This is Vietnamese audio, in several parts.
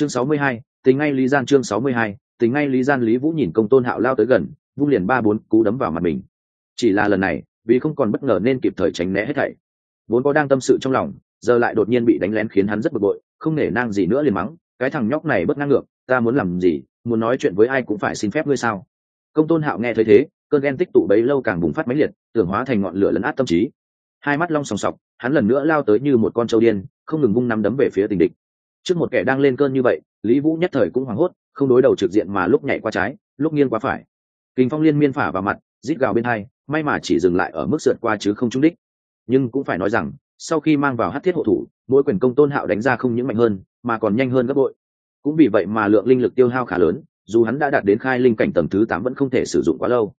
chương sáu mươi hai tính ngay lý gian chương sáu mươi hai tính ngay lý gian lý vũ nhìn công tôn hạo lao tới gần, vung liền ba bốn cú đấm vào mặt mình. Chỉ là lần này, vì không còn bất ngờ nên kịp thời tránh né hết thảy. Vốn có đang tâm sự trong lòng, giờ lại đột nhiên bị đánh lén khiến hắn rất bực bội, không nể nang gì nữa liền mắng, cái thằng nhóc này bất ngang ngược, ta muốn làm gì, muốn nói chuyện với ai cũng phải xin phép ngươi sao? Công tôn hạo nghe thấy thế, cơn ghen tích tụ bấy lâu càng bùng phát mãnh liệt, tưởng hóa thành ngọn lửa lấn át tâm trí. Hai mắt long sòng sọc, hắn lần nữa lao tới như một con trâu điên, không ngừng vung nắm đấm về phía tình địch trước một kẻ đang lên cơn như vậy, lý vũ nhất thời cũng hoảng hốt, không đối đầu trực diện mà lúc nhảy qua trái, lúc nghiêng qua phải. Kinh phong liên miên phả vào mặt, rít gào bên hai, may mà chỉ dừng lại ở mức sượt qua chứ không trúng đích. Nhưng cũng phải nói rằng, sau khi mang vào hát thiết hộ thủ, mỗi quyền công tôn hạo đánh ra không những mạnh hơn, mà còn nhanh hơn gấp bội. Cũng vì vậy mà lượng linh lực tiêu hao khá lớn, dù hắn đã đạt đến khai linh cảnh tầng thứ tám vẫn không thể sử dụng quá lâu.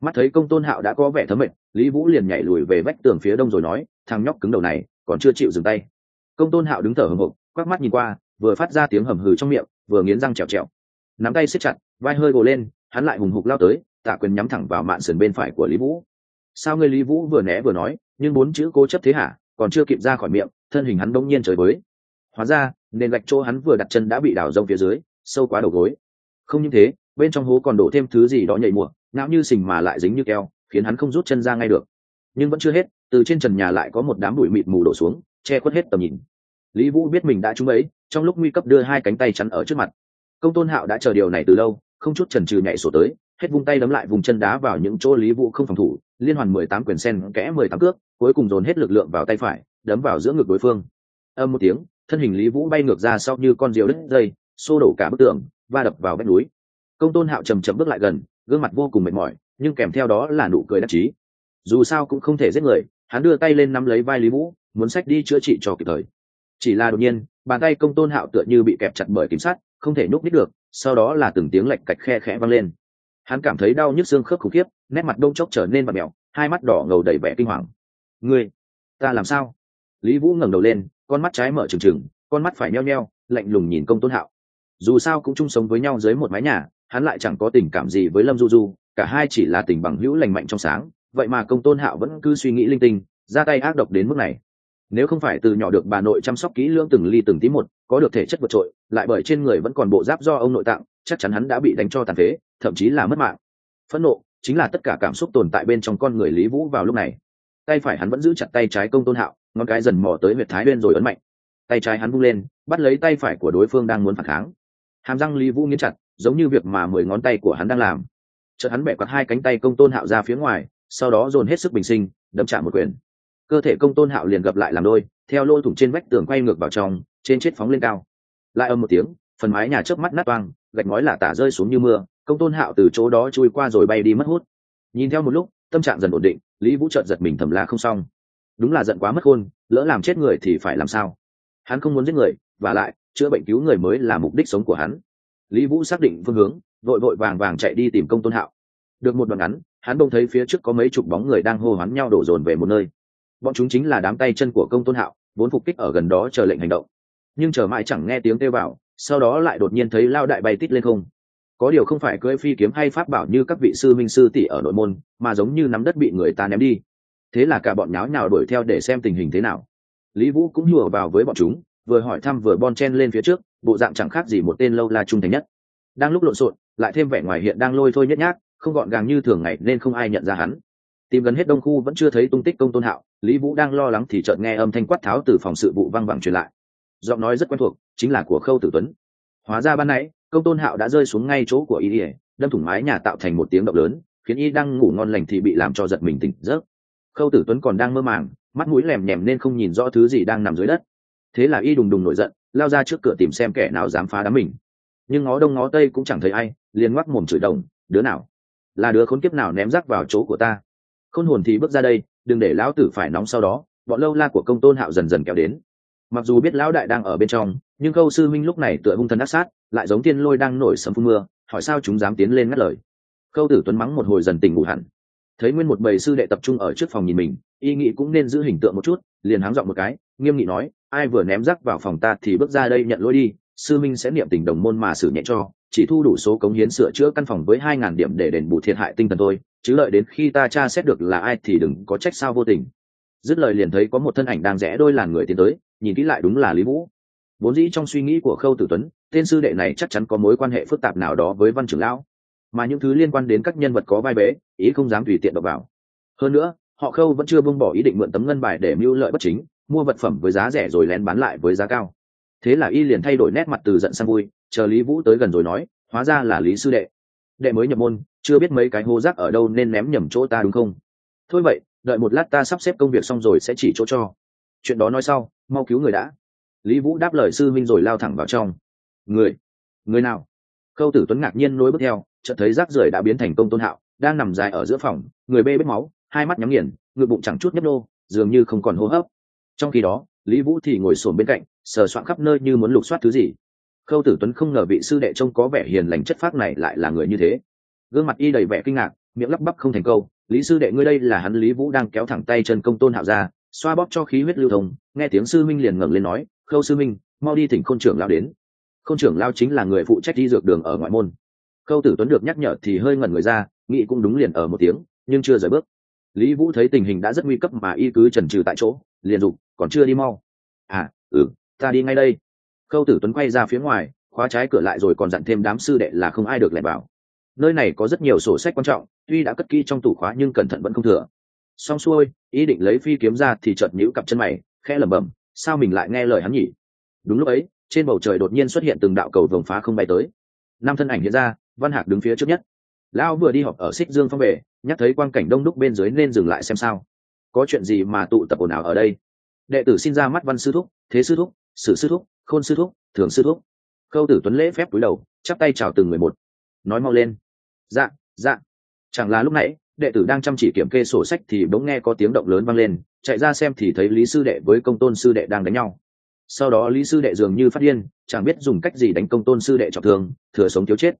Mắt thấy công tôn hạo đã có vẻ thấm mệt, lý vũ liền nhảy lùi về vách tường phía đông rồi nói, thằng nhóc cứng đầu này, còn chưa chịu dừng tay. Công tôn hạo đứng thở hồng hộc quắc mắt nhìn qua, vừa phát ra tiếng hầm hừ trong miệng, vừa nghiến răng trèo trèo. Nắm tay xếp chặt, vai hơi gồ lên, hắn lại hùng hục lao tới, tạ quyền nhắm thẳng vào mạn sườn bên phải của lý vũ. Sao người lý vũ vừa né vừa nói, nhưng bốn chữ cố chấp thế hả, còn chưa kịp ra khỏi miệng, thân hình hắn đông nhiên trời bới. Hóa ra, nền gạch chỗ hắn vừa đặt chân đã bị đào rông phía dưới, sâu quá đầu gối. Không những thế, bên trong hố còn đổ thêm thứ gì đó nhảy mùa não như sình mà lại dính như keo, khiến hắn không rút chân ra ngay được. Nhưng vẫn chưa hết, từ trên trần nhà lại có một đám bụi mịt mù đổ xuống, che khuất hết tầm nhìn lý vũ biết mình đã trúng ấy, trong lúc nguy cấp đưa hai cánh tay chắn ở trước mặt. Công tôn hạo đã chờ điều này từ lâu, không chút trần trừ nhảy sổ tới, hết vung tay đấm lại vùng chân đá vào những chỗ lý vũ không phòng thủ, liên hoàn mười tám quyền sen kẽ mười tám cước, cuối cùng dồn hết lực lượng vào tay phải, đấm vào giữa ngực đối phương. Âm một tiếng, thân hình lý vũ bay ngược ra sau như con diều đứt dây, xô đổ cả bức tường, va đập vào vách núi. Công tôn hạo chầm chậm bước lại gần, gương mặt vô cùng mệt mỏi, nhưng kèm theo đó là nụ cười đắc chí. Dù sao cũng không thể giết người, hắn đưa tay lên nắm lấy vai lý vũ, muốn sách đi chữa trị cho kịp thời chỉ là đột nhiên, bàn tay công tôn hạo tựa như bị kẹp chặt bởi kiểm sát không thể nhúc nít được, sau đó là từng tiếng lạch cạch khe khẽ vang lên. Hắn cảm thấy đau nhức xương khớp khủng khiếp, nét mặt đông chốc trở nên bạt mẹo hai mắt đỏ ngầu đầy vẻ kinh hoàng. Ngươi, ta làm sao? Lý vũ ngẩng đầu lên, con mắt trái mở trừng trừng, con mắt phải nheo nheo, lạnh lùng nhìn công tôn hạo. Dù sao cũng chung sống với nhau dưới một mái nhà, hắn lại chẳng có tình cảm gì với lâm du du, cả hai chỉ là tình bằng hữu lành mạnh trong sáng, vậy mà công tôn hạo vẫn cứ suy nghĩ linh tinh, ra tay ác độc đến mức này nếu không phải từ nhỏ được bà nội chăm sóc kỹ lưỡng từng ly từng tí một, có được thể chất vượt trội, lại bởi trên người vẫn còn bộ giáp do ông nội tặng, chắc chắn hắn đã bị đánh cho tàn phế, thậm chí là mất mạng. Phẫn nộ chính là tất cả cảm xúc tồn tại bên trong con người lý vũ vào lúc này. Tay phải hắn vẫn giữ chặt tay trái công tôn hạo, ngón cái dần mò tới huyệt thái bên rồi ấn mạnh. Tay trái hắn vung lên, bắt lấy tay phải của đối phương đang muốn phản kháng. Hàm răng lý vũ nghiến chặt, giống như việc mà mười ngón tay của hắn đang làm. Chợt hắn bẻ quạt hai cánh tay công tôn hạo ra phía ngoài, sau đó dồn hết sức bình sinh đâm trả một quyền cơ thể công tôn hạo liền gặp lại làm đôi theo lôi thủng trên vách tường quay ngược vào trong trên chết phóng lên cao. Lại âm một tiếng phần mái nhà chớp mắt nát toang, gạch ngói là tả rơi xuống như mưa công tôn hạo từ chỗ đó chui qua rồi bay đi mất hút. Nhìn theo một lúc tâm trạng dần ổn định lý vũ trợt giật mình thầm la không xong. Đúng là giận quá mất khôn lỡ làm chết người thì phải làm sao? Hắn không muốn giết người và lại chữa bệnh cứu người mới là mục đích sống của hắn. Lý vũ xác định phương hướng vội vội vàng vàng chạy đi tìm công tôn hạo. Được một đoạn ngắn hắn bông thấy phía trước có mấy chục bóng người đang hô hoán nhau đổ dồn về một nơi bọn chúng chính là đám tay chân của công tôn hạo, vốn phục kích ở gần đó chờ lệnh hành động. Nhưng chờ mãi chẳng nghe tiếng kêu vào sau đó lại đột nhiên thấy lao đại bay tít lên không. Có điều không phải cưỡi phi kiếm hay pháp bảo như các vị sư minh sư tỷ ở nội môn, mà giống như nắm đất bị người ta ném đi. Thế là cả bọn nháo nhào đuổi theo để xem tình hình thế nào. Lý vũ cũng nhùa vào với bọn chúng, vừa hỏi thăm vừa bon chen lên phía trước, bộ dạng chẳng khác gì một tên lâu la trung thành nhất. Đang lúc lộn xộn, lại thêm vẻ ngoài hiện đang lôi thôi nhất nhác, không gọn gàng như thường ngày nên không ai nhận ra hắn tìm gần hết đông khu vẫn chưa thấy tung tích công tôn hạo, lý vũ đang lo lắng thì chợt nghe âm thanh quát tháo từ phòng sự vụ văng vẳng truyền lại. Giọng nói rất quen thuộc, chính là của khâu tử tuấn. Hóa ra ban nãy, công tôn hạo đã rơi xuống ngay chỗ của y ỉa đâm thủng mái nhà tạo thành một tiếng động lớn, khiến y đang ngủ ngon lành thì bị làm cho giật mình tỉnh giấc. Khâu tử tuấn còn đang mơ màng, mắt mũi lèm nhèm nên không nhìn rõ thứ gì đang nằm dưới đất. Thế là y đùng đùng nổi giận, lao ra trước cửa tìm xem kẻ nào dám phá đám mình. Nhưng ngó đông ngó tây cũng chẳng thấy ai, liền ngoắc mồm chửi đồng, đứa nào? Là đứa khốn kiếp nào ném rác vào chỗ của ta? Khôn hồn thì bước ra đây, đừng để lão tử phải nóng sau đó, bọn lâu la của công tôn hạo dần dần kéo đến. Mặc dù biết lão đại đang ở bên trong, nhưng câu sư minh lúc này tựa hung thần ác sát, lại giống tiên lôi đang nổi sấm phun mưa, hỏi sao chúng dám tiến lên ngắt lời. Câu tử tuấn mắng một hồi dần tỉnh ngủ hẳn. Thấy nguyên một bầy sư đệ tập trung ở trước phòng nhìn mình y nghĩ cũng nên giữ hình tượng một chút, liền háng dọn một cái, nghiêm nghị nói, ai vừa ném rác vào phòng ta thì bước ra đây nhận lỗi đi, sư minh sẽ niệm tình đồng môn mà xử nhẹ cho, chỉ thu đủ số cống hiến sửa chữa căn phòng với hai ngàn điểm để đền bù thiệt hại tinh thần thôi chứ lợi đến khi ta tra xét được là ai thì đừng có trách sao vô tình. Dứt lời liền thấy có một thân ảnh đang rẽ đôi làn người tiến tới, nhìn kỹ lại đúng là lý vũ. Vốn dĩ trong suy nghĩ của khâu tử tuấn, tên sư đệ này chắc chắn có mối quan hệ phức tạp nào đó với văn trưởng lão. Mà những thứ liên quan đến các nhân vật có vai bế, ý không dám tùy tiện đọc vào. Hơn nữa, họ khâu vẫn chưa buông bỏ ý định mượn tấm ngân bài để mưu lợi bất chính, mua vật phẩm với giá rẻ rồi lén bán lại với giá cao. Thế là y liền thay đổi nét mặt từ giận sang vui, chờ lý vũ tới gần rồi nói, hóa ra là lý sư đệ đệ mới nhập môn, chưa biết mấy cái hô rác ở đâu nên ném nhầm chỗ ta đúng không? Thôi vậy, đợi một lát ta sắp xếp công việc xong rồi sẽ chỉ chỗ cho. Chuyện đó nói sau, mau cứu người đã. Lý vũ đáp lời sư minh rồi lao thẳng vào trong. Người người nào? Khâu tử tuấn ngạc nhiên nối bước theo, chợt thấy rác rưởi đã biến thành công tôn hạo, đang nằm dài ở giữa phòng, người bê bết máu, hai mắt nhắm nghiền, ngực bụng chẳng chút nhấp nô dường như không còn hô hấp. Trong khi đó, lý vũ thì ngồi sồn bên cạnh, sờ soạn khắp nơi như muốn lục soát thứ gì khâu tử tuấn không ngờ vị sư đệ trông có vẻ hiền lành chất phác này lại là người như thế. Gương mặt y đầy vẻ kinh ngạc, miệng lắp bắp không thành câu, lý sư đệ, ngươi đây là hắn lý vũ đang kéo thẳng tay chân công tôn hạo ra xoa bóp cho khí huyết lưu thông. Nghe tiếng sư minh liền ngẩng lên nói, khâu sư minh, mau đi thỉnh khôn trưởng lao đến. Khôn trưởng lao chính là người phụ trách đi dược đường ở ngoại môn. Khâu tử tuấn được nhắc nhở thì hơi ngẩn người ra, nghĩ cũng đúng liền ở một tiếng, nhưng chưa rời bước. Lý vũ thấy tình hình đã rất nguy cấp mà y cứ trần trừ tại chỗ, liền dục, còn chưa đi mau. À ừ ta đi ngay đây khâu tử tuấn quay ra phía ngoài, khóa trái cửa lại rồi còn dặn thêm đám sư đệ là không ai được lẻn vào. Nơi này có rất nhiều sổ sách quan trọng, tuy đã cất kỹ trong tủ khóa nhưng cẩn thận vẫn không thừa. Xong xuôi, ý định lấy phi kiếm ra thì chợt nhíu cặp chân mày, khẽ lẩm bẩm, sao mình lại nghe lời hắn nhỉ? Đúng lúc ấy, trên bầu trời đột nhiên xuất hiện từng đạo cầu vồng phá không bay tới. Năm thân ảnh hiện ra, văn hạc đứng phía trước nhất. Lão vừa đi họp ở xích dương phong về nhắc thấy quang cảnh đông đúc bên dưới nên dừng lại xem sao. Có chuyện gì mà tụ tập ồn ào ở đây? Đệ tử xin ra mắt văn sư thúc, thế sư thúc, sử sư thúc khôn sư thúc, thường sư thúc. Khâu tử tuấn lễ phép cúi đầu, chắp tay chào từng người một. Nói mau lên. Dạ dạ. Chẳng là lúc nãy, đệ tử đang chăm chỉ kiểm kê sổ sách thì bỗng nghe có tiếng động lớn vang lên, chạy ra xem thì thấy lý sư đệ với công tôn sư đệ đang đánh nhau. Sau đó lý sư đệ dường như phát điên, chẳng biết dùng cách gì đánh công tôn sư đệ trọng thương, thừa sống thiếu chết.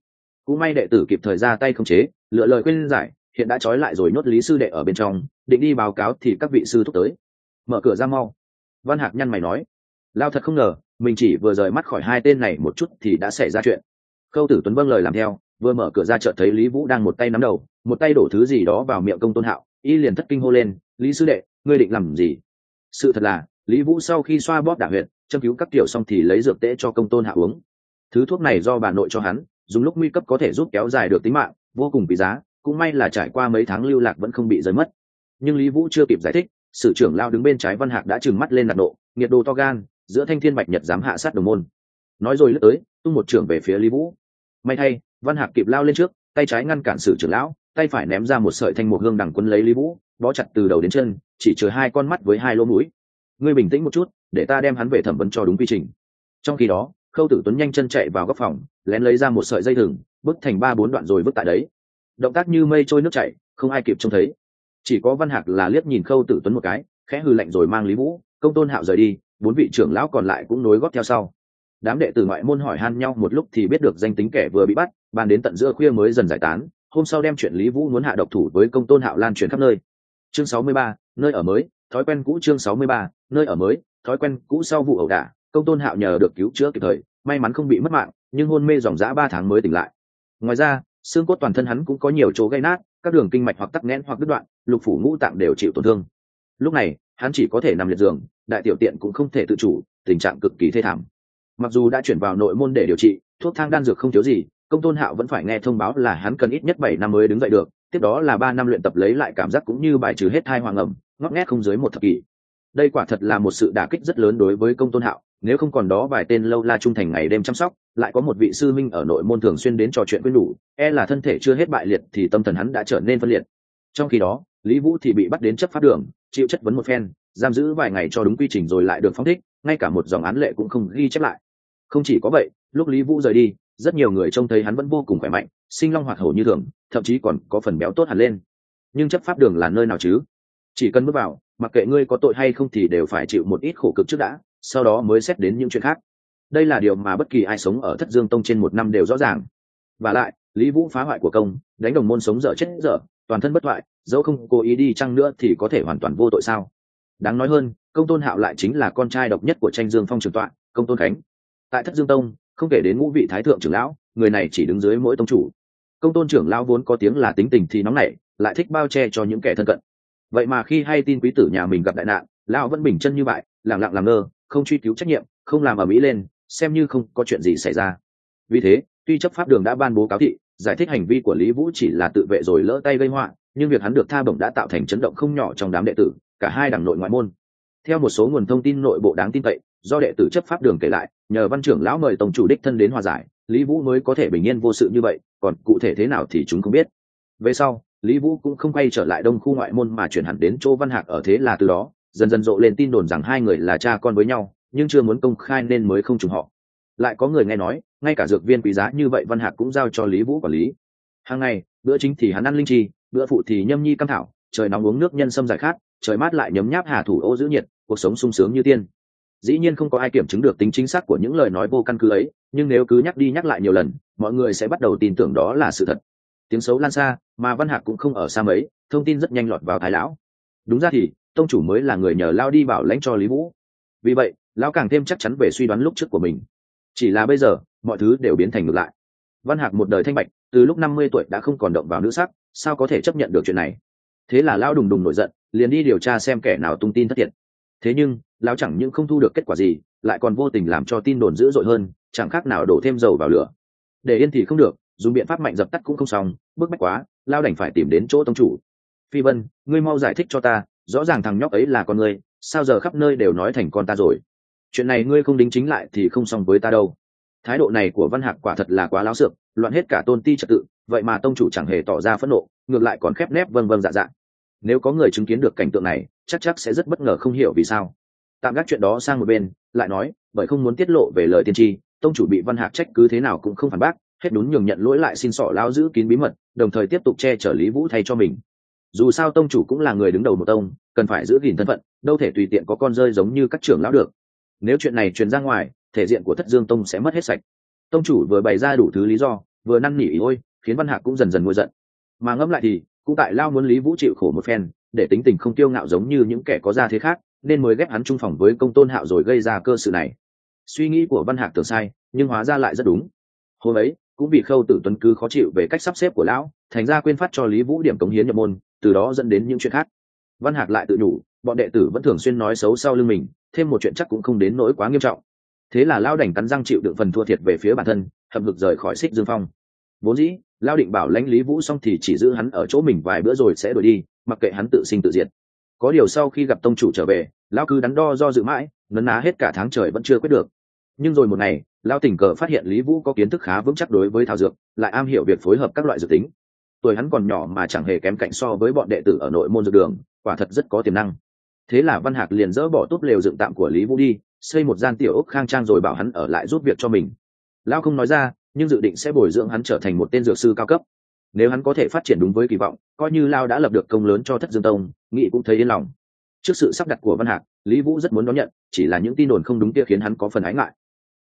Cũng may đệ tử kịp thời ra tay không chế, lựa lời khuyên giải, hiện đã trói lại rồi nhốt lý sư đệ ở bên trong, định đi báo cáo thì các vị sư thúc tới. Mở cửa ra mau. Văn hạc nhăn mày nói, lao thật không ngờ mình chỉ vừa rời mắt khỏi hai tên này một chút thì đã xảy ra chuyện. Khâu tử tuấn vâng lời làm theo, vừa mở cửa ra chợt thấy lý vũ đang một tay nắm đầu, một tay đổ thứ gì đó vào miệng công tôn hạo, y liền thất kinh hô lên, lý sư đệ, ngươi định làm gì? Sự thật là, lý vũ sau khi xoa bóp đả huyện châm cứu các tiểu xong thì lấy dược tễ cho công tôn hạ uống. Thứ thuốc này do bà nội cho hắn, dùng lúc nguy cấp có thể giúp kéo dài được tính mạng, vô cùng quý giá, cũng may là trải qua mấy tháng lưu lạc vẫn không bị rơi mất. Nhưng lý vũ chưa kịp giải thích sự trưởng lao đứng bên trái văn hạc đã trừng mắt lên nạt nộ, nhiệt độ to gan giữa thanh thiên bạch nhật dám hạ sát đồng môn. Nói rồi lướt tới, tung một trưởng về phía lý vũ. May thay, văn hạc kịp lao lên trước, tay trái ngăn cản sử trưởng lão, tay phải ném ra một sợi thanh một hương đằng quân lấy lý vũ, bó chặt từ đầu đến chân, chỉ chờ hai con mắt với hai lỗ mũi. Ngươi bình tĩnh một chút, để ta đem hắn về thẩm vấn cho đúng quy trình. Trong khi đó, khâu tử tuấn nhanh chân chạy vào góc phòng, lén lấy ra một sợi dây thừng bức thành ba bốn đoạn rồi vứt tại đấy. Động tác như mây trôi nước chảy, không ai kịp trông thấy. Chỉ có văn hạc là liếc nhìn khâu tử tuấn một cái, khẽ hư lạnh rồi mang lý vũ, công tôn hạo rời đi bốn vị trưởng lão còn lại cũng nối góp theo sau. Đám đệ tử ngoại môn hỏi han nhau một lúc thì biết được danh tính kẻ vừa bị bắt bàn đến tận giữa khuya mới dần giải tán hôm sau đem chuyện lý vũ muốn hạ độc thủ với công tôn hạo lan truyền khắp nơi. Chương 63, nơi ở mới thói quen cũ chương 63, nơi ở mới thói quen cũ sau vụ ẩu đả công tôn hạo nhờ được cứu chữa kịp thời may mắn không bị mất mạng nhưng hôn mê dòng dã ba tháng mới tỉnh lại. Ngoài ra xương cốt toàn thân hắn cũng có nhiều chỗ gây nát các đường kinh mạch hoặc tắc nghẽn hoặc đứt đoạn lục phủ ngũ tạng đều chịu tổn thương. Lúc này hắn chỉ có thể nằm liệt giường đại tiểu tiện cũng không thể tự chủ, tình trạng cực kỳ thê thảm. Mặc dù đã chuyển vào nội môn để điều trị, thuốc thang đan dược không thiếu gì, công tôn hạo vẫn phải nghe thông báo là hắn cần ít nhất bảy năm mới đứng dậy được, tiếp đó là ba năm luyện tập lấy lại cảm giác cũng như bài trừ hết thai hoàng ẩm ngót nghét không dưới một thập kỷ. Đây quả thật là một sự đả kích rất lớn đối với công tôn hạo, nếu không còn đó vài tên lâu la trung thành ngày đêm chăm sóc, lại có một vị sư minh ở nội môn thường xuyên đến trò chuyện với đủ e là thân thể chưa hết bại liệt thì tâm thần hắn đã trở nên phân liệt. Trong khi đó, lý vũ thì bị bắt đến chấp pháp đường, chịu chất vấn một phen giam giữ vài ngày cho đúng quy trình rồi lại được phóng thích, ngay cả một dòng án lệ cũng không ghi chép lại. Không chỉ có vậy, lúc lý vũ rời đi, rất nhiều người trông thấy hắn vẫn vô cùng khỏe mạnh, sinh long hoạt hổ như thường, thậm chí còn có phần béo tốt hẳn lên. Nhưng chấp pháp đường là nơi nào chứ? Chỉ cần bước vào, mặc kệ ngươi có tội hay không thì đều phải chịu một ít khổ cực trước đã, sau đó mới xét đến những chuyện khác. Đây là điều mà bất kỳ ai sống ở thất dương tông trên một năm đều rõ ràng. Và lại, lý vũ phá hoại của công, đánh đồng môn sống dở chết dở, toàn thân bất thoại dẫu không cố ý đi chăng nữa thì có thể hoàn toàn vô tội sao? Đáng nói hơn, công tôn hạo lại chính là con trai độc nhất của tranh dương phong trường tọa, công tôn khánh. Tại thất dương tông, không kể đến ngũ vị thái thượng trưởng lão, người này chỉ đứng dưới mỗi tông chủ. Công tôn trưởng lão vốn có tiếng là tính tình thì nóng nảy, lại thích bao che cho những kẻ thân cận. Vậy mà khi hay tin quý tử nhà mình gặp đại nạn, lão vẫn bình chân như vậy lẳng lặng làm ngơ, không truy cứu trách nhiệm, không làm ở mỹ lên, xem như không có chuyện gì xảy ra. Vì thế, tuy chấp pháp đường đã ban bố cáo thị, giải thích hành vi của lý vũ chỉ là tự vệ rồi lỡ tay gây họa, nhưng việc hắn được tha bổng đã tạo thành chấn động không nhỏ trong đám đệ tử cả hai đảng nội ngoại môn. Theo một số nguồn thông tin nội bộ đáng tin cậy, do đệ tử chấp pháp đường kể lại, nhờ văn trưởng lão mời tổng chủ đích thân đến hòa giải, lý vũ mới có thể bình yên vô sự như vậy, còn cụ thể thế nào thì chúng không biết. Về sau, lý vũ cũng không quay trở lại đông khu ngoại môn mà chuyển hẳn đến chỗ văn hạc ở thế là từ đó, dần dần rộ lên tin đồn rằng hai người là cha con với nhau, nhưng chưa muốn công khai nên mới không trùng họ. Lại có người nghe nói, ngay cả dược viên quý giá như vậy văn hạc cũng giao cho lý vũ quản lý. Hàng ngày, bữa chính thì hắn ăn linh chi, bữa phụ thì nhâm nhi cam thảo, trời nóng uống nước nhân sâm giải khát trời mát lại nhấm nháp hà thủ ô giữ nhiệt, cuộc sống sung sướng như tiên. Dĩ nhiên không có ai kiểm chứng được tính chính xác của những lời nói vô căn cứ ấy, nhưng nếu cứ nhắc đi nhắc lại nhiều lần, mọi người sẽ bắt đầu tin tưởng đó là sự thật. Tiếng xấu lan xa, mà văn hạc cũng không ở xa mấy, thông tin rất nhanh lọt vào thái lão. Đúng ra thì, tông chủ mới là người nhờ lao đi bảo lãnh cho lý vũ. Vì vậy, lão càng thêm chắc chắn về suy đoán lúc trước của mình. Chỉ là bây giờ, mọi thứ đều biến thành ngược lại. Văn hạc một đời thanh bạch, từ lúc năm mươi tuổi đã không còn động vào nữ sắc, sao có thể chấp nhận được chuyện này? Thế là lão đùng đùng nổi giận liền đi điều tra xem kẻ nào tung tin thất thiệt. Thế nhưng, lão chẳng những không thu được kết quả gì, lại còn vô tình làm cho tin đồn dữ dội hơn, chẳng khác nào đổ thêm dầu vào lửa. Để yên thì không được, dùng biện pháp mạnh dập tắt cũng không xong, bức bách quá lao đành phải tìm đến chỗ tông chủ. Phi vân, ngươi mau giải thích cho ta, rõ ràng thằng nhóc ấy là con ngươi, sao giờ khắp nơi đều nói thành con ta rồi? Chuyện này ngươi không đính chính lại thì không xong với ta đâu. Thái độ này của văn hạc quả thật là quá láo xược, loạn hết cả tôn ti trật tự, vậy mà tông chủ chẳng hề tỏ ra phẫn nộ, ngược lại còn khép nép vâng vâng dạ dạ nếu có người chứng kiến được cảnh tượng này, chắc chắc sẽ rất bất ngờ không hiểu vì sao. Tạm gác chuyện đó sang một bên, lại nói, bởi không muốn tiết lộ về lời tiên tri, tông chủ bị văn hạc trách cứ thế nào cũng không phản bác, hết đúng nhường nhận lỗi lại xin sỏ lao giữ kín bí mật, đồng thời tiếp tục che chở lý vũ thay cho mình. Dù sao tông chủ cũng là người đứng đầu một tông, cần phải giữ gìn thân phận, đâu thể tùy tiện có con rơi giống như các trưởng lão được. Nếu chuyện này truyền ra ngoài, thể diện của thất dương tông sẽ mất hết sạch. Tông chủ vừa bày ra đủ thứ lý do, vừa năn nỉ, ôi, khiến văn hạc cũng dần dần ngôi giận. Mà ngẫm lại thì cũng tại lao muốn lý vũ chịu khổ một phen, để tính tình không tiêu ngạo giống như những kẻ có gia thế khác, nên mới ghép hắn trung phòng với công tôn hạo rồi gây ra cơ sự này. Suy nghĩ của văn hạc tưởng sai, nhưng hóa ra lại rất đúng. Hôm ấy, cũng vì khâu tử tuấn cứ khó chịu về cách sắp xếp của lão, thành ra quên phát cho lý vũ điểm cống hiến nhập môn, từ đó dẫn đến những chuyện khác. Văn hạc lại tự nhủ, bọn đệ tử vẫn thường xuyên nói xấu sau lưng mình, thêm một chuyện chắc cũng không đến nỗi quá nghiêm trọng. Thế là lao đành cắn răng chịu đựng phần thua thiệt về phía bản thân, hậm hực rời khỏi xích dương phong. Vốn dĩ lao định bảo lãnh lý vũ xong thì chỉ giữ hắn ở chỗ mình vài bữa rồi sẽ đuổi đi, mặc kệ hắn tự sinh tự diệt. Có điều sau khi gặp tông chủ trở về, lao cứ đắn đo do dự mãi, nấn ná hết cả tháng trời vẫn chưa quyết được. Nhưng rồi một ngày, lao tình cờ phát hiện lý vũ có kiến thức khá vững chắc đối với thảo dược, lại am hiểu việc phối hợp các loại dược tính. Tuổi hắn còn nhỏ mà chẳng hề kém cạnh so với bọn đệ tử ở nội môn dược đường, quả thật rất có tiềm năng. Thế là văn hạc liền dỡ bỏ túp lều dựng tạm của lý vũ đi, xây một gian tiểu ốc khang trang rồi bảo hắn ở lại giúp việc cho mình. Lao không nói ra nhưng dự định sẽ bồi dưỡng hắn trở thành một tên dược sư cao cấp. Nếu hắn có thể phát triển đúng với kỳ vọng, coi như lao đã lập được công lớn cho thất dương tông nghị cũng thấy yên lòng. Trước sự sắp đặt của văn hạc, lý vũ rất muốn đón nhận, chỉ là những tin đồn không đúng kia khiến hắn có phần ái ngại.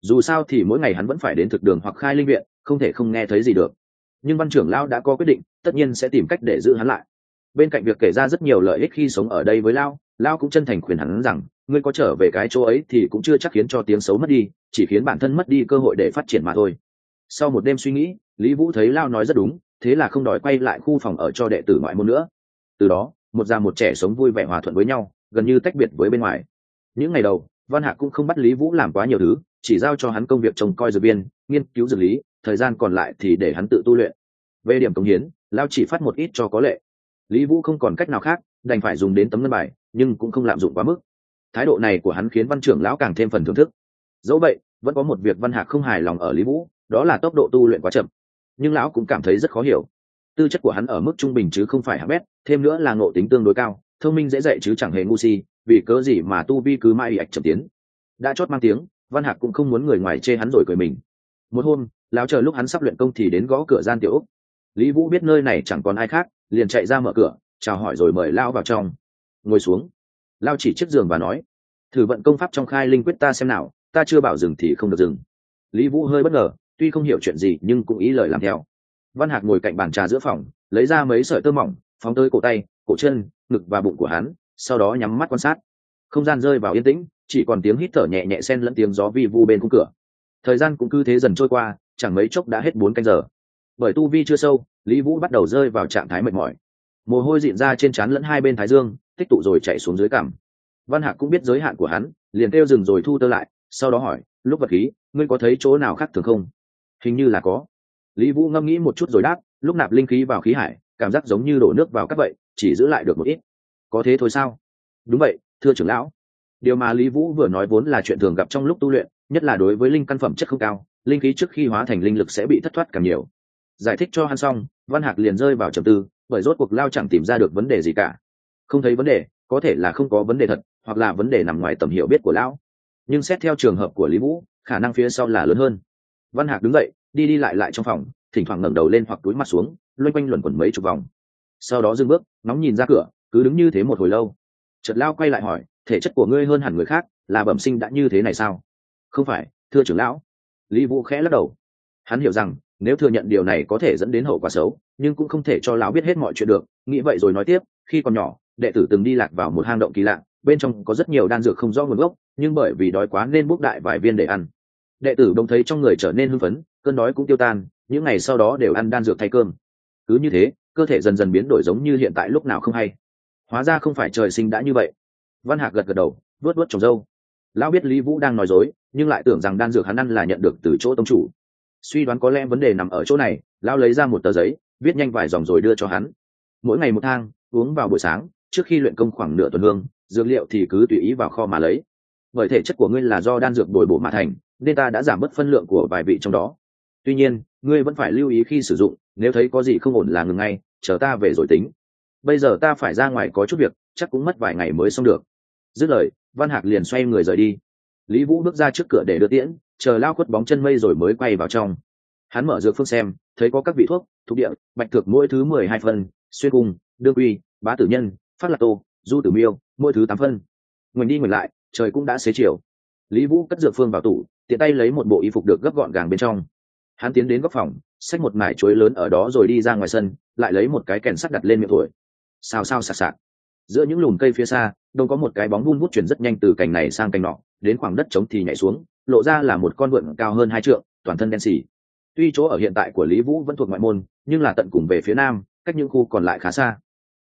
Dù sao thì mỗi ngày hắn vẫn phải đến thực đường hoặc khai linh viện, không thể không nghe thấy gì được. Nhưng văn trưởng lao đã có quyết định, tất nhiên sẽ tìm cách để giữ hắn lại. Bên cạnh việc kể ra rất nhiều lợi ích khi sống ở đây với lao lao cũng chân thành khuyên hắn rằng, ngươi có trở về cái chỗ ấy thì cũng chưa chắc khiến cho tiếng xấu mất đi, chỉ khiến bản thân mất đi cơ hội để phát triển mà thôi sau một đêm suy nghĩ, lý vũ thấy lao nói rất đúng, thế là không đòi quay lại khu phòng ở cho đệ tử ngoại môn nữa. Từ đó, một già một trẻ sống vui vẻ hòa thuận với nhau, gần như tách biệt với bên ngoài. Những ngày đầu, văn hạc cũng không bắt lý vũ làm quá nhiều thứ, chỉ giao cho hắn công việc trông coi dược viên, nghiên cứu dược lý, thời gian còn lại thì để hắn tự tu luyện. Về điểm công hiến, lao chỉ phát một ít cho có lệ. Lý vũ không còn cách nào khác, đành phải dùng đến tấm ngân bài, nhưng cũng không lạm dụng quá mức. Thái độ này của hắn khiến văn trưởng lão càng thêm phần thưởng thức. Dẫu vậy, vẫn có một việc văn hạc không hài lòng ở lý vũ đó là tốc độ tu luyện quá chậm. Nhưng lão cũng cảm thấy rất khó hiểu. Tư chất của hắn ở mức trung bình chứ không phải hạng bét, thêm nữa là ngộ tính tương đối cao, thông minh dễ dạy chứ chẳng hề ngu si, vì cớ gì mà tu vi cứ mãi ạch chậm tiến. Đã chót mang tiếng, văn hạc cũng không muốn người ngoài chê hắn rồi cười mình. Một hôm, lão chờ lúc hắn sắp luyện công thì đến gõ cửa gian tiểu úc. Lý vũ biết nơi này chẳng còn ai khác, liền chạy ra mở cửa, chào hỏi rồi mời lão vào trong. Ngồi xuống. Lao chỉ chiếc giường và nói, thử vận công pháp trong khai linh quyết ta xem nào, ta chưa bảo dừng thì không được dừng. Lý vũ hơi bất ngờ tuy không hiểu chuyện gì nhưng cũng ý lời làm theo. Văn hạc ngồi cạnh bàn trà giữa phòng, lấy ra mấy sợi tơ mỏng, phóng tới cổ tay, cổ chân, ngực và bụng của hắn, sau đó nhắm mắt quan sát. Không gian rơi vào yên tĩnh, chỉ còn tiếng hít thở nhẹ nhẹ xen lẫn tiếng gió vi vu bên khung cửa. Thời gian cũng cứ thế dần trôi qua, chẳng mấy chốc đã hết bốn canh giờ. Bởi tu vi chưa sâu, lý vũ bắt đầu rơi vào trạng thái mệt mỏi. Mồ hôi dịn ra trên trán lẫn hai bên thái dương, tích tụ rồi chạy xuống dưới cằm. Văn hạc cũng biết giới hạn của hắn, liền kêu dừng rồi thu tơ lại, sau đó hỏi, lúc vật khí, ngươi có thấy chỗ nào khác thường không? Hình như là có. Lý vũ ngâm nghĩ một chút rồi đáp, lúc nạp linh khí vào khí hải, cảm giác giống như đổ nước vào các vậy, chỉ giữ lại được một ít. Có thế thôi sao? Đúng vậy, thưa trưởng lão. Điều mà lý vũ vừa nói vốn là chuyện thường gặp trong lúc tu luyện, nhất là đối với linh căn phẩm chất không cao, linh khí trước khi hóa thành linh lực sẽ bị thất thoát càng nhiều. Giải thích cho hắn xong, văn hạc liền rơi vào trầm tư, bởi rốt cuộc lao chẳng tìm ra được vấn đề gì cả. Không thấy vấn đề, có thể là không có vấn đề thật, hoặc là vấn đề nằm ngoài tầm hiểu biết của lão. Nhưng xét theo trường hợp của lý vũ, khả năng phía sau là lớn hơn văn hạc đứng dậy, đi đi lại lại trong phòng, thỉnh thoảng ngẩng đầu lên hoặc túi mặt xuống, loanh quanh luẩn quẩn mấy chục vòng. Sau đó dừng bước, nóng nhìn ra cửa, cứ đứng như thế một hồi lâu. Chợt lao quay lại hỏi, thể chất của ngươi hơn hẳn người khác, là bẩm sinh đã như thế này sao? Không phải, thưa trưởng lão. Lý vũ khẽ lắc đầu. Hắn hiểu rằng, nếu thừa nhận điều này có thể dẫn đến hậu quả xấu, nhưng cũng không thể cho lão biết hết mọi chuyện được. Nghĩ vậy rồi nói tiếp, khi còn nhỏ, đệ tử từng đi lạc vào một hang động kỳ lạ, bên trong có rất nhiều đan dược không rõ nguồn gốc, nhưng bởi vì đói quá nên bốc đại vài viên để ăn đệ tử đông thấy trong người trở nên hưng phấn, cơn đói cũng tiêu tan, những ngày sau đó đều ăn đan dược thay cơm. Cứ như thế, cơ thể dần dần biến đổi giống như hiện tại lúc nào không hay. Hóa ra không phải trời sinh đã như vậy. Văn hạc gật gật đầu vớt vớt trồng dâu. Lão biết lý vũ đang nói dối, nhưng lại tưởng rằng đan dược hắn ăn là nhận được từ chỗ tông chủ. Suy đoán có lẽ vấn đề nằm ở chỗ này, lão lấy ra một tờ giấy, viết nhanh vài dòng rồi đưa cho hắn. Mỗi ngày một thang, uống vào buổi sáng, trước khi luyện công khoảng nửa tuần hương, dược liệu thì cứ tùy ý vào kho mà lấy. Bởi thể chất của ngươi là do đan dược bồi bổ mà thành nên ta đã giảm bớt phân lượng của vài vị trong đó. Tuy nhiên, ngươi vẫn phải lưu ý khi sử dụng, nếu thấy có gì không ổn là ngừng ngay, chờ ta về rồi tính. Bây giờ ta phải ra ngoài có chút việc, chắc cũng mất vài ngày mới xong được. Dứt lời, văn hạc liền xoay người rời đi. Lý vũ bước ra trước cửa để đưa tiễn, chờ lao khuất bóng chân mây rồi mới quay vào trong. Hắn mở dược phương xem, thấy có các vị thuốc, thuộc địa, bạch thực mỗi thứ mười hai phân, xuyên cung, đương uy bá tử nhân, phát lạc tô, du tử miêu, mỗi thứ tám phân. Ngoảnh đi ngoảnh lại, trời cũng đã xế chiều. Lý vũ cất dược phương vào tủ tiện tay lấy một bộ y phục được gấp gọn gàng bên trong. Hắn tiến đến góc phòng, xách một mải chuối lớn ở đó rồi đi ra ngoài sân, lại lấy một cái kèn sắt đặt lên miệng thổi sao sao sạc sạc giữa những lùm cây phía xa, đông có một cái bóng vun vút chuyển rất nhanh từ cành này sang cành nọ, đến khoảng đất trống thì nhảy xuống, lộ ra là một con vượn cao hơn hai trượng, toàn thân đen xì. Tuy chỗ ở hiện tại của lý vũ vẫn thuộc ngoại môn, nhưng là tận cùng về phía nam, cách những khu còn lại khá xa.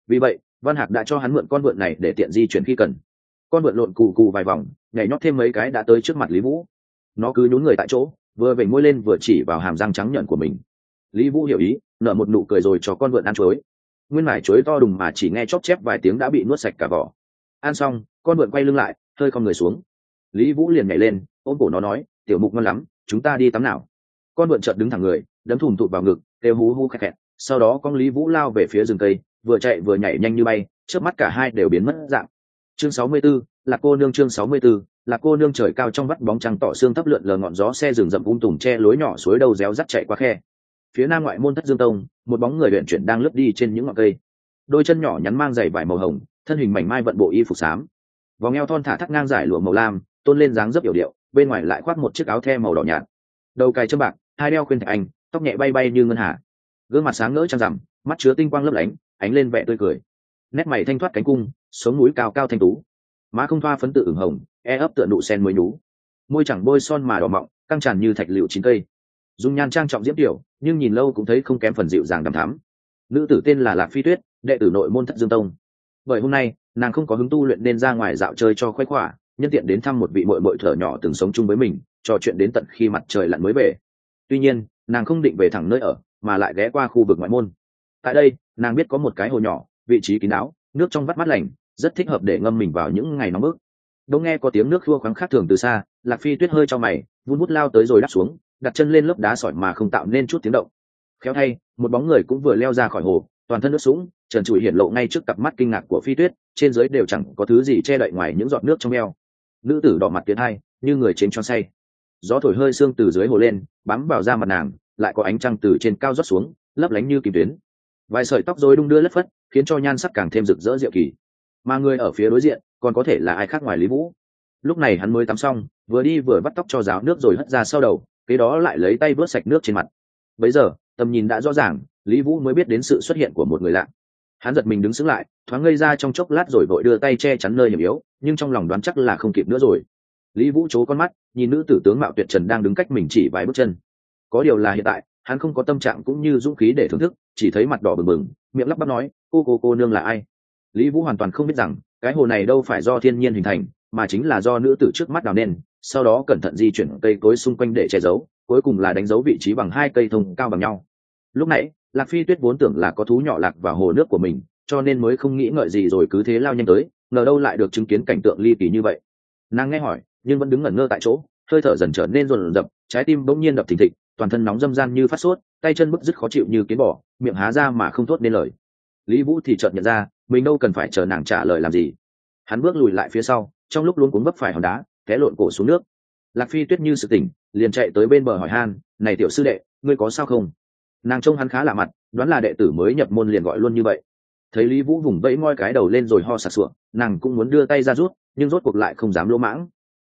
Vì vậy, văn hạc đã cho hắn mượn con vượn này để tiện di chuyển khi cần. Con vượn lộn cù cù vài vòng, nhảy nhót thêm mấy cái đã tới trước mặt lý vũ nó cứ nhún người tại chỗ vừa vẩy môi lên vừa chỉ vào hàm răng trắng nhận của mình. Lý vũ hiểu ý nở một nụ cười rồi cho con vượn ăn chuối. Nguyên mải chuối to đùng mà chỉ nghe chóp chép vài tiếng đã bị nuốt sạch cả vỏ. Ăn xong con vượn quay lưng lại hơi con người xuống. Lý vũ liền nhảy lên ôm cổ nó nói tiểu mục ngon lắm chúng ta đi tắm nào. Con vượn chợt đứng thẳng người đấm thùm tụt vào ngực kêu hú hú khẹt khẹt. Sau đó con lý vũ lao về phía rừng cây vừa chạy vừa nhảy nhanh như bay trước mắt cả hai đều biến mất dạng. Chương 64, là cô nương chương 64, là cô nương trời cao trong vắt bóng trăng tỏ xương thấp lượn lờ ngọn gió xe rừng rậm ung tùng che lối nhỏ suối đầu réo rắt chạy qua khe. Phía nam ngoại môn thất dương tông, một bóng người luyện chuyển đang lướt đi trên những ngọn cây. Đôi chân nhỏ nhắn mang giày vải màu hồng, thân hình mảnh mai vận bộ y phục xám. Vòng eo thon thả thắt ngang giải lụa màu lam, tôn lên dáng dấp yểu điệu, bên ngoài lại khoác một chiếc áo the màu đỏ nhạt. Đầu cài châm bạc, hai đeo khuyên thạch anh, tóc nhẹ bay bay như ngân hà. Gương mặt sáng ngỡ trăng rằm, mắt chứa tinh quang lấp lánh, ánh lên vẻ tươi cười. Nét mày thanh thoát cánh cung, sống núi cao cao thanh tú má không thoa phấn tự ửng hồng e ấp tựa nụ sen mới nhú. Môi chẳng bôi son mà đỏ mọng, căng tràn như thạch liệu chín cây. Dung nhan trang trọng diễm tiểu, nhưng nhìn lâu cũng thấy không kém phần dịu dàng đằm thắm. Nữ tử tên là lạc phi tuyết, đệ tử nội môn thất dương tông. Bởi hôm nay, nàng không có hứng tu luyện nên ra ngoài dạo chơi cho khoái khỏa, nhân tiện đến thăm một vị mội mội thở nhỏ từng sống chung với mình, trò chuyện đến tận khi mặt trời lặn mới về. Tuy nhiên, nàng không định về thẳng nơi ở, mà lại ghé qua khu vực ngoại môn. Tại đây, nàng biết có một cái hồ nhỏ, vị trí kín đáo, nước trong vắt mát lành rất thích hợp để ngâm mình vào những ngày nóng bức. Đâu nghe có tiếng nước khua khoáng khác thường từ xa, lạc phi tuyết hơi cho mày, vun bút lao tới rồi đắp xuống, đặt chân lên lớp đá sỏi mà không tạo nên chút tiếng động. Khéo thay, một bóng người cũng vừa leo ra khỏi hồ, toàn thân nước sũng, trần trụi hiển lộ ngay trước cặp mắt kinh ngạc của phi tuyết, trên dưới đều chẳng có thứ gì che đậy ngoài những giọt nước trong eo. Nữ tử đỏ mặt tiến hai, như người trên cho say. Gió thổi hơi xương từ dưới hồ lên, bám vào da mặt nàng, lại có ánh trăng từ trên cao rót xuống, lấp lánh như kim tuyến. Vài sợi tóc rối đung đưa lất phất, khiến cho nhan sắc càng thêm rực rỡ diệu kỳ mà người ở phía đối diện, còn có thể là ai khác ngoài lý vũ. Lúc này hắn mới tắm xong, vừa đi vừa bắt tóc cho ráo nước rồi hất ra sau đầu, kế đó lại lấy tay vớt sạch nước trên mặt. Bấy giờ, tầm nhìn đã rõ ràng, lý vũ mới biết đến sự xuất hiện của một người lạ. Hắn giật mình đứng xứng lại, thoáng ngây ra trong chốc lát rồi vội đưa tay che chắn nơi hiểm yếu, nhưng trong lòng đoán chắc là không kịp nữa rồi. Lý vũ chố con mắt, nhìn nữ tử tướng mạo tuyệt trần đang đứng cách mình chỉ vài bước chân. Có điều là hiện tại, hắn không có tâm trạng cũng như dũng khí để thưởng thức, chỉ thấy mặt đỏ bừng bừng, miệng lắp bắp nói, cô cô cô nương là ai? Lý vũ hoàn toàn không biết rằng, cái hồ này đâu phải do thiên nhiên hình thành, mà chính là do nữ tử trước mắt đào nên, sau đó cẩn thận di chuyển cây cối xung quanh để che giấu, cuối cùng là đánh dấu vị trí bằng hai cây thông cao bằng nhau. Lúc nãy, lạc phi tuyết vốn tưởng là có thú nhỏ lạc vào hồ nước của mình, cho nên mới không nghĩ ngợi gì rồi cứ thế lao nhanh tới, ngờ đâu lại được chứng kiến cảnh tượng ly kỳ như vậy. Nàng nghe hỏi, nhưng vẫn đứng ngẩn ngơ tại chỗ, hơi thở dần trở nên rồn rập, trái tim bỗng nhiên đập thình thịch, toàn thân nóng dâm gian như phát sốt, tay chân bức dứt khó chịu như kiến bỏ miệng há ra mà không thốt nên lời. Lý vũ thì chợt nhận ra mình đâu cần phải chờ nàng trả lời làm gì. Hắn bước lùi lại phía sau, trong lúc luôn cuống vấp phải hòn đá, té lộn cổ xuống nước. Lạc phi tuyết như sự tỉnh, liền chạy tới bên bờ hỏi han, này tiểu sư đệ, ngươi có sao không? Nàng trông hắn khá lạ mặt, đoán là đệ tử mới nhập môn liền gọi luôn như vậy. Thấy lý vũ vùng vẫy ngoi cái đầu lên rồi ho sặc sụa, nàng cũng muốn đưa tay ra rút, nhưng rốt cuộc lại không dám lỗ mãng.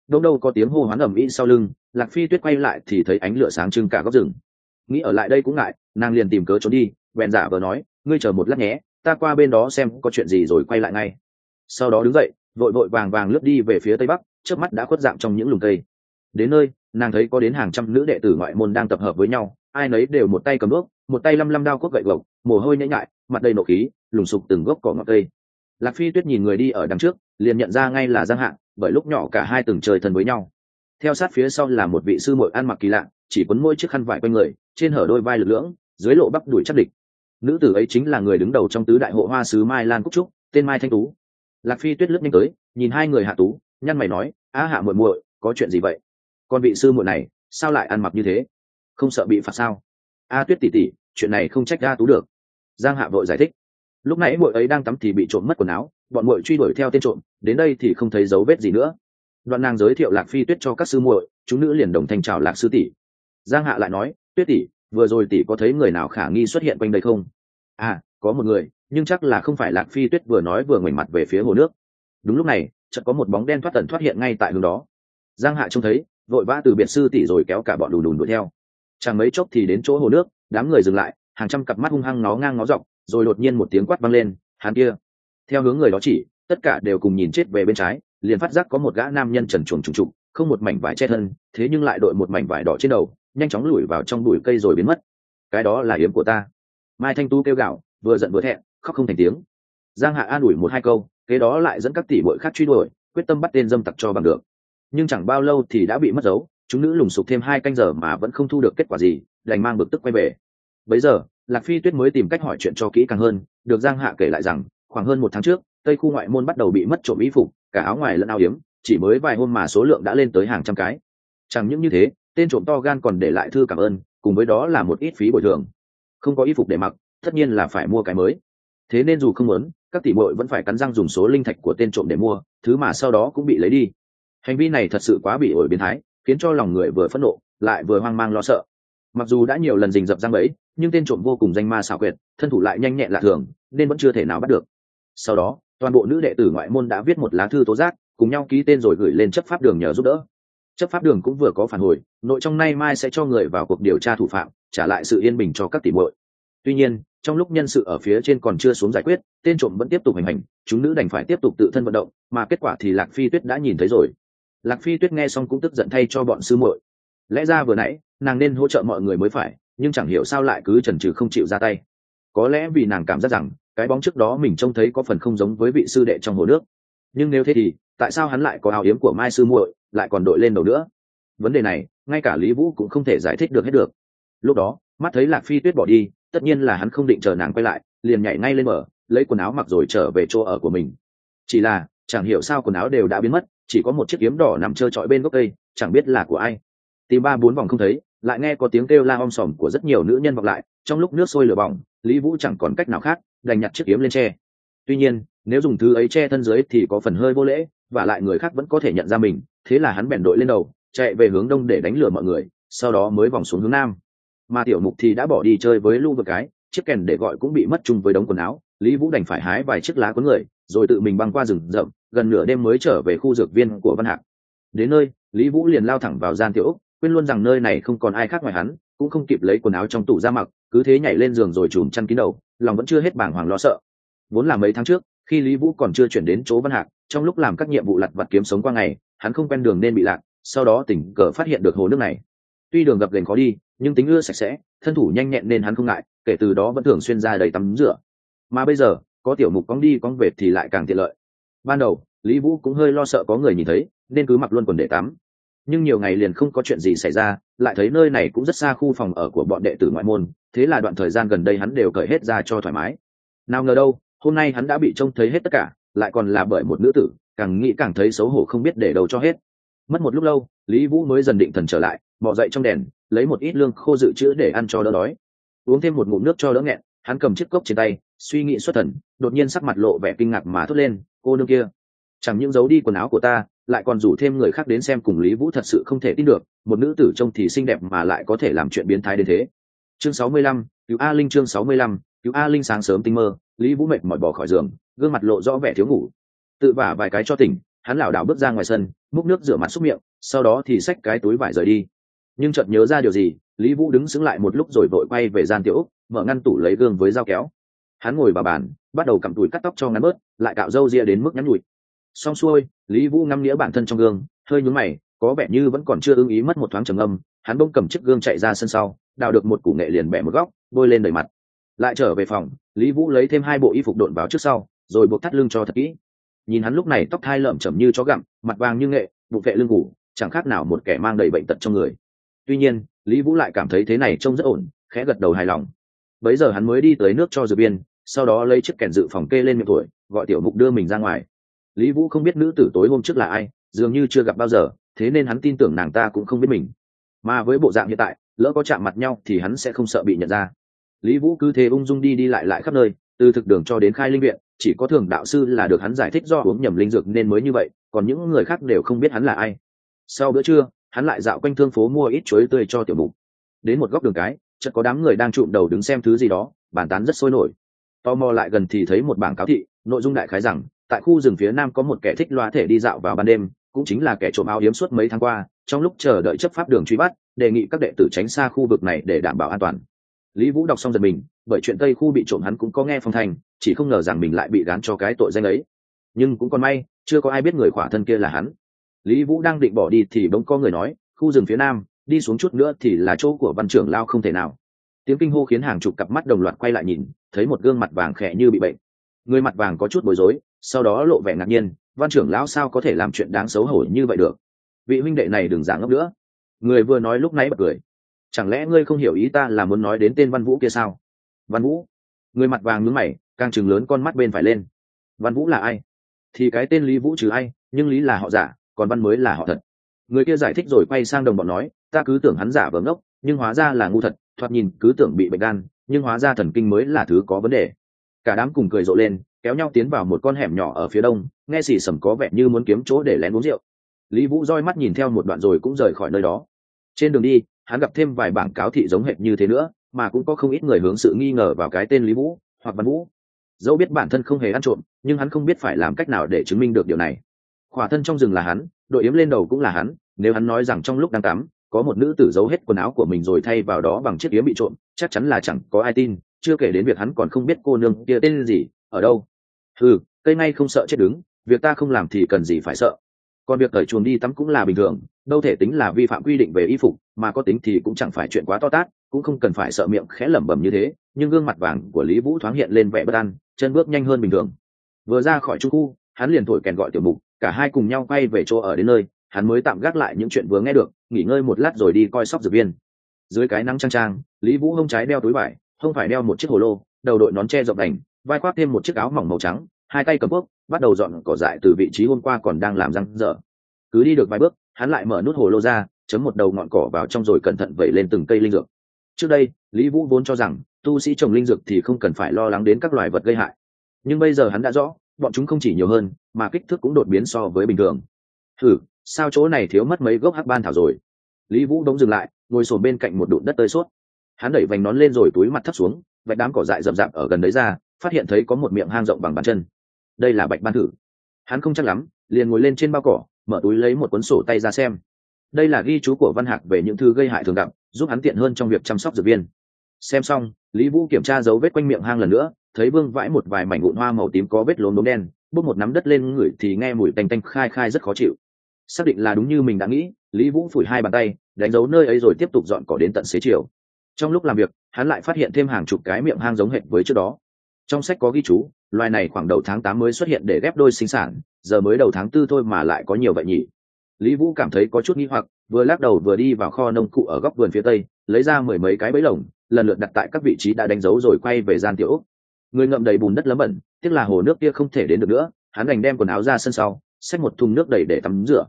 Đâu đâu có tiếng hô hoán ầm ĩ sau lưng, lạc phi tuyết quay lại thì thấy ánh lửa sáng trưng cả góc rừng. Nghĩ ở lại đây cũng ngại, nàng liền tìm cớ trốn đi, bèn giả vờ nói, ngươi chờ một lát nhé ta qua bên đó xem có chuyện gì rồi quay lại ngay. Sau đó đứng dậy, vội vội vàng vàng lướt đi về phía tây bắc, trước mắt đã khuất dạng trong những lùm cây. Đến nơi, nàng thấy có đến hàng trăm nữ đệ tử ngoại môn đang tập hợp với nhau, ai nấy đều một tay cầm ước, một tay lăm lăm đao quốc gậy gộc, mồ hôi nhễ nhại, mặt đầy nộ khí, lùng sục từng gốc cỏ ngọn cây. Lạc phi tuyết nhìn người đi ở đằng trước, liền nhận ra ngay là giang hạng bởi lúc nhỏ cả hai từng chơi thân với nhau. Theo sát phía sau là một vị sư muội ăn mặc kỳ lạ, chỉ quấn môi chiếc khăn vải quanh người, trên hở đôi vai lực lưỡng, dưới lộ bắp đuổi chắc địch nữ tử ấy chính là người đứng đầu trong tứ đại hộ hoa sứ mai lan cúc trúc, tên mai thanh tú. Lạc phi tuyết lướt nhanh tới, nhìn hai người hạ tú, nhăn mày nói á hạ muội muội, có chuyện gì vậy? Con vị sư muội này, sao lại ăn mặc như thế? Không sợ bị phạt sao? A tuyết tỉ tỉ chuyện này không trách a tú được. Giang hạ vội giải thích. Lúc nãy muội ấy đang tắm thì bị trộm mất quần áo, bọn muội truy đuổi theo tên trộm, đến đây thì không thấy dấu vết gì nữa. Đoạn nàng giới thiệu lạc phi tuyết cho các sư muội chúng nữ liền đồng thanh chào lạc sư tỷ. Giang hạ lại nói, tuyết tỷ vừa rồi tỷ có thấy người nào khả nghi xuất hiện quanh đây không? À có một người, nhưng chắc là không phải lạc phi tuyết vừa nói vừa ngoảnh mặt về phía hồ nước. Đúng lúc này, chợt có một bóng đen thoát tần thoát hiện ngay tại hướng đó. Giang hạ trông thấy, vội vã từ biệt sư tỷ rồi kéo cả bọn đùn đùn đuổi theo. Chẳng mấy chốc thì đến chỗ hồ nước, đám người dừng lại, hàng trăm cặp mắt hung hăng nó ngang nó dọc, rồi đột nhiên một tiếng quát vang lên, hắn kia. Theo hướng người đó chỉ, tất cả đều cùng nhìn chết về bên trái, liền phát giác có một gã nam nhân trần chuồng trùng trục, không một mảnh vải che thân, thế nhưng lại đội một mảnh vải đỏ trên đầu nhanh chóng lủi vào trong bụi cây rồi biến mất. Cái đó là yếm của ta. Mai thanh tu kêu gạo vừa giận vừa thẹn, khóc không thành tiếng. Giang hạ an ủi một hai câu, kế đó lại dẫn các tỷ bội khác truy đuổi, quyết tâm bắt tên dâm tặc cho bằng được. Nhưng chẳng bao lâu thì đã bị mất dấu, chúng nữ lùng sục thêm hai canh giờ mà vẫn không thu được kết quả gì, đành mang bực tức quay về. Bấy giờ, lạc phi tuyết mới tìm cách hỏi chuyện cho kỹ càng hơn, được giang hạ kể lại rằng, khoảng hơn một tháng trước, tây khu ngoại môn bắt đầu bị mất trộm y phục, cả áo ngoài lẫn áo yếm, chỉ mới vài hôm mà số lượng đã lên tới hàng trăm cái. Chẳng những như thế tên trộm to gan còn để lại thư cảm ơn, cùng với đó là một ít phí bồi thường. Không có y phục để mặc, tất nhiên là phải mua cái mới. Thế nên dù không muốn, các tỷ muội vẫn phải cắn răng dùng số linh thạch của tên trộm để mua, thứ mà sau đó cũng bị lấy đi. Hành vi này thật sự quá bị ổi biến thái, khiến cho lòng người vừa phẫn nộ, lại vừa hoang mang lo sợ. Mặc dù đã nhiều lần rình rập răng bẫy, nhưng tên trộm vô cùng danh ma xảo quyệt, thân thủ lại nhanh nhẹn lạ thường, nên vẫn chưa thể nào bắt được. Sau đó, toàn bộ nữ đệ tử ngoại môn đã viết một lá thư tố giác, cùng nhau ký tên rồi gửi lên chấp pháp đường nhờ giúp đỡ chấp pháp đường cũng vừa có phản hồi, nội trong nay mai sẽ cho người vào cuộc điều tra thủ phạm, trả lại sự yên bình cho các tỷ muội. Tuy nhiên, trong lúc nhân sự ở phía trên còn chưa xuống giải quyết, tên trộm vẫn tiếp tục hành hành, chúng nữ đành phải tiếp tục tự thân vận động, mà kết quả thì lạc phi tuyết đã nhìn thấy rồi. Lạc phi tuyết nghe xong cũng tức giận thay cho bọn sư muội. Lẽ ra vừa nãy, nàng nên hỗ trợ mọi người mới phải, nhưng chẳng hiểu sao lại cứ chần chừ không chịu ra tay. Có lẽ vì nàng cảm giác rằng, cái bóng trước đó mình trông thấy có phần không giống với vị sư đệ trong hồ nước nhưng nếu thế thì, tại sao hắn lại có áo yếm của mai sư muội, lại còn đội lên đầu nữa? Vấn đề này, ngay cả lý vũ cũng không thể giải thích được hết được. Lúc đó, mắt thấy lạc phi tuyết bỏ đi, tất nhiên là hắn không định chờ nàng quay lại, liền nhảy ngay lên mở lấy quần áo mặc rồi trở về chỗ ở của mình. Chỉ là, chẳng hiểu sao quần áo đều đã biến mất, chỉ có một chiếc kiếm đỏ nằm trơ trọi bên gốc cây, chẳng biết là của ai. Tìm ba bốn vòng không thấy, lại nghe có tiếng kêu la om sòm của rất nhiều nữ nhân vọng lại, trong lúc nước sôi lửa bỏng, lý vũ chẳng còn cách nào khác, đành nhặt chiếc kiếm lên tre. Tuy nhiên nếu dùng thứ ấy che thân dưới thì có phần hơi vô lễ, và lại người khác vẫn có thể nhận ra mình, thế là hắn bèn đội lên đầu, chạy về hướng đông để đánh lừa mọi người, sau đó mới vòng xuống hướng nam. Mà tiểu mục thì đã bỏ đi chơi với lưu vực cái, chiếc kèn để gọi cũng bị mất chung với đống quần áo. Lý vũ đành phải hái vài chiếc lá cuốn người, rồi tự mình băng qua rừng rậm, gần nửa đêm mới trở về khu dược viên của văn hạc. Đến nơi, lý vũ liền lao thẳng vào gian tiểu úc, quên luôn rằng nơi này không còn ai khác ngoài hắn, cũng không kịp lấy quần áo trong tủ ra mặc, cứ thế nhảy lên giường rồi chùm chăn kín đầu, lòng vẫn chưa hết bàng hoàng lo sợ. Vốn là mấy tháng trước khi lý vũ còn chưa chuyển đến chỗ văn hạc, trong lúc làm các nhiệm vụ lặt vặt kiếm sống qua ngày, hắn không quen đường nên bị lạc, sau đó tình cờ phát hiện được hồ nước này. Tuy đường gập gành khó đi, nhưng tính ưa sạch sẽ, thân thủ nhanh nhẹn nên hắn không ngại, kể từ đó vẫn thường xuyên ra đầy tắm rửa. Mà bây giờ, có tiểu mục cong đi cong vệt thì lại càng tiện lợi. Ban đầu, lý vũ cũng hơi lo sợ có người nhìn thấy, nên cứ mặc luôn quần để tắm. Nhưng nhiều ngày liền không có chuyện gì xảy ra, lại thấy nơi này cũng rất xa khu phòng ở của bọn đệ tử ngoại môn, thế là đoạn thời gian gần đây hắn đều cởi hết ra cho thoải mái. Nào ngờ đâu hôm nay hắn đã bị trông thấy hết tất cả, lại còn là bởi một nữ tử, càng nghĩ càng thấy xấu hổ không biết để đầu cho hết. Mất một lúc lâu, lý vũ mới dần định thần trở lại, bỏ dậy trong đèn, lấy một ít lương khô dự trữ để ăn cho đỡ đói. Uống thêm một ngụm nước cho đỡ nghẹn, hắn cầm chiếc cốc trên tay, suy nghĩ xuất thần, đột nhiên sắc mặt lộ vẻ kinh ngạc mà thốt lên, cô nương kia, chẳng những giấu đi quần áo của ta, lại còn rủ thêm người khác đến xem cùng lý vũ thật sự không thể tin được, một nữ tử trông thì xinh đẹp mà lại có thể làm chuyện biến thái đến thế. Chương sáu mươi lăm, cứu a linh chương sáu mươi lăm, cứu a linh sáng sớm tinh mơ lý vũ mệt mỏi bỏ khỏi giường, gương mặt lộ rõ vẻ thiếu ngủ. Tự vả vài cái cho tỉnh, hắn lảo đảo bước ra ngoài sân, múc nước rửa mặt xúc miệng, sau đó thì xách cái túi vải rời đi. Nhưng chợt nhớ ra điều gì, lý vũ đứng xứng lại một lúc rồi vội quay về gian tiểu úc, mở ngăn tủ lấy gương với dao kéo. Hắn ngồi vào bàn, bắt đầu cầm tủi cắt tóc cho ngắn bớt, lại cạo râu ria đến mức ngắn nhụi xong xuôi, lý vũ ngắm nghĩa bản thân trong gương, hơi nhún mày, có vẻ như vẫn còn chưa ưng ý mất một thoáng trầm âm, hắn bỗng cầm chiếc gương chạy ra sân sau, đào được một củ nghệ liền bẻ một góc, bôi lên đầy mặt. Lại trở về phòng lý vũ lấy thêm hai bộ y phục độn vào trước sau, rồi buộc thắt lưng cho thật kỹ. Nhìn hắn lúc này tóc thai lợm chầm như chó gặm, mặt vàng như nghệ, bụng vệ lưng ngủ, chẳng khác nào một kẻ mang đầy bệnh tật trong người. Tuy nhiên, lý vũ lại cảm thấy thế này trông rất ổn, khẽ gật đầu hài lòng. Bấy giờ hắn mới đi tới nước cho dược biên sau đó lấy chiếc kèn dự phòng kê lên miệng tuổi, gọi tiểu mục đưa mình ra ngoài. Lý vũ không biết nữ tử tối hôm trước là ai, dường như chưa gặp bao giờ, thế nên hắn tin tưởng nàng ta cũng không biết mình. Mà với bộ dạng hiện tại, lỡ có chạm mặt nhau thì hắn sẽ không sợ bị nhận ra lý vũ cứ thế ung dung đi đi lại lại khắp nơi, từ thực đường cho đến khai linh viện, chỉ có thường đạo sư là được hắn giải thích do uống nhầm linh dược nên mới như vậy, còn những người khác đều không biết hắn là ai. Sau bữa trưa, hắn lại dạo quanh thương phố mua ít chuối tươi cho tiểu bụng đến một góc đường cái, chợt có đám người đang trụm đầu đứng xem thứ gì đó, bàn tán rất sôi nổi. Tò mò lại gần thì thấy một bảng cáo thị, nội dung đại khái rằng, tại khu rừng phía nam có một kẻ thích loa thể đi dạo vào ban đêm, cũng chính là kẻ trộm áo hiếm suốt mấy tháng qua, trong lúc chờ đợi chấp pháp đường truy bắt, đề nghị các đệ tử tránh xa khu vực này để đảm bảo an toàn lý vũ đọc xong giật mình, bởi chuyện tây khu bị trộm hắn cũng có nghe phong thành, chỉ không ngờ rằng mình lại bị gán cho cái tội danh ấy. Nhưng cũng còn may, chưa có ai biết người khỏa thân kia là hắn. Lý vũ đang định bỏ đi thì bỗng có người nói, khu rừng phía nam, đi xuống chút nữa thì là chỗ của văn trưởng lao không thể nào. Tiếng kinh hô khiến hàng chục cặp mắt đồng loạt quay lại nhìn, thấy một gương mặt vàng khẽ như bị bệnh. Người mặt vàng có chút bối rối, sau đó lộ vẻ ngạc nhiên, văn trưởng lão sao có thể làm chuyện đáng xấu hổ như vậy được? Vị huynh đệ này đừng giả ngốc nữa. Người vừa nói lúc nãy bật cười chẳng lẽ ngươi không hiểu ý ta là muốn nói đến tên văn vũ kia sao? Văn vũ. Người mặt vàng nhướng mày, càng chừng lớn con mắt bên phải lên. Văn vũ là ai? Thì cái tên lý vũ trừ ai, nhưng lý là họ giả, còn văn mới là họ thật. Người kia giải thích rồi quay sang đồng bọn nói, ta cứ tưởng hắn giả vờ ngốc, nhưng hóa ra là ngu thật, thoạt nhìn cứ tưởng bị bệnh gan, nhưng hóa ra thần kinh mới là thứ có vấn đề. Cả đám cùng cười rộ lên, kéo nhau tiến vào một con hẻm nhỏ ở phía đông, nghe xì sầm có vẻ như muốn kiếm chỗ để lén uống rượu. Lý vũ roi mắt nhìn theo một đoạn rồi cũng rời khỏi nơi đó. Trên đường đi hắn gặp thêm vài bảng cáo thị giống hệt như thế nữa, mà cũng có không ít người hướng sự nghi ngờ vào cái tên lý vũ, hoặc văn vũ. Dẫu biết bản thân không hề ăn trộm, nhưng hắn không biết phải làm cách nào để chứng minh được điều này. Khỏa thân trong rừng là hắn, đội yếm lên đầu cũng là hắn, nếu hắn nói rằng trong lúc đang tắm, có một nữ tử giấu hết quần áo của mình rồi thay vào đó bằng chiếc yếm bị trộm, chắc chắn là chẳng có ai tin, chưa kể đến việc hắn còn không biết cô nương kia tên gì, ở đâu. Ừ cây ngay không sợ chết đứng, việc ta không làm thì cần gì phải sợ còn việc cởi chuồng đi tắm cũng là bình thường, đâu thể tính là vi phạm quy định về y phục, mà có tính thì cũng chẳng phải chuyện quá to tát, cũng không cần phải sợ miệng khẽ lẩm bẩm như thế, nhưng gương mặt vàng của lý vũ thoáng hiện lên vẻ bất an, chân bước nhanh hơn bình thường. Vừa ra khỏi trung khu, hắn liền thổi kèn gọi tiểu mục, cả hai cùng nhau quay về chỗ ở đến nơi, hắn mới tạm gác lại những chuyện vừa nghe được, nghỉ ngơi một lát rồi đi coi sóc dược viên. Dưới cái nắng trang trang lý vũ hông trái đeo túi vải không phải đeo một chiếc hồ lô, đầu đội nón tre rộng đành, vai khoác thêm một chiếc áo mỏng màu trắng hai tay cầm bước bắt đầu dọn cỏ dại từ vị trí hôm qua còn đang làm răng dở cứ đi được vài bước, hắn lại mở nút hồ lô ra, chấm một đầu ngọn cỏ vào trong rồi cẩn thận vẩy lên từng cây linh dược. Trước đây, lý vũ vốn cho rằng, tu sĩ trồng linh dược thì không cần phải lo lắng đến các loài vật gây hại. Nhưng bây giờ hắn đã rõ, bọn chúng không chỉ nhiều hơn, mà kích thước cũng đột biến so với bình thường. Thử, sao chỗ này thiếu mất mấy gốc hắc ban thảo rồi? Lý vũ đống dừng lại, ngồi sồn bên cạnh một đụn đất tơi suốt hắn đẩy vành nón lên rồi túi mặt thấp xuống vạch đám cỏ dại rậm rạp ở gần đấy ra, phát hiện thấy có một miệng hang rộng bằng bàn chân đây là bạch ban thử. Hắn không chắc lắm, liền ngồi lên trên bao cỏ, mở túi lấy một cuốn sổ tay ra xem. Đây là ghi chú của văn hạc về những thư gây hại thường gặp, giúp hắn tiện hơn trong việc chăm sóc dược viên. Xem xong, lý vũ kiểm tra dấu vết quanh miệng hang lần nữa, thấy vương vãi một vài mảnh vụn hoa màu tím có vết lốm đốm đen bốc một nắm đất lên ngửi thì nghe mùi tanh tanh khai khai rất khó chịu. Xác định là đúng như mình đã nghĩ, lý vũ phủi hai bàn tay, đánh dấu nơi ấy rồi tiếp tục dọn cỏ đến tận xế chiều. Trong lúc làm việc, hắn lại phát hiện thêm hàng chục cái miệng hang giống hệt với trước đó. Trong sách có ghi chú loài này khoảng đầu tháng tám mới xuất hiện để ghép đôi sinh sản, giờ mới đầu tháng tư thôi mà lại có nhiều vậy nhỉ? Lý vũ cảm thấy có chút nghi hoặc, vừa lắc đầu vừa đi vào kho nông cụ ở góc vườn phía tây, lấy ra mười mấy cái bẫy lồng, lần lượt đặt tại các vị trí đã đánh dấu rồi quay về gian tiểu úc. Người ngậm đầy bùn đất lấm bẩn tiếc là hồ nước kia không thể đến được nữa, hắn đành đem quần áo ra sân sau, xách một thùng nước đầy để tắm rửa.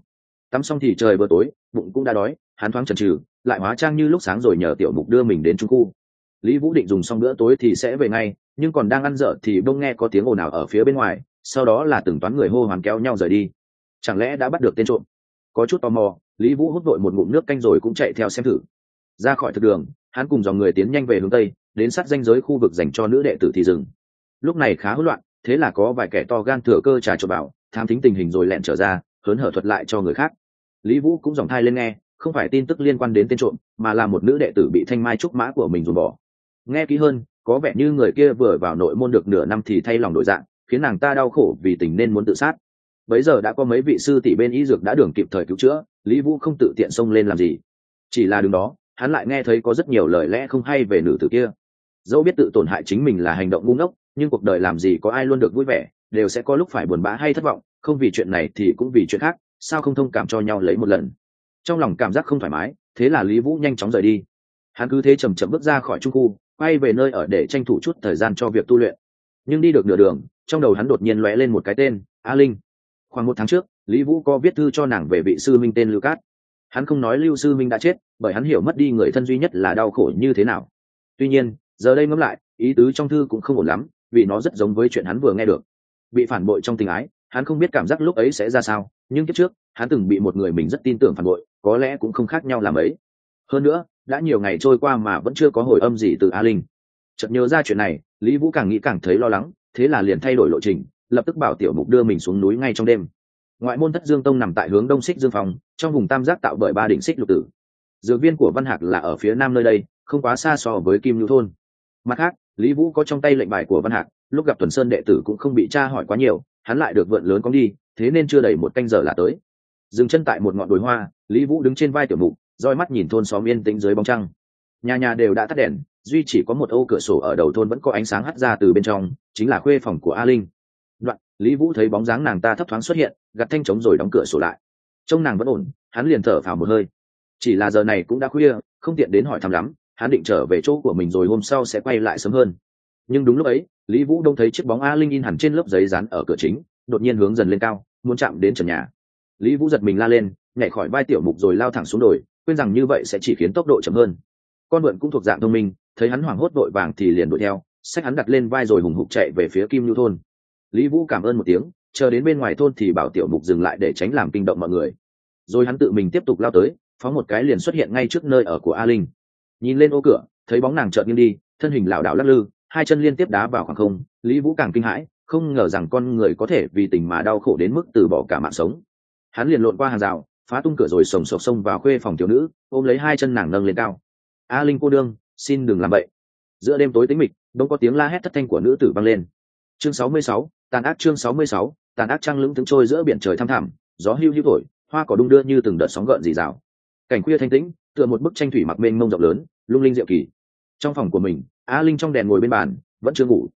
Tắm xong thì trời vừa tối, bụng cũng đã đói, hắn thoáng chần chừ, lại hóa trang như lúc sáng rồi nhờ tiểu mục đưa mình đến trung khu. Lý vũ định dùng xong bữa tối thì sẽ về ngay nhưng còn đang ăn dở thì bông nghe có tiếng ồn ào ở phía bên ngoài sau đó là từng toán người hô hoán kéo nhau rời đi. Chẳng lẽ đã bắt được tên trộm? Có chút tò mò lý vũ hút vội một ngụm nước canh rồi cũng chạy theo xem thử. Ra khỏi thực đường hắn cùng dòng người tiến nhanh về hướng tây đến sát danh giới khu vực dành cho nữ đệ tử thì dừng. lúc này khá hỗn loạn thế là có vài kẻ to gan thừa cơ trà trộm vào, tham thính tình hình rồi lẹn trở ra hớn hở thuật lại cho người khác. Lý vũ cũng dòng thai lên nghe không phải tin tức liên quan đến tên trộm mà là một nữ đệ tử bị thanh mai trúc mã của mình dồn bỏ. Nghe kỹ hơn có vẻ như người kia vừa vào nội môn được nửa năm thì thay lòng đổi dạng, khiến nàng ta đau khổ vì tình nên muốn tự sát. Bấy giờ đã có mấy vị sư tỷ bên y dược đã đường kịp thời cứu chữa, lý vũ không tự tiện xông lên làm gì. Chỉ là đứng đó, hắn lại nghe thấy có rất nhiều lời lẽ không hay về nữ tử kia. Dẫu biết tự tổn hại chính mình là hành động ngu ngốc, nhưng cuộc đời làm gì có ai luôn được vui vẻ, đều sẽ có lúc phải buồn bã hay thất vọng, không vì chuyện này thì cũng vì chuyện khác, sao không thông cảm cho nhau lấy một lần. Trong lòng cảm giác không thoải mái, thế là lý vũ nhanh chóng rời đi. Hắn cứ thế chầm chậm bước ra khỏi trung khu quay về nơi ở để tranh thủ chút thời gian cho việc tu luyện. Nhưng đi được nửa đường, trong đầu hắn đột nhiên lóe lên một cái tên, a linh. Khoảng một tháng trước, lý vũ có viết thư cho nàng về vị sư minh tên lưu cát. Hắn không nói lưu sư minh đã chết, bởi hắn hiểu mất đi người thân duy nhất là đau khổ như thế nào. Tuy nhiên, giờ đây ngẫm lại, ý tứ trong thư cũng không ổn lắm, vì nó rất giống với chuyện hắn vừa nghe được. Bị phản bội trong tình ái, hắn không biết cảm giác lúc ấy sẽ ra sao, nhưng kiếp trước, hắn từng bị một người mình rất tin tưởng phản bội, có lẽ cũng không khác nhau làm ấy. Hơn nữa đã nhiều ngày trôi qua mà vẫn chưa có hồi âm gì từ a linh. Chợt nhớ ra chuyện này, lý vũ càng nghĩ càng thấy lo lắng, thế là liền thay đổi lộ trình, lập tức bảo tiểu mục đưa mình xuống núi ngay trong đêm. Ngoại môn thất dương tông nằm tại hướng đông xích dương phòng, trong vùng tam giác tạo bởi ba đỉnh xích lục tử. Dược viên của văn hạc là ở phía nam nơi đây, không quá xa so với kim lưu thôn. Mặt khác, lý vũ có trong tay lệnh bài của văn hạc, lúc gặp tuần sơn đệ tử cũng không bị tra hỏi quá nhiều, hắn lại được vượn lớn cóng đi, thế nên chưa đầy một canh giờ là tới. Dừng chân tại một ngọn đồi hoa, lý vũ đứng trên vai tiểu mục roi mắt nhìn thôn xóm yên tĩnh dưới bóng trăng. Nhà nhà đều đã tắt đèn, duy chỉ có một ô cửa sổ ở đầu thôn vẫn có ánh sáng hắt ra từ bên trong, chính là khuê phòng của a linh. Đoạn, lý vũ thấy bóng dáng nàng ta thấp thoáng xuất hiện gặt thanh trống rồi đóng cửa sổ lại. Trông nàng vẫn ổn, hắn liền thở phào một hơi. Chỉ là giờ này cũng đã khuya, không tiện đến hỏi thăm lắm, hắn định trở về chỗ của mình rồi hôm sau sẽ quay lại sớm hơn. Nhưng đúng lúc ấy, lý vũ đông thấy chiếc bóng a linh in hẳn trên lớp giấy dán ở cửa chính, đột nhiên hướng dần lên cao, muốn chạm đến trần nhà. Lý vũ giật mình la lên, nhảy khỏi vai tiểu mục rồi lao thẳng xuống đồi quên rằng như vậy sẽ chỉ khiến tốc độ chậm hơn. Con vượn cũng thuộc dạng thông minh, thấy hắn hoảng hốt vội vàng thì liền đuổi theo sách hắn đặt lên vai rồi hùng hục chạy về phía kim nhu thôn. Lý vũ cảm ơn một tiếng, chờ đến bên ngoài thôn thì bảo tiểu mục dừng lại để tránh làm kinh động mọi người. Rồi hắn tự mình tiếp tục lao tới, phóng một cái liền xuất hiện ngay trước nơi ở của a linh. Nhìn lên ô cửa, thấy bóng nàng trợn nghiêng đi, thân hình lảo đảo lắc lư, hai chân liên tiếp đá vào khoảng không, lý vũ càng kinh hãi, không ngờ rằng con người có thể vì tình mà đau khổ đến mức từ bỏ cả mạng sống. Hắn liền lộn qua hàng rào phá tung cửa rồi sồng sộc xông vào khuê phòng thiếu nữ ôm lấy hai chân nàng nâng lên cao. A linh cô đương xin đừng làm vậy. Giữa đêm tối tính mịch đông có tiếng la hét thất thanh của nữ tử vang lên. Chương 66, tàn ác chương 66, tàn ác trăng lững thững trôi giữa biển trời thăm thẳm gió hưu hưu thổi hoa cỏ đung đưa như từng đợt sóng gợn dì rào cảnh khuya thanh tĩnh tựa một bức tranh thủy mặc mênh mông rộng lớn lung linh diệu kỳ. Trong phòng của mình a linh trong đèn ngồi bên bàn vẫn chưa ngủ.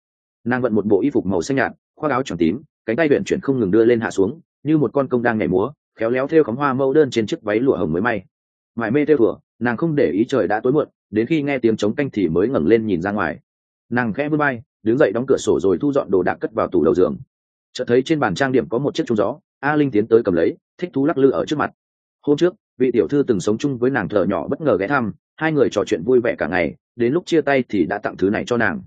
Nàng vận một bộ y phục màu xanh nhạt khoác áo tròn tím cánh tay luyện chuyển không ngừng đưa lên hạ xuống như một con công đang nhảy múa khéo léo thêu khóm hoa mẫu đơn trên chiếc váy lụa hồng mới may. Mải mê thêu thủa, nàng không để ý trời đã tối muộn, đến khi nghe tiếng trống canh thì mới ngẩng lên nhìn ra ngoài. Nàng khẽ vươn bay đứng dậy đóng cửa sổ rồi thu dọn đồ đạc cất vào tủ đầu giường. Chợt thấy trên bàn trang điểm có một chiếc trung gió, a linh tiến tới cầm lấy, thích thú lắc lư ở trước mặt. Hôm trước, vị tiểu thư từng sống chung với nàng thợ nhỏ bất ngờ ghé thăm, hai người trò chuyện vui vẻ cả ngày, đến lúc chia tay thì đã tặng thứ này cho nàng.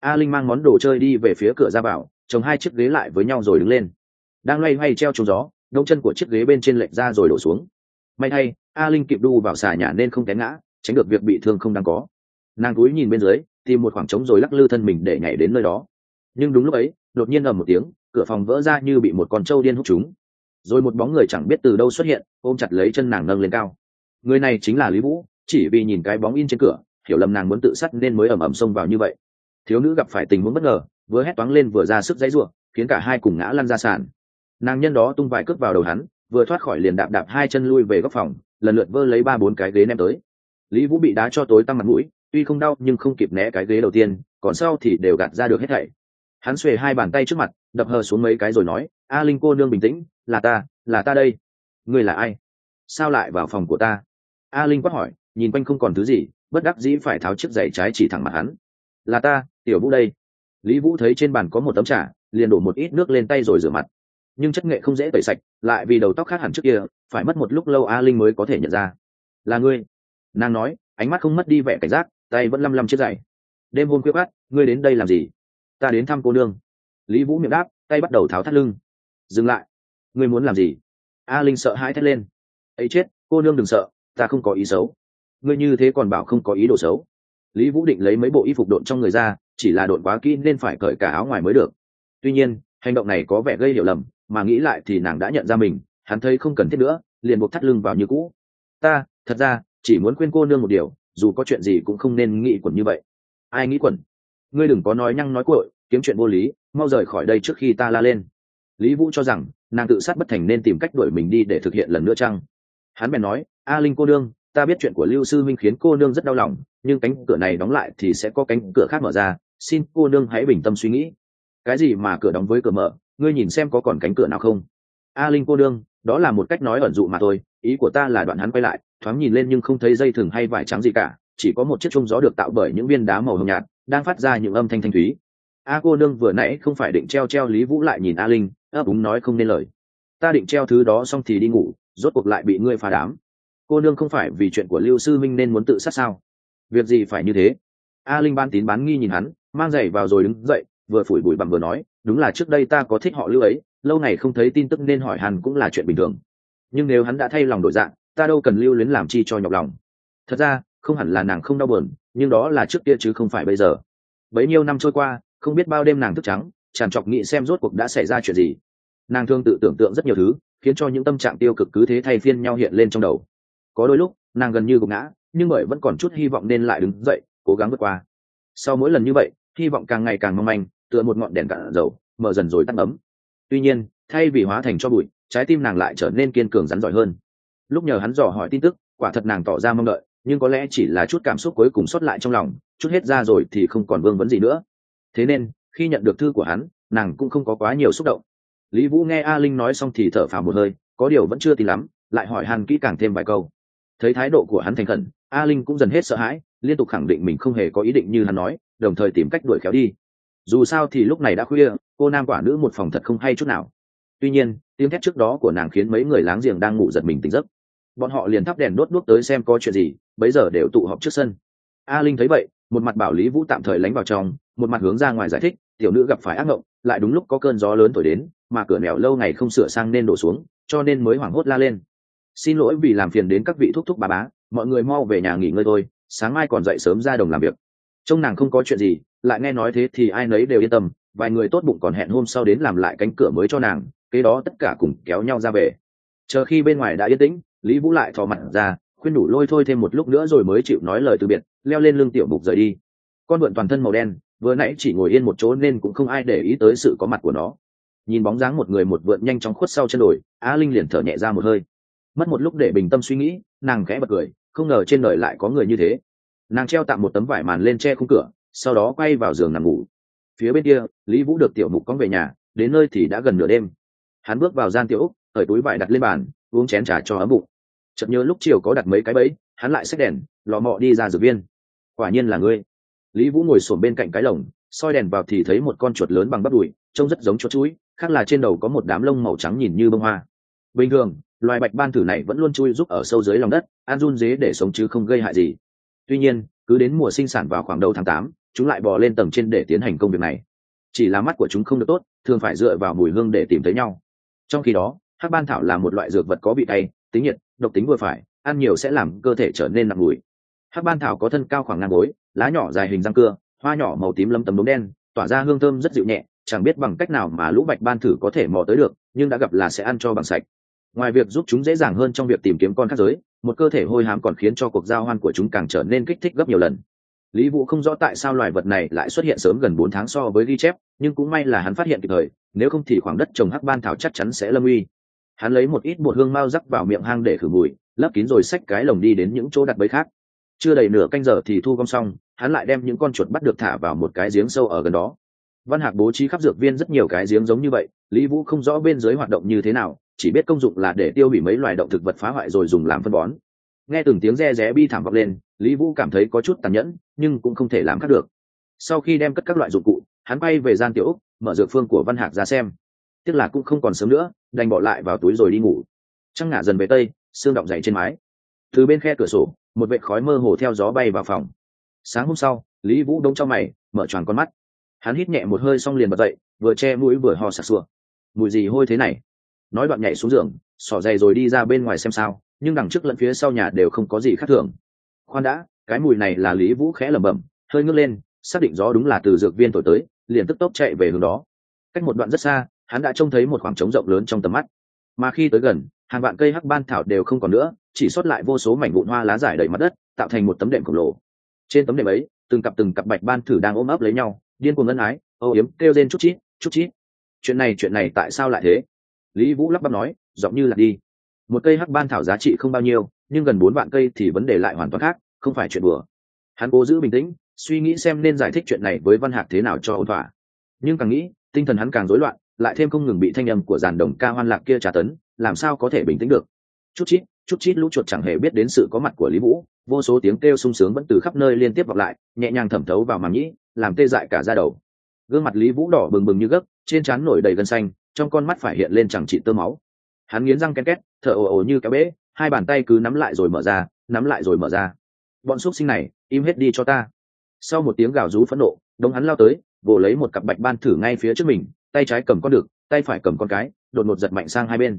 A linh mang món đồ chơi đi về phía cửa ra vào chồng hai chiếc ghế lại với nhau rồi đứng lên. Đang loay hoay treo trúng gió đông chân của chiếc ghế bên trên lệch ra rồi đổ xuống. May thay, a linh kịp đu vào xà nhà nên không té ngã, tránh được việc bị thương không đáng có. Nàng cúi nhìn bên dưới, tìm một khoảng trống rồi lắc lư thân mình để nhảy đến nơi đó. Nhưng đúng lúc ấy, đột nhiên ầm một tiếng, cửa phòng vỡ ra như bị một con trâu điên hút chúng rồi một bóng người chẳng biết từ đâu xuất hiện, ôm chặt lấy chân nàng nâng lên cao. Người này chính là lý vũ, chỉ vì nhìn cái bóng in trên cửa, hiểu lầm nàng muốn tự sát nên mới ầm ầm xông vào như vậy. Thiếu nữ gặp phải tình huống bất ngờ, vừa hét toáng lên vừa ra sức dãy ruộng khiến cả hai cùng ngã lăn ra sàn nàng nhân đó tung vài cước vào đầu hắn, vừa thoát khỏi liền đạp đạp hai chân lui về góc phòng, lần lượt vơ lấy ba bốn cái ghế ném tới. Lý vũ bị đá cho tối tăng mặt mũi, tuy không đau nhưng không kịp né cái ghế đầu tiên, còn sau thì đều gạt ra được hết thảy. Hắn xuề hai bàn tay trước mặt, đập hờ xuống mấy cái rồi nói, a linh cô nương bình tĩnh, là ta là ta đây. Ngươi là ai? Sao lại vào phòng của ta? A linh quát hỏi, nhìn quanh không còn thứ gì, bất đắc dĩ phải tháo chiếc giày trái chỉ thẳng mặt hắn. Là ta, tiểu vũ đây. Lý vũ thấy trên bàn có một tấm trà, liền đổ một ít nước lên tay rồi rửa mặt nhưng chất nghệ không dễ tẩy sạch, lại vì đầu tóc khác hẳn trước kia, phải mất một lúc lâu a linh mới có thể nhận ra. Là ngươi. Nàng nói, ánh mắt không mất đi vẻ cảnh giác, tay vẫn lăm lăm chiếc giày. Đêm hôm khuya khát ngươi đến đây làm gì? Ta đến thăm cô nương. Lý vũ miệng đáp, tay bắt đầu tháo thắt lưng. Dừng lại. Ngươi muốn làm gì? A linh sợ hãi thét lên. Ấy chết, cô nương đừng sợ, ta không có ý xấu. Ngươi như thế còn bảo không có ý đồ xấu. Lý vũ định lấy mấy bộ y phục độn trong người ra, chỉ là độn quá kỹ nên phải cởi cả áo ngoài mới được. Tuy nhiên, hành động này có vẻ gây hiểu lầm mà nghĩ lại thì nàng đã nhận ra mình, hắn thấy không cần thiết nữa, liền buộc thắt lưng vào như cũ. Ta, thật ra, chỉ muốn khuyên cô nương một điều, dù có chuyện gì cũng không nên nghĩ quẩn như vậy. Ai nghĩ quẩn? Ngươi đừng có nói nhăng nói cội kiếm chuyện vô lý, mau rời khỏi đây trước khi ta la lên. Lý vũ cho rằng, nàng tự sát bất thành nên tìm cách đuổi mình đi để thực hiện lần nữa chăng? Hắn bèn nói, a linh cô nương, ta biết chuyện của lưu sư minh khiến cô nương rất đau lòng, nhưng cánh cửa này đóng lại thì sẽ có cánh cửa khác mở ra, xin cô nương hãy bình tâm suy nghĩ. Cái gì mà cửa đóng với cửa mở? Ngươi nhìn xem có còn cánh cửa nào không? A linh cô đương, đó là một cách nói ẩn dụ mà thôi ý của ta là đoạn hắn quay lại thoáng nhìn lên nhưng không thấy dây thừng hay vải trắng gì cả chỉ có một chiếc trung gió được tạo bởi những viên đá màu hồng nhạt đang phát ra những âm thanh thanh thúy. A cô nương vừa nãy không phải định treo treo lý vũ lại nhìn a linh ấp úng nói không nên lời. Ta định treo thứ đó xong thì đi ngủ rốt cuộc lại bị ngươi phá đám. Cô nương không phải vì chuyện của lưu sư minh nên muốn tự sát sao? Việc gì phải như thế? A linh ban tín bán nghi nhìn hắn mang giày vào rồi đứng dậy vừa phủi bụi bằng vừa nói đúng là trước đây ta có thích họ lưu ấy, lâu ngày không thấy tin tức nên hỏi hàn cũng là chuyện bình thường. Nhưng nếu hắn đã thay lòng đổi dạng, ta đâu cần lưu luyến làm chi cho nhọc lòng. Thật ra, không hẳn là nàng không đau buồn, nhưng đó là trước kia chứ không phải bây giờ. Bấy nhiêu năm trôi qua, không biết bao đêm nàng thức trắng, tràn trọc nghĩ xem rốt cuộc đã xảy ra chuyện gì. Nàng thương tự tưởng tượng rất nhiều thứ, khiến cho những tâm trạng tiêu cực cứ thế thay phiên nhau hiện lên trong đầu. Có đôi lúc, nàng gần như gục ngã, nhưng bởi vẫn còn chút hy vọng nên lại đứng dậy, cố gắng vượt qua. Sau mỗi lần như vậy, hy vọng càng ngày càng mong manh tựa một ngọn đèn cạn dầu, mở dần rồi tắt ấm. Tuy nhiên, thay vì hóa thành cho bụi, trái tim nàng lại trở nên kiên cường rắn giỏi hơn. Lúc nhờ hắn dò hỏi tin tức, quả thật nàng tỏ ra mong đợi, nhưng có lẽ chỉ là chút cảm xúc cuối cùng xuất lại trong lòng, chút hết ra rồi thì không còn vương vấn gì nữa. Thế nên, khi nhận được thư của hắn, nàng cũng không có quá nhiều xúc động. Lý vũ nghe a linh nói xong thì thở phào một hơi, có điều vẫn chưa tin lắm, lại hỏi hàn kỹ càng thêm vài câu. Thấy thái độ của hắn thành khẩn, a linh cũng dần hết sợ hãi, liên tục khẳng định mình không hề có ý định như hắn nói, đồng thời tìm cách đuổi khéo đi dù sao thì lúc này đã khuya, cô nam quả nữ một phòng thật không hay chút nào. Tuy nhiên, tiếng thét trước đó của nàng khiến mấy người láng giềng đang ngủ giật mình tỉnh giấc. Bọn họ liền thắp đèn đốt đuốc tới xem có chuyện gì, bấy giờ đều tụ họp trước sân. A linh thấy vậy, một mặt bảo lý vũ tạm thời lánh vào trong, một mặt hướng ra ngoài giải thích, tiểu nữ gặp phải ác mộng, lại đúng lúc có cơn gió lớn thổi đến, mà cửa nẻo lâu ngày không sửa sang nên đổ xuống, cho nên mới hoảng hốt la lên. Xin lỗi vì làm phiền đến các vị thúc thúc bà bá, mọi người mau về nhà nghỉ ngơi thôi, sáng mai còn dậy sớm ra đồng làm việc trông nàng không có chuyện gì, lại nghe nói thế thì ai nấy đều yên tâm, vài người tốt bụng còn hẹn hôm sau đến làm lại cánh cửa mới cho nàng, kế đó tất cả cùng kéo nhau ra về. Chờ khi bên ngoài đã yên tĩnh, lý vũ lại thò mặt ra, khuyên đủ lôi thôi thêm một lúc nữa rồi mới chịu nói lời từ biệt, leo lên lưng tiểu mục rời đi. Con vượn toàn thân màu đen, vừa nãy chỉ ngồi yên một chỗ nên cũng không ai để ý tới sự có mặt của nó. Nhìn bóng dáng một người một vượn nhanh chóng khuất sau chân đồi, á linh liền thở nhẹ ra một hơi. Mất một lúc để bình tâm suy nghĩ, nàng khẽ bật cười, không ngờ trên đời lại có người như thế nàng treo tạm một tấm vải màn lên che khung cửa, sau đó quay vào giường nằm ngủ. Phía bên kia, lý vũ được tiểu mục cóng về nhà, đến nơi thì đã gần nửa đêm. Hắn bước vào gian tiểu úc khởi túi vải đặt lên bàn, uống chén trà cho ấm bụng. Chợt nhớ lúc chiều có đặt mấy cái bẫy, hắn lại xách đèn, lò mọ đi ra dược viên. Quả nhiên là ngươi. Lý vũ ngồi sổm bên cạnh cái lồng, soi đèn vào thì thấy một con chuột lớn bằng bắp đùi, trông rất giống chuột chuối khác là trên đầu có một đám lông màu trắng nhìn như bông hoa. Bình thường, loài bạch ban thử này vẫn luôn chui giúp ở sâu dưới lòng đất an run dế để sống chứ không gây hại gì tuy nhiên, cứ đến mùa sinh sản vào khoảng đầu tháng tám, chúng lại bò lên tầng trên để tiến hành công việc này. Chỉ là mắt của chúng không được tốt, thường phải dựa vào mùi hương để tìm thấy nhau. Trong khi đó, hắc ban thảo là một loại dược vật có vị tay tính nhiệt, độc tính vừa phải, ăn nhiều sẽ làm cơ thể trở nên nặng mùi. Hắc ban thảo có thân cao khoảng ngang gối, lá nhỏ dài hình răng cưa, hoa nhỏ màu tím lấm tấm đốm đen, tỏa ra hương thơm rất dịu nhẹ, chẳng biết bằng cách nào mà lũ bạch ban thử có thể mò tới được, nhưng đã gặp là sẽ ăn cho bằng sạch ngoài việc giúp chúng dễ dàng hơn trong việc tìm kiếm con khác giới, một cơ thể hôi hám còn khiến cho cuộc giao hoan của chúng càng trở nên kích thích gấp nhiều lần. Lý vũ không rõ tại sao loài vật này lại xuất hiện sớm gần bốn tháng so với ghi chép, nhưng cũng may là hắn phát hiện kịp thời, nếu không thì khoảng đất trồng hắc ban thảo chắc chắn sẽ lâm uy. Hắn lấy một ít bột hương mau rắc vào miệng hang để khử mùi, lấp kín rồi xách cái lồng đi đến những chỗ đặt bẫy khác. Chưa đầy nửa canh giờ thì thu gom xong, hắn lại đem những con chuột bắt được thả vào một cái giếng sâu ở gần đó. Văn hạc bố trí khắp dược viên rất nhiều cái giếng giống như vậy, lý vũ không rõ bên dưới hoạt động như thế nào chỉ biết công dụng là để tiêu hủy mấy loài động thực vật phá hoại rồi dùng làm phân bón. Nghe từng tiếng re ré bi thảm vọng lên, lý vũ cảm thấy có chút tàn nhẫn, nhưng cũng không thể làm khác được. Sau khi đem cất các loại dụng cụ, hắn bay về gian tiểu úc, mở dược phương của văn hạc ra xem. Tiếc là cũng không còn sớm nữa, đành bỏ lại vào túi rồi đi ngủ. Trăng ngả dần về tây xương động dậy trên mái. Từ bên khe cửa sổ, một vệ khói mơ hồ theo gió bay vào phòng. Sáng hôm sau, lý vũ đông trong mày, mở tròn con mắt. Hắn hít nhẹ một hơi xong liền bật dậy, vừa che mũi vừa ho sặc sụa. Mùi gì hôi thế này? Nói đoạn nhảy xuống giường, xỏ dày rồi đi ra bên ngoài xem sao, nhưng đằng trước lẫn phía sau nhà đều không có gì khác thường. Khoan đã, cái mùi này là lý vũ khẽ lẩm bẩm, hơi ngước lên, xác định gió đúng là từ dược viên thổi tới, liền tức tốc chạy về hướng đó. Cách một đoạn rất xa, hắn đã trông thấy một khoảng trống rộng lớn trong tầm mắt. Mà khi tới gần, hàng vạn cây hắc ban thảo đều không còn nữa, chỉ sót lại vô số mảnh vụn hoa lá dài đầy mặt đất, tạo thành một tấm đệm khổng lồ. Trên tấm đệm ấy, từng cặp từng cặp bạch ban thử đang ôm ấp lấy nhau, điên cuồng ân ái âu yếm, kêu lên chút chít chút chít chuyện này chuyện này tại sao lại thế? Lý vũ lắp bắp nói, giọng như là đi. Một cây hắc ban thảo giá trị không bao nhiêu, nhưng gần bốn vạn cây thì vấn đề lại hoàn toàn khác, không phải chuyện bừa hắn cố giữ bình tĩnh, suy nghĩ xem nên giải thích chuyện này với văn hạc thế nào cho ổn thỏa. Nhưng càng nghĩ, tinh thần hắn càng rối loạn, lại thêm không ngừng bị thanh âm của giàn đồng ca hoan lạc kia trả tấn, làm sao có thể bình tĩnh được? Chút chít chút chít lũ chuột chẳng hề biết đến sự có mặt của lý vũ, vô số tiếng kêu sung sướng vẫn từ khắp nơi liên tiếp vọng lại, nhẹ nhàng thẩm thấu vào màng nhĩ, làm tê dại cả da đầu. Gương mặt lý vũ đỏ bừng bừng như gấp trên trán nổi đầy gân xanh trong con mắt phải hiện lên chẳng trị tơ máu. Hắn nghiến răng ken két, thở ồ ồ như kéo bế, hai bàn tay cứ nắm lại rồi mở ra, nắm lại rồi mở ra. Bọn xúc sinh này, im hết đi cho ta. Sau một tiếng gào rú phẫn nộ, đống hắn lao tới, vồ lấy một cặp bạch ban thử ngay phía trước mình, tay trái cầm con đực tay phải cầm con cái, đột ngột giật mạnh sang hai bên.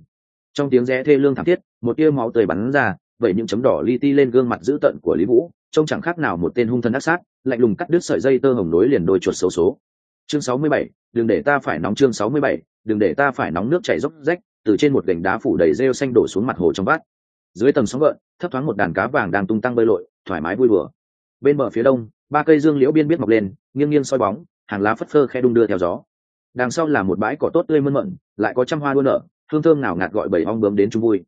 Trong tiếng rẽ thê lương thảm thiết, một tia máu tươi bắn ra, vậy những chấm đỏ li ti lên gương mặt dữ tợn của lý vũ, trông chẳng khác nào một tên hung thân ác sát, lạnh lùng cắt đứt sợi dây tơ hồng nối liền đôi chuột xấu số chương sáu mươi bảy, đừng để ta phải nóng chương sáu mươi bảy, đừng để ta phải nóng nước chảy dốc rách từ trên một gành đá phủ đầy rêu xanh đổ xuống mặt hồ trong vắt. Dưới tầng sóng gợn thấp thoáng một đàn cá vàng đang tung tăng bơi lội thoải mái vui đùa. Bên bờ phía đông ba cây dương liễu biên biết mọc lên nghiêng nghiêng soi bóng hàng lá phất phơ khe đung đưa theo gió. Đằng sau là một bãi cỏ tốt tươi mơn mận lại có trăm hoa đua nở hương thơm nào ngạt gọi bảy ong bướm đến chung vui.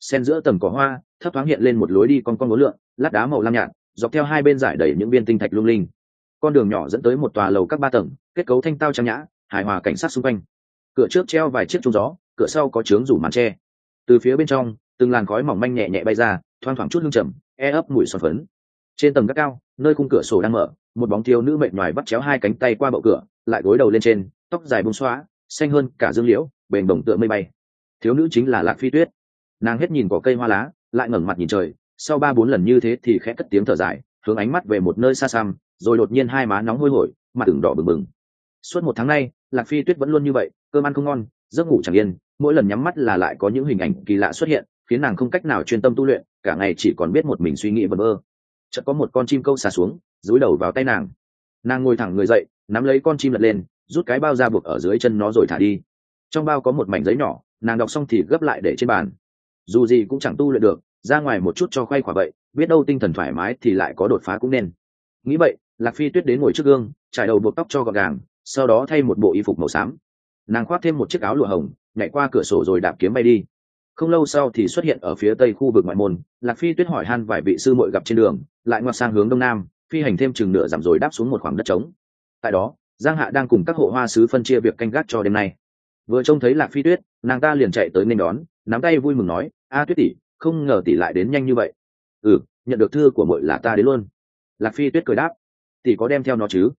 Xen giữa tầng cỏ hoa thấp thoáng hiện lên một lối đi con con ngố lượn lát đá màu lam nhạt dọc theo hai bên giải đầy những viên tinh thạch lung linh con đường nhỏ dẫn tới một tòa lầu các ba tầng, kết cấu thanh tao trang nhã, hài hòa cảnh sát xung quanh. Cửa trước treo vài chiếc trung gió, cửa sau có trướng rủ màn tre. Từ phía bên trong, từng làn khói mỏng manh nhẹ nhẹ bay ra, thoang thoảng chút hương trầm e ấp mùi xoắn phấn. Trên tầng gác cao, nơi cung cửa sổ đang mở, một bóng thiếu nữ mệt ngoài bắt chéo hai cánh tay qua bậu cửa, lại gối đầu lên trên, tóc dài bông xóa, xanh hơn cả dương liễu bềnh bồng tựa mây bay. Thiếu nữ chính là lạc phi tuyết. Nàng hết nhìn cỏ cây hoa lá, lại ngẩng mặt nhìn trời, sau ba bốn lần như thế thì khẽ cất tiếng thở dài, hướng ánh mắt về một nơi xa xăm rồi đột nhiên hai má nóng hôi hổi, mặt ửng đỏ bừng bừng. Suốt một tháng nay, lạc phi tuyết vẫn luôn như vậy, cơm ăn không ngon, giấc ngủ chẳng yên, mỗi lần nhắm mắt là lại có những hình ảnh kỳ lạ xuất hiện, khiến nàng không cách nào chuyên tâm tu luyện, cả ngày chỉ còn biết một mình suy nghĩ vờ vơ. Chợt có một con chim câu xà xuống, dúi đầu vào tay nàng. Nàng ngồi thẳng người dậy, nắm lấy con chim lật lên, rút cái bao ra buộc ở dưới chân nó rồi thả đi. Trong bao có một mảnh giấy nhỏ, nàng đọc xong thì gấp lại để trên bàn. Dù gì cũng chẳng tu luyện được, ra ngoài một chút cho khoay khỏa vậy, biết đâu tinh thần thoải mái thì lại có đột phá cũng nên. Nghĩ vậy lạc phi tuyết đến ngồi trước gương, trải đầu buộc tóc cho gọn gàng, sau đó thay một bộ y phục màu xám. Nàng khoác thêm một chiếc áo lụa hồng, nhảy qua cửa sổ rồi đạp kiếm bay đi. Không lâu sau thì xuất hiện ở phía tây khu vực ngoại môn, lạc phi tuyết hỏi han vài vị sư muội gặp trên đường, lại ngoặt sang hướng đông nam, phi hành thêm chừng nửa giảm rồi đáp xuống một khoảng đất trống. Tại đó, giang hạ đang cùng các hộ hoa sứ phân chia việc canh gác cho đêm nay. Vừa trông thấy lạc phi tuyết, nàng ta liền chạy tới nên đón, nắm tay vui mừng nói, a tuyết tỷ, không ngờ tỷ lại đến nhanh như vậy. Ừ nhận được thư của muội là ta đến luôn. Lạc phi tuyết cười đáp thì có đem theo nó chứ?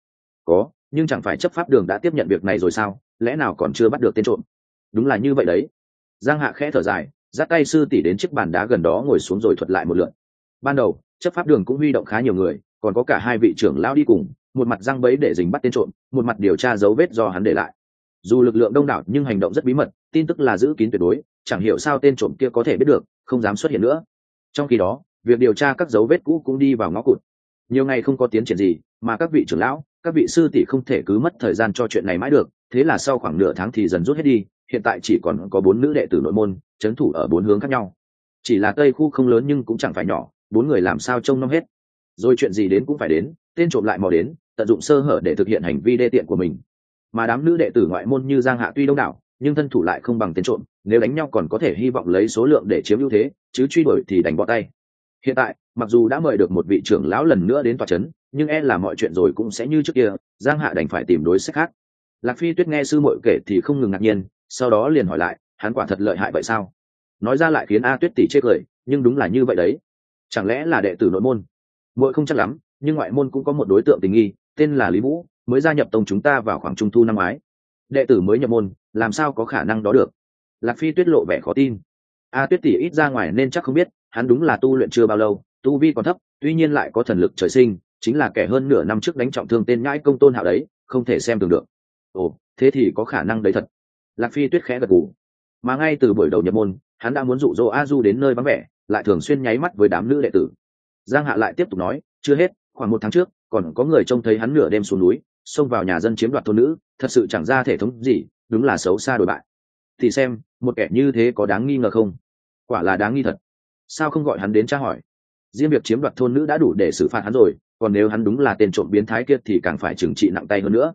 Có, nhưng chẳng phải chấp pháp đường đã tiếp nhận việc này rồi sao? Lẽ nào còn chưa bắt được tên trộm? Đúng là như vậy đấy. Giang hạ khẽ thở dài dắt tay sư tỷ đến chiếc bàn đá gần đó ngồi xuống rồi thuật lại một lượt. Ban đầu, chấp pháp đường cũng huy động khá nhiều người, còn có cả hai vị trưởng lao đi cùng, một mặt răng bẫy để dình bắt tên trộm, một mặt điều tra dấu vết do hắn để lại. Dù lực lượng đông đảo nhưng hành động rất bí mật, tin tức là giữ kín tuyệt đối, chẳng hiểu sao tên trộm kia có thể biết được, không dám xuất hiện nữa. Trong khi đó, việc điều tra các dấu vết cũ cũng đi vào ngõ cụt nhiều ngày không có tiến triển gì, mà các vị trưởng lão, các vị sư tỷ không thể cứ mất thời gian cho chuyện này mãi được, thế là sau khoảng nửa tháng thì dần rút hết đi, hiện tại chỉ còn có bốn nữ đệ tử nội môn trấn thủ ở bốn hướng khác nhau. Chỉ là tây khu không lớn nhưng cũng chẳng phải nhỏ, bốn người làm sao trông nom hết. Rồi chuyện gì đến cũng phải đến, tên trộm lại mò đến, tận dụng sơ hở để thực hiện hành vi đê tiện của mình. Mà đám nữ đệ tử ngoại môn như giang hạ tuy đông đảo, nhưng thân thủ lại không bằng tên trộm, nếu đánh nhau còn có thể hy vọng lấy số lượng để chiếm ưu thế, chứ truy đuổi thì đánh bỏ tay hiện tại, mặc dù đã mời được một vị trưởng lão lần nữa đến tòa c h ấ n nhưng e là mọi chuyện rồi cũng sẽ như trước kia, giang hạ đành phải tìm đối sách khác. Lạc phi tuyết nghe sư mội kể thì không ngừng ngạc nhiên, sau đó liền hỏi lại, hắn quả thật lợi hại vậy sao? Nói ra lại khiến a tuyết tỷ chê cười, nhưng đúng là như vậy đấy. Chẳng lẽ là đệ tử nội môn? Muội không chắc lắm, nhưng ngoại môn cũng có một đối tượng tình nghi, tên là lý vũ, mới gia nhập tông chúng ta vào khoảng trung thu năm ngoái. Đệ tử mới nhập môn, làm sao có khả năng đó được? Lạc phi tuyết lộ vẻ khó tin. A tuyết tỷ ít ra ngoài nên chắc không biết hắn đúng là tu luyện chưa bao lâu, tu vi còn thấp, tuy nhiên lại có thần lực trời sinh, chính là kẻ hơn nửa năm trước đánh trọng thương tên nhãi công tôn hạo đấy, không thể xem thường được. Ồ, thế thì có khả năng đấy thật. Lạc phi tuyết khẽ gật gù. Mà ngay từ buổi đầu nhập môn, hắn đã muốn dụ dỗ a du đến nơi vắng vẻ, lại thường xuyên nháy mắt với đám nữ đệ tử. Giang hạ lại tiếp tục nói, chưa hết, khoảng một tháng trước, còn có người trông thấy hắn nửa đêm xuống núi, xông vào nhà dân chiếm đoạt thôn nữ, thật sự chẳng ra thể thống gì, đúng là xấu xa đổi bại. Thì xem, một kẻ như thế có đáng nghi ngờ không? Quả là đáng nghi thật sao không gọi hắn đến tra hỏi? Riêng việc chiếm đoạt thôn nữ đã đủ để xử phạt hắn rồi, còn nếu hắn đúng là tên trộm biến thái kia thì càng phải trừng trị nặng tay hơn nữa.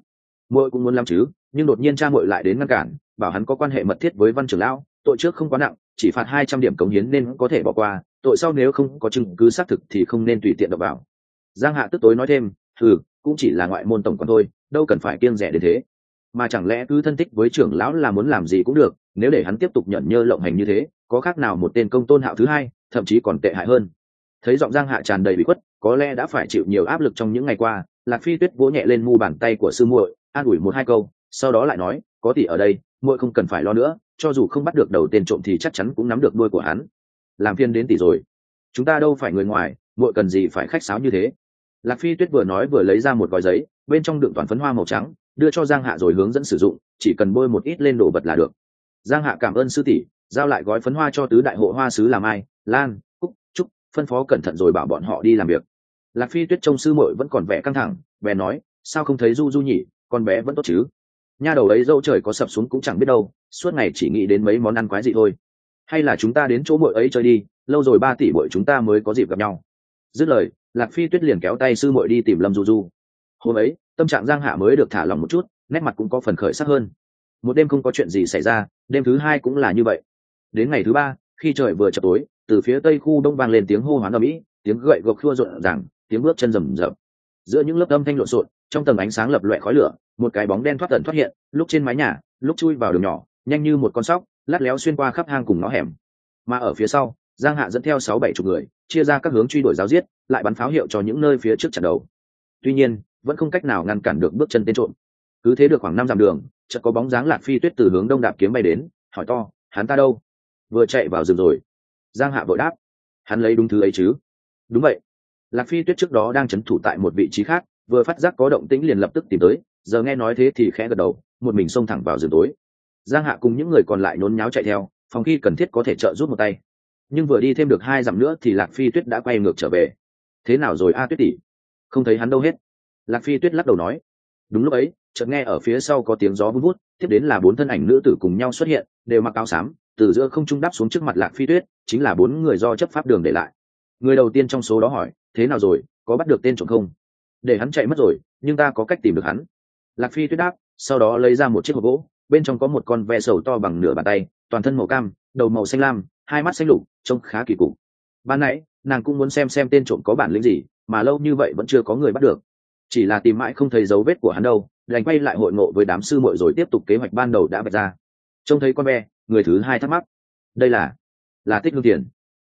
Muội cũng muốn làm chứ, nhưng đột nhiên cha muội lại đến ngăn cản, bảo hắn có quan hệ mật thiết với văn trưởng lão, tội trước không quá nặng, chỉ phạt hai trăm điểm cống hiến nên có thể bỏ qua, tội sau nếu không có chứng cứ xác thực thì không nên tùy tiện đập vào. Giang hạ tức tối nói thêm ừ cũng chỉ là ngoại môn tổng còn thôi, đâu cần phải kiêng rẻ đến thế. Mà chẳng lẽ cứ thân thích với trưởng lão là muốn làm gì cũng được, nếu để hắn tiếp tục nhận nhơ lộng hành như thế có khác nào một tên công tôn hạo thứ hai, thậm chí còn tệ hại hơn. Thấy giọng giang hạ tràn đầy bị khuất, có lẽ đã phải chịu nhiều áp lực trong những ngày qua, lạc phi tuyết vỗ nhẹ lên mu bàn tay của sư muội, an ủi một hai câu, sau đó lại nói, có tỷ ở đây, muội không cần phải lo nữa, cho dù không bắt được đầu tên trộm thì chắc chắn cũng nắm được đuôi của hắn. Làm phiên đến tỷ rồi. Chúng ta đâu phải người ngoài, muội cần gì phải khách sáo như thế? Lạc phi tuyết vừa nói vừa lấy ra một gói giấy, bên trong đựng toàn phấn hoa màu trắng, đưa cho giang hạ rồi hướng dẫn sử dụng, chỉ cần bôi một ít lên đồ vật là được. Giang hạ cảm ơn sư tỷ giao lại gói phấn hoa cho tứ đại hộ hoa sứ làm ai, lan, cúc, trúc, phân phó cẩn thận rồi bảo bọn họ đi làm việc. Lạc phi tuyết trông sư muội vẫn còn vẻ căng thẳng bé nói, sao không thấy du du nhỉ, con bé vẫn tốt chứ? Nha đầu ấy dâu trời có sập xuống cũng chẳng biết đâu, suốt ngày chỉ nghĩ đến mấy món ăn quái gì thôi. Hay là chúng ta đến chỗ muội ấy chơi đi, lâu rồi ba tỷ muội chúng ta mới có dịp gặp nhau. Dứt lời, lạc phi tuyết liền kéo tay sư muội đi tìm lâm du du. Hôm ấy, tâm trạng giang hạ mới được thả lòng một chút, nét mặt cũng có phần khởi sắc hơn. Một đêm không có chuyện gì xảy ra, đêm thứ hai cũng là như vậy đến ngày thứ ba, khi trời vừa chập tối, từ phía tây khu đông vang lên tiếng hô hoán ở mỹ tiếng gậy gộc khua rộn ràng, tiếng bước chân rầm rập. Giữa những lớp âm thanh lộn xộn, trong tầng ánh sáng lập loẹ khói lửa, một cái bóng đen thoát tận thoát hiện, lúc trên mái nhà, lúc chui vào đường nhỏ, nhanh như một con sóc, lát léo xuyên qua khắp hang cùng ngõ hẻm. Mà ở phía sau, giang hạ dẫn theo sáu bảy chục người, chia ra các hướng truy đuổi giáo giết, lại bắn pháo hiệu cho những nơi phía trước trận đầu. Tuy nhiên, vẫn không cách nào ngăn cản được bước chân tên trộm. Cứ thế được khoảng năm dặm đường, chợt có bóng dáng lạc phi tuyết từ hướng đông đạp kiếm bay đến, hỏi to, hắn ta đâu? Vừa chạy vào rừng rồi. Giang hạ vội đáp, hắn lấy đúng thứ ấy chứ? Đúng vậy. Lạc phi tuyết trước đó đang c h ấ n thủ tại một vị trí khác, vừa phát giác có động tĩnh liền lập tức tìm tới, giờ nghe nói thế thì khẽ gật đầu, một mình xông thẳng vào rừng tối. Giang hạ cùng những người còn lại nhốn nháo chạy theo, phòng khi cần thiết có thể trợ giúp một tay. Nhưng vừa đi thêm được hai dặm nữa thì lạc phi tuyết đã quay ngược trở về. Thế nào rồi a tuyết tỷ? Không thấy hắn đâu hết. Lạc phi tuyết lắc đầu nói. Đúng lúc ấy, chợt nghe ở phía sau có tiếng gió vun vút tiếp đến là bốn thân ảnh nữ tử cùng nhau xuất hiện, đều mặc áo xám từ giữa không trung đáp xuống trước mặt lạc phi tuyết, chính là bốn người do chấp pháp đường để lại. Người đầu tiên trong số đó hỏi, thế nào rồi, có bắt được tên trộm không? Để hắn chạy mất rồi, nhưng ta có cách tìm được hắn. Lạc phi tuyết đáp, sau đó lấy ra một chiếc hộp gỗ, bên trong có một con ve sầu to bằng nửa bàn tay, toàn thân màu cam, đầu màu xanh lam, hai mắt xanh lục, trông khá kỳ cục. Ban nãy, nàng cũng muốn xem xem tên trộm có bản lĩnh gì, mà lâu như vậy vẫn chưa có người bắt được. Chỉ là tìm mãi không thấy dấu vết của hắn đâu, đành quay lại hội ngộ với đám sư muội rồi tiếp tục kế hoạch ban đầu đã vạch ra. Trông thấy con ve người thứ hai thắc mắc. Đây là là tích hương tiền.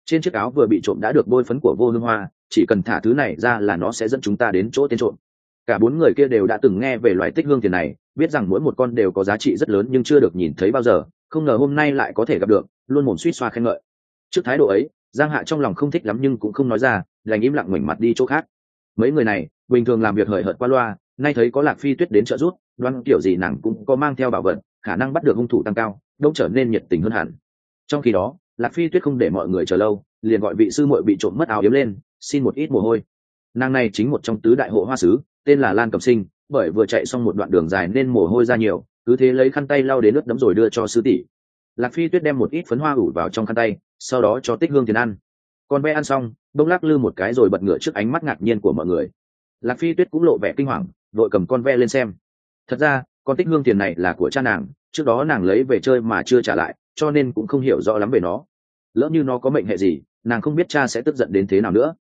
Trên chiếc áo vừa bị trộm đã được bôi phấn của vô hương hoa, chỉ cần thả thứ này ra là nó sẽ dẫn chúng ta đến chỗ tên trộm. Cả bốn người kia đều đã từng nghe về loài tích hương tiền này, biết rằng mỗi một con đều có giá trị rất lớn nhưng chưa được nhìn thấy bao giờ, không ngờ hôm nay lại có thể gặp được, luôn mồm suýt xoa khen ngợi. Trước thái độ ấy, giang hạ trong lòng không thích lắm nhưng cũng không nói ra, đành im lặng ngoảnh mặt đi chỗ khác. Mấy người này, bình thường làm việc hời hợt qua loa, nay thấy có lạc phi tuyết đến trợ giúp, đoán kiểu gì nàng cũng có mang theo bảo vật, khả năng bắt được hung thủ tăng cao đông trở nên nhiệt tình hơn hẳn. Trong khi đó, lạc phi tuyết không để mọi người chờ lâu, liền gọi vị sư muội bị trộm mất áo yếm lên, xin một ít mồ hôi. Nàng này chính một trong tứ đại hộ hoa sứ, tên là lan cầm sinh, bởi vừa chạy xong một đoạn đường dài nên mồ hôi ra nhiều, cứ thế lấy khăn tay lau đến nước đấm rồi đưa cho sư tỷ. Lạc phi tuyết đem một ít phấn hoa ủ vào trong khăn tay, sau đó cho tích hương tiền ăn. Con bé ăn xong bông lắc lư một cái rồi bật ngựa trước ánh mắt ngạc nhiên của mọi người. Lạc phi tuyết cũng lộ vẻ kinh hoàng đội cầm con ve lên xem. Thật ra con tích hương tiền này là của cha nàng, trước đó nàng lấy về chơi mà chưa trả lại, cho nên cũng không hiểu rõ lắm về nó. Lỡ như nó có mệnh hệ gì, nàng không biết cha sẽ tức giận đến thế nào nữa.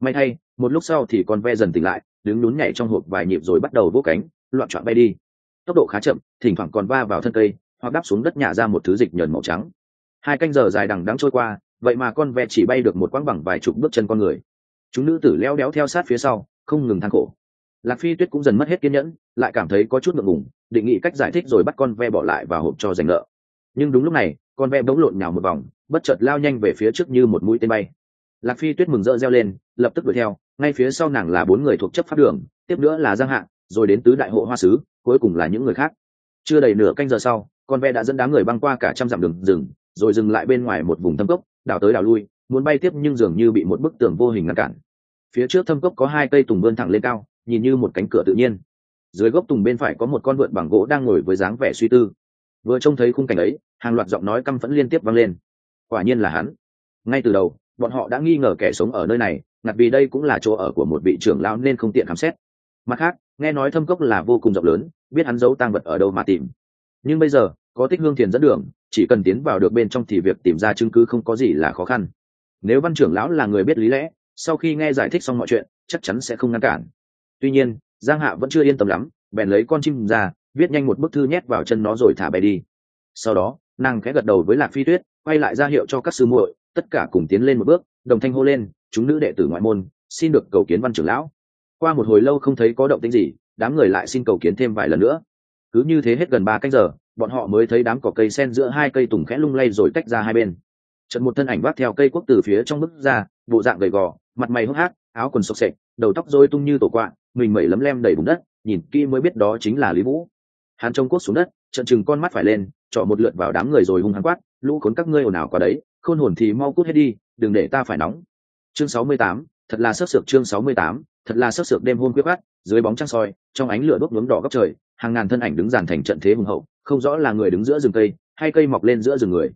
May thay, một lúc sau thì con ve dần tỉnh lại, đứng nhún nhảy trong hộp vài nhịp rồi bắt đầu vỗ cánh, loạn trọn bay đi. Tốc độ khá chậm, thỉnh thoảng còn va vào thân cây, hoặc đáp xuống đất nhả ra một thứ dịch nhờn màu trắng. Hai canh giờ dài đằng đắng trôi qua, vậy mà con ve chỉ bay được một quãng bằng vài chục bước chân con người. Chúng nữ tử leo đéo theo sát phía sau, không ngừng thang khổ lạc phi tuyết cũng dần mất hết kiên nhẫn, lại cảm thấy có chút ngượng ngùng, định nghĩ cách giải thích rồi bắt con ve bỏ lại và hộp cho giành nợ. Nhưng đúng lúc này, con ve bỗng lộn nhào một vòng, bất chợt lao nhanh về phía trước như một mũi tên bay. Lạc phi tuyết mừng rỡ reo lên, lập tức đuổi theo, ngay phía sau nàng là bốn người thuộc chấp pháp đường, tiếp nữa là giang hạng rồi đến tứ đại hộ hoa sứ, cuối cùng là những người khác. Chưa đầy nửa canh giờ sau, con ve đã dẫn đám người băng qua cả trăm dặm đường rừng, rồi dừng lại bên ngoài một vùng thâm cốc, đảo tới đảo lui, muốn bay tiếp nhưng dường như bị một bức tường vô hình ngăn cản. Phía trước thâm cốc có hai cây tùng vươn thẳng lên cao nhìn như một cánh cửa tự nhiên. Dưới gốc tùng bên phải có một con vượn bằng gỗ đang ngồi với dáng vẻ suy tư. Vừa trông thấy khung cảnh ấy, hàng loạt giọng nói căm phẫn liên tiếp vang lên. Quả nhiên là hắn. Ngay từ đầu, bọn họ đã nghi ngờ kẻ sống ở nơi này, ngặt vì đây cũng là chỗ ở của một vị trưởng lão nên không tiện khám xét. Mặt khác, nghe nói thâm cốc là vô cùng rộng lớn, biết hắn giấu tang vật ở đâu mà tìm. Nhưng bây giờ, có tích hương thiền dẫn đường, chỉ cần tiến vào được bên trong thì việc tìm ra chứng cứ không có gì là khó khăn. Nếu văn trưởng lão là người biết lý lẽ, sau khi nghe giải thích xong mọi chuyện, chắc chắn sẽ không ngăn cản tuy nhiên, giang hạ vẫn chưa yên tâm lắm, bèn lấy con chim ra, viết nhanh một bức thư nhét vào chân nó rồi thả bay đi. Sau đó, nàng khẽ gật đầu với lạc phi tuyết, quay lại ra hiệu cho các sư muội, tất cả cùng tiến lên một bước, đồng thanh hô lên, chúng nữ đệ tử ngoại môn, xin được cầu kiến văn trưởng lão. Qua một hồi lâu không thấy có động tĩnh gì, đám người lại xin cầu kiến thêm vài lần nữa. Cứ như thế hết gần ba cách giờ, bọn họ mới thấy đám cỏ cây sen giữa hai cây tùng khẽ lung lay rồi tách ra hai bên. Trận một thân ảnh vác theo cây quốc từ phía trong bức ra, bộ dạng gầy gò, mặt mày hốc hác, áo quần xộc sệch, đầu tóc rối tung như tổ quạ mình mẩy lấm lem đầy bùn đất, nhìn kỹ mới biết đó chính là lý vũ. Hắn trông cốt xuống đất trận chừng con mắt phải lên trọ một lượt vào đám người rồi hung hắn quát, lũ khốn các ngươi ồn ào qua đấy, khôn hồn thì mau cút hết đi, đừng để ta phải nóng. Chương sáu mươi tám, thật là sắc sược chương sáu mươi tám, thật là sắc sược đêm hôm quyết bắt dưới bóng trăng soi, trong ánh lửa đốt nướng đỏ góc trời, hàng ngàn thân ảnh đứng dàn thành trận thế hùng hậu, không rõ là người đứng giữa rừng cây, hay cây mọc lên giữa rừng người.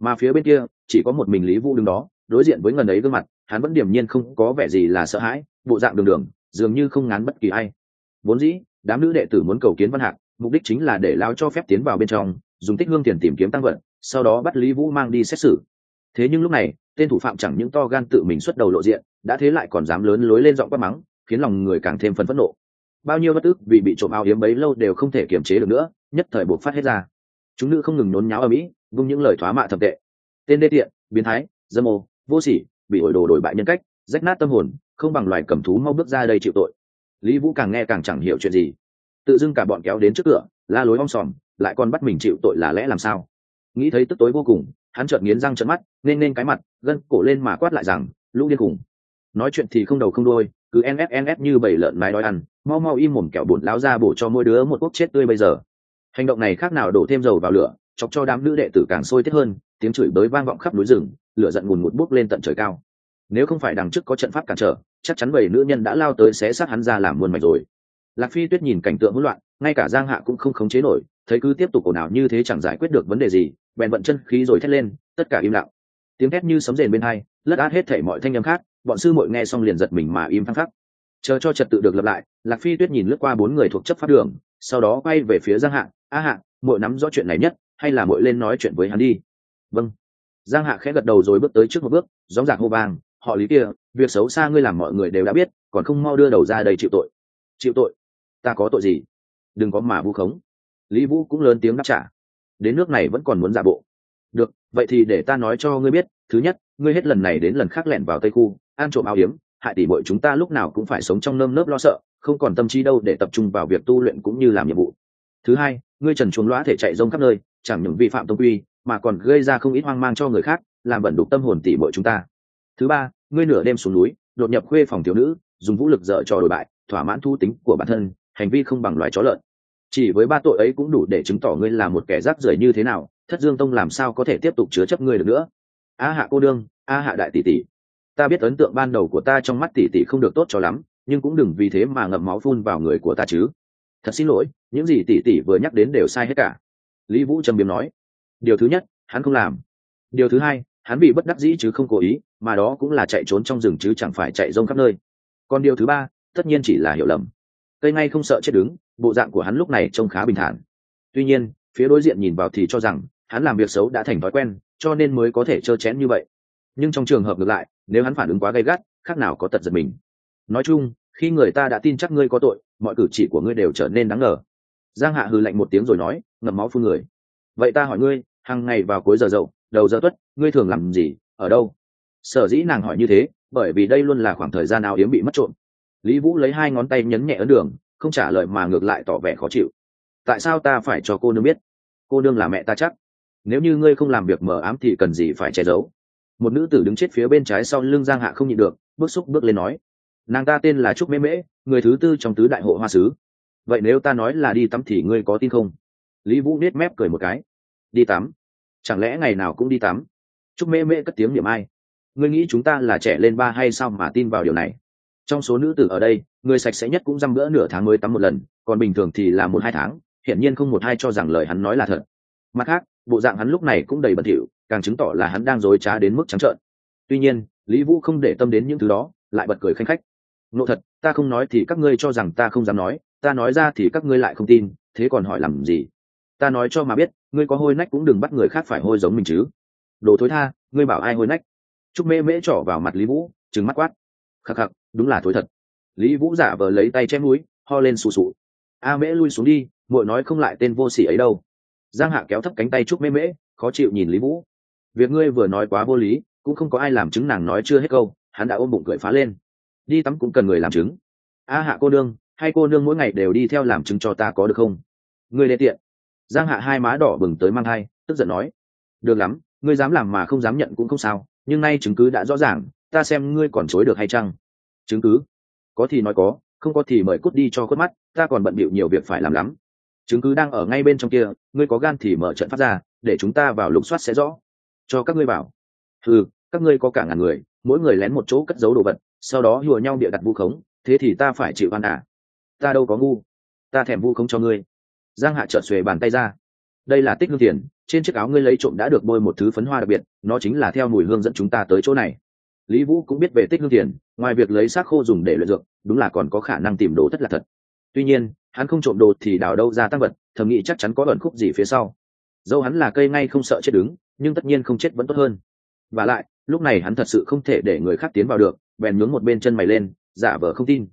Mà phía bên kia, chỉ có một mình lý vũ đứng đó, đối diện với ngần ấy gương mặt, hắn vẫn điềm nhiên không có vẻ gì là sợ hãi, bộ dạng đường đường dường như không ngán bất kỳ ai. Vốn dĩ đám nữ đệ tử muốn cầu kiến văn hạc mục đích chính là để lao cho phép tiến vào bên trong dùng tích hương tiền tìm kiếm tăng vật, sau đó bắt lý vũ mang đi xét xử. Thế nhưng lúc này tên thủ phạm chẳng những to gan tự mình xuất đầu lộ diện đã thế lại còn dám lớn lối lên giọng quát mắng khiến lòng người càng thêm phấn phẫn nộ. Bao nhiêu bất ức vì bị trộm áo yếm bấy lâu đều không thể kiềm chế được nữa nhất thời buộc phát hết ra. Chúng nữ không ngừng nôn nháo ở mỹ vung những lời thoá mạ thậm tệ. Tên đê tiện biến thái dâm ô vô sỉ bị ổi đồ đổi bại nhân cách rách nát tâm hồn, không bằng loài cầm thú mau bước ra đây chịu tội. Lý vũ càng nghe càng chẳng hiểu chuyện gì. Tự dưng cả bọn kéo đến trước cửa, la lối om sòm, lại còn bắt mình chịu tội là lẽ làm sao? Nghĩ thấy tức tối vô cùng, hắn chợt nghiến răng trợn mắt, nên nên cái mặt, gân cổ lên mà quát lại rằng, lũ điên khùng! nói chuyện thì không đầu không đôi cứ ns ns như bảy lợn mái đói ăn, mau mau im mồm kẹo bùn láo ra bổ cho mỗi đứa một quốc chết tươi bây giờ. Hành động này khác nào đổ thêm dầu vào lửa, chọc cho đám nữ đệ tử càng sôi tiết hơn, tiếng chửi bới vang vọng khắp núi rừng, lửa giận ngùn ngụt bốc lên tận trời cao nếu không phải đằng trước có trận pháp cản trở, chắc chắn bảy nữ nhân đã lao tới xé xác hắn ra làm muôn mạch rồi. Lạc phi tuyết nhìn cảnh tượng hỗn loạn, ngay cả giang hạ cũng không khống chế nổi, thấy cứ tiếp tục ồn ào như thế chẳng giải quyết được vấn đề gì, bèn vận chân khí rồi thét lên, tất cả im lặng. Tiếng thét như sấm rền bên hai, lất át hết thể mọi thanh âm khác, bọn sư muội nghe xong liền giật mình mà im phăng khắc chờ cho trật tự được lập lại, lạc phi tuyết nhìn lướt qua bốn người thuộc chấp pháp đường, sau đó quay về phía giang hạ, a hạ, muội nắm rõ chuyện này nhất, hay là muội lên nói chuyện với hắn đi? Vâng. Giang hạ khẽ gật đầu rồi bước tới trước một bước gióng giạc hô vang họ lý kia, việc xấu xa ngươi làm mọi người đều đã biết, còn không mau đưa đầu ra đây chịu tội. Chịu tội? Ta có tội gì? Đừng có mà vu khống. Lý vũ cũng lớn tiếng đáp trả. Đến nước này vẫn còn muốn giả bộ. Được, vậy thì để ta nói cho ngươi biết, thứ nhất, ngươi hết lần này đến lần khác lẻn vào tây khu, ăn trộm áo hiếm, hại tỷ bội chúng ta lúc nào cũng phải sống trong nơm nớp lo sợ, không còn tâm trí đâu để tập trung vào việc tu luyện cũng như làm nhiệm vụ. Thứ hai, ngươi trần chuồng lõa thể chạy rông khắp nơi, chẳng những vi phạm tông quy, mà còn gây ra không ít hoang mang cho người khác, làm bẩn đục tâm hồn tỷ bội chúng ta. Thứ ba ngươi nửa đêm xuống núi, đột nhập khuê phòng thiếu nữ, dùng vũ lực dở trò đổi bại, thỏa mãn thu tính của bản thân, hành vi không bằng loài chó lợn. Chỉ với ba tội ấy cũng đủ để chứng tỏ ngươi là một kẻ rác rưởi như thế nào, thất dương tông làm sao có thể tiếp tục chứa chấp ngươi được nữa? A hạ cô đương, a hạ đại tỷ tỷ. Ta biết ấn tượng ban đầu của ta trong mắt tỷ tỷ không được tốt cho lắm, nhưng cũng đừng vì thế mà ngậm máu phun vào người của ta chứ. Thật xin lỗi, những gì tỷ tỷ vừa nhắc đến đều sai hết cả. Lý vũ trầm biếm nói, điều thứ nhất, hắn không làm. Điều thứ hai hắn bị bất đắc dĩ chứ không cố ý, mà đó cũng là chạy trốn trong rừng chứ chẳng phải chạy rông khắp nơi. Còn điều thứ ba, tất nhiên chỉ là hiểu lầm. Cây ngay không sợ chết đứng, bộ dạng của hắn lúc này trông khá bình thản. Tuy nhiên, phía đối diện nhìn vào thì cho rằng, hắn làm việc xấu đã thành thói quen, cho nên mới có thể trơ chén như vậy. Nhưng trong trường hợp ngược lại, nếu hắn phản ứng quá gay gắt, khác nào có tật giật mình. Nói chung, khi người ta đã tin chắc ngươi có tội, mọi cử chỉ của ngươi đều trở nên đáng ngờ. Giang hạ hư lạnh một tiếng rồi nói, ngậm máu phun người. Vậy ta hỏi ngươi hàng ngày vào cuối giờ dậu đầu giờ tuất, ngươi thường làm gì, ở đâu? Sở dĩ nàng hỏi như thế, bởi vì đây luôn là khoảng thời gian nào yếm bị mất trộm. Lý vũ lấy hai ngón tay nhấn nhẹ ấn đường, không trả lời mà ngược lại tỏ vẻ khó chịu. Tại sao ta phải cho cô nương biết? Cô nương là mẹ ta chắc. Nếu như ngươi không làm việc mờ ám thì cần gì phải che giấu? Một nữ tử đứng chết phía bên trái sau lưng giang hạ không nhịn được, bước xúc bước lên nói, nàng ta tên là trúc mễ mễ, người thứ tư trong tứ đại hộ hoa sứ. Vậy nếu ta nói là đi tắm thì ngươi có tin không? Lý vũ nết mép cười một cái, đi tắm chẳng lẽ ngày nào cũng đi tắm? Chúc mễ mễ cất tiếng niệm ai. Ngươi nghĩ chúng ta là trẻ lên ba hay sao mà tin vào điều này? Trong số nữ tử ở đây, người sạch sẽ nhất cũng dăm bữa nửa tháng mới tắm một lần, còn bình thường thì là một hai tháng, hiển nhiên không một hai cho rằng lời hắn nói là thật. Mặt khác, bộ dạng hắn lúc này cũng đầy bẩn thỉu, càng chứng tỏ là hắn đang dối trá đến mức trắng trợn. Tuy nhiên, lý vũ không để tâm đến những thứ đó, lại bật cười khanh khách. Nộ thật, ta không nói thì các ngươi cho rằng ta không dám nói, ta nói ra thì các ngươi lại không tin, thế còn hỏi làm gì? Ta nói cho mà biết, ngươi có hôi nách cũng đừng bắt người khác phải hôi giống mình chứ. Đồ thối tha, ngươi bảo ai hôi nách? Chúc mễ mễ trỏ vào mặt lý vũ, trừng mắt quát. Khắc khắc, đúng là thối thật. Lý vũ giả vờ lấy tay chém núi ho lên sù sụ. A mễ lui xuống đi, muội nói không lại tên vô sỉ ấy đâu. Giang hạ kéo thấp cánh tay trúc mễ mễ, khó chịu nhìn lý vũ. Việc ngươi vừa nói quá vô lý, cũng không có ai làm chứng nàng nói chưa hết câu, hắn đã ôm bụng cười phá lên. Đi tắm cũng cần người làm chứng. A hạ cô nương hay cô nương mỗi ngày đều đi theo làm chứng cho ta có được không? Ngươi đê tiện giang hạ hai má đỏ bừng tới mang thai, tức giận nói, được lắm, ngươi dám làm mà không dám nhận cũng không sao, nhưng nay chứng cứ đã rõ ràng, ta xem ngươi còn chối được hay chăng? Chứng cứ? Có thì nói có, không có thì mời cút đi cho khuất mắt, ta còn bận bịu nhiều việc phải làm lắm. Chứng cứ đang ở ngay bên trong kia, ngươi có gan thì mở trận phát ra, để chúng ta vào lục soát sẽ rõ. Cho các ngươi bảo ừ các ngươi có cả ngàn người, mỗi người lén một chỗ cất giấu đồ vật, sau đó hùa nhau bịa đặt vu khống, thế thì ta phải chịu van à. Ta đâu có ngu, ta thèm vu khống cho ngươi giang hạ trợn xuề bàn tay ra. Đây là tích hương tiền, trên chiếc áo ngươi lấy trộm đã được bôi một thứ phấn hoa đặc biệt, nó chính là theo mùi hương dẫn chúng ta tới chỗ này. Lý vũ cũng biết về tích hương tiền, ngoài việc lấy xác khô dùng để luyện dược, đúng là còn có khả năng tìm đồ thất là thật. Tuy nhiên, hắn không trộm đồ thì đào đâu ra tăng vật, thầm nghĩ chắc chắn có ẩn khúc gì phía sau. Dẫu hắn là cây ngay không sợ chết đứng, nhưng tất nhiên không chết vẫn tốt hơn. Và lại, lúc này hắn thật sự không thể để người khác tiến vào được, bèn nhướng một bên chân mày lên, giả vờ không tin.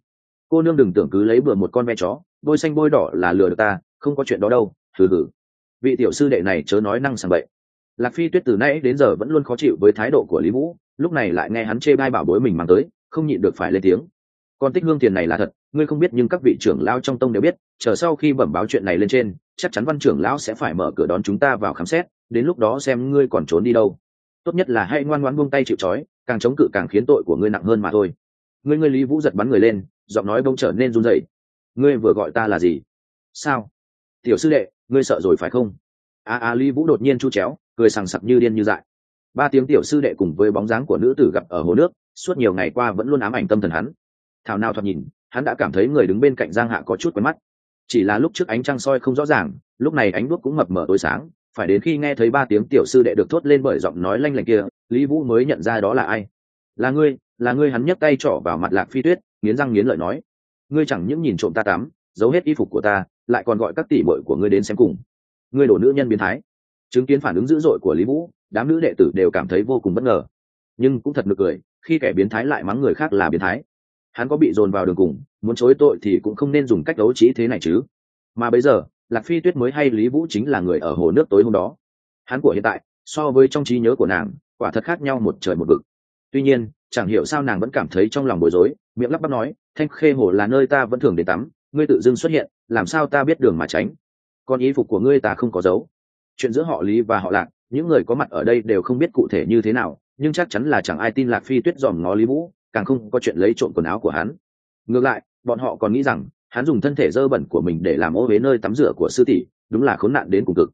Cô nương đừng tưởng cứ lấy bừa một con ve chó, bôi xanh bôi đỏ là lừa được ta không có chuyện đó đâu thử thử vị tiểu sư đệ này chớ nói năng sàng bậy. Lạc phi tuyết từ nay đến giờ vẫn luôn khó chịu với thái độ của lý vũ, lúc này lại nghe hắn chê bai bảo bối mình mang tới, không nhịn được phải lên tiếng. Còn tích hương tiền này là thật, ngươi không biết nhưng các vị trưởng lao trong tông đều biết, chờ sau khi bẩm báo chuyện này lên trên, chắc chắn văn trưởng lão sẽ phải mở cửa đón chúng ta vào khám xét, đến lúc đó xem ngươi còn trốn đi đâu. Tốt nhất là hãy ngoan ngoãn buông tay chịu trói, càng chống cự càng khiến tội của ngươi nặng hơn mà thôi. Ngươi ngươi lý vũ giật bắn người lên, giọng nói bỗng trở nên run rẩy. Ngươi vừa gọi ta là gì? Sao? Tiểu sư đệ, ngươi sợ rồi phải không? A a lý vũ đột nhiên chu chéo, cười sằng sặc như điên như dại. Ba tiếng tiểu sư đệ cùng với bóng dáng của nữ tử gặp ở hồ nước, suốt nhiều ngày qua vẫn luôn ám ảnh tâm thần hắn. Thảo nào thoạt nhìn, hắn đã cảm thấy người đứng bên cạnh giang hạ có chút quen mắt. Chỉ là lúc trước ánh trăng soi không rõ ràng, lúc này ánh đuốc cũng mập mờ tối sáng, phải đến khi nghe thấy ba tiếng tiểu sư đệ được thốt lên bởi giọng nói lanh lảnh kia, lý vũ mới nhận ra đó là ai. Là ngươi là ngươi. Hắn nhấc tay trỏ vào mặt lạc phi tuyết, nghiến răng nghiến lợi nói. Ngươi chẳng những nhìn trộm ta tắm, giấu hết y phục của ta lại còn gọi các tỷ bội của ngươi đến xem cùng. Ngươi đổ nữ nhân biến thái. Chứng kiến phản ứng dữ dội của lý vũ, đám nữ đệ tử đều cảm thấy vô cùng bất ngờ. Nhưng cũng thật nực cười, khi kẻ biến thái lại mắng người khác là biến thái. Hắn có bị dồn vào đường cùng, muốn chối tội thì cũng không nên dùng cách đấu trí thế này chứ. Mà bây giờ, lạc phi tuyết mới hay lý vũ chính là người ở hồ nước tối hôm đó. Hắn của hiện tại, so với trong trí nhớ của nàng, quả thật khác nhau một trời một vực. Tuy nhiên, chẳng hiểu sao nàng vẫn cảm thấy trong lòng bối rối, miệng lắp bắp nói, thanh khê hồ là nơi ta vẫn thường đến tắm ngươi tự dưng xuất hiện, làm sao ta biết đường mà tránh? Còn y phục của ngươi ta không có dấu. Chuyện giữa họ lý và họ lạc, những người có mặt ở đây đều không biết cụ thể như thế nào, nhưng chắc chắn là chẳng ai tin lạc phi tuyết dòm ngó lý vũ, càng không có chuyện lấy trộm quần áo của hắn. Ngược lại, bọn họ còn nghĩ rằng, hắn dùng thân thể dơ bẩn của mình để làm ô huế nơi tắm rửa của sư tỷ, đúng là khốn nạn đến cùng cực.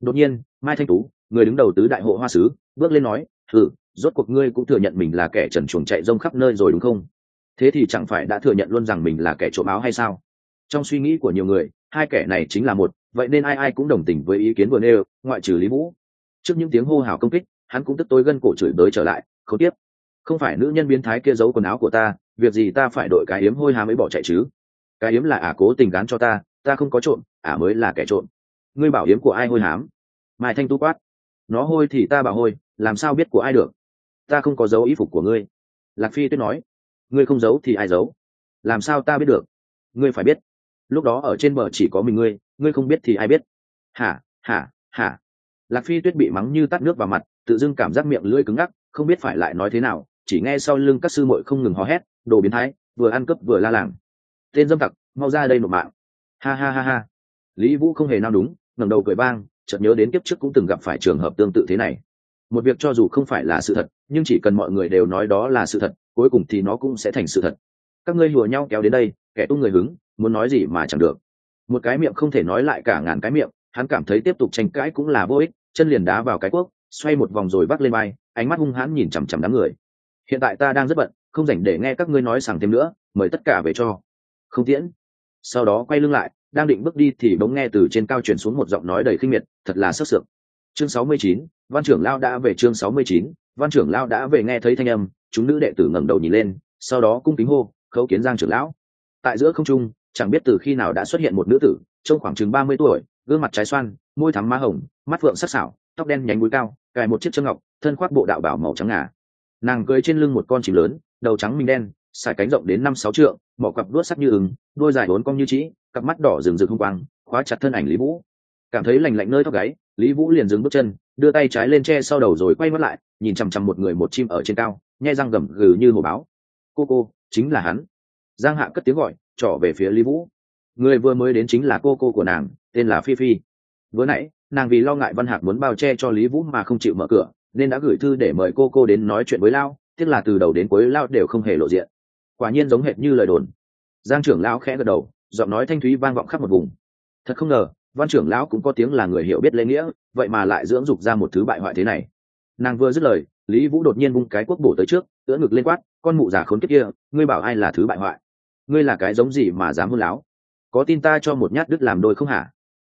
Đột nhiên, mai thanh tú, người đứng đầu tứ đại hộ hoa sứ, bước lên nói thử rốt cuộc ngươi cũng thừa nhận mình là kẻ trần chuồng chạy rông khắp nơi rồi đúng không? Thế thì chẳng phải đã thừa nhận luôn rằng mình là kẻ trộm áo hay sao? Trong suy nghĩ của nhiều người, hai kẻ này chính là một, vậy nên ai ai cũng đồng tình với ý kiến vừa nêu, ngoại trừ lý vũ. Trước những tiếng hô hào công kích, hắn cũng tức tối gân cổ chửi bới trở lại, không tiếp. Không phải nữ nhân biến thái kia giấu quần áo của ta, việc gì ta phải đội cái yếm hôi hám ấy bỏ chạy chứ? Cái yếm là ả cố tình gán cho ta ta không có trộm, ả mới là kẻ trộm. Ngươi bảo yếm của ai hôi hám? Mai thanh tu quát. Nó hôi thì ta bảo hôi, làm sao biết của ai được? Ta không có dấu ý phục của ngươi. Lạc phi tuyết nói. Ngươi không giấu thì ai giấu? Làm sao ta biết được? Ngươi phải biết lúc đó ở trên bờ chỉ có mình ngươi ngươi không biết thì ai biết. Hả hả hả. Lạc phi tuyết bị mắng như tắt nước vào mặt, tự dưng cảm giác miệng lưỡi cứng ngắc, không biết phải lại nói thế nào, chỉ nghe sau lưng các sư muội không ngừng hò hét, đồ biến thái, vừa ăn cướp vừa la làng. Tên dâm tặc, mau ra đây nộp mạng. Ha ha ha ha. Lý vũ không hề nao đúng, ngẩng đầu cười bang chợt nhớ đến kiếp trước cũng từng gặp phải trường hợp tương tự thế này. Một việc cho dù không phải là sự thật, nhưng chỉ cần mọi người đều nói đó là sự thật, cuối cùng thì nó cũng sẽ thành sự thật. Các ngươi hùa nhau kéo đến đây kẻ tung người hứng, muốn nói gì mà chẳng được. Một cái miệng không thể nói lại cả ngàn cái miệng, hắn cảm thấy tiếp tục tranh cãi cũng là vô ích, chân liền đá vào cái cuốc, xoay một vòng rồi vác lên bay ánh mắt hung hãn nhìn chằm chằm đám người. Hiện tại ta đang rất bận, không dành để nghe các ngươi nói sàng thêm nữa, mời tất cả về cho. Không tiễn. Sau đó quay lưng lại, đang định bước đi thì bỗng nghe từ trên cao truyền xuống một giọng nói đầy khinh miệt, thật là sắc sược chương sáu mươi chín, văn trưởng lao đã về chương sáu mươi chín, văn trưởng lao đã về nghe thấy thanh âm, chúng nữ đệ tử ngẩng đầu nhìn lên, sau đó cung kính hô, khấu kiến giang trưởng lão tại giữa không trung, chẳng biết từ khi nào đã xuất hiện một nữ tử, trông khoảng chừng ba mươi tuổi, gương mặt trái xoan, môi thắm má hồng, mắt phượng sắc sảo, tóc đen nhánh búi cao, cài một chiếc chân ngọc, thân khoác bộ đạo bảo màu trắng ngà. Nàng cưới trên lưng một con chim lớn, đầu trắng minh đen, sải cánh rộng đến năm sáu trượng, mỏ cặp đuốt sắc như ứng đôi dài bốn cong như trĩ cặp mắt đỏ rừng rực hung quang, khóa chặt thân ảnh lý vũ. Cảm thấy lành lạnh nơi tóc gáy, lý vũ liền dừng bước chân, đưa tay trái lên che sau đầu rồi quay mắt lại, nhìn chằm chằm một người một chim ở trên cao, nhai răng gầm gừ như hồ báo. Cô cô, chính là hắn giang hạ cất tiếng gọi, trỏ về phía lý vũ. Người vừa mới đến chính là cô cô của nàng, tên là phi phi. Vừa nãy, nàng vì lo ngại văn hạc muốn bao che cho lý vũ mà không chịu mở cửa, nên đã gửi thư để mời cô cô đến nói chuyện với lao, tiếc là từ đầu đến cuối lao đều không hề lộ diện. Quả nhiên giống hệt như lời đồn. Giang trưởng lão khẽ gật đầu, giọng nói thanh thúy vang vọng khắp một vùng. Thật không ngờ, văn trưởng lão cũng có tiếng là người hiểu biết lễ nghĩa, vậy mà lại dưỡng dục ra một thứ bại hoại thế này nàng vừa dứt lời, lý vũ đột nhiên bung cái quốc bổ tới trước, ưỡn ngực lên quát, con mụ già khốn kiếp kia, ngươi bảo ai là thứ bại hoại? Ngươi là cái giống gì mà dám hôn láo? Có tin ta cho một nhát đứt làm đôi không hả?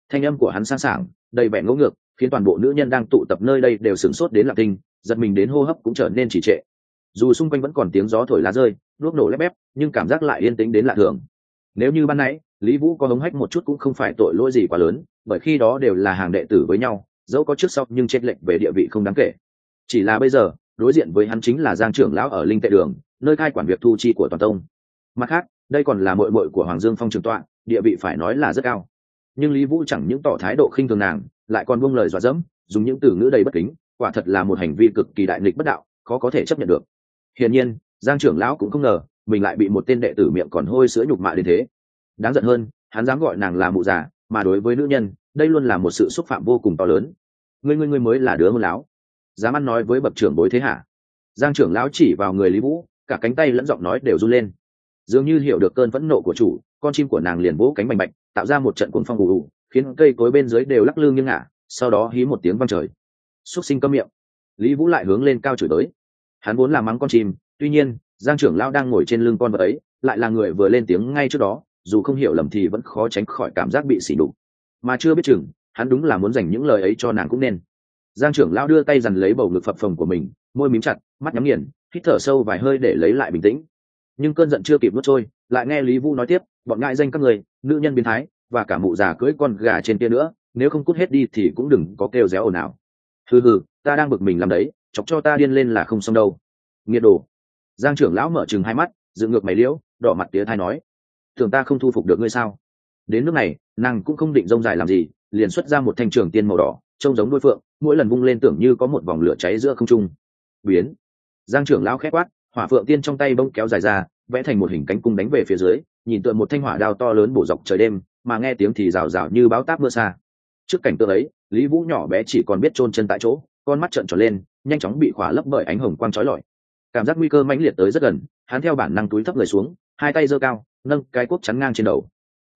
Thanh âm của hắn sang sảng, đầy vẻ ngỗ ngược, khiến toàn bộ nữ nhân đang tụ tập nơi đây đều sửng sốt đến lạc tinh giật mình đến hô hấp cũng trở nên trì trệ. Dù xung quanh vẫn còn tiếng gió thổi lá rơi nuốt nổ lép bép, nhưng cảm giác lại yên tĩnh đến lạ thường. Nếu như ban nãy, lý vũ có hống hách một chút cũng không phải tội lỗi gì quá lớn, bởi khi đó đều là hàng đệ tử với nhau, dẫu có trước sau nhưng tranh lệch về địa vị không đáng kể chỉ là bây giờ, đối diện với hắn chính là giang trưởng lão ở linh tệ đường, nơi khai quản việc thu chi của toàn tông. Mặt khác, đây còn là mội mội của hoàng dương phong trường tọa, địa vị phải nói là rất cao. Nhưng lý vũ chẳng những tỏ thái độ khinh thường nàng, lại còn buông lời dọa dẫm, dùng những từ ngữ đầy bất kính, quả thật là một hành vi cực kỳ đại nghịch bất đạo, khó có thể chấp nhận được. Hiển nhiên, giang trưởng lão cũng không ngờ, mình lại bị một tên đệ tử miệng còn hôi sữa nhục mạ đến thế. Đáng giận hơn, hắn dám gọi nàng là mụ già, mà đối với nữ nhân, đây luôn là một sự xúc phạm vô cùng to lớn. Ngươi ngươi ngươi mới là đứa hôn láo dám ăn nói với bậc trưởng bối thế hả? Giang trưởng lão chỉ vào người lý vũ, cả cánh tay lẫn giọng nói đều run lên. Dường như hiểu được cơn phẫn nộ của chủ, con chim của nàng liền vỗ cánh bành bạch tạo ra một trận cuồng phong ù ù, khiến cây cối bên dưới đều lắc lư nghiêng ngả, sau đó hí một tiếng văng trời. Xúc sinh câm miệng. Lý vũ lại hướng lên cao chửi tới. Hắn vốn là mắng con chim, tuy nhiên, giang trưởng lão đang ngồi trên lưng con vật ấy, lại là người vừa lên tiếng ngay trước đó, dù không hiểu lầm thì vẫn khó tránh khỏi cảm giác bị xỉ đục mà chưa biết chừng, hắn đúng là muốn dành những lời ấy cho nàng cũng nên giang trưởng lão đưa tay dằn lấy bầu ngực phập phồng của mình, môi mím chặt, mắt nhắm nghiền, hít thở sâu vài hơi để lấy lại bình tĩnh. Nhưng cơn giận chưa kịp nuốt trôi, lại nghe lý vũ nói tiếp, bọn ngại danh các người, nữ nhân biến thái, và cả mụ già cưới con gà trên kia nữa, nếu không cút hết đi thì cũng đừng có kêu réo ồn ào. Hừ hừ, ta đang bực mình làm đấy, chọc cho ta điên lên là không xong đâu. Nghiệt đồ. Giang trưởng lão mở chừng hai mắt, dựng ngược mày liễu, đỏ mặt tía thai nói thường ta không thu phục được ngươi sao? Đến nước này, nàng cũng không định rông dài làm gì, liền xuất ra một thanh trường tiên màu đỏ trông giống đôi phượng, mỗi lần vung lên tưởng như có một vòng lửa cháy giữa không trung. Biến. Giang trưởng lão khét quát, hỏa phượng tiên trong tay bông kéo dài ra, vẽ thành một hình cánh cung đánh về phía dưới, nhìn tượng một thanh hỏa đao to lớn bổ dọc trời đêm, mà nghe tiếng thì rào rào như báo táp mưa xa. Trước cảnh tượng ấy, lý vũ nhỏ bé chỉ còn biết chôn chân tại chỗ, con mắt trợn tròn lên, nhanh chóng bị khỏa lấp bởi ánh hồng quang trói lọi. Cảm giác nguy cơ mãnh liệt tới rất gần, hắn theo bản năng túi thấp người xuống, hai tay giơ cao, nâng cái cuốc chắn ngang trên đầu.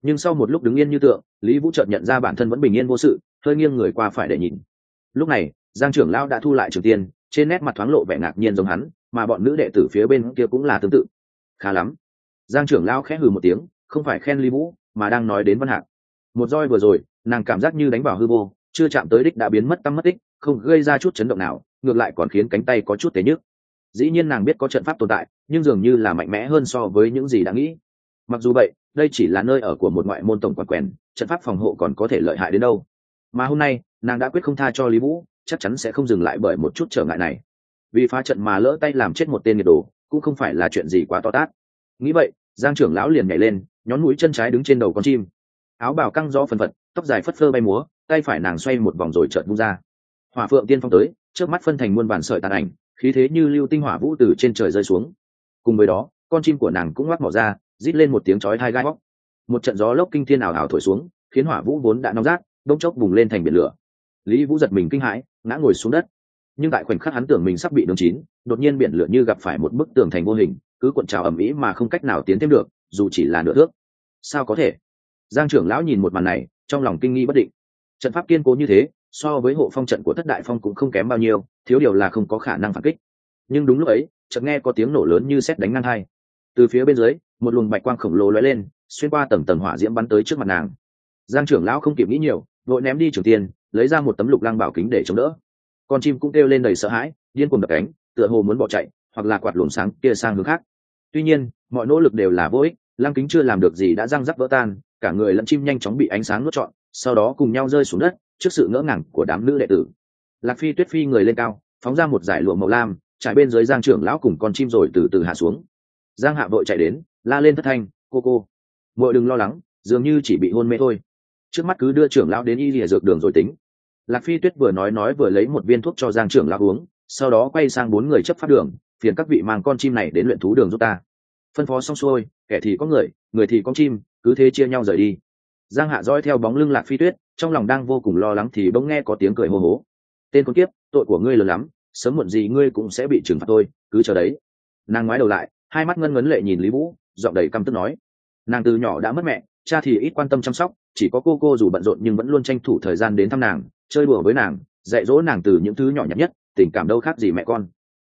Nhưng sau một lúc đứng yên như tượng, lý vũ chợt nhận ra bản thân vẫn bình yên vô sự hơi nghiêng người qua phải để nhìn. Lúc này giang trưởng lão đã thu lại trường tiên trên nét mặt thoáng lộ vẻ ngạc nhiên giống hắn mà bọn nữ đệ tử phía bên kia cũng là tương tự. Khá lắm. Giang trưởng lão khẽ hừ một tiếng không phải khen ly vũ mà đang nói đến văn hạc. Một roi vừa rồi nàng cảm giác như đánh vào hư vô chưa chạm tới đích đã biến mất tâm mất đích, không gây ra chút chấn động nào ngược lại còn khiến cánh tay có chút tế nhức. Dĩ nhiên nàng biết có trận pháp tồn tại nhưng dường như là mạnh mẽ hơn so với những gì đã nghĩ. Mặc dù vậy đây chỉ là nơi ở của một ngoại môn tổng quản quèn trận pháp phòng hộ còn có thể lợi hại đến đâu mà hôm nay, nàng đã quyết không tha cho lý vũ, chắc chắn sẽ không dừng lại bởi một chút trở ngại này. Vì phá trận mà lỡ tay làm chết một tên nhiệt đồ, cũng không phải là chuyện gì quá to tát. Nghĩ vậy, giang trưởng lão liền nhảy lên, nhón mũi chân trái đứng trên đầu con chim. Áo bào căng rõ phần phật, tóc dài phất phơ bay múa, tay phải nàng xoay một vòng rồi chợt bung ra. Hỏa phượng tiên phong tới, trước mắt phân thành muôn bản sợi tàn ảnh, khí thế như lưu tinh hỏa vũ từ trên trời rơi xuống. Cùng với đó, con chim của nàng cũng ngoắc mỏ ra, rít lên một tiếng chói hai gai góc. một trận gió lốc kinh thiên ảo ảo thổi xuống, khiến hỏa vũ vốn đã nóng rát đông chốc bùng lên thành biển lửa. Lý vũ giật mình kinh hãi, ngã ngồi xuống đất. Nhưng tại khoảnh khắc hắn tưởng mình sắp bị nướng chín, đột nhiên biển lửa như gặp phải một bức tường thành vô hình, cứ cuộn trào ầm ĩ mà không cách nào tiến thêm được, dù chỉ là nửa thước. Sao có thể? Giang trưởng lão nhìn một màn này, trong lòng kinh nghi bất định. Trận pháp kiên cố như thế, so với hộ phong trận của thất đại phong cũng không kém bao nhiêu, thiếu điều là không có khả năng phản kích. Nhưng đúng lúc ấy, chợt nghe có tiếng nổ lớn như sét đánh ngang hai. Từ phía bên dưới, một luồng bạch quang khổng lồ lóe lên, xuyên qua tầng tầng hỏa diễm bắn tới trước mặt nàng. Giang trưởng lão không kịp nghĩ nhiều vội ném đi trường tiên, lấy ra một tấm lục lăng bảo kính để chống đỡ. Con chim cũng kêu lên đầy sợ hãi, điên cuồng đập cánh, tựa hồ muốn bỏ chạy, hoặc là quạt luồng sáng kia sang hướng khác. Tuy nhiên, mọi nỗ lực đều là vô ích, lăng kính chưa làm được gì đã răng rắc vỡ tan, cả người lẫn chim nhanh chóng bị ánh sáng nuốt trọn, sau đó cùng nhau rơi xuống đất, trước sự ngỡ ngàng của đám nữ đệ tử. Lạc phi, tuyết phi người lên cao, phóng ra một giải lụa màu lam, trải bên dưới giang trưởng lão cùng con chim rồi từ từ hạ xuống. Giang hạ vội chạy đến, la lên thất thanh, cô cô vội đừng lo lắng, dường như chỉ bị hôn mê thôi trước mắt cứ đưa trưởng lão đến y lìa dược đường rồi tính. Lạc phi tuyết vừa nói nói vừa lấy một viên thuốc cho giang trưởng lão uống, sau đó quay sang bốn người chấp pháp đường, phiền các vị mang con chim này đến luyện thú đường giúp ta. Phân phó xong xuôi, kẻ thì có người người thì có chim, cứ thế chia nhau rời đi. Giang hạ dõi theo bóng lưng lạc phi tuyết, trong lòng đang vô cùng lo lắng thì bỗng nghe có tiếng cười hô hố. Tên con kiếp, tội của ngươi lớn lắm, sớm muộn gì ngươi cũng sẽ bị trừng phạt thôi cứ chờ đấy. Nàng ngoái đầu lại, hai mắt ngân ngấn lệ nhìn lý vũ, giọng đầy căm tức nói. Nàng từ nhỏ đã mất mẹ, cha thì ít quan tâm chăm sóc chỉ có cô cô dù bận rộn nhưng vẫn luôn tranh thủ thời gian đến thăm nàng, chơi đùa với nàng, dạy dỗ nàng từ những thứ nhỏ nhặt nhất, tình cảm đâu khác gì mẹ con.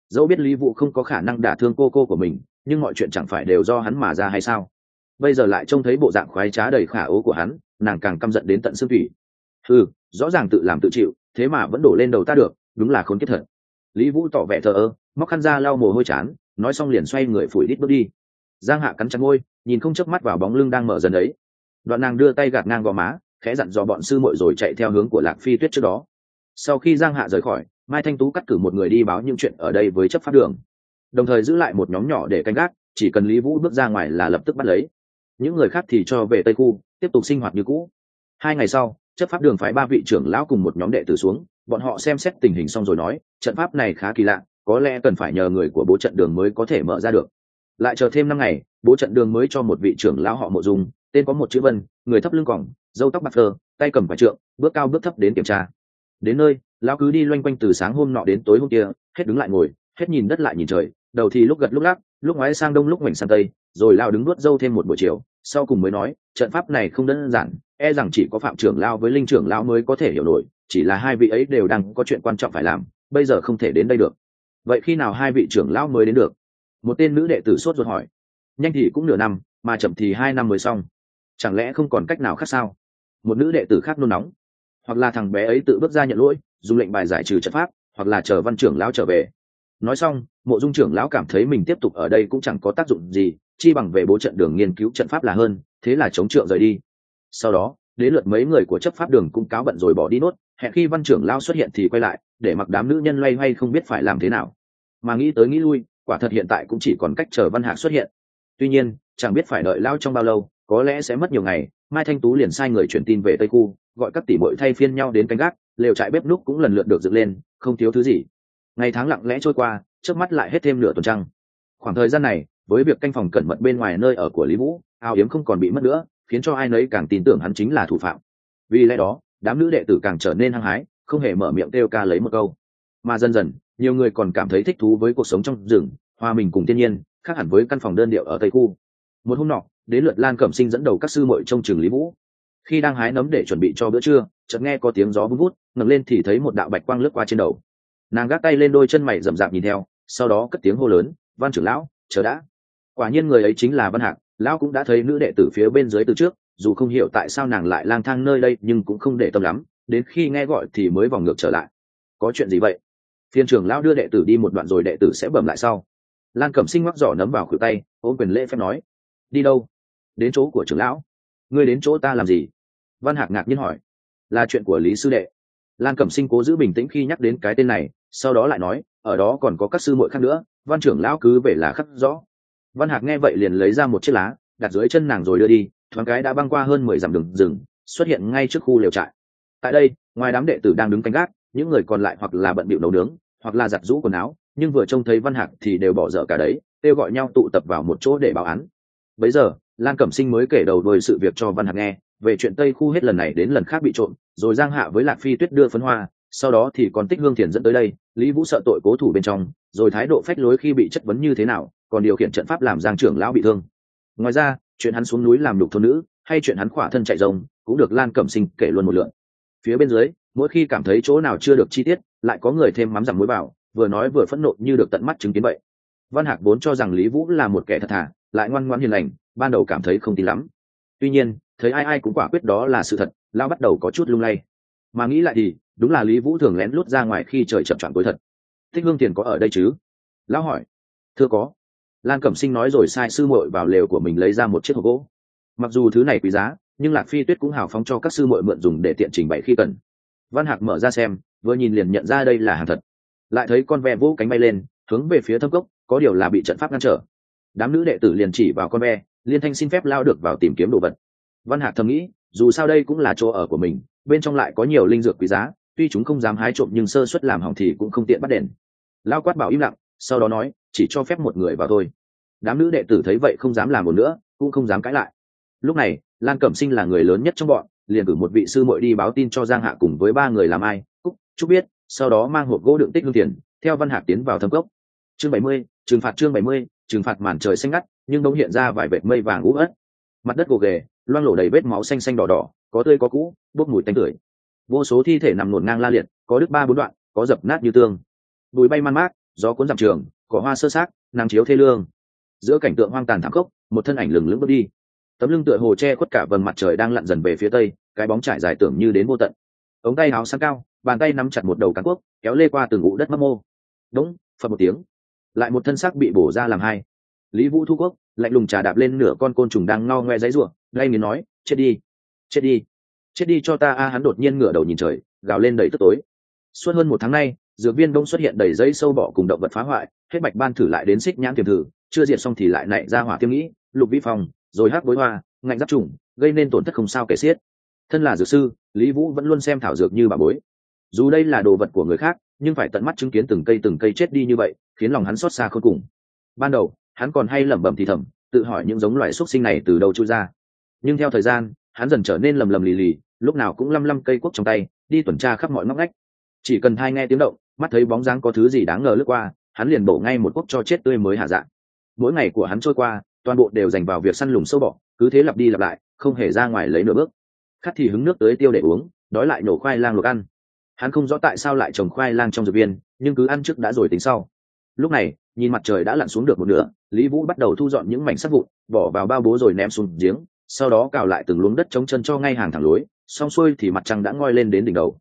Dẫu biết lý vũ không có khả năng đả thương cô cô của mình, nhưng mọi chuyện chẳng phải đều do hắn mà ra hay sao? Bây giờ lại trông thấy bộ dạng khoái trá đầy khả ố của hắn, nàng càng căm giận đến tận xương thủy ừ rõ ràng tự làm tự chịu, thế mà vẫn đổ lên đầu ta được, đúng là khốn kiếp thật. Lý vũ tỏ vẻ thờ ơ, móc khăn ra lau mồ hôi chán, nói xong liền xoay người phủi đít bước đi. Giang hạ cắn chặt ngôi nhìn không chớp mắt vào bóng lưng đang mở dần ấy đoạn nàng đưa tay gạt ngang gò má, khẽ dặn dò bọn sư muội rồi chạy theo hướng của lạc phi tuyết trước đó. Sau khi giang hạ rời khỏi, mai thanh tú cắt cử một người đi báo những chuyện ở đây với chấp pháp đường. Đồng thời giữ lại một nhóm nhỏ để canh gác, chỉ cần lý vũ bước ra ngoài là lập tức bắt lấy. Những người khác thì cho về tây khu, tiếp tục sinh hoạt như cũ. Hai ngày sau, chấp pháp đường phái ba vị trưởng lão cùng một nhóm đệ tử xuống, bọn họ xem xét tình hình xong rồi nói, trận pháp này khá kỳ lạ, có lẽ cần phải nhờ người của bố trận đường mới có thể mở ra được. Lại chờ thêm năm ngày, bố trận đường mới cho một vị trưởng lão họ mộ dung tên có một chữ vân, người thấp lưng cỏng dâu tóc bạc phơ, tay cầm quả trượng, bước cao bước thấp đến kiểm tra. Đến nơi, lão cứ đi loanh quanh từ sáng hôm nọ đến tối hôm kia, hết đứng lại ngồi, hết nhìn đất lại nhìn trời, đầu thì lúc gật lúc lắc, lúc ngoái sang đông lúc ngoảnh sang tây, rồi lao đứng nuốt dâu thêm một buổi chiều, sau cùng mới nói, trận pháp này không đơn giản e rằng chỉ có phạm trưởng lao với linh trưởng lao mới có thể hiểu nổi, chỉ là hai vị ấy đều đang có chuyện quan trọng phải làm, bây giờ không thể đến đây được. Vậy khi nào hai vị trưởng lão mới đến được? Một tên nữ đệ tử sốt ruột hỏi. Nhanh thì cũng nửa năm, mà chậm thì hai năm mới xong chẳng lẽ không còn cách nào khác sao? Một nữ đệ tử khác nôn nóng. Hoặc là thằng bé ấy tự bước ra nhận lỗi, dùng lệnh bài giải trừ trận pháp, hoặc là chờ văn trưởng lão trở về. Nói xong, mộ dung trưởng lão cảm thấy mình tiếp tục ở đây cũng chẳng có tác dụng gì, chi bằng về bố trận đường nghiên cứu trận pháp là hơn, thế là chống trượng rời đi. Sau đó, đến lượt mấy người của chấp pháp đường cũng cáo bận rồi bỏ đi nốt, hẹn khi văn trưởng lao xuất hiện thì quay lại, để mặc đám nữ nhân loay hoay không biết phải làm thế nào. Mà nghĩ tới nghĩ lui, quả thật hiện tại cũng chỉ còn cách chờ văn hạc xuất hiện. Tuy nhiên, chẳng biết phải đợi lao trong bao lâu có lẽ sẽ mất nhiều ngày, mai thanh tú liền sai người chuyển tin về tây khu, gọi các tỷ bội thay phiên nhau đến canh gác, lều trại bếp núc cũng lần lượt được dựng lên, không thiếu thứ gì. Ngày tháng lặng lẽ trôi qua trước mắt lại hết thêm nửa tuần trăng. Khoảng thời gian này, với việc canh phòng cẩn mật bên ngoài nơi ở của lý vũ ao yếm không còn bị mất nữa, khiến cho ai nấy càng tin tưởng hắn chính là thủ phạm. Vì lẽ đó, đám nữ đệ tử càng trở nên hăng hái, không hề mở miệng kêu ca lấy một câu. Mà dần dần, nhiều người còn cảm thấy thích thú với cuộc sống trong rừng, hòa mình cùng thiên nhiên, khác hẳn với căn phòng đơn điệu ở tây khu. Một hôm nọ đến lượt lan cẩm sinh dẫn đầu các sư muội trong trường lý vũ. Khi đang hái nấm để chuẩn bị cho bữa trưa, chợt nghe có tiếng gió vun vút ngẩng lên thì thấy một đạo bạch quang lướt qua trên đầu. Nàng gác tay lên đôi chân mày rậm rạp nhìn theo, sau đó cất tiếng hô lớn, văn trưởng lão, chờ đã. Quả nhiên người ấy chính là văn hạc, lão cũng đã thấy nữ đệ tử phía bên dưới từ trước, dù không hiểu tại sao nàng lại lang thang nơi đây, nhưng cũng không để tâm lắm, đến khi nghe gọi thì mới vòng ngược trở lại. Có chuyện gì vậy? Phiên trưởng lão đưa đệ tử đi một đoạn rồi đệ tử sẽ bẩm lại sau. Lan cẩm sinh mắc giỏ nấm vào khuỷu tay, ôm quyền lễ phép nói, đi đâu? Đến chỗ của trưởng lão. Ngươi đến chỗ ta làm gì? Văn hạc ngạc nhiên hỏi. Là chuyện của lý sư đệ. Lan cẩm sinh cố giữ bình tĩnh khi nhắc đến cái tên này, sau đó lại nói, ở đó còn có các sư muội khác nữa, văn trưởng lão cứ về là khắc rõ. Văn hạc nghe vậy liền lấy ra một chiếc lá, đặt dưới chân nàng rồi đưa đi, thoáng cái đã băng qua hơn mười dặm đường rừng, xuất hiện ngay trước khu liều trại. Tại đây, ngoài đám đệ tử đang đứng canh gác, những người còn lại hoặc là bận bịu nấu nướng, hoặc là giặt rũ quần áo, nhưng vừa trông thấy văn hạc thì đều bỏ dở cả đấy, kêu gọi nhau tụ tập vào một chỗ để báo án. Bấy giờ lan cẩm sinh mới kể đầu đuôi sự việc cho văn hạc nghe về chuyện tây khu hết lần này đến lần khác bị trộm rồi giang hạ với lạc phi tuyết đưa phấn hoa sau đó thì còn tích hương thiền dẫn tới đây lý vũ sợ tội cố thủ bên trong rồi thái độ phách lối khi bị chất vấn như thế nào còn điều khiển trận pháp làm giang trưởng lão bị thương. Ngoài ra chuyện hắn xuống núi làm đục thôn nữ hay chuyện hắn khỏa thân chạy rồng, cũng được lan cẩm sinh kể luôn một lượn phía bên dưới mỗi khi cảm thấy chỗ nào chưa được chi tiết lại có người thêm mắm rằng mối bảo vừa nói vừa phẫn nộ như được tận mắt chứng kiến vậy. Văn hạc vốn cho rằng lý vũ là một kẻ thật thà lại ngoan ngoãn hiền lành ban đầu cảm thấy không tin lắm. Tuy nhiên, thấy ai ai cũng quả quyết đó là sự thật lao bắt đầu có chút lung lay. Mà nghĩ lại thì, đúng là lý vũ thường lén lút ra ngoài khi trời chậm chọn tối thật. Thích hương tiền có ở đây chứ? Lão hỏi. Thưa có. Lan cẩm sinh nói rồi sai sư muội vào lều của mình lấy ra một chiếc hộp gỗ. Mặc dù thứ này quý giá, nhưng lạc phi tuyết cũng hào phóng cho các sư muội mượn dùng để tiện trình bày khi cần. Văn hạc mở ra xem, vừa nhìn liền nhận ra đây là hàng thật. Lại thấy con ve vỗ cánh bay lên, hướng về phía thâm cốc, có điều là bị trận pháp ngăn trở. Đám nữ đệ tử liền chỉ vào con ve liên thanh xin phép lao được vào tìm kiếm đồ vật. Văn hạc thầm nghĩ, dù sao đây cũng là chỗ ở của mình, bên trong lại có nhiều linh dược quý giá, tuy chúng không dám hái trộm nhưng sơ suất làm hỏng thì cũng không tiện bắt đèn lao quát bảo im lặng, sau đó nói, chỉ cho phép một người vào thôi. Đám nữ đệ tử thấy vậy không dám làm một nữa, cũng không dám cãi lại. Lúc này, lan cẩm sinh là người lớn nhất trong bọn, liền cử một vị sư muội đi báo tin cho giang hạ cùng với ba người làm ai, cúc chúc biết, sau đó mang hộp gỗ đựng tích lương tiền, theo văn hạc tiến vào thâm cốc. Chương bảy mươi, trừng phạt chương bảy mươi, trừng phạt màn trời xanh ngắt nhưng bỗng hiện ra vài vệt mây vàng ú ớt. Mặt đất gồ ghề, loang lổ đầy vết máu xanh xanh đỏ đỏ, có tươi có cũ, bốc mùi tanh tưởi. Vô số thi thể nằm ngổn ngang la liệt, có đứt ba bốn đoạn, có dập nát như tương. Bụi bay man mát gió cuốn dặm trường, cỏ hoa sơ sát nắng chiếu thê lương. Giữa cảnh tượng hoang tàn thảm khốc, một thân ảnh lừng lững bước đi. Tấm lưng tựa hồ che khuất cả vầng mặt trời đang lặn dần về phía tây, cái bóng trải dài tưởng như đến vô tận. Ống tay áo sang cao, bàn tay nắm chặt một đầu cán quốc kéo lê qua từng ngụ đất mấp mô. Đúng, phật một tiếng. Lại một thân xác bị bổ ra làm hai lý vũ thu quốc, lạnh lùng trà đạp lên nửa con côn trùng đang ngao ngoe giấy ruộng ngay nghiến nói, chết đi chết đi chết đi cho ta a. Hắn đột nhiên ngửa đầu nhìn trời, gào lên đầy tức tối. Suốt hơn một tháng nay, dược viên đông xuất hiện đầy giấy sâu bọ cùng động vật phá hoại, hết bạch ban thử lại đến xích nhãn tiềm thử, chưa diệt xong thì lại nảy ra hỏa tiêm nghĩ, lục vi phòng rồi hát bối hoa, ngạnh giáp trùng, gây nên tổn thất không sao kể xiết. Thân là dược sư, lý vũ vẫn luôn xem thảo dược như bà bối. Dù đây là đồ vật của người khác, nhưng phải tận mắt chứng kiến từng cây từng cây chết đi như vậy, khiến lòng hắn xót xa khôn cùng. Ban đầu hắn còn hay lẩm bẩm thì thầm, tự hỏi những giống loài x sinh này từ đâu trôi ra. Nhưng theo thời gian, hắn dần trở nên lầm lầm lì lì, lúc nào cũng lăm lăm cây cuốc trong tay, đi tuần tra khắp mọi ngóc ngách. Chỉ cần thai nghe tiếng động, mắt thấy bóng dáng có thứ gì đáng ngờ lướt qua, hắn liền bổ ngay một cuốc cho chết tươi mới hạ dạng. Mỗi ngày của hắn trôi qua, toàn bộ đều dành vào việc săn lùng sâu bọ, cứ thế lặp đi lặp lại, không hề ra ngoài lấy nửa bước. Khát thì hứng nước tới tiêu để uống, đói lại nổ khoai lang luộc ăn. Hắn không rõ tại sao lại trồng khoai lang trong dược viên, nhưng cứ ăn trước đã rồi tính sau lúc này, nhìn mặt trời đã lặn xuống được một nửa, lý vũ bắt đầu thu dọn những mảnh sắt vụn, bỏ vào bao bố rồi ném xuống giếng, sau đó cào lại từng luống đất chống chân cho ngay hàng thẳng lối, xong xuôi thì mặt trăng đã ngoi lên đến đỉnh đầu.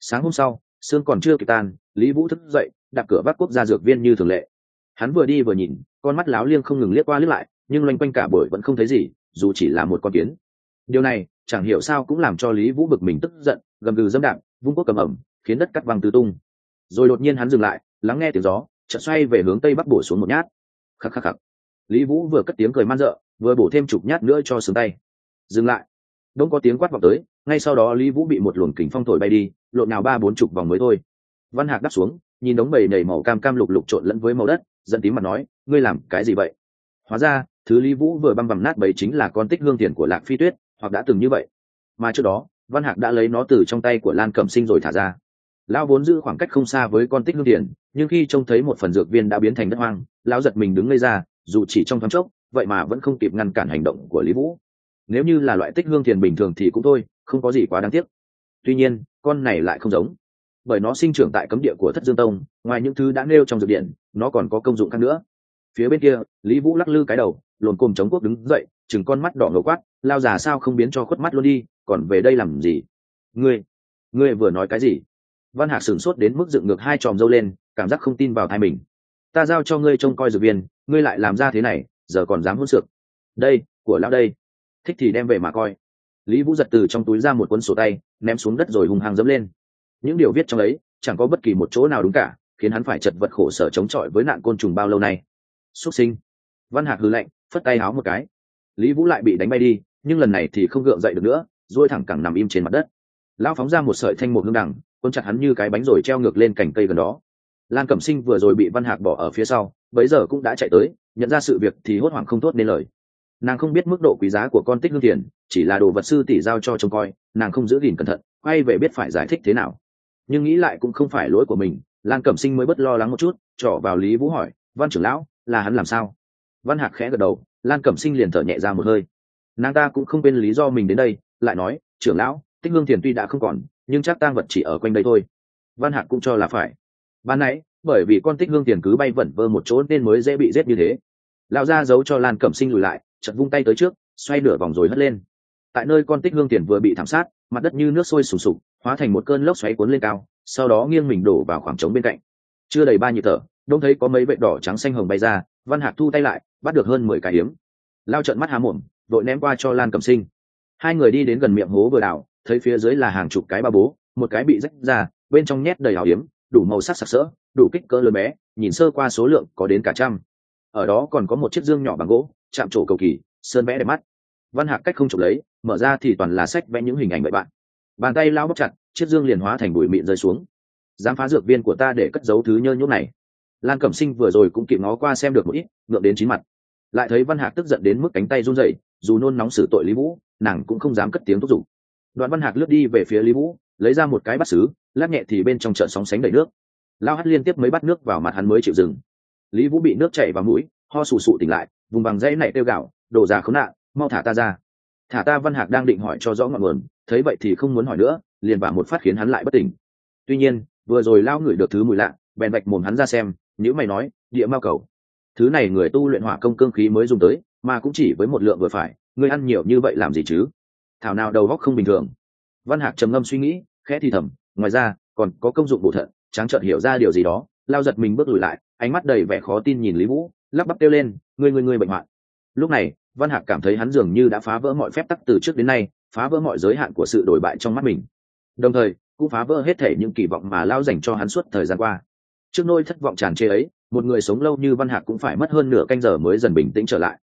Sáng hôm sau, sương còn chưa kịp tan, lý vũ thức dậy, đặt cửa vác quốc gia dược viên như thường lệ. Hắn vừa đi vừa nhìn, con mắt láo liêng không ngừng liếc qua liếc lại, nhưng loanh quanh cả buổi vẫn không thấy gì, dù chỉ là một con kiến. Điều này, chẳng hiểu sao cũng làm cho lý vũ bực mình tức giận, gầm gừ dâm đạm, vung quốc cầm ẩm, khiến đất cắt văng tứ tung. Rồi đột nhiên hắn dừng lại, lắng nghe tiếng gió chợt xoay về hướng tây bắc bổ xuống một nhát. Khắc khắc khắc. Lý vũ vừa cất tiếng cười man rợ vừa bổ thêm chục nhát nữa cho sướng tay. Dừng lại. Đông có tiếng quát vọng tới, ngay sau đó lý vũ bị một luồng kính phong thổi bay đi, lộn nào ba bốn chục vòng mới thôi. Văn hạc đáp xuống, nhìn đống bầy nhảy màu cam cam lục lục trộn lẫn với màu đất dẫn tím mặt nói, ngươi làm cái gì vậy? Hóa ra, thứ lý vũ vừa băm vằm nát bầy chính là con tích hương tiền của lạc phi tuyết, hoặc đã từng như vậy. Mà trước đó, văn hạc đã lấy nó từ trong tay của lan cẩm sinh rồi thả ra lão vốn giữ khoảng cách không xa với con tích hương tiền, nhưng khi trông thấy một phần dược viên đã biến thành đất hoang, lão giật mình đứng ngây ra, dù chỉ trong thoáng chốc, vậy mà vẫn không kịp ngăn cản hành động của lý vũ. Nếu như là loại tích hương tiền bình thường thì cũng thôi, không có gì quá đáng tiếc. Tuy nhiên, con này lại không giống. Bởi nó sinh trưởng tại cấm địa của thất dương tông, ngoài những thứ đã nêu trong dược điện, nó còn có công dụng khác nữa. Phía bên kia, lý vũ lắc lư cái đầu, lồn cồm chống quốc đứng dậy chừng con mắt đỏ ngầu quát, lao già sao không biến cho khuất mắt luôn đi, còn về đây làm gì? Ngươi ngươi vừa nói cái gì? Văn hạc sửng sốt đến mức dựng ngược hai tròm dâu lên, cảm giác không tin vào thai mình. Ta giao cho ngươi trông coi dược viên, ngươi lại làm ra thế này, giờ còn dám hôn sược đây, của lão đây. Thích thì đem về mà coi. Lý vũ giật từ trong túi ra một cuốn sổ tay, ném xuống đất rồi hùng hăng dẫm lên. Những điều viết trong ấy, chẳng có bất kỳ một chỗ nào đúng cả, khiến hắn phải chật vật khổ sở chống chọi với nạn côn trùng bao lâu nay. Xuất sinh. Văn hạc hư lạnh, phất tay háo một cái. Lý vũ lại bị đánh bay đi, nhưng lần này thì không gượng dậy được nữa dôi thẳng cẳng nằm im trên mặt đất. Lão phóng ra một sợi thanh một hương đằng cuốn chặt hắn như cái bánh rồi treo ngược lên cành cây gần đó. Lan cẩm sinh vừa rồi bị văn hạc bỏ ở phía sau, bấy giờ cũng đã chạy tới, nhận ra sự việc thì hốt hoảng không thốt nên lời. Nàng không biết mức độ quý giá của con tích hương tiền, chỉ là đồ vật sư tỷ giao cho trông coi, nàng không giữ gìn cẩn thận, quay về biết phải giải thích thế nào. Nhưng nghĩ lại cũng không phải lỗi của mình lan cẩm sinh mới bất lo lắng một chút, trỏ vào lý vũ hỏi, văn trưởng lão, là hắn làm sao? Văn hạc khẽ gật đầu lan cẩm sinh liền thở nhẹ ra một hơi. Nàng ta cũng không quên lý do mình đến đây, lại nói, trưởng lão, tích hương tiền tuy đã không còn nhưng chắc tang vật chỉ ở quanh đây thôi. Văn hạc cũng cho là phải. Ban nãy, bởi vì con tích hương tiền cứ bay vẩn vơ một chỗ nên mới dễ bị giết như thế. Lão ra giấu cho lan cẩm sinh lùi lại chật vung tay tới trước, xoay nửa vòng rồi hất lên. Tại nơi con tích hương tiền vừa bị thảm sát, mặt đất như nước sôi sùng sục, hóa thành một cơn lốc xoáy cuốn lên cao, sau đó nghiêng mình đổ vào khoảng trống bên cạnh. Chưa đầy ba nhịp thở, đông thấy có mấy vệ đỏ trắng xanh hồng bay ra, văn hạc thu tay lại, bắt được hơn mười cái hiếm lao trận mắt há mồm, đội ném qua cho lan cẩm sinh. Hai người đi đến gần miệng hố vừa đảo thấy phía dưới là hàng chục cái ba bố, một cái bị rách ra, bên trong nhét đầy ảo hiếm đủ màu sắc sặc sỡ, đủ kích cỡ lớn bé, nhìn sơ qua số lượng có đến cả trăm. Ở đó còn có một chiếc dương nhỏ bằng gỗ, chạm trổ cầu kỳ, sơn vẽ đẹp mắt. Văn hạc cách không chụp lấy, mở ra thì toàn là sách vẽ những hình ảnh vậy bạn. Bàn tay lao bóc chặt, chiếc dương liền hóa thành bụi mịn rơi xuống. Dám phá dược viên của ta để cất giấu thứ nhơ nhốt này. Lan cẩm sinh vừa rồi cũng kịp ngó qua xem được một ít, ngượng đến chín mặt. Lại thấy văn hạc tức giận đến mức cánh tay run rẩy, dù nôn nóng xử tội lý vũ, nàng cũng không dám cất tiếng thúc giục đoạn văn hạc lướt đi về phía lý vũ, lấy ra một cái bát xứ, lát nhẹ thì bên trong chợ sóng sánh đầy nước. Lao hắt liên tiếp mấy bát nước vào mặt hắn mới chịu dừng. Lý vũ bị nước chảy vào mũi, ho sù sụ tỉnh lại, vùng bằng dãy này tiêu gạo đổ già khốn nạn, mau thả ta ra. Thả ta văn hạc đang định hỏi cho rõ ngọn nguồn, thấy vậy thì không muốn hỏi nữa, liền vả một phát khiến hắn lại bất tỉnh. Tuy nhiên, vừa rồi lao ngửi được thứ mùi lạ, bèn vạch mồm hắn ra xem nhữ mày nói, địa mao cầu. Thứ này người tu luyện hỏa công cương khí mới dùng tới, mà cũng chỉ với một lượng vừa phải người ăn nhiều như vậy làm gì chứ? Thảo nào đầu góc không bình thường. Văn hạc trầm ngâm suy nghĩ, khẽ thì thầm, ngoài ra, còn có công dụng bổ thận, tráng trợn hiểu ra điều gì đó, lao giật mình bước lùi lại, ánh mắt đầy vẻ khó tin nhìn lý vũ, lắp bắp kêu lên người người người bệnh hoạn. Lúc này, văn hạc cảm thấy hắn dường như đã phá vỡ mọi phép tắc từ trước đến nay, phá vỡ mọi giới hạn của sự đổi bại trong mắt mình. Đồng thời, cũng phá vỡ hết thể những kỳ vọng mà lao dành cho hắn suốt thời gian qua. Trước nôi thất vọng tràn trề ấy, một người sống lâu như văn hạc cũng phải mất hơn nửa canh giờ mới dần bình tĩnh trở lại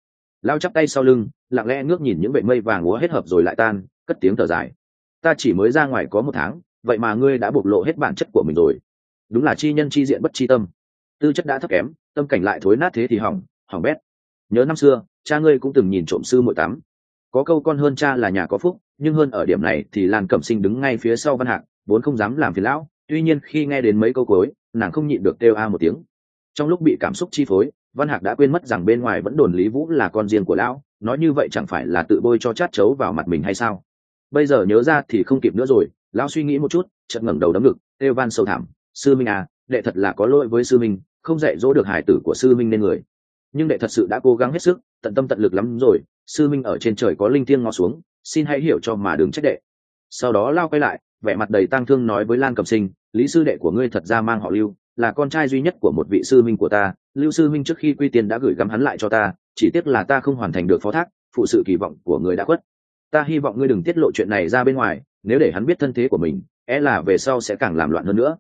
lao chắp tay sau lưng, lặng lẽ ngước nhìn những vệ mây vàng múa hết hợp rồi lại tan, cất tiếng thở dài. Ta chỉ mới ra ngoài có một tháng, vậy mà ngươi đã bộc lộ hết bản chất của mình rồi. Đúng là chi nhân chi diện bất chi tâm. Tư chất đã thấp kém, tâm cảnh lại thối nát thế thì hỏng hỏng bét. Nhớ năm xưa, cha ngươi cũng từng nhìn trộm sư muội tắm có câu con hơn cha là nhà có phúc, nhưng hơn ở điểm này thì lan cẩm sinh đứng ngay phía sau văn hạc, vốn không dám làm phiền lão, tuy nhiên khi nghe đến mấy câu cuối, nàng không nhịn được kêu a một tiếng. Trong lúc bị cảm xúc chi phối văn hạc đã quên mất rằng bên ngoài vẫn đồn lý vũ là con riêng của lão, nói như vậy chẳng phải là tự bôi cho chát chấu vào mặt mình hay sao? Bây giờ nhớ ra thì không kịp nữa rồi, lão suy nghĩ một chút, chợt ngẩng đầu đấm ngực kêu van sâu thẳm, sư minh à đệ thật là có lỗi với sư minh, không dạy dỗ được hải tử của sư minh nên người. Nhưng đệ thật sự đã cố gắng hết sức, tận tâm tận lực lắm rồi, sư minh ở trên trời có linh thiêng ngó xuống, xin hãy hiểu cho mà đừng trách đệ. Sau đó lao quay lại, vẻ mặt đầy tang thương nói với lan cầm sinh, lý sư đệ của ngươi thật ra mang họ lưu là con trai duy nhất của một vị sư minh của ta, lưu sư minh trước khi quy tiền đã gửi gắm hắn lại cho ta, chỉ tiếc là ta không hoàn thành được phó thác, phụ sự kỳ vọng của người đã khuất. Ta hy vọng ngươi đừng tiết lộ chuyện này ra bên ngoài, nếu để hắn biết thân thế của mình e là về sau sẽ càng làm loạn hơn nữa.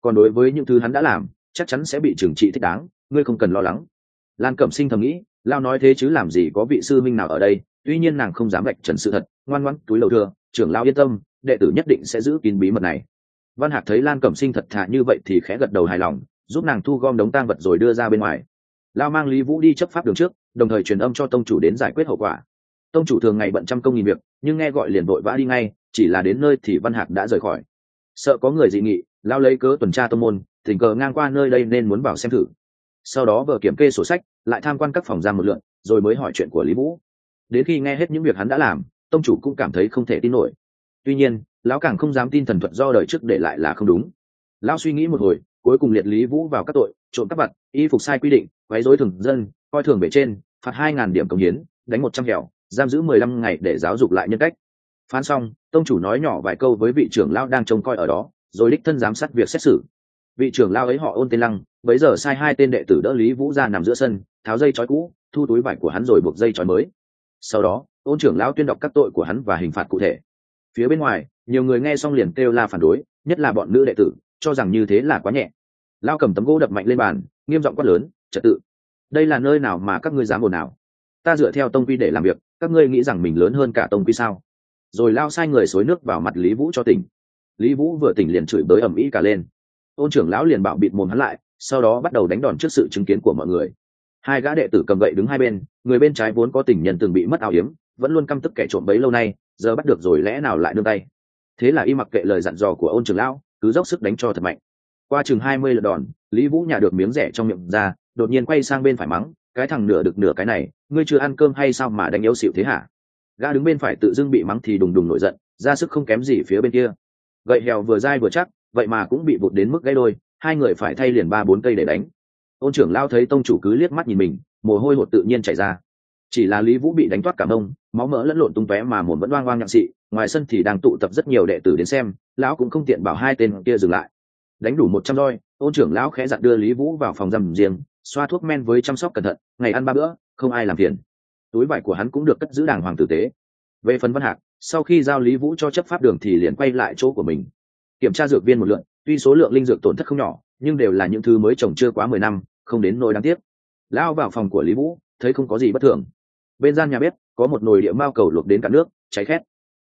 Còn đối với những thứ hắn đã làm, chắc chắn sẽ bị trừng trị thích đáng, ngươi không cần lo lắng. Lan cẩm sinh thầm nghĩ lao nói thế chứ làm gì có vị sư minh nào ở đây, tuy nhiên nàng không dám gạch trần sự thật, ngoan ngoãn túi lầu thưa, trưởng lao yên tâm, đệ tử nhất định sẽ giữ kín bí mật này văn hạc thấy lan cẩm sinh thật thà như vậy thì khẽ gật đầu hài lòng, giúp nàng thu gom đống tang vật rồi đưa ra bên ngoài. Lao mang lý vũ đi chấp pháp đường trước, đồng thời truyền âm cho tông chủ đến giải quyết hậu quả. Tông chủ thường ngày bận trăm công nghìn việc, nhưng nghe gọi liền vội vã đi ngay, chỉ là đến nơi thì văn hạc đã rời khỏi. Sợ có người dị nghị, lao lấy cớ tuần tra tông môn, tình cờ ngang qua nơi đây nên muốn bảo xem thử. Sau đó vợ kiểm kê sổ sách, lại tham quan các phòng giam một lượn, rồi mới hỏi chuyện của lý vũ. Đến khi nghe hết những việc hắn đã làm, tông chủ cũng cảm thấy không thể tin nổi. Tuy nhiên lão càng không dám tin thần thuật do đời trước để lại là không đúng. Lão suy nghĩ một hồi, cuối cùng liệt lý vũ vào các tội, trộm cắp vặt y phục sai quy định, quấy rối thường dân, coi thường bề trên, phạt hai ngàn điểm công hiến, đánh một trăm kẹo giam giữ mười lăm ngày để giáo dục lại nhân cách. Phán xong, tông chủ nói nhỏ vài câu với vị trưởng lão đang trông coi ở đó, rồi đích thân giám sát việc xét xử. Vị trưởng lão ấy họ ôn tên lăng, bấy giờ sai hai tên đệ tử đỡ lý vũ ra nằm giữa sân, tháo dây trói cũ, thu túi vải của hắn rồi buộc dây trói mới. Sau đó, ôn trưởng lão tuyên đọc các tội của hắn và hình phạt cụ thể phía bên ngoài, nhiều người nghe xong liền kêu la phản đối, nhất là bọn nữ đệ tử, cho rằng như thế là quá nhẹ. Lao cầm tấm gỗ đập mạnh lên bàn, nghiêm giọng quát lớn, trật tự! Đây là nơi nào mà các ngươi dám ồn nào ta dựa theo tông quy để làm việc, các ngươi nghĩ rằng mình lớn hơn cả tông quy sao? Rồi lao sai người xối nước vào mặt lý vũ cho tỉnh. Lý vũ vừa tỉnh liền chửi bới ầm ĩ cả lên. Ôn trưởng lão liền bạo bịt mồm hắn lại, sau đó bắt đầu đánh đòn trước sự chứng kiến của mọi người. Hai gã đệ tử cầm gậy đứng hai bên, người bên trái vốn có tình nhân từng bị mất áo yếm, vẫn luôn căm tức kẻ trộm bấy lâu nay giờ bắt được rồi lẽ nào lại đương tay? Thế là y mặc kệ lời dặn dò của ôn trưởng lão, cứ dốc sức đánh cho thật mạnh. Qua chừng hai mươi lượt đòn, lý vũ nhả được miếng rẻ trong miệng ra, đột nhiên quay sang bên phải mắng, cái thằng nửa được nửa cái này, ngươi chưa ăn cơm hay sao mà đánh yếu xịu thế hả? Ga đứng bên phải tự dưng bị mắng thì đùng đùng nổi giận, ra sức không kém gì phía bên kia. Gậy hèo vừa dai vừa chắc, vậy mà cũng bị vụt đến mức gãy đôi, hai người phải thay liền ba bốn cây để đánh. Ôn trưởng lao thấy tông chủ cứ liếc mắt nhìn mình, mồ hôi hột tự nhiên chảy ra chỉ là lý vũ bị đánh toát cả mông máu mỡ lẫn lộn tung tóe mà mồn vẫn oang oang nhặng xị, ngoài sân thì đang tụ tập rất nhiều đệ tử đến xem, lão cũng không tiện bảo hai tên kia dừng lại. Đánh đủ một trăm roi, ôn trưởng lão khẽ dặn đưa lý vũ vào phòng giam riêng, xoa thuốc men với chăm sóc cẩn thận, ngày ăn ba bữa, không ai làm phiền. Túi vải của hắn cũng được cất giữ đàng hoàng tử tế. Về phần văn hạc, sau khi giao lý vũ cho chấp pháp đường thì liền quay lại chỗ của mình. Kiểm tra dược viên một lượn tuy số lượng linh dược tổn thất không nhỏ, nhưng đều là những thứ mới trồng chưa quá mười năm, không đến nỗi đáng tiếc. Lao vào phòng của lý vũ, thấy không có gì bất thường bên gian nhà bếp, có một nồi địa mao cầu luộc đến cả nước, cháy khét.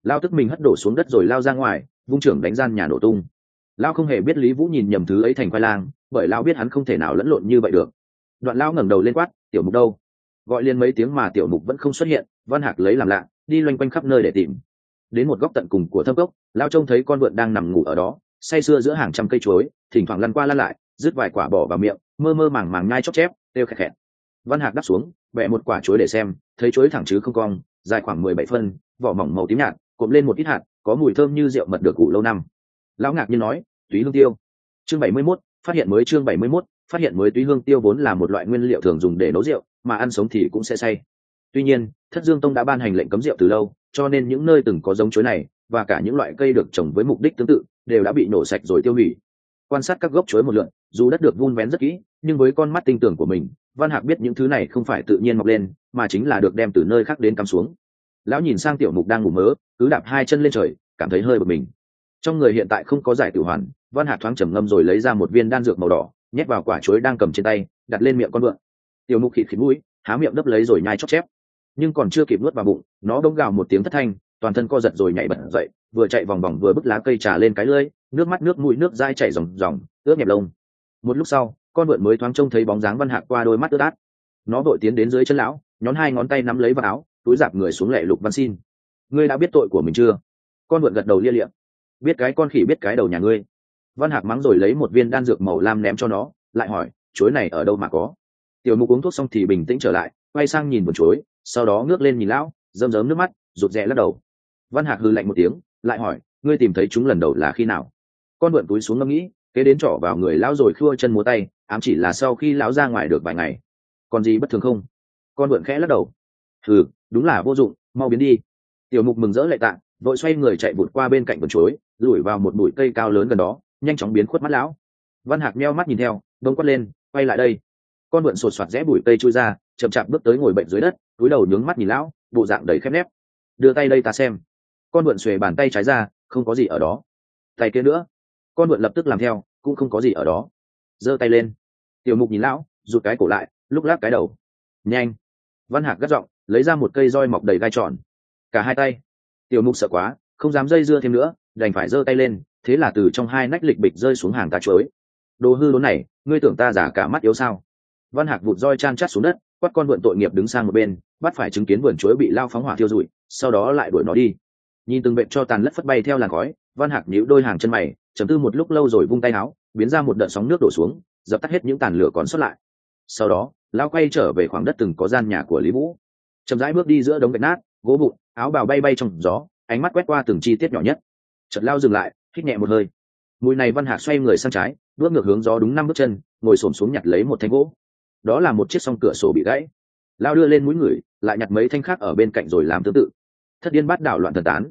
Lao tức mình hất đổ xuống đất rồi lao ra ngoài, vung trưởng đánh gian nhà nổ tung. Lao không hề biết lý vũ nhìn nhầm thứ ấy thành khoai lang, bởi lao biết hắn không thể nào lẫn lộn như vậy được. Đoạn lao ngẩng đầu lên quát, tiểu mục đâu? Gọi liền mấy tiếng mà tiểu mục vẫn không xuất hiện, văn hạc lấy làm lạ, đi loanh quanh khắp nơi để tìm. Đến một góc tận cùng của thâm cốc, lao trông thấy con vượn đang nằm ngủ ở đó, say sưa giữa hàng trăm cây chuối, thỉnh thoảng lăn qua lăn lại, rứt vài quả bỏ vào miệng, mơ mơ màng màng nhai chóc chép têu khẹt khẹt văn hạc đắp xuống, vẽ một quả chuối để xem, thấy chuối thẳng chứ không cong, dài khoảng mười bảy phân, vỏ mỏng màu tím nhạt, cộm lên một ít hạt, có mùi thơm như rượu mật được ủ lâu năm. Lão ngạc nhiên nói, túy hương tiêu. Chương bảy mươi mốt, phát hiện mới chương bảy mươi mốt, phát hiện mới túy hương tiêu vốn là một loại nguyên liệu thường dùng để nấu rượu, mà ăn sống thì cũng sẽ say. Tuy nhiên, thất dương tông đã ban hành lệnh cấm rượu từ lâu, cho nên những nơi từng có giống chuối này, và cả những loại cây được trồng với mục đích tương tự, đều đã bị nổ sạch rồi tiêu hủy. Quan sát các gốc chuối một lượn, dù đất được vun vén rất kỹ, nhưng với con mắt tinh tưởng của mình văn hạc biết những thứ này không phải tự nhiên mọc lên, mà chính là được đem từ nơi khác đến cắm xuống. Lão nhìn sang tiểu mục đang ngủ mớ, cứ đạp hai chân lên trời, cảm thấy hơi bực mình. Trong người hiện tại không có giải tử hoàn, văn hạc thoáng trầm ngâm rồi lấy ra một viên đan dược màu đỏ, nhét vào quả chuối đang cầm trên tay, đặt lên miệng con vượn. Tiểu mục khịt khịt mũi, há miệng đấp lấy rồi nhai chóc chép. Nhưng còn chưa kịp nuốt vào bụng, nó bỗng gào một tiếng thất thanh, toàn thân co giật rồi nhảy bật dậy, vừa chạy vòng vòng vừa bứt lá cây trà lên cái lưỡi, nước mắt nước mũi nước dai chảy ròng ròng, ướt nhẹp lông. Một lúc sau con vượn mới thoáng trông thấy bóng dáng văn hạc qua đôi mắt ướt át. Nó vội tiến đến dưới chân lão, nhón hai ngón tay nắm lấy vào áo, túi giạp người xuống lệ lục văn xin. Ngươi đã biết tội của mình chưa? Con vượn gật đầu lia liệm biết cái con khỉ biết cái đầu nhà ngươi. Văn hạc mắng rồi lấy một viên đan dược màu lam ném cho nó, lại hỏi chuối này ở đâu mà có? Tiểu mục uống thuốc xong thì bình tĩnh trở lại, quay sang nhìn một chuối sau đó ngước lên nhìn lão, rơm rớm nước mắt, rụt rè lắc đầu. Văn hạc hư lạnh một tiếng, lại hỏi, ngươi tìm thấy chúng lần đầu là khi nào? Con vượn túi xuống ngẫm nghĩ kế đến trỏ vào người lão rồi khua chân múa tay, ám chỉ là sau khi lão ra ngoài được vài ngày. Còn gì bất thường không? Con vượn khẽ lắc đầu. Ừ đúng là vô dụng, mau biến đi. Tiểu mục mừng rỡ lại tạng vội xoay người chạy vụt qua bên cạnh vườn chuối lủi vào một bụi cây cao lớn gần đó, nhanh chóng biến khuất mắt lão. Văn hạc meo mắt nhìn theo, đông quát lên, quay lại đây. Con vượn sột soạt rẽ bụi cây chui ra, chậm chạp bước tới ngồi bệnh dưới đất, túi đầu nhướng mắt nhìn lão, bộ dạng đầy khép nép. Đưa tay đây ta xem. Con vượn xuề bàn tay trái ra, không có gì ở đó. Tay kia nữa con vượn lập tức làm theo, cũng không có gì ở đó. Giơ tay lên. Tiểu mục nhìn lão, rụt cái cổ lại, lúc lắc cái đầu. Nhanh. Văn hạc gắt giọng, lấy ra một cây roi mọc đầy gai tròn. Cả hai tay. Tiểu mục sợ quá, không dám dây dưa thêm nữa, đành phải giơ tay lên, thế là từ trong hai nách lịch bịch rơi xuống hàng tà chuối. Đồ hư đốn này, ngươi tưởng ta giả cả mắt yếu sao? Văn hạc vụt roi chan chát xuống đất, quát con vượn tội nghiệp đứng sang một bên, bắt phải chứng kiến vườn chuối bị lao phóng hỏa thiêu rụi, sau đó lại đuổi nó đi. Nhìn từng bệnh cho tàn lất phất bay theo làn khói, văn hạc nhíu đôi hàng chân mày chấm tư một lúc lâu rồi vung tay áo, biến ra một đợt sóng nước đổ xuống, dập tắt hết những tàn lửa còn sót lại. Sau đó lao quay trở về khoảng đất từng có gian nhà của lý vũ. Chậm rãi bước đi giữa đống gạch nát, gỗ vụn, áo bào bay bay trong gió, ánh mắt quét qua từng chi tiết nhỏ nhất. Chợt lao dừng lại, hít nhẹ một hơi. Mùi này văn hạc xoay người sang trái, bước ngược hướng gió đúng năm bước chân, ngồi xổm xuống nhặt lấy một thanh gỗ. Đó là một chiếc song cửa sổ bị gãy. Lao đưa lên mũi người, lại nhặt mấy thanh khác ở bên cạnh rồi làm tương tự. Thất điên bắt đảo loạn thần tán.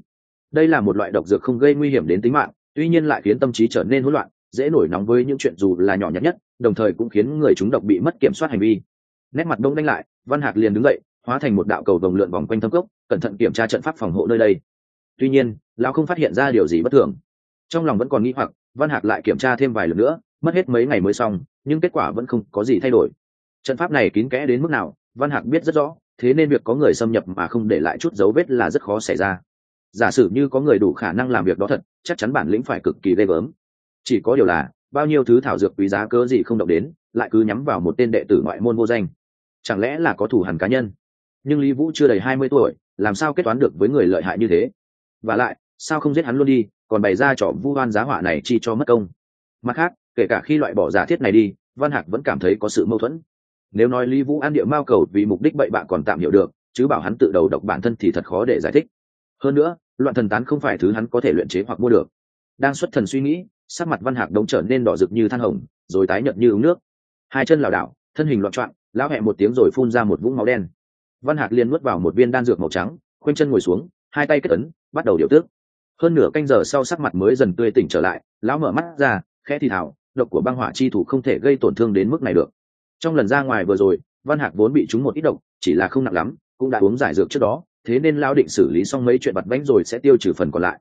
Đây là một loại độc dược không gây nguy hiểm đến tính mạng tuy nhiên lại khiến tâm trí trở nên hỗn loạn, dễ nổi nóng với những chuyện dù là nhỏ nhặt nhất, đồng thời cũng khiến người chúng độc bị mất kiểm soát hành vi. Nét mặt đông đánh lại, văn hạc liền đứng dậy, hóa thành một đạo cầu vồng lượn vòng quanh thâm cốc, cẩn thận kiểm tra trận pháp phòng hộ nơi đây. Tuy nhiên, lão không phát hiện ra điều gì bất thường. Trong lòng vẫn còn nghĩ hoặc, văn hạc lại kiểm tra thêm vài lần nữa, mất hết mấy ngày mới xong, nhưng kết quả vẫn không có gì thay đổi. Trận pháp này kín kẽ đến mức nào, văn hạc biết rất rõ, thế nên việc có người xâm nhập mà không để lại chút dấu vết là rất khó xảy ra giả sử như có người đủ khả năng làm việc đó thật, chắc chắn bản lĩnh phải cực kỳ ghê gớm. Chỉ có điều là, bao nhiêu thứ thảo dược quý giá cớ gì không động đến, lại cứ nhắm vào một tên đệ tử ngoại môn vô danh. Chẳng lẽ là có thủ hẳn cá nhân? Nhưng lý vũ chưa đầy hai mươi tuổi, làm sao kết toán được với người lợi hại như thế? Và lại, sao không giết hắn luôn đi, còn bày ra trò vu oan giá họa này chi cho mất công? Mặt khác, kể cả khi loại bỏ giả thiết này đi, văn hạc vẫn cảm thấy có sự mâu thuẫn. Nếu nói lý vũ an địa mao cầu vì mục đích bậy bạ còn tạm hiểu được, chứ bảo hắn tự đầu độc bản thân thì thật khó để giải thích hơn nữa, loạn thần tán không phải thứ hắn có thể luyện chế hoặc mua được. Đang xuất thần suy nghĩ, sắc mặt văn hạc đống trở nên đỏ rực như than hồng, rồi tái nhợt như uống nước. Hai chân lảo đảo, thân hình loạn trọn lão hẹ một tiếng rồi phun ra một vũng máu đen. Văn hạc liền nuốt vào một viên đan dược màu trắng, khoanh chân ngồi xuống, hai tay kết ấn, bắt đầu điều tước. Hơn nửa canh giờ sau sắc mặt mới dần tươi tỉnh trở lại, lão mở mắt ra, khẽ thì thảo độc của băng hỏa chi thủ không thể gây tổn thương đến mức này được. Trong lần ra ngoài vừa rồi, văn hạc vốn bị trúng một ít độc, chỉ là không nặng lắm, cũng đã uống giải dược trước đó thế nên lão định xử lý xong mấy chuyện bặt bánh rồi sẽ tiêu trừ phần còn lại.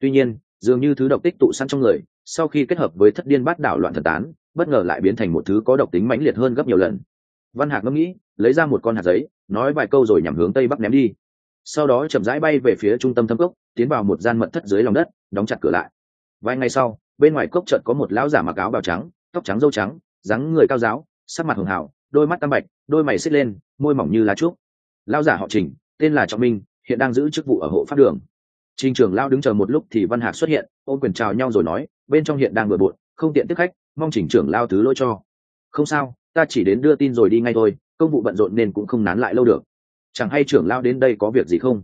Tuy nhiên, dường như thứ độc tích tụ sẵn trong người, sau khi kết hợp với thất điên bát đảo loạn thần tán, bất ngờ lại biến thành một thứ có độc tính mãnh liệt hơn gấp nhiều lần. Văn hạc ngẫm nghĩ, lấy ra một con hạt giấy, nói vài câu rồi nhằm hướng tây bắc ném đi. Sau đó chậm rãi bay về phía trung tâm thâm cốc, tiến vào một gian mật thất dưới lòng đất, đóng chặt cửa lại. Vài ngày sau, bên ngoài cốc chợt có một lão giả mặc áo bào trắng, tóc trắng râu trắng, dáng người cao giáo, sắc mặt hường hảo đôi mắt tăm bạch, đôi mày xích lên, môi mỏng như lá trúc. Lão giả họ trình tên là trọng minh, hiện đang giữ chức vụ ở hộ pháp đường. Trình trưởng lao đứng chờ một lúc thì văn hạc xuất hiện, ôm quyền chào nhau rồi nói, bên trong hiện đang bừa bộn, không tiện tiếp khách, mong trình trưởng lao thứ lỗi cho. Không sao, ta chỉ đến đưa tin rồi đi ngay thôi, công vụ bận rộn nên cũng không nán lại lâu được. Chẳng hay trưởng lao đến đây có việc gì không?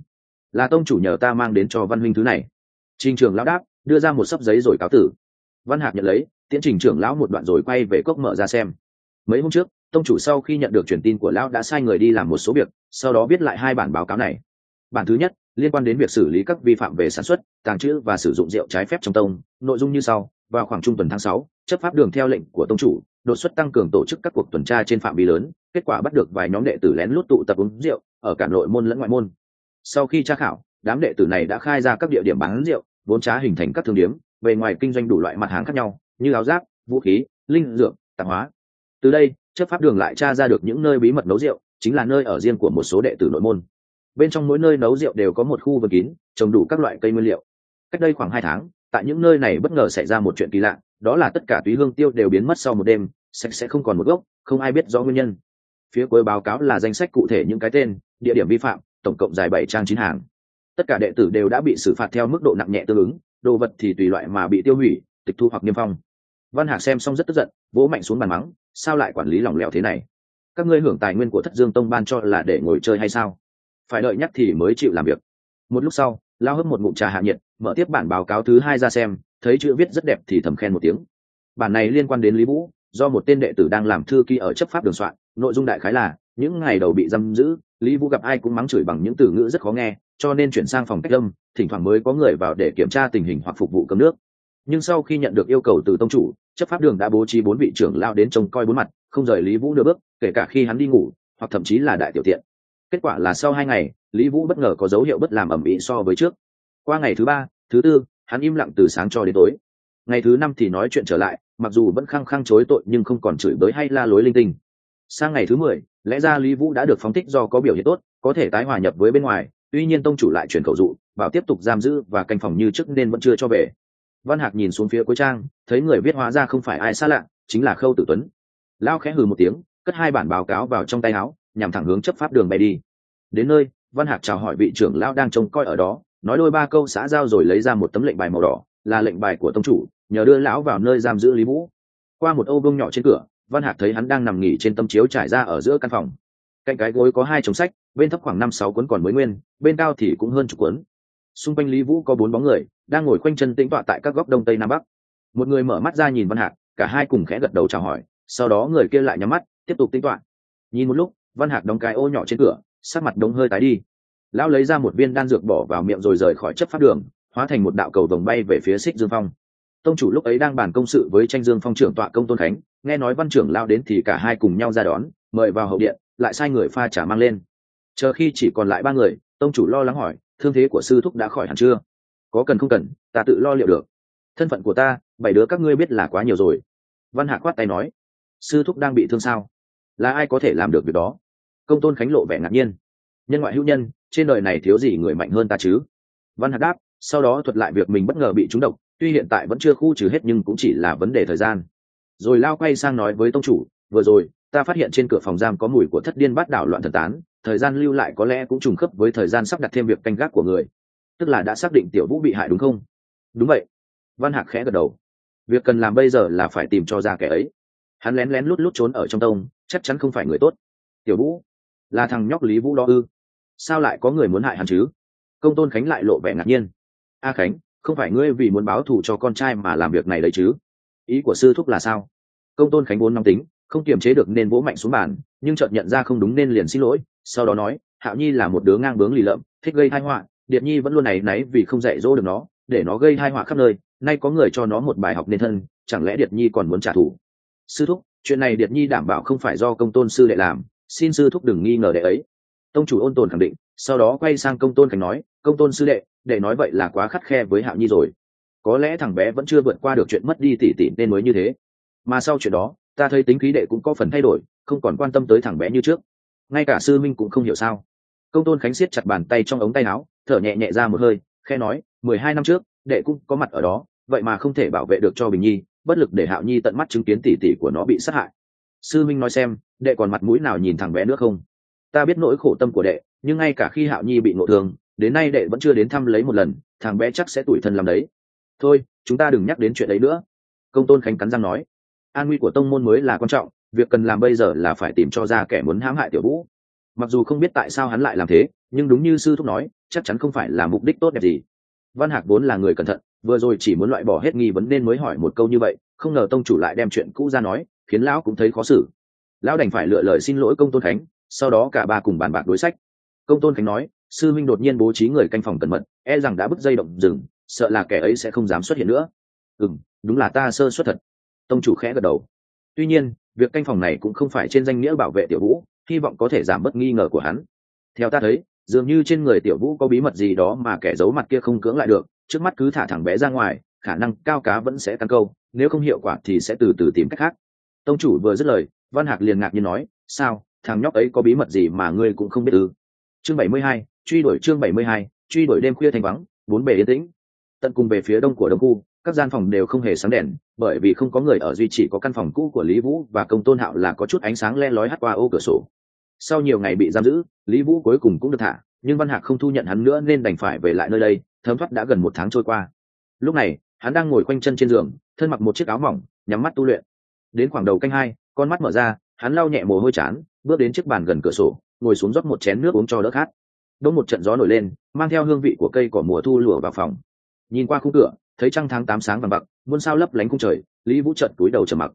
Là tông chủ nhờ ta mang đến cho văn huynh thứ này. Trình trưởng lão đáp, đưa ra một sấp giấy rồi cáo tử. Văn hạc nhận lấy, tiễn trình trưởng lão một đoạn rồi quay về cốc mở ra xem. Mấy hôm trước tông chủ sau khi nhận được truyền tin của lão đã sai người đi làm một số việc sau đó viết lại hai bản báo cáo này. Bản thứ nhất liên quan đến việc xử lý các vi phạm về sản xuất tàng trữ và sử dụng rượu trái phép trong tông nội dung như sau. Vào khoảng trung tuần tháng sáu, chấp pháp đường theo lệnh của tông chủ đột xuất tăng cường tổ chức các cuộc tuần tra trên phạm vi lớn kết quả bắt được vài nhóm đệ tử lén lút tụ tập uống rượu ở cả nội môn lẫn ngoại môn. Sau khi tra khảo đám đệ tử này đã khai ra các địa điểm bán rượu vốn trá hình thành các thương điếm về ngoài kinh doanh đủ loại mặt hàng khác nhau như áo giáp vũ khí linh dược tạp hóa. Từ đây chấp pháp đường lại tra ra được những nơi bí mật nấu rượu, chính là nơi ở riêng của một số đệ tử nội môn. Bên trong mỗi nơi nấu rượu đều có một khu vườn kín, trồng đủ các loại cây nguyên liệu. Cách đây khoảng hai tháng, tại những nơi này bất ngờ xảy ra một chuyện kỳ lạ, đó là tất cả túy hương tiêu đều biến mất sau một đêm, sạch sẽ không còn một gốc, không ai biết rõ nguyên nhân. Phía cuối báo cáo là danh sách cụ thể những cái tên, địa điểm vi phạm, tổng cộng dài bảy trang chín hàng. Tất cả đệ tử đều đã bị xử phạt theo mức độ nặng nhẹ tương ứng, đồ vật thì tùy loại mà bị tiêu hủy, tịch thu hoặc niêm phong văn hạc xem xong rất tức giận, vỗ mạnh xuống bàn mắng, sao lại quản lý lỏng lẻo thế này? Các ngươi hưởng tài nguyên của thất dương tông ban cho là để ngồi chơi hay sao? Phải đợi nhắc thì mới chịu làm việc. Một lúc sau, lao hấp một ngụm trà hạ nhiệt, mở tiếp bản báo cáo thứ hai ra xem, thấy chữ viết rất đẹp thì thầm khen một tiếng. Bản này liên quan đến lý vũ, do một tên đệ tử đang làm thư ký ở chấp pháp đường soạn, nội dung đại khái là, những ngày đầu bị giam giữ, lý vũ gặp ai cũng mắng chửi bằng những từ ngữ rất khó nghe, cho nên chuyển sang phòng cách lâm thỉnh thoảng mới có người vào để kiểm tra tình hình hoặc phục vụ cơm nước nhưng sau khi nhận được yêu cầu từ tông chủ, chấp pháp đường đã bố trí bốn vị trưởng lao đến trông coi bốn mặt, không rời lý vũ nửa bước, kể cả khi hắn đi ngủ, hoặc thậm chí là đại tiểu tiện. Kết quả là sau hai ngày, lý vũ bất ngờ có dấu hiệu bất làm ẩm ĩ so với trước. Qua ngày thứ ba, thứ tư, hắn im lặng từ sáng cho đến tối. Ngày thứ năm thì nói chuyện trở lại, mặc dù vẫn khăng khăng chối tội nhưng không còn chửi bới hay la lối linh tinh. Sang ngày thứ mười, lẽ ra lý vũ đã được phóng thích do có biểu hiện tốt, có thể tái hòa nhập với bên ngoài, tuy nhiên tông chủ lại chuyển khẩu dụ, bảo tiếp tục giam giữ và canh phòng như trước nên vẫn chưa cho về văn hạc nhìn xuống phía cuối trang, thấy người viết hóa ra không phải ai xa lạ, chính là khâu tử tuấn. Lao khẽ hừ một tiếng, cất hai bản báo cáo vào trong tay áo, nhằm thẳng hướng chấp pháp đường bay đi. Đến nơi, văn hạc chào hỏi vị trưởng lão đang trông coi ở đó, nói đôi ba câu xã giao rồi lấy ra một tấm lệnh bài màu đỏ, là lệnh bài của tông chủ, nhờ đưa lão vào nơi giam giữ lý vũ. Qua một ô bông nhỏ trên cửa, văn hạc thấy hắn đang nằm nghỉ trên tấm chiếu trải ra ở giữa căn phòng. Cạnh cái gối có hai chồng sách, bên thấp khoảng năm sáu cuốn còn mới nguyên, bên cao thì cũng hơn chục cuốn xung quanh lý vũ có bốn bóng người, đang ngồi khoanh chân tĩnh tọa tại các góc đông tây nam bắc. Một người mở mắt ra nhìn văn hạc, cả hai cùng khẽ gật đầu chào hỏi, sau đó người kia lại nhắm mắt, tiếp tục tĩnh tọa. Nhìn một lúc, văn hạc đóng cái ô nhỏ trên cửa sát mặt đống hơi tái đi. Lão lấy ra một viên đan dược bỏ vào miệng rồi rời khỏi chấp pháp đường, hóa thành một đạo cầu vồng bay về phía xích dương phong. Tông chủ lúc ấy đang bàn công sự với tranh dương phong trưởng tọa công tôn khánh, nghe nói văn trưởng lao đến thì cả hai cùng nhau ra đón, mời vào hậu điện, lại sai người pha trả mang lên. Chờ khi chỉ còn lại ba người, tông chủ lo lắng hỏi thương thế của sư thúc đã khỏi hẳn chưa? Có cần không cần, ta tự lo liệu được. Thân phận của ta, bảy đứa các ngươi biết là quá nhiều rồi. Văn hạ khoát tay nói, sư thúc đang bị thương sao? Là ai có thể làm được việc đó? Công tôn khánh lộ vẻ ngạc nhiên. Nhân ngoại hữu nhân, trên đời này thiếu gì người mạnh hơn ta chứ? Văn hạc đáp, sau đó thuật lại việc mình bất ngờ bị trúng độc, tuy hiện tại vẫn chưa khu trừ hết nhưng cũng chỉ là vấn đề thời gian. Rồi lao quay sang nói với tông chủ, vừa rồi, ta phát hiện trên cửa phòng giam có mùi của thất điên bát đảo loạn thần tán thời gian lưu lại có lẽ cũng trùng khớp với thời gian sắp đặt thêm việc canh gác của người. Tức là đã xác định tiểu vũ bị hại đúng không? Đúng vậy. Văn hạc khẽ gật đầu. Việc cần làm bây giờ là phải tìm cho ra kẻ ấy. Hắn lén lén lút lút trốn ở trong tông, chắc chắn không phải người tốt. Tiểu vũ, là thằng nhóc lý vũ đó ư? Sao lại có người muốn hại hắn chứ? Công tôn khánh lại lộ vẻ ngạc nhiên. A khánh, không phải ngươi vì muốn báo thù cho con trai mà làm việc này đấy chứ? Ý của sư thúc là sao? Công tôn khánh vốn nóng tính, không kiềm chế được nên vỗ mạnh xuống bàn, nhưng chợt nhận ra không đúng nên liền xin lỗi sau đó nói, hạo nhi là một đứa ngang bướng lì lợm, thích gây thai họa, điệp nhi vẫn luôn này náy vì không dạy dỗ được nó, để nó gây thai họa khắp nơi, nay có người cho nó một bài học nên thân, chẳng lẽ điệp nhi còn muốn trả thù? Sư thúc, chuyện này điệp nhi đảm bảo không phải do công tôn sư đệ làm, xin sư thúc đừng nghi ngờ đệ ấy. Tông chủ ôn tồn khẳng định, sau đó quay sang công tôn khánh nói, công tôn sư đệ đệ nói vậy là quá khắt khe với hạo nhi rồi. Có lẽ thằng bé vẫn chưa vượt qua được chuyện mất đi tỉ tỉ nên mới như thế. Mà sau chuyện đó, ta thấy tính khí đệ cũng có phần thay đổi, không còn quan tâm tới thằng bé như trước ngay cả sư minh cũng không hiểu sao. Công tôn khánh siết chặt bàn tay trong ống tay áo, thở nhẹ nhẹ ra một hơi khe nói, mười hai năm trước, đệ cũng có mặt ở đó, vậy mà không thể bảo vệ được cho bình nhi, bất lực để hạo nhi tận mắt chứng kiến tỉ tỉ của nó bị sát hại. Sư minh nói xem, đệ còn mặt mũi nào nhìn thằng bé nữa không? Ta biết nỗi khổ tâm của đệ, nhưng ngay cả khi hạo nhi bị ngộ thương, đến nay đệ vẫn chưa đến thăm lấy một lần, thằng bé chắc sẽ tủi thân làm đấy. Thôi, chúng ta đừng nhắc đến chuyện ấy nữa. Công tôn khánh cắn răng nói. An nguy của tông môn mới là quan trọng việc cần làm bây giờ là phải tìm cho ra kẻ muốn hãm hại tiểu vũ. Mặc dù không biết tại sao hắn lại làm thế, nhưng đúng như sư thúc nói, chắc chắn không phải là mục đích tốt đẹp gì. Văn hạc vốn là người cẩn thận, vừa rồi chỉ muốn loại bỏ hết nghi vấn nên mới hỏi một câu như vậy, không ngờ tông chủ lại đem chuyện cũ ra nói, khiến lão cũng thấy khó xử. Lão đành phải lựa lời xin lỗi công tôn khánh, sau đó cả ba cùng bàn bạc đối sách. Công tôn khánh nói, sư minh đột nhiên bố trí người canh phòng cẩn mật e rằng đã bứt dây động rừng, sợ là kẻ ấy sẽ không dám xuất hiện nữa. Ừ đúng là ta sơ xuất thật. Tông chủ khẽ gật đầu. Tuy nhiên việc canh phòng này cũng không phải trên danh nghĩa bảo vệ tiểu vũ, hy vọng có thể giảm bớt nghi ngờ của hắn. Theo ta thấy, dường như trên người tiểu vũ có bí mật gì đó mà kẻ giấu mặt kia không cưỡng lại được, trước mắt cứ thả thẳng bé ra ngoài, khả năng cao cá vẫn sẽ tăng câu, nếu không hiệu quả thì sẽ từ từ tìm cách khác. Tông chủ vừa dứt lời, văn hạc liền ngạc nhiên nói, sao, thằng nhóc ấy có bí mật gì mà ngươi cũng không biết ư? Chương bảy mươi hai, truy đuổi chương bảy mươi hai, truy đuổi đêm khuya thành vắng, bốn bề yên tĩnh tận cùng về phía đông của đông khu, các gian phòng đều không hề sáng đèn, bởi vì không có người ở duy chỉ có căn phòng cũ của lý vũ và công tôn hạo là có chút ánh sáng le lói hắt qua ô cửa sổ. Sau nhiều ngày bị giam giữ, lý vũ cuối cùng cũng được thả, nhưng văn hạc không thu nhận hắn nữa nên đành phải về lại nơi đây, thấm thoát đã gần một tháng trôi qua. Lúc này, hắn đang ngồi quanh chân trên giường, thân mặc một chiếc áo mỏng, nhắm mắt tu luyện. Đến khoảng đầu canh hai, con mắt mở ra, hắn lau nhẹ mồ hôi chán, bước đến chiếc bàn gần cửa sổ, ngồi xuống rót một chén nước uống cho đỡ khát. Đốt một trận gió nổi lên, mang theo hương vị của cây cỏ mùa thu lùa vào phòng nhìn qua khung cửa, thấy trăng tháng tám sáng vàng bạc, muôn sao lấp lánh cung trời, lý vũ trận túi đầu trầm mặc.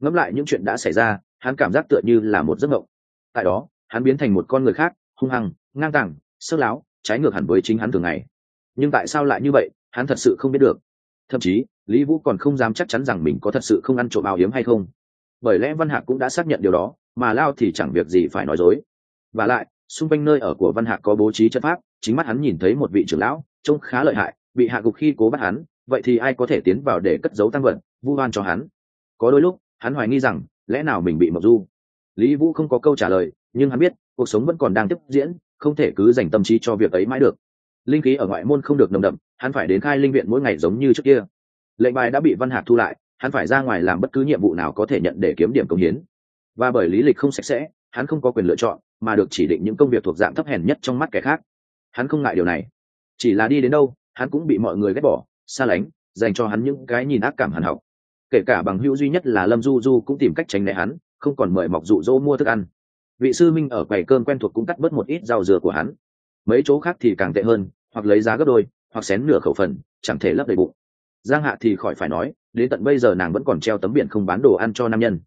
Ngẫm lại những chuyện đã xảy ra, hắn cảm giác tựa như là một giấc mộng. Tại đó, hắn biến thành một con người khác, hung hăng, ngang tàng, sơ láo, trái ngược hẳn với chính hắn thường ngày. Nhưng tại sao lại như vậy, hắn thật sự không biết được. Thậm chí, lý vũ còn không dám chắc chắn rằng mình có thật sự không ăn trộm áo hiếm hay không. Bởi lẽ văn hạc cũng đã xác nhận điều đó, mà lao thì chẳng việc gì phải nói dối. Và lại, xung quanh nơi ở của văn hạc có bố trí chất pháp, chính mắt hắn nhìn thấy một vị trưởng lão, trông khá lợi hại bị hạ gục khi cố bắt hắn, vậy thì ai có thể tiến vào để cất giấu tăng vật, vu oan cho hắn? Có đôi lúc, hắn hoài nghi rằng, lẽ nào mình bị mộc du? Lý vũ không có câu trả lời, nhưng hắn biết, cuộc sống vẫn còn đang tiếp diễn, không thể cứ dành tâm trí cho việc ấy mãi được. Linh khí ở ngoại môn không được nồng đậm, hắn phải đến khai linh viện mỗi ngày giống như trước kia. Lệnh bài đã bị văn hạc thu lại, hắn phải ra ngoài làm bất cứ nhiệm vụ nào có thể nhận để kiếm điểm công hiến. Và bởi lý lịch không sạch sẽ, hắn không có quyền lựa chọn, mà được chỉ định những công việc thuộc dạng thấp hèn nhất trong mắt kẻ khác. Hắn không ngại điều này. Chỉ là đi đến đâu hắn cũng bị mọi người ghét bỏ, xa lánh, dành cho hắn những cái nhìn ác cảm hẳn học. Kể cả bằng hữu duy nhất là lâm du du cũng tìm cách tránh né hắn, không còn mời mọc dụ dỗ mua thức ăn. Vị sư minh ở quầy cơm quen thuộc cũng cắt bớt một ít rau dừa của hắn. Mấy chỗ khác thì càng tệ hơn, hoặc lấy giá gấp đôi, hoặc xén nửa khẩu phần, chẳng thể lấp đầy bụng. Giang hạ thì khỏi phải nói, đến tận bây giờ nàng vẫn còn treo tấm biển không bán đồ ăn cho nam nhân.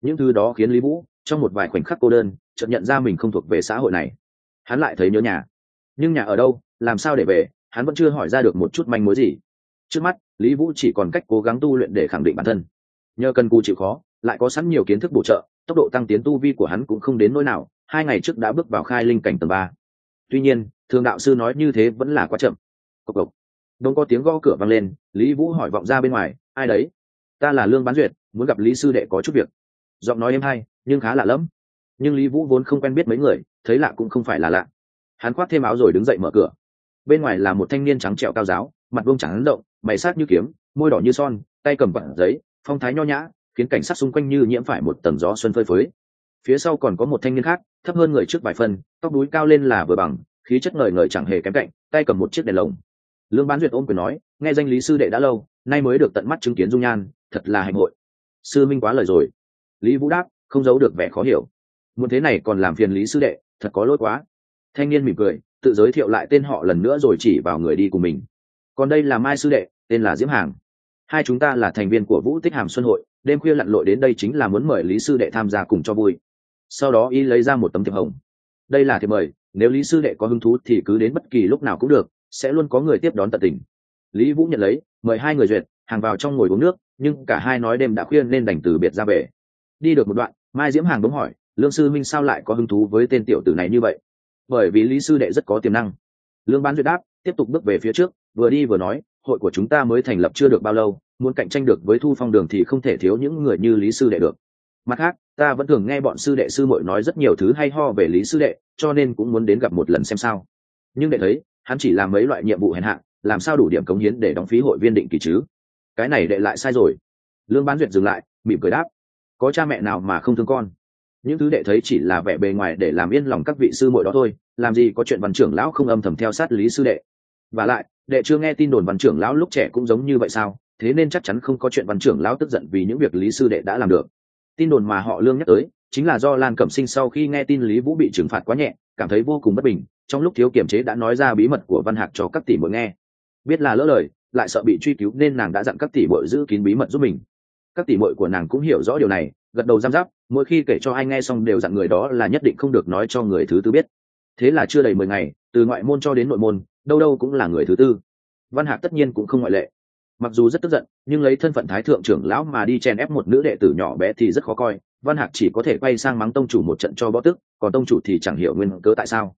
Những thứ đó khiến lý vũ trong một vài khoảnh khắc cô đơn, chợt nhận ra mình không thuộc về xã hội này. Hắn lại thấy nhớ nhà. Nhưng nhà ở đâu, làm sao để về? Hắn vẫn chưa hỏi ra được một chút manh mối gì. Trước mắt, lý vũ chỉ còn cách cố gắng tu luyện để khẳng định bản thân. Nhờ cần cù chịu khó, lại có sẵn nhiều kiến thức bổ trợ, tốc độ tăng tiến tu vi của hắn cũng không đến nỗi nào, hai ngày trước đã bước vào khai linh cảnh tầng ba. Tuy nhiên thường đạo sư nói như thế vẫn là quá chậm. Cộc cộc. Đông có tiếng gõ cửa vang lên, lý vũ hỏi vọng ra bên ngoài, ai đấy? Ta là lương bán duyệt, muốn gặp lý sư đệ có chút việc. Giọng nói em hay, nhưng khá lạ lẫm. Nhưng lý vũ vốn không quen biết mấy người, thấy lạ cũng không phải là lạ. Hắn khoác thêm áo rồi đứng dậy mở cửa bên ngoài là một thanh niên trắng trẹo cao giáo, mặt vông trắng rộng, mày sát như kiếm, môi đỏ như son, tay cầm vặn giấy, phong thái nho nhã, khiến cảnh sát xung quanh như nhiễm phải một tầng gió xuân phơi phới. Phía sau còn có một thanh niên khác, thấp hơn người trước vài phân, tóc đuối cao lên là vừa bằng, khí chất ngời ngời chẳng hề kém cạnh, tay cầm một chiếc đèn lồng. Lương bán duyệt ôm quyền nói, nghe danh lý sư đệ đã lâu, nay mới được tận mắt chứng kiến dung nhan, thật là hạnh hội. Sư minh quá lời rồi. Lý vũ đáp, không giấu được vẻ khó hiểu. Muốn thế này còn làm phiền lý sư đệ, thật có lỗi quá thanh niên mỉm cười, tự giới thiệu lại tên họ lần nữa rồi chỉ vào người đi cùng mình. Còn đây là mai sư đệ, tên là diễm hàng. Hai chúng ta là thành viên của vũ tích hàm xuân hội, đêm khuya lặn lội đến đây chính là muốn mời lý sư đệ tham gia cùng cho vui. Sau đó y lấy ra một tấm thiệp hồng. Đây là thiệp mời, nếu lý sư đệ có hứng thú thì cứ đến bất kỳ lúc nào cũng được, sẽ luôn có người tiếp đón tận tình. Lý vũ nhận lấy, mời hai người duyệt, hàng vào trong ngồi uống nước, nhưng cả hai nói đêm đã khuyên nên đành từ biệt ra về. Đi được một đoạn, mai diễm hàng bỗng hỏi, lương sư minh sao lại có hứng thú với tên tiểu tử này như vậy? Bởi vì lý sư đệ rất có tiềm năng. Lương bán duyệt đáp, tiếp tục bước về phía trước, vừa đi vừa nói, hội của chúng ta mới thành lập chưa được bao lâu, muốn cạnh tranh được với thu phong đường thì không thể thiếu những người như lý sư đệ được. Mặt khác, ta vẫn thường nghe bọn sư đệ sư muội nói rất nhiều thứ hay ho về lý sư đệ, cho nên cũng muốn đến gặp một lần xem sao. Nhưng đệ thấy, hắn chỉ làm mấy loại nhiệm vụ hèn hạ, làm sao đủ điểm cống hiến để đóng phí hội viên định kỳ chứ? Cái này đệ lại sai rồi. Lương bán duyệt dừng lại, mỉm cười đáp, có cha mẹ nào mà không thương con? Những thứ đệ thấy chỉ là vẻ bề ngoài để làm yên lòng các vị sư muội đó thôi, làm gì có chuyện văn trưởng lão không âm thầm theo sát lý sư đệ. Và lại, đệ chưa nghe tin đồn văn trưởng lão lúc trẻ cũng giống như vậy sao? Thế nên chắc chắn không có chuyện văn trưởng lão tức giận vì những việc lý sư đệ đã làm được. Tin đồn mà họ lương nhắc tới, chính là do lan cẩm sinh sau khi nghe tin lý vũ bị trừng phạt quá nhẹ, cảm thấy vô cùng bất bình, trong lúc thiếu kiểm chế đã nói ra bí mật của văn hạc cho các tỷ muội nghe. Biết là lỡ lời, lại sợ bị truy cứu nên nàng đã dặn các tỷ muội giữ kín bí mật giúp mình. Các tỷ muội của nàng cũng hiểu rõ điều này gật đầu giam giáp, mỗi khi kể cho ai nghe xong đều dặn người đó là nhất định không được nói cho người thứ tư biết. Thế là chưa đầy mười ngày, từ ngoại môn cho đến nội môn, đâu đâu cũng là người thứ tư. Văn hạc tất nhiên cũng không ngoại lệ. Mặc dù rất tức giận, nhưng lấy thân phận thái thượng trưởng lão mà đi chen ép một nữ đệ tử nhỏ bé thì rất khó coi. Văn hạc chỉ có thể quay sang mắng tông chủ một trận cho bó tức còn tông chủ thì chẳng hiểu nguyên cớ tại sao.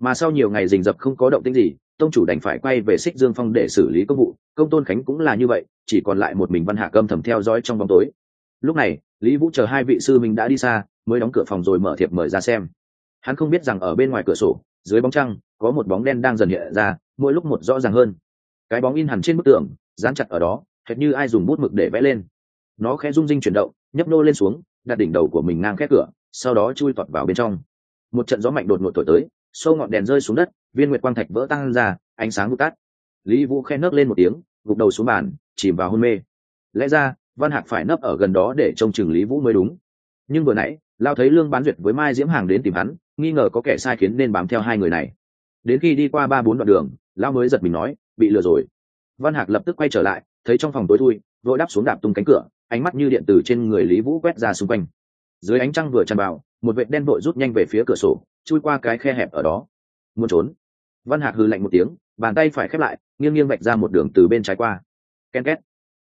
Mà sau nhiều ngày rình rập không có động tĩnh gì, tông chủ đành phải quay về xích dương phong để xử lý công vụ. Công tôn khánh cũng là như vậy, chỉ còn lại một mình văn hạc âm thầm theo dõi trong bóng tối. Lúc này lý vũ chờ hai vị sư mình đã đi xa, mới đóng cửa phòng rồi mở thiệp mời ra xem. Hắn không biết rằng ở bên ngoài cửa sổ, dưới bóng trăng, có một bóng đen đang dần hiện ra, mỗi lúc một rõ ràng hơn. Cái bóng in hẳn trên bức tường, dán chặt ở đó, hệt như ai dùng bút mực để vẽ lên. Nó khẽ rung rinh chuyển động, nhấp nô lên xuống, đặt đỉnh đầu của mình ngang khét cửa, sau đó chui tọt vào bên trong. Một trận gió mạnh đột ngột thổi tới, sâu ngọn đèn rơi xuống đất, viên nguyệt quang thạch vỡ tăng ra, ánh sáng vụt tắt lý vũ khe nấc lên một tiếng, gục đầu xuống bàn, chìm vào hôn mê. Lẽ ra văn hạc phải nấp ở gần đó để trông chừng lý vũ mới đúng. Nhưng vừa nãy, lao thấy lương bán duyệt với mai diễm hàng đến tìm hắn, nghi ngờ có kẻ sai khiến nên bám theo hai người này. Đến khi đi qua ba bốn đoạn đường, lao mới giật mình nói, bị lừa rồi. Văn hạc lập tức quay trở lại, thấy trong phòng tối thui, vội đáp xuống đạp tung cánh cửa, ánh mắt như điện tử trên người lý vũ quét ra xung quanh. Dưới ánh trăng vừa tràn vào, một vệ đen vội rút nhanh về phía cửa sổ, chui qua cái khe hẹp ở đó. Muốn trốn? Văn hạc hừ lạnh một tiếng, bàn tay phải khép lại, nghiêng nghiêng vạch ra một đường từ bên trái qua. Ken két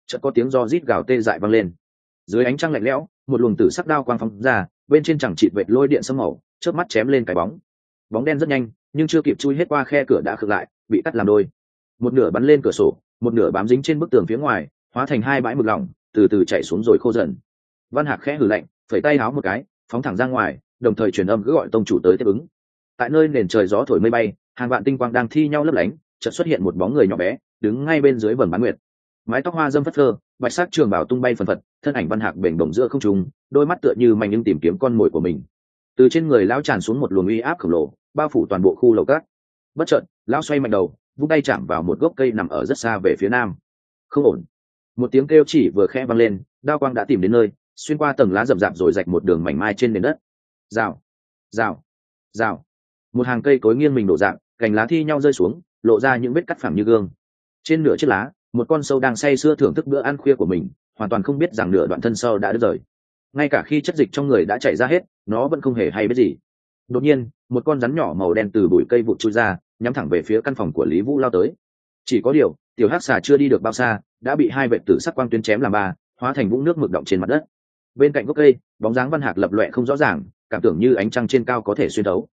chợt có tiếng do rít gào tê dại vang lên. Dưới ánh trăng lạnh lẽo, một luồng tử sắc đao quang phóng ra, bên trên chẳng chịt vệt lôi điện sâm màu, chớp mắt chém lên cái bóng. Bóng đen rất nhanh, nhưng chưa kịp chui hết qua khe cửa đã khựng lại, bị cắt làm đôi. Một nửa bắn lên cửa sổ, một nửa bám dính trên bức tường phía ngoài, hóa thành hai bãi mực lỏng, từ từ chạy xuống rồi khô dần. Văn hạc khẽ hử lạnh, phẩy tay háo một cái, phóng thẳng ra ngoài, đồng thời truyền âm cứ gọi tông chủ tới tiếp ứng. Tại nơi nền trời gió thổi mây bay, hàng vạn tinh quang đang thi nhau lấp lánh, chợt xuất hiện một bóng người nhỏ bé, đứng ngay bên dưới vầng bán nguyệt mái tóc hoa dâm phất phơ, bạch sắc trường bảo tung bay phần phật, thân ảnh văn hạc bềnh bồng giữa không trung, đôi mắt tựa như mảnh nhưng tìm kiếm con mồi của mình. Từ trên người lão tràn xuống một luồng uy áp khổng lồ, bao phủ toàn bộ khu lầu cát bất chợt, lão xoay mạnh đầu, vung tay chạm vào một gốc cây nằm ở rất xa về phía nam. Không ổn. Một tiếng kêu chỉ vừa khẽ vang lên, đao quang đã tìm đến nơi, xuyên qua tầng lá rậm rạp rồi rạch một đường mảnh mai trên nền đất. Rào. Rào. Rào. Một hàng cây cối nghiêng mình đổ dạng, cành lá thi nhau rơi xuống, lộ ra những vết cắt phẳng như gương. Trên nửa chiếc lá một con sâu đang say sưa thưởng thức bữa ăn khuya của mình, hoàn toàn không biết rằng nửa đoạn thân sâu đã đứt rời. Ngay cả khi chất dịch trong người đã chảy ra hết, nó vẫn không hề hay biết gì. Đột nhiên, một con rắn nhỏ màu đen từ bụi cây vụt chui ra, nhắm thẳng về phía căn phòng của lý vũ lao tới. Chỉ có điều, tiểu hắc xà chưa đi được bao xa, đã bị hai vệ tử sắc quang tuyến chém làm ba, hóa thành vũng nước mực động trên mặt đất. Bên cạnh gốc cây, bóng dáng văn hạc lập loẹ không rõ ràng, cảm tưởng như ánh trăng trên cao có thể xuyên đấu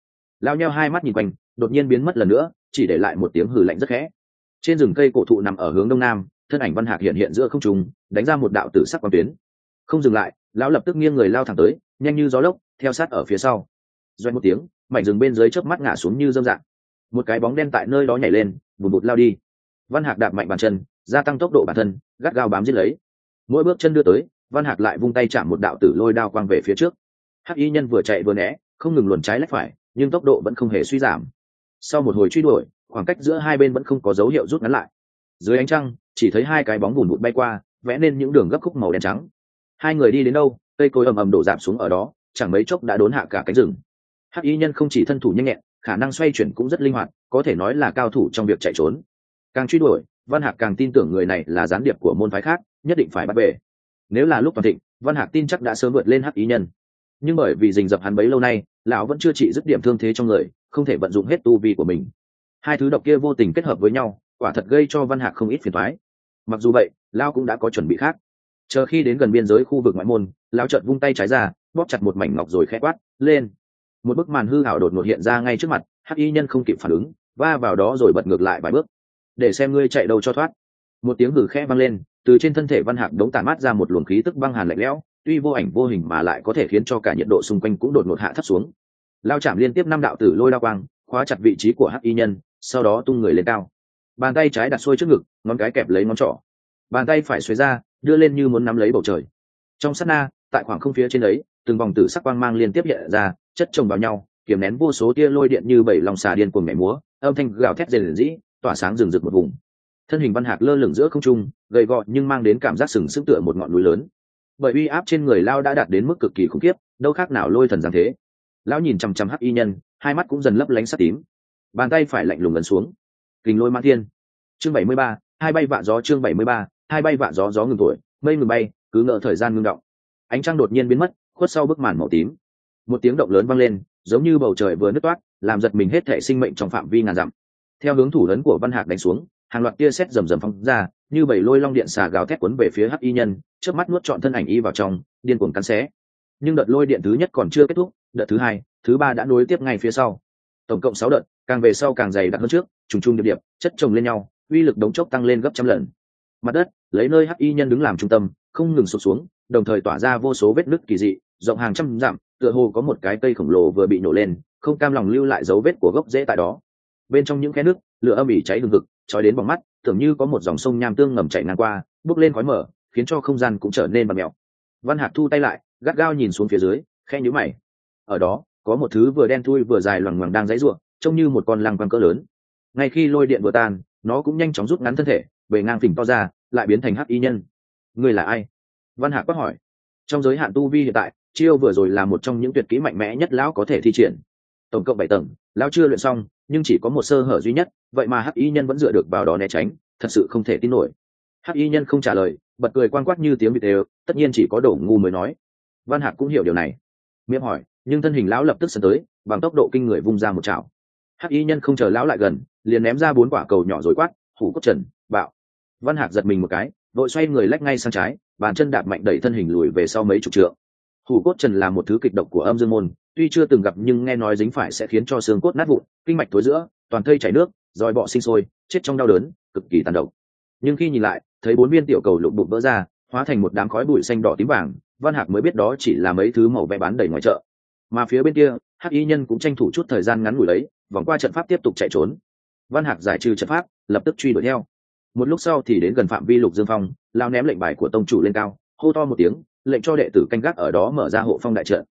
lao nhau hai mắt nhìn quanh, đột nhiên biến mất lần nữa, chỉ để lại một tiếng hừ lạnh rất khẽ trên rừng cây cổ thụ nằm ở hướng đông nam, thân ảnh văn hạc hiện hiện giữa không trùng đánh ra một đạo tử sắc quang tuyến. Không dừng lại, lão lập tức nghiêng người lao thẳng tới, nhanh như gió lốc, theo sát ở phía sau. Doanh một tiếng, mảnh rừng bên dưới chớp mắt ngã xuống như dâm dạng. Một cái bóng đen tại nơi đó nhảy lên bùn bụt lao đi. Văn hạc đạp mạnh bàn chân, gia tăng tốc độ bản thân, gắt gao bám giết lấy. Mỗi bước chân đưa tới, văn hạc lại vung tay chạm một đạo tử lôi đao quang về phía trước. Hắc y nhân vừa chạy vừa né, không ngừng luồn trái lách phải, nhưng tốc độ vẫn không hề suy giảm. Sau một hồi truy đuổi khoảng cách giữa hai bên vẫn không có dấu hiệu rút ngắn lại. Dưới ánh trăng, chỉ thấy hai cái bóng bùn bụt bay qua, vẽ nên những đường gấp khúc màu đen trắng. Hai người đi đến đâu, cây cối ầm ầm đổ dạp xuống ở đó, chẳng mấy chốc đã đốn hạ cả cánh rừng. Hắc y nhân không chỉ thân thủ nhanh nhẹn, khả năng xoay chuyển cũng rất linh hoạt, có thể nói là cao thủ trong việc chạy trốn. Càng truy đuổi, văn hạc càng tin tưởng người này là gián điệp của môn phái khác, nhất định phải bắt về. Nếu là lúc toàn thịnh, văn hạc tin chắc đã sớm vượt lên hắc ý nhân. Nhưng bởi vì rình dập hắn bấy lâu nay, lão vẫn chưa trị dứt điểm thương thế trong người, không thể vận dụng hết tu vi của mình hai thứ độc kia vô tình kết hợp với nhau, quả thật gây cho văn hạc không ít phiền thoái mặc dù vậy, lao cũng đã có chuẩn bị khác. Chờ khi đến gần biên giới khu vực ngoại môn, lao chợt vung tay trái ra, bóp chặt một mảnh ngọc rồi khẽ quát, lên! Một bức màn hư hảo đột ngột hiện ra ngay trước mặt, hắc y nhân không kịp phản ứng, va vào đó rồi bật ngược lại vài bước. Để xem ngươi chạy đâu cho thoát. Một tiếng hử khẽ vang lên, từ trên thân thể văn hạc đống tàn mát ra một luồng khí tức băng hàn lạnh lẽo, tuy vô ảnh vô hình mà lại có thể khiến cho cả nhiệt độ xung quanh cũng đột ngột hạ thấp xuống. Lao chạm liên tiếp năm đạo tử lôi đao quang, khóa chặt vị trí của hắc y nhân sau đó tung người lên cao. Bàn tay trái đặt xuôi trước ngực, ngón cái kẹp lấy ngón trỏ. Bàn tay phải xuôi ra, đưa lên như muốn nắm lấy bầu trời. Trong sát na, tại khoảng không phía trên ấy, từng vòng tử sắc quang mang liên tiếp hiện ra, chất chồng vào nhau, kiềm nén vô số tia lôi điện như bảy lòng xà điên cuồng nhảy múa, âm thanh gào thét rền rĩ, tỏa sáng rừng rực một vùng. Thân hình văn hạc lơ lửng giữa không trung, gầy gọ nhưng mang đến cảm giác sừng sững tựa một ngọn núi lớn. Bởi uy áp trên người lao đã đạt đến mức cực kỳ khủng khiếp, đâu khác nào lôi thần giáng thế. Lão nhìn chằm chằm hắc y nhân, hai mắt cũng dần lấp lánh sắt tím bàn tay phải lạnh lùng ấn xuống. Kình lôi mãn thiên. Chương bảy mươi ba, hai bay vạ gió chương bảy mươi ba, hai bay vạ gió gió ngừng tuổi mây ngừng bay, cứ ngỡ thời gian ngưng động. Ánh trăng đột nhiên biến mất, khuất sau bức màn màu tím. Một tiếng động lớn vang lên, giống như bầu trời vừa nứt toát, làm giật mình hết thể sinh mệnh trong phạm vi ngàn dặm. Theo hướng thủ lớn của văn hạc đánh xuống, hàng loạt tia sét rầm rầm phóng ra, như bảy lôi long điện xà gào thét quấn về phía hắc y nhân trước mắt nuốt trọn thân ảnh y vào trong, điên cuồng cắn xé. Nhưng đợt lôi điện thứ nhất còn chưa kết thúc, đợt thứ hai, thứ ba đã nối tiếp ngay phía sau tổng cộng sáu đợt, càng về sau càng dày đặc hơn trước, trùng trùng điệp điệp, chất chồng lên nhau, uy lực đống chốc tăng lên gấp trăm lần. Mặt đất, lấy nơi hắc y nhân đứng làm trung tâm, không ngừng sụp xuống, đồng thời tỏa ra vô số vết nứt kỳ dị, rộng hàng trăm dặm, tựa hồ có một cái cây khổng lồ vừa bị nổ lên, không cam lòng lưu lại dấu vết của gốc rễ tại đó. Bên trong những khe nước lửa âm ỉ cháy hừng hực, trói đến bằng mắt, tưởng như có một dòng sông nham tương ngầm chảy ngang qua bước lên khói mở khiến cho không gian cũng trở nên bật mèo. văn hạc thu tay lại, gắt gao nhìn xuống phía dưới khe nhữ mày. Ở đó có một thứ vừa đen thui vừa dài loằng ngoằng đang dãy ruộng trông như một con lăng quăng cỡ lớn. Ngay khi lôi điện vừa tan, nó cũng nhanh chóng rút ngắn thân thể, bề ngang phình to ra, lại biến thành hắc y nhân. Người là ai? Văn hạc quát hỏi. Trong giới hạn tu vi hiện tại, chiêu vừa rồi là một trong những tuyệt kỹ mạnh mẽ nhất lão có thể thi triển. Tổng cộng bảy tầng, lão chưa luyện xong, nhưng chỉ có một sơ hở duy nhất, vậy mà hắc y nhân vẫn dựa được vào đó né tránh, thật sự không thể tin nổi. Hắc y nhân không trả lời, bật cười quan quát như tiếng vịt đều, tất nhiên chỉ có đổ ngu mới nói. Văn hạc cũng hiểu điều này. Miệng hỏi nhưng thân hình lão lập tức sân tới, bằng tốc độ kinh người vung ra một chảo. Hắc y nhân không chờ lão lại gần, liền ném ra bốn quả cầu nhỏ rồi quát, hủ cốt trần, bạo. Văn hạc giật mình một cái, đội xoay người lách ngay sang trái, bàn chân đạp mạnh đẩy thân hình lùi về sau mấy chục trượng. Hủ cốt trần là một thứ kịch độc của âm dương môn, tuy chưa từng gặp nhưng nghe nói dính phải sẽ khiến cho xương cốt nát vụn, kinh mạch thối giữa, toàn thây chảy nước dòi bọ sinh sôi, chết trong đau đớn, cực kỳ tàn độc. Nhưng khi nhìn lại, thấy bốn viên tiểu cầu lục đục vỡ ra, hóa thành một đám khói bụi xanh đỏ tím vàng, văn hạc mới biết đó chỉ là mấy thứ màu vẽ bán đầy ngoài chợ mà phía bên kia, hắc y nhân cũng tranh thủ chút thời gian ngắn ngủi lấy, vòng qua trận pháp tiếp tục chạy trốn. Văn hạc giải trừ trận pháp, lập tức truy đuổi theo. Một lúc sau thì đến gần phạm vi lục dương phong, lao ném lệnh bài của tông chủ lên cao, hô to một tiếng, lệnh cho đệ tử canh gác ở đó mở ra hộ phong đại trận.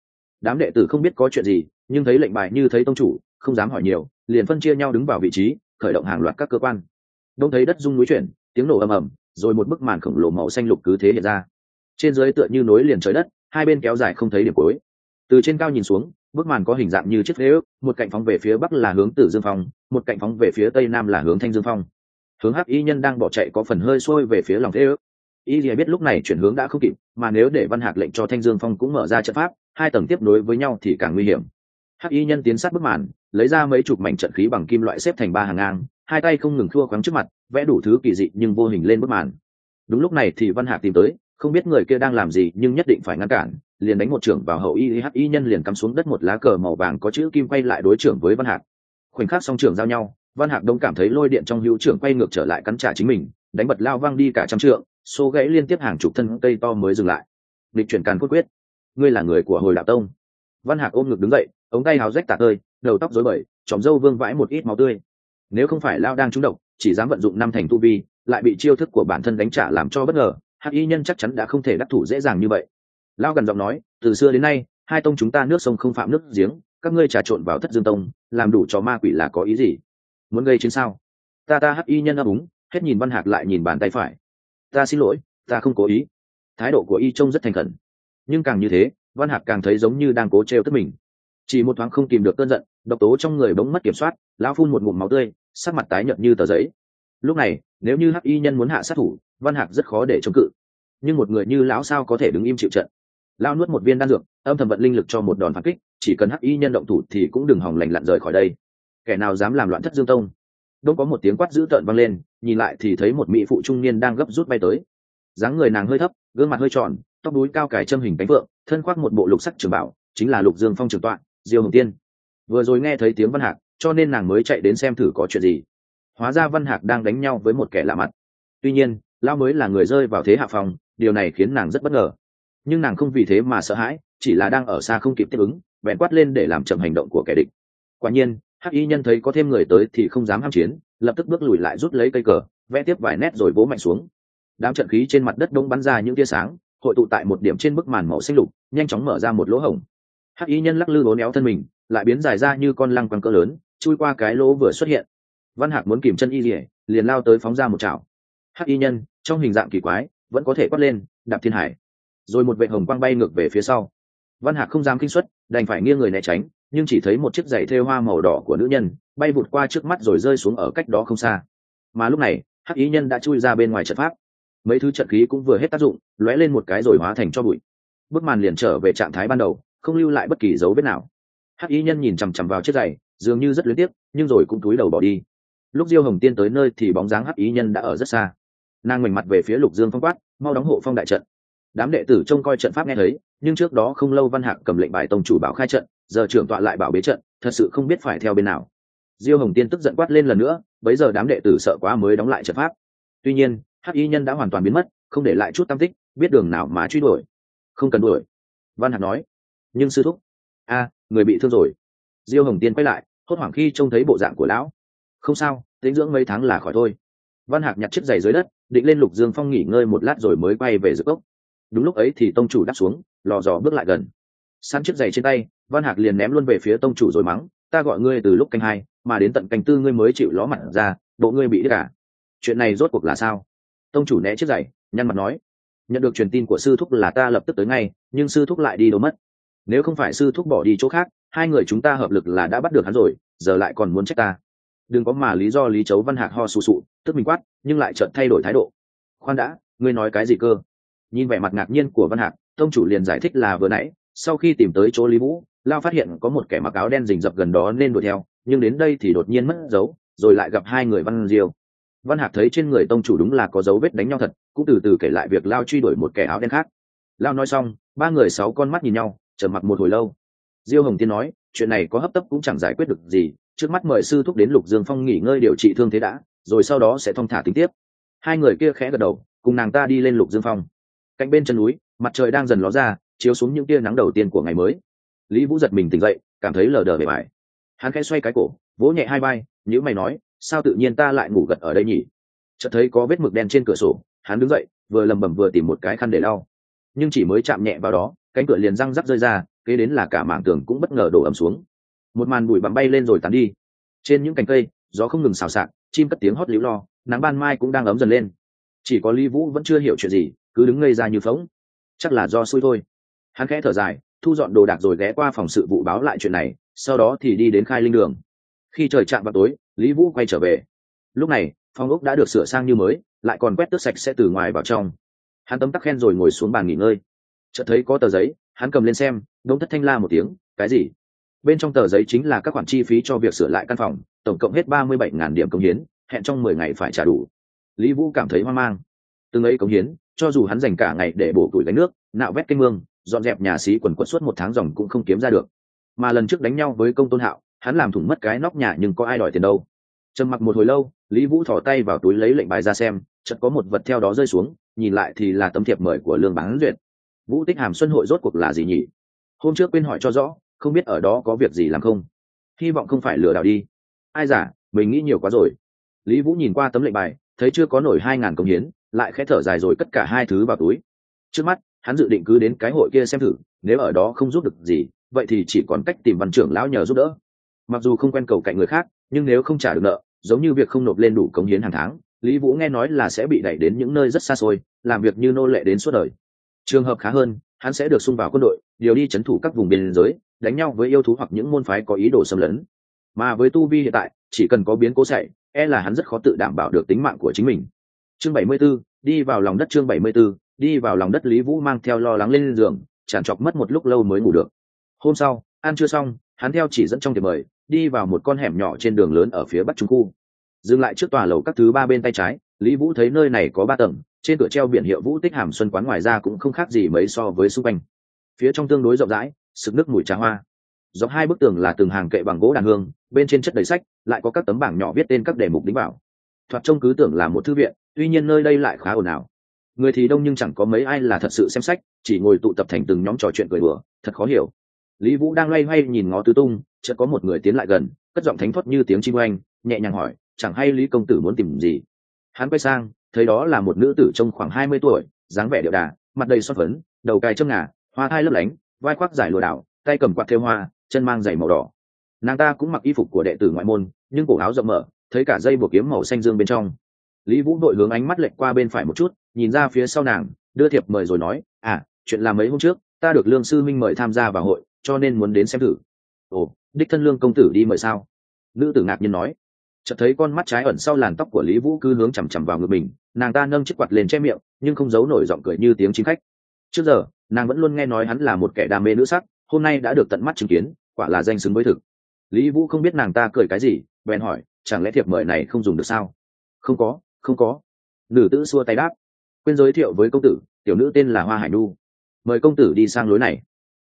Đám đệ tử không biết có chuyện gì, nhưng thấy lệnh bài như thấy tông chủ, không dám hỏi nhiều, liền phân chia nhau đứng vào vị trí, khởi động hàng loạt các cơ quan. Đông thấy đất rung núi chuyển, tiếng nổ ầm ầm, rồi một bức màn khổng lồ màu xanh lục cứ thế hiện ra. Trên dưới tựa như nối liền trời đất, hai bên kéo dài không thấy điểm cuối từ trên cao nhìn xuống, bức màn có hình dạng như chiếc ghế ước, một cạnh phóng về phía bắc là hướng tử dương phong, một cạnh phóng về phía tây nam là hướng thanh dương phong. Hướng hắc y nhân đang bỏ chạy có phần hơi xuôi về phía lòng thế ước. Y lìa biết lúc này chuyển hướng đã không kịp, mà nếu để văn hạc lệnh cho thanh dương phong cũng mở ra trận pháp, hai tầng tiếp nối với nhau thì càng nguy hiểm. Hắc y nhân tiến sát bức màn, lấy ra mấy chục mảnh trận khí bằng kim loại xếp thành ba hàng ngang, hai tay không ngừng thua khoáng trước mặt, vẽ đủ thứ kỳ dị nhưng vô hình lên bức màn. Đúng lúc này thì văn hạc tìm tới, không biết người kia đang làm gì nhưng nhất định phải ngăn cản liền đánh một trưởng vào hậu y hắc y nhân liền cắm xuống đất một lá cờ màu vàng có chữ kim quay lại đối trưởng với văn hạc. Khoảnh khắc song trưởng giao nhau, văn hạc đông cảm thấy lôi điện trong hữu trưởng quay ngược trở lại cắn trả chính mình, đánh bật lao văng đi cả trăm trượng, xô gãy liên tiếp hàng chục thân cây to mới dừng lại. Địch chuyển càn cốt quyết. Ngươi là người của hồi đạo tông. Văn hạc ôm ngực đứng dậy, ống tay hào rách tạc ơi đầu tóc rối bời chóm râu vương vãi một ít máu tươi. Nếu không phải lao đang trúng độc, chỉ dám vận dụng năm thành tu vi, lại bị chiêu thức của bản thân đánh trả làm cho bất ngờ hắc y nhân chắc chắn đã không thể đắc thủ dễ dàng như vậy lao gần giọng nói, từ xưa đến nay, hai tông chúng ta nước sông không phạm nước giếng, các ngươi trà trộn vào thất dương tông, làm đủ cho ma quỷ là có ý gì? Muốn gây chiến sao? Ta ta hắc y nhân ấp úng, hết nhìn văn hạc lại nhìn bàn tay phải. Ta xin lỗi, ta không cố ý. Thái độ của y trông rất thành khẩn. Nhưng càng như thế, văn hạc càng thấy giống như đang cố trêu tức mình. Chỉ một thoáng không kìm được cơn giận, độc tố trong người bỗng mất kiểm soát, lão phun một ngụm máu tươi, sắc mặt tái nhợt như tờ giấy. Lúc này, nếu như hắc y nhân muốn hạ sát thủ, văn hạc rất khó để chống cự. Nhưng một người như lão sao có thể đứng im chịu trận? Lao nuốt một viên đan dược, âm thầm vận linh lực cho một đòn phản kích, chỉ cần hắc y nhân động thủ thì cũng đừng hòng lành lặn rời khỏi đây. Kẻ nào dám làm loạn thất dương tông? Đông có một tiếng quát dữ tợn vang lên, nhìn lại thì thấy một mỹ phụ trung niên đang gấp rút bay tới. Dáng người nàng hơi thấp, gương mặt hơi tròn, tóc đuối cao cải châm hình cánh vượng thân khoác một bộ lục sắc trường bảo, chính là lục dương phong trường tọa, diêu hồng tiên. Vừa rồi nghe thấy tiếng văn hạc, cho nên nàng mới chạy đến xem thử có chuyện gì. Hóa ra văn hạc đang đánh nhau với một kẻ lạ mặt. Tuy nhiên, lao mới là người rơi vào thế hạ phòng, điều này khiến nàng rất bất ngờ nhưng nàng không vì thế mà sợ hãi, chỉ là đang ở xa không kịp tiếp ứng, bèn quát lên để làm chậm hành động của kẻ địch. Quả nhiên, hắc y nhân thấy có thêm người tới thì không dám ham chiến, lập tức bước lùi lại rút lấy cây cờ, vẽ tiếp vài nét rồi vỗ mạnh xuống. Đám trận khí trên mặt đất đông bắn ra những tia sáng, hội tụ tại một điểm trên bức màn màu xanh lục, nhanh chóng mở ra một lỗ hổng. Hắc y nhân lắc lư lố néo thân mình, lại biến dài ra như con lăng quăng cỡ lớn, chui qua cái lỗ vừa xuất hiện. Văn hạc muốn kìm chân y lỉa liền lao tới phóng ra một chảo. Hắc y nhân, trong hình dạng kỳ quái, vẫn có thể quát lên, đạp thiên hải rồi một vệ hồng quang bay ngược về phía sau. Văn hạc không dám kinh xuất, đành phải nghiêng người né tránh, nhưng chỉ thấy một chiếc giày thêu hoa màu đỏ của nữ nhân bay vụt qua trước mắt rồi rơi xuống ở cách đó không xa. Mà lúc này, hắc ý nhân đã chui ra bên ngoài trận pháp. Mấy thứ trận khí cũng vừa hết tác dụng, lóe lên một cái rồi hóa thành cho bụi. Bức màn liền trở về trạng thái ban đầu, không lưu lại bất kỳ dấu vết nào. Hắc ý nhân nhìn chằm chằm vào chiếc giày, dường như rất luyến tiếc, nhưng rồi cũng túi đầu bỏ đi. Lúc diêu hồng tiên tới nơi thì bóng dáng hắc ý nhân đã ở rất xa. Nàng ngoảnh mặt về phía lục dương phong quát, mau đóng hộ phong đại trận đám đệ tử trông coi trận pháp nghe thấy, nhưng trước đó không lâu văn hạc cầm lệnh bài tông chủ bảo khai trận, giờ trưởng tọa lại bảo bế trận, thật sự không biết phải theo bên nào. Diêu hồng tiên tức giận quát lên lần nữa, bấy giờ đám đệ tử sợ quá mới đóng lại trận pháp. Tuy nhiên, hắc y nhân đã hoàn toàn biến mất, không để lại chút tam tích, biết đường nào mà truy đuổi. Không cần đuổi. Văn hạc nói. Nhưng sư thúc. A, người bị thương rồi. Diêu hồng tiên quay lại, hốt hoảng khi trông thấy bộ dạng của lão. Không sao, tính dưỡng mấy tháng là khỏi thôi. Văn hạc nhặt chiếc giày dưới đất, định lên lục dương phong nghỉ ngơi một lát rồi mới quay về giữa cốc đúng lúc ấy thì tông chủ đáp xuống, lò dò bước lại gần. Săn chiếc giày trên tay, văn hạc liền ném luôn về phía tông chủ rồi mắng, ta gọi ngươi từ lúc canh hai, mà đến tận canh tư ngươi mới chịu ló mặt ra, bộ ngươi bị đứt cả chuyện này rốt cuộc là sao? Tông chủ né chiếc giày, nhăn mặt nói, nhận được truyền tin của sư thúc là ta lập tức tới ngay, nhưng sư thúc lại đi đâu mất? Nếu không phải sư thúc bỏ đi chỗ khác, hai người chúng ta hợp lực là đã bắt được hắn rồi, giờ lại còn muốn trách ta. Đừng có mà lý do lý chấu văn hạc ho sù sụ, tức mình quát, nhưng lại chợt thay đổi thái độ. Khoan đã, ngươi nói cái gì cơ? Nhìn vẻ mặt ngạc nhiên của văn hạc, tông chủ liền giải thích là vừa nãy, sau khi tìm tới chỗ lý vũ, lao phát hiện có một kẻ mặc áo đen rình rập gần đó nên đuổi theo, nhưng đến đây thì đột nhiên mất dấu, rồi lại gặp hai người văn diêu. Văn hạc thấy trên người tông chủ đúng là có dấu vết đánh nhau thật, cũng từ từ kể lại việc lao truy đuổi một kẻ áo đen khác. Lao nói xong, ba người sáu con mắt nhìn nhau trở mặt một hồi lâu. Diêu hồng tiên nói, chuyện này có hấp tấp cũng chẳng giải quyết được gì, trước mắt mời sư thúc đến lục dương phong nghỉ ngơi điều trị thương thế đã, rồi sau đó sẽ thong thả tính tiếp. Hai người kia khẽ gật đầu, cùng nàng ta đi lên lục dương phong cạnh bên chân núi, mặt trời đang dần ló ra, chiếu xuống những tia nắng đầu tiên của ngày mới. Lý vũ giật mình tỉnh dậy, cảm thấy lờ đờ bề bài hắn khẽ xoay cái cổ, vỗ nhẹ hai vai nhữ mày nói, sao tự nhiên ta lại ngủ gật ở đây nhỉ? Chợt thấy có vết mực đen trên cửa sổ, hắn đứng dậy, vừa lầm bầm vừa tìm một cái khăn để lau. Nhưng chỉ mới chạm nhẹ vào đó, cánh cửa liền răng rắc rơi ra, kế đến là cả mảng tường cũng bất ngờ đổ ầm xuống. Một màn bụi bặm bay lên rồi tàn đi. Trên những cành cây, gió không ngừng xào xạc, chim cất tiếng hót líu lo, nắng ban mai cũng đang ấm dần lên. Chỉ có lý vũ vẫn chưa hiểu chuyện gì cứ đứng ngây ra như phóng chắc là do xui thôi. Hắn khẽ thở dài, thu dọn đồ đạc rồi ghé qua phòng sự vụ báo lại chuyện này, sau đó thì đi đến khai linh đường. Khi trời chạm vào tối, lý vũ quay trở về. Lúc này, phòng ốc đã được sửa sang như mới, lại còn quét tước sạch sẽ từ ngoài vào trong. Hắn tấm tắc khen rồi ngồi xuống bàn nghỉ ngơi. Chợt thấy có tờ giấy, hắn cầm lên xem đông thất thanh la một tiếng, cái gì? Bên trong tờ giấy chính là các khoản chi phí cho việc sửa lại căn phòng, tổng cộng hết ba mươi bảy ngàn điểm công hiến, hẹn trong mười ngày phải trả đủ. Lý vũ cảm thấy hoang mang. Từng ấy công hiến cho dù hắn dành cả ngày để bổ tuổi gánh nước, nạo vét canh mương, dọn dẹp nhà xí quần quật suốt một tháng dòng cũng không kiếm ra được. Mà lần trước đánh nhau với công tôn hạo, hắn làm thủng mất cái nóc nhà nhưng có ai đòi tiền đâu. Trầm mặc một hồi lâu, lý vũ thỏ tay vào túi lấy lệnh bài ra xem, chợt có một vật theo đó rơi xuống, nhìn lại thì là tấm thiệp mời của lương bán duyệt. Vũ tích hàm xuân hội rốt cuộc là gì nhỉ? Hôm trước quên hỏi cho rõ, không biết ở đó có việc gì làm không? Hy vọng không phải lừa đảo đi. Ai giả, mình nghĩ nhiều quá rồi. Lý vũ nhìn qua tấm lệnh bài, thấy chưa có nổi hai ngàn công hiến lại khẽ thở dài rồi cất cả hai thứ vào túi. Trước mắt hắn dự định cứ đến cái hội kia xem thử nếu ở đó không giúp được gì vậy thì chỉ còn cách tìm văn trưởng lão nhờ giúp đỡ. Mặc dù không quen cầu cạnh người khác nhưng nếu không trả được nợ giống như việc không nộp lên đủ cống hiến hàng tháng lý vũ nghe nói là sẽ bị đẩy đến những nơi rất xa xôi làm việc như nô lệ đến suốt đời. Trường hợp khá hơn hắn sẽ được xung vào quân đội điều đi c h ấ n thủ các vùng biên giới đánh nhau với yêu thú hoặc những môn phái có ý đồ xâm lấn. Mà với tu vi hiện tại chỉ cần có biến cố xảy, e là hắn rất khó tự đảm bảo được tính mạng của chính mình chương bảy mươi 74, đi vào lòng đất chương bảy mươi 74, đi vào lòng đất lý vũ mang theo lo lắng lên giường tràn trọc mất một lúc lâu mới ngủ được. Hôm sau ăn chưa xong hắn theo chỉ dẫn trong tiệm mời đi vào một con hẻm nhỏ trên đường lớn ở phía bắc trung khu. Dừng lại trước tòa lầu các thứ ba bên tay trái lý vũ thấy nơi này có ba tầng trên cửa treo biển hiệu vũ tích hàm xuân quán ngoài ra cũng không khác gì mấy so với xung quanh. Phía trong tương đối rộng rãi sực nước mùi trà hoa. Dọc hai bức tường là từng hàng kệ bằng gỗ đàn hương bên trên chất đầy sách lại có các tấm bảng nhỏ viết tên các đề mục đính bảo thoạt trông cứ tưởng là một thư viện, tuy nhiên nơi đây lại khá ồn ào. Người thì đông nhưng chẳng có mấy ai là thật sự xem sách, chỉ ngồi tụ tập thành từng nhóm trò chuyện cười bừa thật khó hiểu. Lý vũ đang loay hoay nhìn ngó tứ tung, chợt có một người tiến lại gần, cất giọng thánh thoát như tiếng chim oanh, nhẹ nhàng hỏi, chẳng hay lý công tử muốn tìm gì? Hắn quay sang, thấy đó là một nữ tử trông khoảng hai mươi tuổi, dáng vẻ điệu đà, mặt đầy xót phấn, đầu cài châm ngà, hoa thai lấp lánh, vai khoác dài lùa đảo, tay cầm quạt thêu hoa, chân mang giày màu đỏ. Nàng ta cũng mặc y phục của đệ tử ngoại môn, nhưng cổ áo rộng mở thấy cả dây buộc kiếm màu xanh dương bên trong. Lý vũ đội hướng ánh mắt lệnh qua bên phải một chút, nhìn ra phía sau nàng, đưa thiệp mời rồi nói à chuyện là mấy hôm trước, ta được lương sư minh mời tham gia vào hội, cho nên muốn đến xem thử. Ồ, đích thân lương công tử đi mời sao? Nữ tử ngạc nhiên nói. Chợt thấy con mắt trái ẩn sau làn tóc của lý vũ cứ hướng chằm chằm vào ngực mình, nàng ta nâng chiếc quạt lên che miệng, nhưng không giấu nổi giọng cười như tiếng chính khách. Trước giờ, nàng vẫn luôn nghe nói hắn là một kẻ đam mê nữ sắc, hôm nay đã được tận mắt chứng kiến, quả là danh xứng với thực. Lý vũ không biết nàng ta cười cái gì, bèn hỏi chẳng lẽ thiệp mời này không dùng được sao? Không có không có. Nữ tử xua tay đáp. Quên giới thiệu với công tử, tiểu nữ tên là hoa hải nu mời công tử đi sang lối này.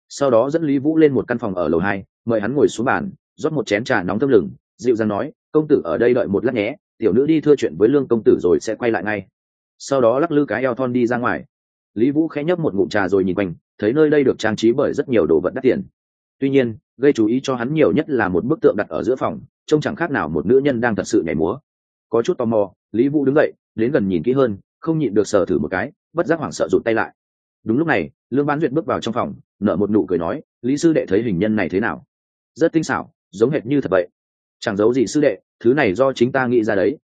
Sau đó dẫn lý vũ lên một căn phòng ở lầu hai, mời hắn ngồi xuống bàn, rót một chén trà nóng thơm lừng, dịu dàng nói, công tử ở đây đợi một lát nhé, tiểu nữ đi thưa chuyện với lương công tử rồi sẽ quay lại ngay. Sau đó lắc lư cái eo thon đi ra ngoài. Lý vũ khẽ nhấp một ngụm trà rồi nhìn quanh, thấy nơi đây được trang trí bởi rất nhiều đồ vật đắt tiền tuy nhiên, gây chú ý cho hắn nhiều nhất là một bức tượng đặt ở giữa phòng, trông chẳng khác nào một nữ nhân đang thật sự nhảy múa. Có chút tò mò, lý vũ đứng dậy, đến gần nhìn kỹ hơn, không nhịn được sờ thử một cái, bất giác hoảng sợ rụt tay lại. Đúng lúc này, lương bán duyệt bước vào trong phòng, nở một nụ cười nói, lý sư đệ thấy hình nhân này thế nào? Rất tinh xảo, giống hệt như thật vậy. Chẳng giấu gì sư đệ, thứ này do chính ta nghĩ ra đấy.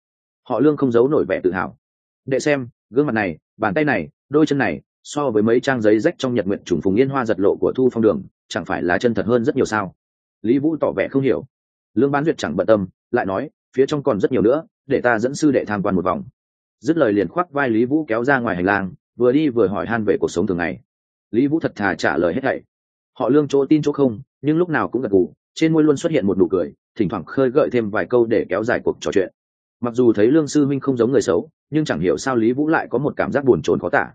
Họ lương không giấu nổi vẻ tự hào. Đệ xem, gương mặt này, bàn tay này, đôi chân này so với mấy trang giấy rách trong nhật nguyện trùng phùng yên hoa giật lộ của thu phong đường, chẳng phải là chân thật hơn rất nhiều sao? Lý vũ tỏ vẻ không hiểu. Lương bán duyệt chẳng bận tâm, lại nói, phía trong còn rất nhiều nữa, để ta dẫn sư đệ tham quan một vòng. Dứt lời liền khoác vai lý vũ kéo ra ngoài hành lang, vừa đi vừa hỏi han về cuộc sống thường ngày. Lý vũ thật thà trả lời hết thảy. Họ lương chỗ tin chỗ không, nhưng lúc nào cũng gật gù, trên môi luôn xuất hiện một nụ cười, thỉnh thoảng khơi gợi thêm vài câu để kéo dài cuộc trò chuyện. Mặc dù thấy lương sư minh không giống người xấu, nhưng chẳng hiểu sao lý vũ lại có một cảm giác buồn chồn khó tả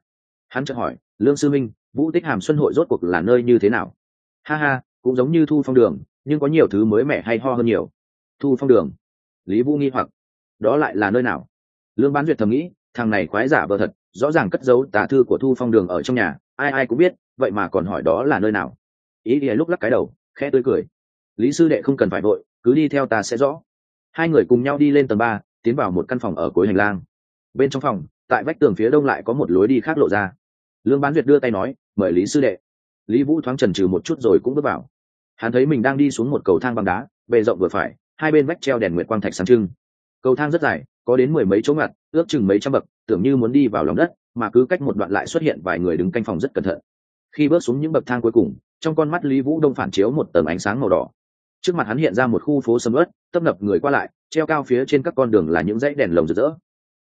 hắn chợt hỏi, lương sư minh vũ tích hàm xuân hội rốt cuộc là nơi như thế nào? Ha ha, cũng giống như thu phong đường, nhưng có nhiều thứ mới mẻ hay ho hơn nhiều. Thu phong đường? Lý vũ nghi hoặc. Đó lại là nơi nào? Lương bán duyệt thầm nghĩ, thằng này quái giả vờ thật, rõ ràng cất giấu tà thư của thu phong đường ở trong nhà, ai ai cũng biết, vậy mà còn hỏi đó là nơi nào? Ý ỉa lúc lắc cái đầu, khẽ tươi cười. Lý sư đệ không cần phải vội, cứ đi theo ta sẽ rõ. Hai người cùng nhau đi lên tầng ba, tiến vào một căn phòng ở cuối hành lang. Bên trong phòng, tại vách tường phía đông lại có một lối đi khác lộ ra lương bán duyệt đưa tay nói, mời lý sư đệ. Lý vũ thoáng trần trừ một chút rồi cũng bước vào. Hắn thấy mình đang đi xuống một cầu thang bằng đá, bề rộng vừa phải, hai bên vách treo đèn nguyệt quang thạch sáng trưng. Cầu thang rất dài, có đến mười mấy chỗ ngặt, ước chừng mấy trăm bậc, tưởng như muốn đi vào lòng đất, mà cứ cách một đoạn lại xuất hiện vài người đứng canh phòng rất cẩn thận. Khi bước xuống những bậc thang cuối cùng, trong con mắt lý vũ đông phản chiếu một tầng ánh sáng màu đỏ. Trước mặt hắn hiện ra một khu phố sầm ớt tấp nập người qua lại, treo cao phía trên các con đường là những dãy đèn lồng rực rỡ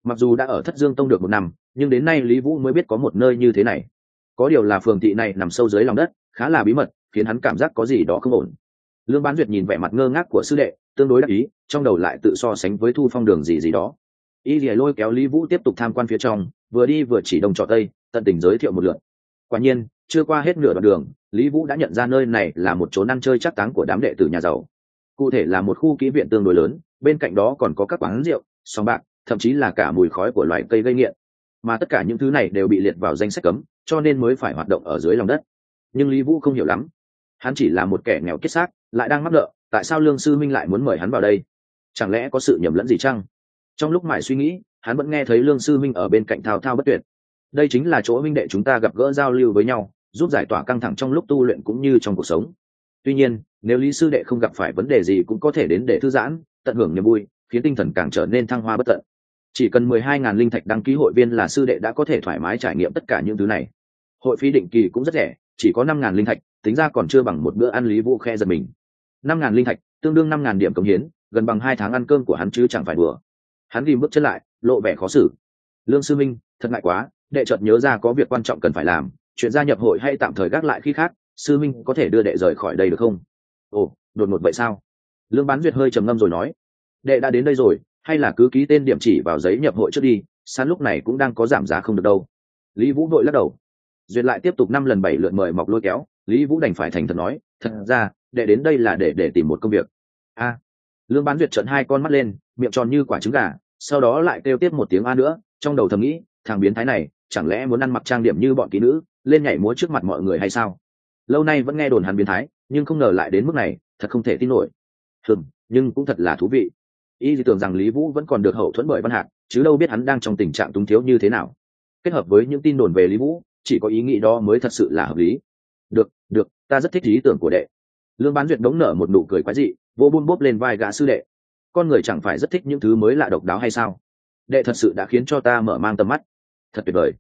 mặc dù đã ở thất dương tông được một năm, nhưng đến nay lý vũ mới biết có một nơi như thế này. Có điều là phường thị này nằm sâu dưới lòng đất, khá là bí mật, khiến hắn cảm giác có gì đó không ổn. Lương bán duyệt nhìn vẻ mặt ngơ ngác của sư đệ, tương đối đắc ý, trong đầu lại tự so sánh với thu phong đường gì gì đó. Y lìa lôi kéo lý vũ tiếp tục tham quan phía trong, vừa đi vừa chỉ đồng trọ tây, tận tình giới thiệu một lượt. Quả nhiên, chưa qua hết nửa đoạn đường, lý vũ đã nhận ra nơi này là một chỗ ăn chơi chắc táng của đám đệ tử nhà giàu. Cụ thể là một khu kỹ viện tương đối lớn, bên cạnh đó còn có các quán rượu, sòng bạc thậm chí là cả mùi khói của loài cây gây nghiện. Mà tất cả những thứ này đều bị liệt vào danh sách cấm, cho nên mới phải hoạt động ở dưới lòng đất. Nhưng lý vũ không hiểu lắm. Hắn chỉ là một kẻ nghèo kết xác, lại đang mắc nợ, tại sao lương sư minh lại muốn mời hắn vào đây? Chẳng lẽ có sự nhầm lẫn gì chăng? Trong lúc mãi suy nghĩ, hắn vẫn nghe thấy lương sư minh ở bên cạnh thao thao bất tuyệt. Đây chính là chỗ minh đệ chúng ta gặp gỡ giao lưu với nhau, giúp giải tỏa căng thẳng trong lúc tu luyện cũng như trong cuộc sống. Tuy nhiên, nếu lý sư đệ không gặp phải vấn đề gì cũng có thể đến để thư giãn, tận hưởng niềm vui, khiến tinh thần càng trở nên thăng hoa bất tận chỉ cần mười hai ngàn linh thạch đăng ký hội viên là sư đệ đã có thể thoải mái trải nghiệm tất cả những thứ này. Hội phí định kỳ cũng rất rẻ, chỉ có năm ngàn linh thạch, tính ra còn chưa bằng một bữa ăn lý vũ khe giật mình. Năm ngàn linh thạch, tương đương năm ngàn điểm cống hiến, gần bằng hai tháng ăn cơm của hắn chứ chẳng phải đùa. Hắn ghim bước chân lại, lộ vẻ khó xử. Lương sư minh, thật ngại quá, đệ chợt nhớ ra có việc quan trọng cần phải làm, chuyện gia nhập hội hay tạm thời gác lại khi khác, sư minh có thể đưa đệ rời khỏi đây được không? Ồ, đột ngột vậy sao? Lương bán duyệt hơi trầm ngâm rồi nói. Đệ đã đến đây rồi hay là cứ ký tên điểm chỉ vào giấy nhập hội trước đi, san lúc này cũng đang có giảm giá không được đâu. Lý vũ đội lắc đầu. Duyệt lại tiếp tục năm lần bảy lượt mời mọc lôi kéo. Lý vũ đành phải thành thật nói, thật ra, đệ đến đây là để để tìm một công việc. A. Lương bán duyệt trận hai con mắt lên, miệng tròn như quả trứng gà, sau đó lại kêu tiếp một tiếng a nữa, trong đầu thầm nghĩ, thằng biến thái này, chẳng lẽ muốn ăn mặc trang điểm như bọn kỹ nữ, lên nhảy múa trước mặt mọi người hay sao? Lâu nay vẫn nghe đồn hắn biến thái, nhưng không ngờ lại đến mức này, thật không thể tin nổi. Hừm, nhưng cũng thật là thú vị y tưởng rằng lý vũ vẫn còn được hậu thuẫn bởi văn hạc, chứ đâu biết hắn đang trong tình trạng túng thiếu như thế nào. Kết hợp với những tin đồn về lý vũ, chỉ có ý nghĩ đó mới thật sự là hợp lý. Được được, ta rất thích ý tưởng của đệ. Lương bán duyệt đống nở một nụ cười quái dị vô buôn bốp lên vai gã sư đệ. Con người chẳng phải rất thích những thứ mới lạ độc đáo hay sao? Đệ thật sự đã khiến cho ta mở mang tầm mắt. Thật tuyệt vời.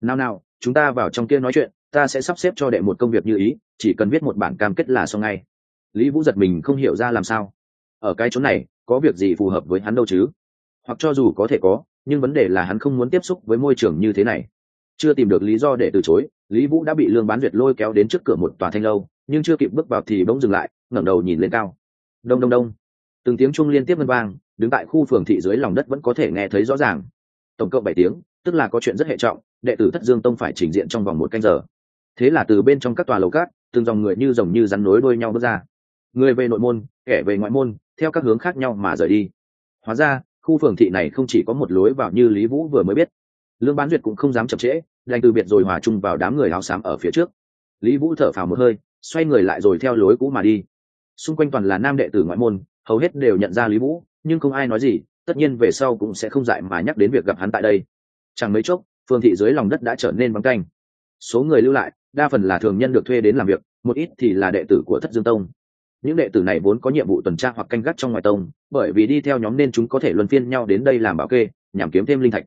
Nào nào, chúng ta vào trong kia nói chuyện, ta sẽ sắp xếp cho đệ một công việc như ý, chỉ cần viết một bản cam kết là xong ngay. Lý vũ giật mình không hiểu ra làm sao. Ở cái chỗ này có việc gì phù hợp với hắn đâu chứ? Hoặc cho dù có thể có, nhưng vấn đề là hắn không muốn tiếp xúc với môi trường như thế này. Chưa tìm được lý do để từ chối, lý vũ đã bị lương bán duyệt lôi kéo đến trước cửa một tòa thanh lâu, nhưng chưa kịp bước vào thì bỗng dừng lại, ngẩng đầu nhìn lên cao. Đông đông đông. Từng tiếng chung liên tiếp ngân vang, đứng tại khu phường thị dưới lòng đất vẫn có thể nghe thấy rõ ràng. Tổng cộng bảy tiếng, tức là có chuyện rất hệ trọng, đệ tử thất dương tông phải trình diện trong vòng một canh giờ. Thế là từ bên trong các tòa lầu cát, từng dòng người như dòng như rắn nối đuôi nhau bước ra. Người về nội môn, kẻ về ngoại môn theo các hướng khác nhau mà rời đi. Hóa ra, khu phường thị này không chỉ có một lối vào như lý vũ vừa mới biết. Lương bán duyệt cũng không dám chậm trễ, đành từ biệt rồi hòa chung vào đám người áo xám ở phía trước. Lý vũ thở phào một hơi, xoay người lại rồi theo lối cũ mà đi. Xung quanh toàn là nam đệ tử ngoại môn, hầu hết đều nhận ra lý vũ, nhưng không ai nói gì, tất nhiên về sau cũng sẽ không dại mà nhắc đến việc gặp hắn tại đây. Chẳng mấy chốc, phường thị dưới lòng đất đã trở nên vắng canh số người lưu lại, đa phần là thường nhân được thuê đến làm việc, một ít thì là đệ tử của thất dương tông những đệ tử này vốn có nhiệm vụ tuần tra hoặc canh gác trong ngoài tông, bởi vì đi theo nhóm nên chúng có thể luân phiên nhau đến đây làm bảo kê, nhằm kiếm thêm linh thạch.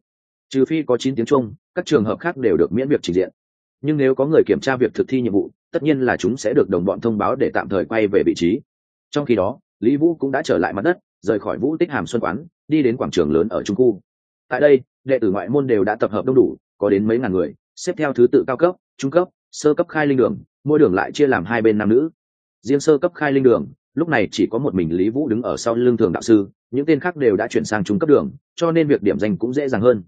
Trừ phi có chín tiếng chung các trường hợp khác đều được miễn việc trình diện. Nhưng nếu có người kiểm tra việc thực thi nhiệm vụ, tất nhiên là chúng sẽ được đồng bọn thông báo để tạm thời quay về vị trí. Trong khi đó, lý vũ cũng đã trở lại mặt đất, rời khỏi vũ tích hàm xuân quán, đi đến quảng trường lớn ở trung khu. Tại đây, đệ tử ngoại môn đều đã tập hợp đông đủ, có đến mấy ngàn người, xếp theo thứ tự cao cấp, trung cấp, sơ cấp khai linh đường, mỗi đường lại chia làm hai bên nam nữ riêng sơ cấp khai linh đường, lúc này chỉ có một mình lý vũ đứng ở sau lưng thường đạo sư, những tên khác đều đã chuyển sang trung cấp đường, cho nên việc điểm danh cũng dễ dàng hơn.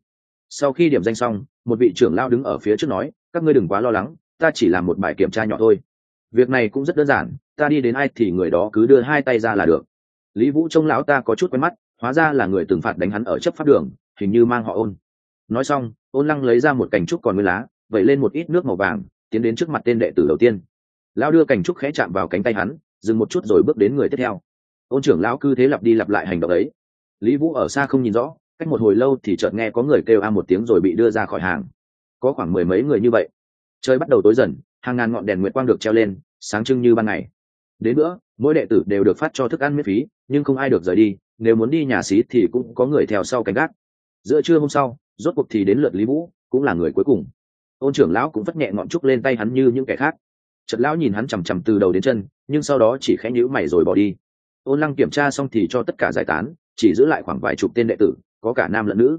Sau khi điểm danh xong, một vị trưởng lao đứng ở phía trước nói, các ngươi đừng quá lo lắng, ta chỉ làm một bài kiểm tra nhỏ thôi. Việc này cũng rất đơn giản, ta đi đến ai thì người đó cứ đưa hai tay ra là được. Lý vũ trông lão ta có chút quen mắt, hóa ra là người từng phạt đánh hắn ở chấp pháp đường, hình như mang họ ôn. Nói xong, ôn lăng lấy ra một cành trúc còn nguyên lá, vẩy lên một ít nước màu vàng, tiến đến trước mặt tên đệ tử đầu tiên lão đưa cành trúc khẽ chạm vào cánh tay hắn, dừng một chút rồi bước đến người tiếp theo. Ôn trưởng lão cứ thế lặp đi lặp lại hành động ấy. Lý vũ ở xa không nhìn rõ, cách một hồi lâu thì chợt nghe có người kêu a một tiếng rồi bị đưa ra khỏi hàng. Có khoảng mười mấy người như vậy. Trời bắt đầu tối dần, hàng ngàn ngọn đèn nguyệt quang được treo lên, sáng trưng như ban ngày. Đến bữa, mỗi đệ tử đều được phát cho thức ăn miễn phí, nhưng không ai được rời đi, nếu muốn đi nhà xí thì cũng có người theo sau cánh gác. Giữa trưa hôm sau, rốt cuộc thì đến lượt lý vũ, cũng là người cuối cùng. Ôn trưởng lão cũng vất nhẹ ngọn trúc lên tay hắn như những kẻ khác chật lão nhìn hắn chằm chằm từ đầu đến chân, nhưng sau đó chỉ khẽ nhữ mày rồi bỏ đi. Ôn lăng kiểm tra xong thì cho tất cả giải tán, chỉ giữ lại khoảng vài chục tên đệ tử, có cả nam lẫn nữ.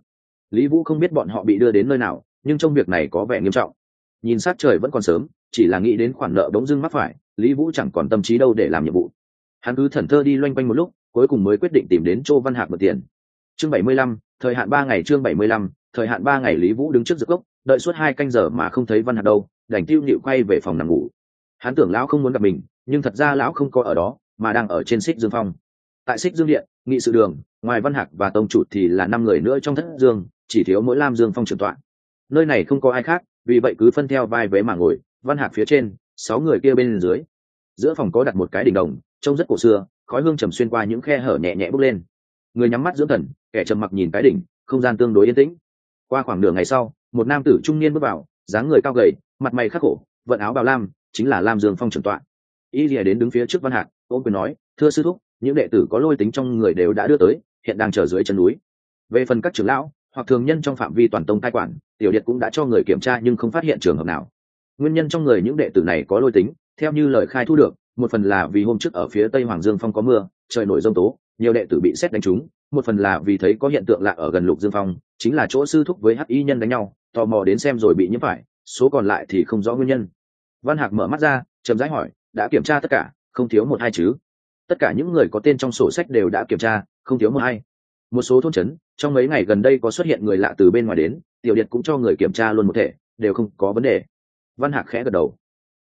Lý vũ không biết bọn họ bị đưa đến nơi nào, nhưng trong việc này có vẻ nghiêm trọng. Nhìn sát trời vẫn còn sớm, chỉ là nghĩ đến khoản nợ bỗng dưng mắc phải, lý vũ chẳng còn tâm trí đâu để làm nhiệm vụ. Hắn cứ thần thơ đi loanh quanh một lúc, cuối cùng mới quyết định tìm đến châu văn hạc mượn tiền. Chương bảy mươi lăm, thời hạn ba ngày chương bảy mươi lăm, thời hạn ba ngày lý vũ đứng trước dược gốc đợi suốt hai canh giờ mà không thấy văn hạc đâu, đành tiêu nhịu quay về phòng nằm ngủ hắn tưởng lão không muốn gặp mình, nhưng thật ra lão không có ở đó, mà đang ở trên xích dương phong. Tại xích dương điện, nghị sự đường, ngoài văn hạc và tông chủ thì là năm người nữa trong thất dương, chỉ thiếu mỗi lam dương phong trường tọa. Nơi này không có ai khác, vì vậy cứ phân theo vai vế mà ngồi, văn hạc phía trên, sáu người kia bên dưới. Giữa phòng có đặt một cái đỉnh đồng, trông rất cổ xưa, khói hương trầm xuyên qua những khe hở nhẹ nhẹ bốc lên. Người nhắm mắt dưỡng thần, kẻ trầm mặc nhìn cái đỉnh, không gian tương đối yên tĩnh. Qua khoảng nửa ngày sau, một nam tử trung niên bước vào, dáng người cao gầy, mặt mày khắc khổ, vận áo bào lam chính là lam dương phong trưởng tọa. Y lìa đến đứng phía trước văn hạc, ôm quyền nói, thưa sư thúc, những đệ tử có lôi tính trong người đều đã đưa tới, hiện đang chờ dưới chân núi. Về phần các trưởng lão, hoặc thường nhân trong phạm vi toàn tông cai quản, tiểu điện cũng đã cho người kiểm tra nhưng không phát hiện trường hợp nào. Nguyên nhân trong người những đệ tử này có lôi tính, theo như lời khai thu được, một phần là vì hôm trước ở phía tây hoàng dương phong có mưa, trời nổi rông tố, nhiều đệ tử bị xét đánh trúng, một phần là vì thấy có hiện tượng lạ ở gần lục dương phong, chính là chỗ sư thúc với hắc y nhân đánh nhau, tò mò đến xem rồi bị nhiễm phải, số còn lại thì không rõ nguyên nhân văn hạc mở mắt ra, chậm rãi hỏi, đã kiểm tra tất cả, không thiếu một hai chứ? Tất cả những người có tên trong sổ sách đều đã kiểm tra, không thiếu một hai. Một số thôn trấn, trong mấy ngày gần đây có xuất hiện người lạ từ bên ngoài đến, tiểu điệt cũng cho người kiểm tra luôn một thể, đều không có vấn đề. Văn hạc khẽ gật đầu.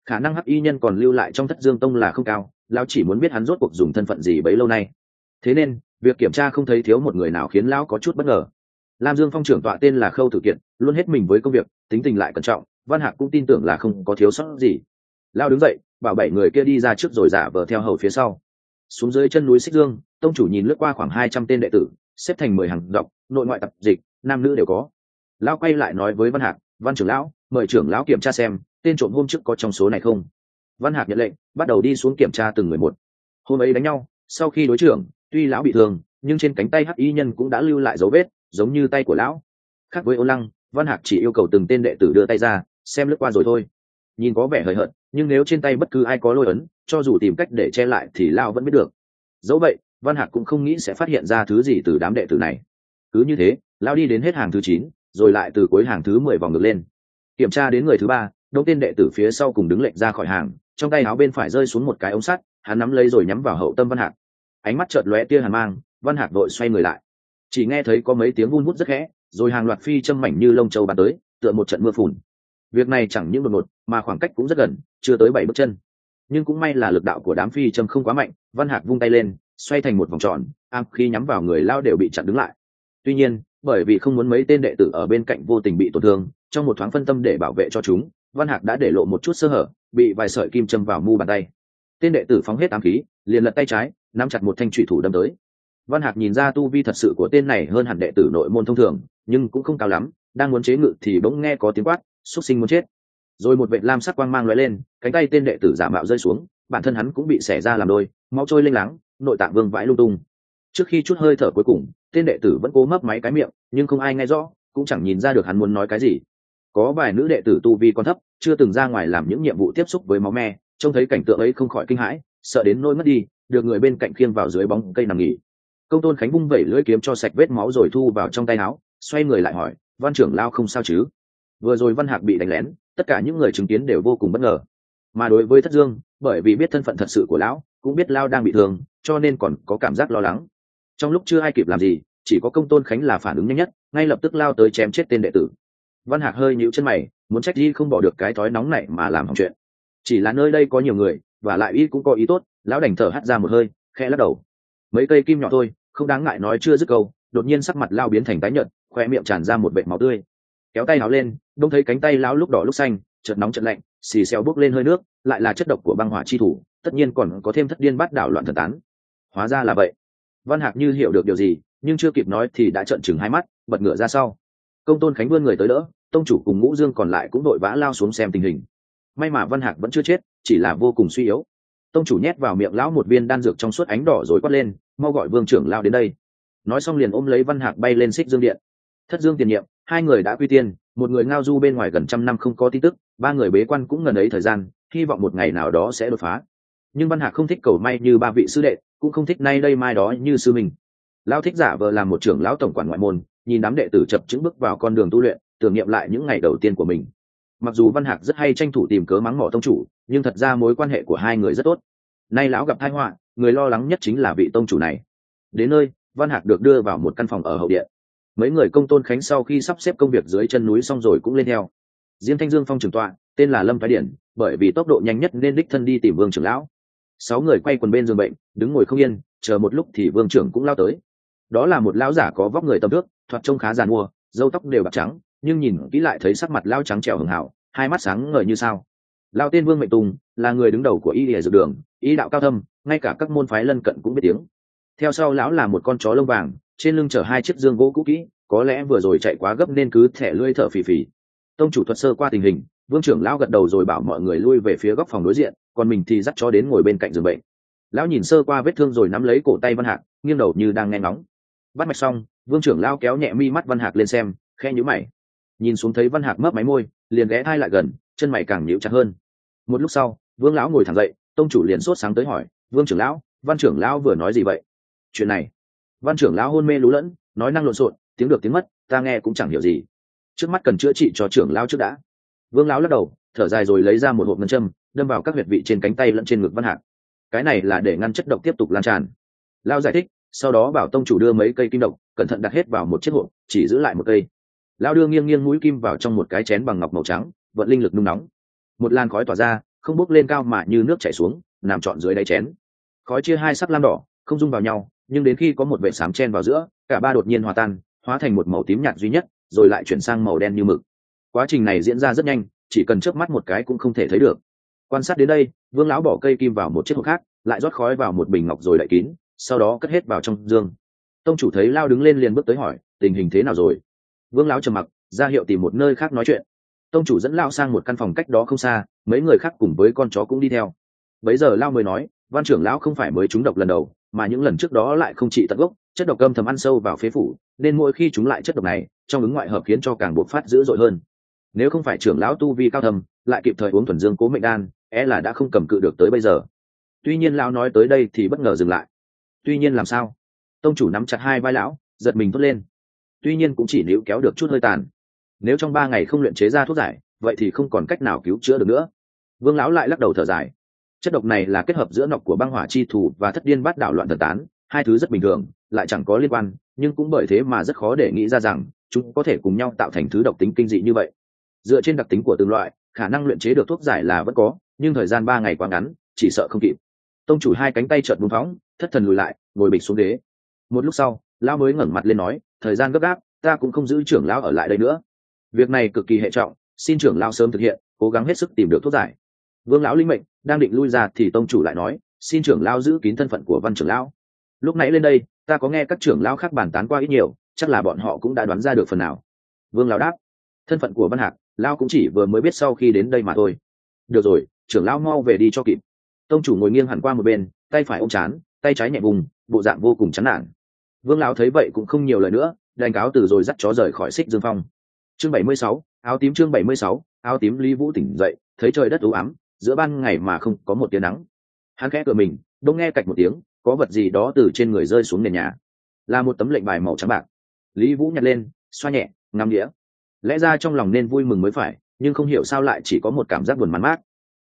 Khả năng hắc y nhân còn lưu lại trong thất dương tông là không cao, lão chỉ muốn biết hắn rốt cuộc dùng thân phận gì bấy lâu nay. Thế nên, việc kiểm tra không thấy thiếu một người nào khiến lão có chút bất ngờ. Lam dương phong trưởng tọa tên là khâu tử kiện luôn hết mình với công việc, tính tình lại cẩn trọng văn hạc cũng tin tưởng là không có thiếu sót gì. Lao đứng dậy bảo bảy người kia đi ra trước rồi giả vờ theo hầu phía sau. Xuống dưới chân núi xích dương tông chủ nhìn lướt qua khoảng hai trăm tên đệ tử xếp thành mười hàng dọc, nội ngoại tập dịch nam nữ đều có. Lão quay lại nói với văn hạc văn trưởng lão mời trưởng lão kiểm tra xem tên trộm hôm trước có trong số này không? Văn hạc nhận lệnh bắt đầu đi xuống kiểm tra từng người một. Hôm ấy đánh nhau sau khi đối trưởng tuy lão bị thương nhưng trên cánh tay hắc y nhân cũng đã lưu lại dấu vết giống như tay của lão. Khác với ô lăng văn hạc chỉ yêu cầu từng tên đệ tử đưa tay ra xem lướt qua rồi thôi. Nhìn có vẻ hời hợt, nhưng nếu trên tay bất cứ ai có lôi ấn, cho dù tìm cách để che lại thì lao vẫn biết được. Dẫu vậy, văn hạc cũng không nghĩ sẽ phát hiện ra thứ gì từ đám đệ tử này. Cứ như thế, lao đi đến hết hàng thứ chín, rồi lại từ cuối hàng thứ mười vòng ngược lên. Kiểm tra đến người thứ ba đông tên đệ tử phía sau cùng đứng lệnh ra khỏi hàng, trong tay áo bên phải rơi xuống một cái ống sắt, hắn nắm lấy rồi nhắm vào hậu tâm văn hạc. Ánh mắt chợt lóe tia hàn mang, văn hạc đội xoay người lại. Chỉ nghe thấy có mấy tiếng vun vút rất khẽ, rồi hàng loạt phi châm mảnh như lông châu bắn tới, tựa một trận mưa phùn việc này chẳng những đột ngột, mà khoảng cách cũng rất gần, chưa tới bảy bước chân. Nhưng cũng may là lực đạo của đám phi châm không quá mạnh, văn hạc vung tay lên, xoay thành một vòng tròn ám khi nhắm vào người lao đều bị chặn đứng lại. Tuy nhiên, bởi vì không muốn mấy tên đệ tử ở bên cạnh vô tình bị tổn thương, trong một thoáng phân tâm để bảo vệ cho chúng, văn hạc đã để lộ một chút sơ hở, bị vài sợi kim châm vào mu bàn tay. Tên đệ tử phóng hết ám khí, liền lật tay trái, nắm chặt một thanh trụy thủ đâm tới. Văn hạc nhìn ra tu vi thật sự của tên này hơn hẳn đệ tử nội môn thông thường, nhưng cũng không cao lắm, đang muốn chế ngự thì bỗng nghe có tiếng quát xuất sinh muốn chết. Rồi một vệ lam sắc quang mang lóe lên, cánh tay tên đệ tử giả mạo rơi xuống, bản thân hắn cũng bị xẻ ra làm đôi, máu trôi lênh láng, nội tạng vương vãi lung tung. Trước khi chút hơi thở cuối cùng, tên đệ tử vẫn cố mấp máy cái miệng, nhưng không ai nghe rõ, cũng chẳng nhìn ra được hắn muốn nói cái gì. Có vài nữ đệ tử tu vi còn thấp, chưa từng ra ngoài làm những nhiệm vụ tiếp xúc với máu me, trông thấy cảnh tượng ấy không khỏi kinh hãi, sợ đến nỗi mất đi, được người bên cạnh khiêng vào dưới bóng cây nằm nghỉ. Công tôn khánh vung vẩy lưỡi kiếm cho sạch vết máu rồi thu vào trong tay áo, xoay người lại hỏi, văn trưởng lao không sao chứ? Vừa rồi văn hạc bị đánh lén, tất cả những người chứng kiến đều vô cùng bất ngờ. Mà đối với thất dương, bởi vì biết thân phận thật sự của lão, cũng biết lao đang bị thương, cho nên còn có cảm giác lo lắng. Trong lúc chưa ai kịp làm gì, chỉ có công tôn khánh là phản ứng nhanh nhất, ngay lập tức lao tới chém chết tên đệ tử. Văn hạc hơi nhíu chân mày, muốn trách đi không bỏ được cái thói nóng này mà làm hỏng chuyện. Chỉ là nơi đây có nhiều người, và lại y cũng có ý tốt, lão đành thở hắt ra một hơi khe lắc đầu. Mấy cây kim nhỏ thôi, không đáng ngại nói chưa dứt câu, đột nhiên sắc mặt lao biến thành tái nhợt, khoe miệng tràn ra một vệt máu tươi kéo tay áo lên, đông thấy cánh tay lão lúc đỏ lúc xanh, chợt nóng chợt lạnh, xì xèo bốc lên hơi nước, lại là chất độc của băng hỏa chi thủ, tất nhiên còn có thêm thất điên bắt đảo loạn thần tán. Hóa ra là vậy. Văn hạc như hiểu được điều gì, nhưng chưa kịp nói thì đã trợn chừng hai mắt, bật ngựa ra sau. Công tôn khánh vươn người tới đỡ, tông chủ cùng ngũ dương còn lại cũng đội vã lao xuống xem tình hình. May mà văn hạc vẫn chưa chết, chỉ là vô cùng suy yếu. Tông chủ nhét vào miệng lão một viên đan dược trong suốt ánh đỏ rồi quát lên, mau gọi vương trưởng lao đến đây. Nói xong liền ôm lấy văn hạc bay lên xích dương điện. Thất dương tiền nhiệm hai người đã quy tiên, một người ngao du bên ngoài gần trăm năm không có tin tức, ba người bế quan cũng ngần ấy thời gian, hy vọng một ngày nào đó sẽ đột phá. Nhưng văn hạc không thích cầu may như ba vị sư đệ, cũng không thích nay đây mai đó như sư mình. Lao thích giả vờ làm một trưởng lão tổng quản ngoại môn, nhìn đám đệ tử chập chững bước vào con đường tu luyện, tưởng niệm lại những ngày đầu tiên của mình. Mặc dù văn hạc rất hay tranh thủ tìm cớ mắng mỏ tông chủ, nhưng thật ra mối quan hệ của hai người rất tốt. Nay lão gặp thái họa, người lo lắng nhất chính là vị tông chủ này. Đến nơi, văn hạc được đưa vào một căn phòng ở hậu điện mấy người công tôn khánh sau khi sắp xếp công việc dưới chân núi xong rồi cũng lên theo. Diêm thanh dương phong trường tọa, tên là lâm thái điển, bởi vì tốc độ nhanh nhất nên đích thân đi tìm vương trưởng lão. Sáu người quay quần bên giường bệnh, đứng ngồi không yên, chờ một lúc thì vương trưởng cũng lao tới. Đó là một lão giả có vóc người tầm thước, thoạt trông khá giàn mua dâu tóc đều bạc trắng, nhưng nhìn kỹ lại thấy sắc mặt lao trắng trẻo hường hảo, hai mắt sáng ngời như sao. Lao tên vương mệnh tùng, là người đứng đầu của y địa dược đường, y đạo cao thâm, ngay cả các môn phái lân cận cũng biết tiếng. Theo sau lão là một con chó lông vàng trên lưng chở hai chiếc dương gỗ cũ kỹ, có lẽ vừa rồi chạy quá gấp nên cứ thẻ lưỡi thở phì phì. Tông chủ thuật sơ qua tình hình, vương trưởng lão gật đầu rồi bảo mọi người lui về phía góc phòng đối diện, còn mình thì dắt chó đến ngồi bên cạnh giường bệnh. Lão nhìn sơ qua vết thương rồi nắm lấy cổ tay văn hạc, nghiêng đầu như đang nghe ngóng. Bắt mạch xong, vương trưởng lão kéo nhẹ mi mắt văn hạc lên xem khe nhữ mày. Nhìn xuống thấy văn hạc mấp máy môi, liền ghé thai lại gần, chân mày càng nhíu chặt hơn. Một lúc sau, vương lão ngồi thẳng dậy, tông chủ liền sốt sáng tới hỏi, vương trưởng lão, văn trưởng lão vừa nói gì vậy? Chuyện này văn trưởng lão hôn mê lú lẫn, nói năng lộn xộn, tiếng được tiếng mất, ta nghe cũng chẳng hiểu gì. Trước mắt cần chữa trị cho trưởng lão trước đã. Vương lão lắc đầu, thở dài rồi lấy ra một hộp ngân châm, đâm vào các huyệt vị trên cánh tay lẫn trên ngực văn hạc. Cái này là để ngăn chất độc tiếp tục lan tràn. Lao giải thích, sau đó bảo tông chủ đưa mấy cây kim độc, cẩn thận đặt hết vào một chiếc hộp, chỉ giữ lại một cây. Lao đưa nghiêng nghiêng mũi kim vào trong một cái chén bằng ngọc màu trắng, vận linh lực nung nóng. Một làn khói tỏa ra, không bốc lên cao mà như nước chảy xuống, nằm trọn dưới đáy chén. Khói chia hai sắc lam đỏ, không dung vào nhau nhưng đến khi có một vệ sám chen vào giữa, cả ba đột nhiên hòa tan, hóa thành một màu tím nhạt duy nhất, rồi lại chuyển sang màu đen như mực. Quá trình này diễn ra rất nhanh, chỉ cần chớp mắt một cái cũng không thể thấy được. Quan sát đến đây, vương lão bỏ cây kim vào một chiếc hộp khác, lại rót khói vào một bình ngọc rồi đậy kín, sau đó cất hết vào trong dương. Tông chủ thấy lao đứng lên liền bước tới hỏi, tình hình thế nào rồi? Vương lão trầm mặc, ra hiệu tìm một nơi khác nói chuyện. Tông chủ dẫn lao sang một căn phòng cách đó không xa, mấy người khác cùng với con chó cũng đi theo. Bấy giờ lao mới nói, văn trưởng lão không phải mới trúng độc lần đầu mà những lần trước đó lại không trị tận gốc, chất độc cơm thầm ăn sâu vào phế phủ, nên mỗi khi chúng lại chất độc này, trong ứng ngoại hợp khiến cho càng bột phát dữ dội hơn. Nếu không phải trưởng lão tu vi cao thầm lại kịp thời uống thuần dương cố mệnh đan e là đã không cầm cự được tới bây giờ. Tuy nhiên lão nói tới đây thì bất ngờ dừng lại. Tuy nhiên làm sao? Tông chủ nắm chặt hai vai lão, giật mình thốt lên. Tuy nhiên cũng chỉ níu kéo được chút hơi tàn. Nếu trong ba ngày không luyện chế ra thuốc giải, vậy thì không còn cách nào cứu chữa được nữa. Vương lão lại lắc đầu thở dài chất độc này là kết hợp giữa nọc của băng hỏa chi thủ và thất điên bát đảo loạn thần tán, hai thứ rất bình thường, lại chẳng có liên quan, nhưng cũng bởi thế mà rất khó để nghĩ ra rằng chúng có thể cùng nhau tạo thành thứ độc tính kinh dị như vậy. Dựa trên đặc tính của từng loại, khả năng luyện chế được thuốc giải là vẫn có, nhưng thời gian ba ngày quá ngắn, chỉ sợ không kịp. Tông chủ hai cánh tay trợn búng phóng, thất thần lùi lại, ngồi bịch xuống ghế. Một lúc sau, lão mới ngẩng mặt lên nói, thời gian gấp gáp, ta cũng không giữ trưởng lão ở lại đây nữa. Việc này cực kỳ hệ trọng, xin trưởng lão sớm thực hiện, cố gắng hết sức tìm được thuốc giải vương lão linh mệnh, đang định lui ra thì tông chủ lại nói, xin trưởng lão giữ kín thân phận của văn trưởng lão. Lúc nãy lên đây, ta có nghe các trưởng lão khác bàn tán qua ít nhiều, chắc là bọn họ cũng đã đoán ra được phần nào. Vương lão đáp, thân phận của văn hạc, lão cũng chỉ vừa mới biết sau khi đến đây mà thôi. Được rồi, trưởng lão mau về đi cho kịp. Tông chủ ngồi nghiêng hẳn qua một bên, tay phải ôm chán, tay trái nhẹ vùng, bộ dạng vô cùng chán nản. Vương lão thấy vậy cũng không nhiều lời nữa, đành cáo từ rồi dắt chó rời khỏi xích dương phong. Chương bảy mươi sáu, áo tím chương bảy mươi sáu, áo tím lý vũ tỉnh dậy, thấy trời đất u ám giữa ban ngày mà không có một tia nắng. Hắn khẽ cửa mình, đông nghe cạch một tiếng, có vật gì đó từ trên người rơi xuống nền nhà. Là một tấm lệnh bài màu trắng bạc. Lý vũ nhặt lên, xoa nhẹ, ngắm đĩa lẽ ra trong lòng nên vui mừng mới phải, nhưng không hiểu sao lại chỉ có một cảm giác buồn mắn mát.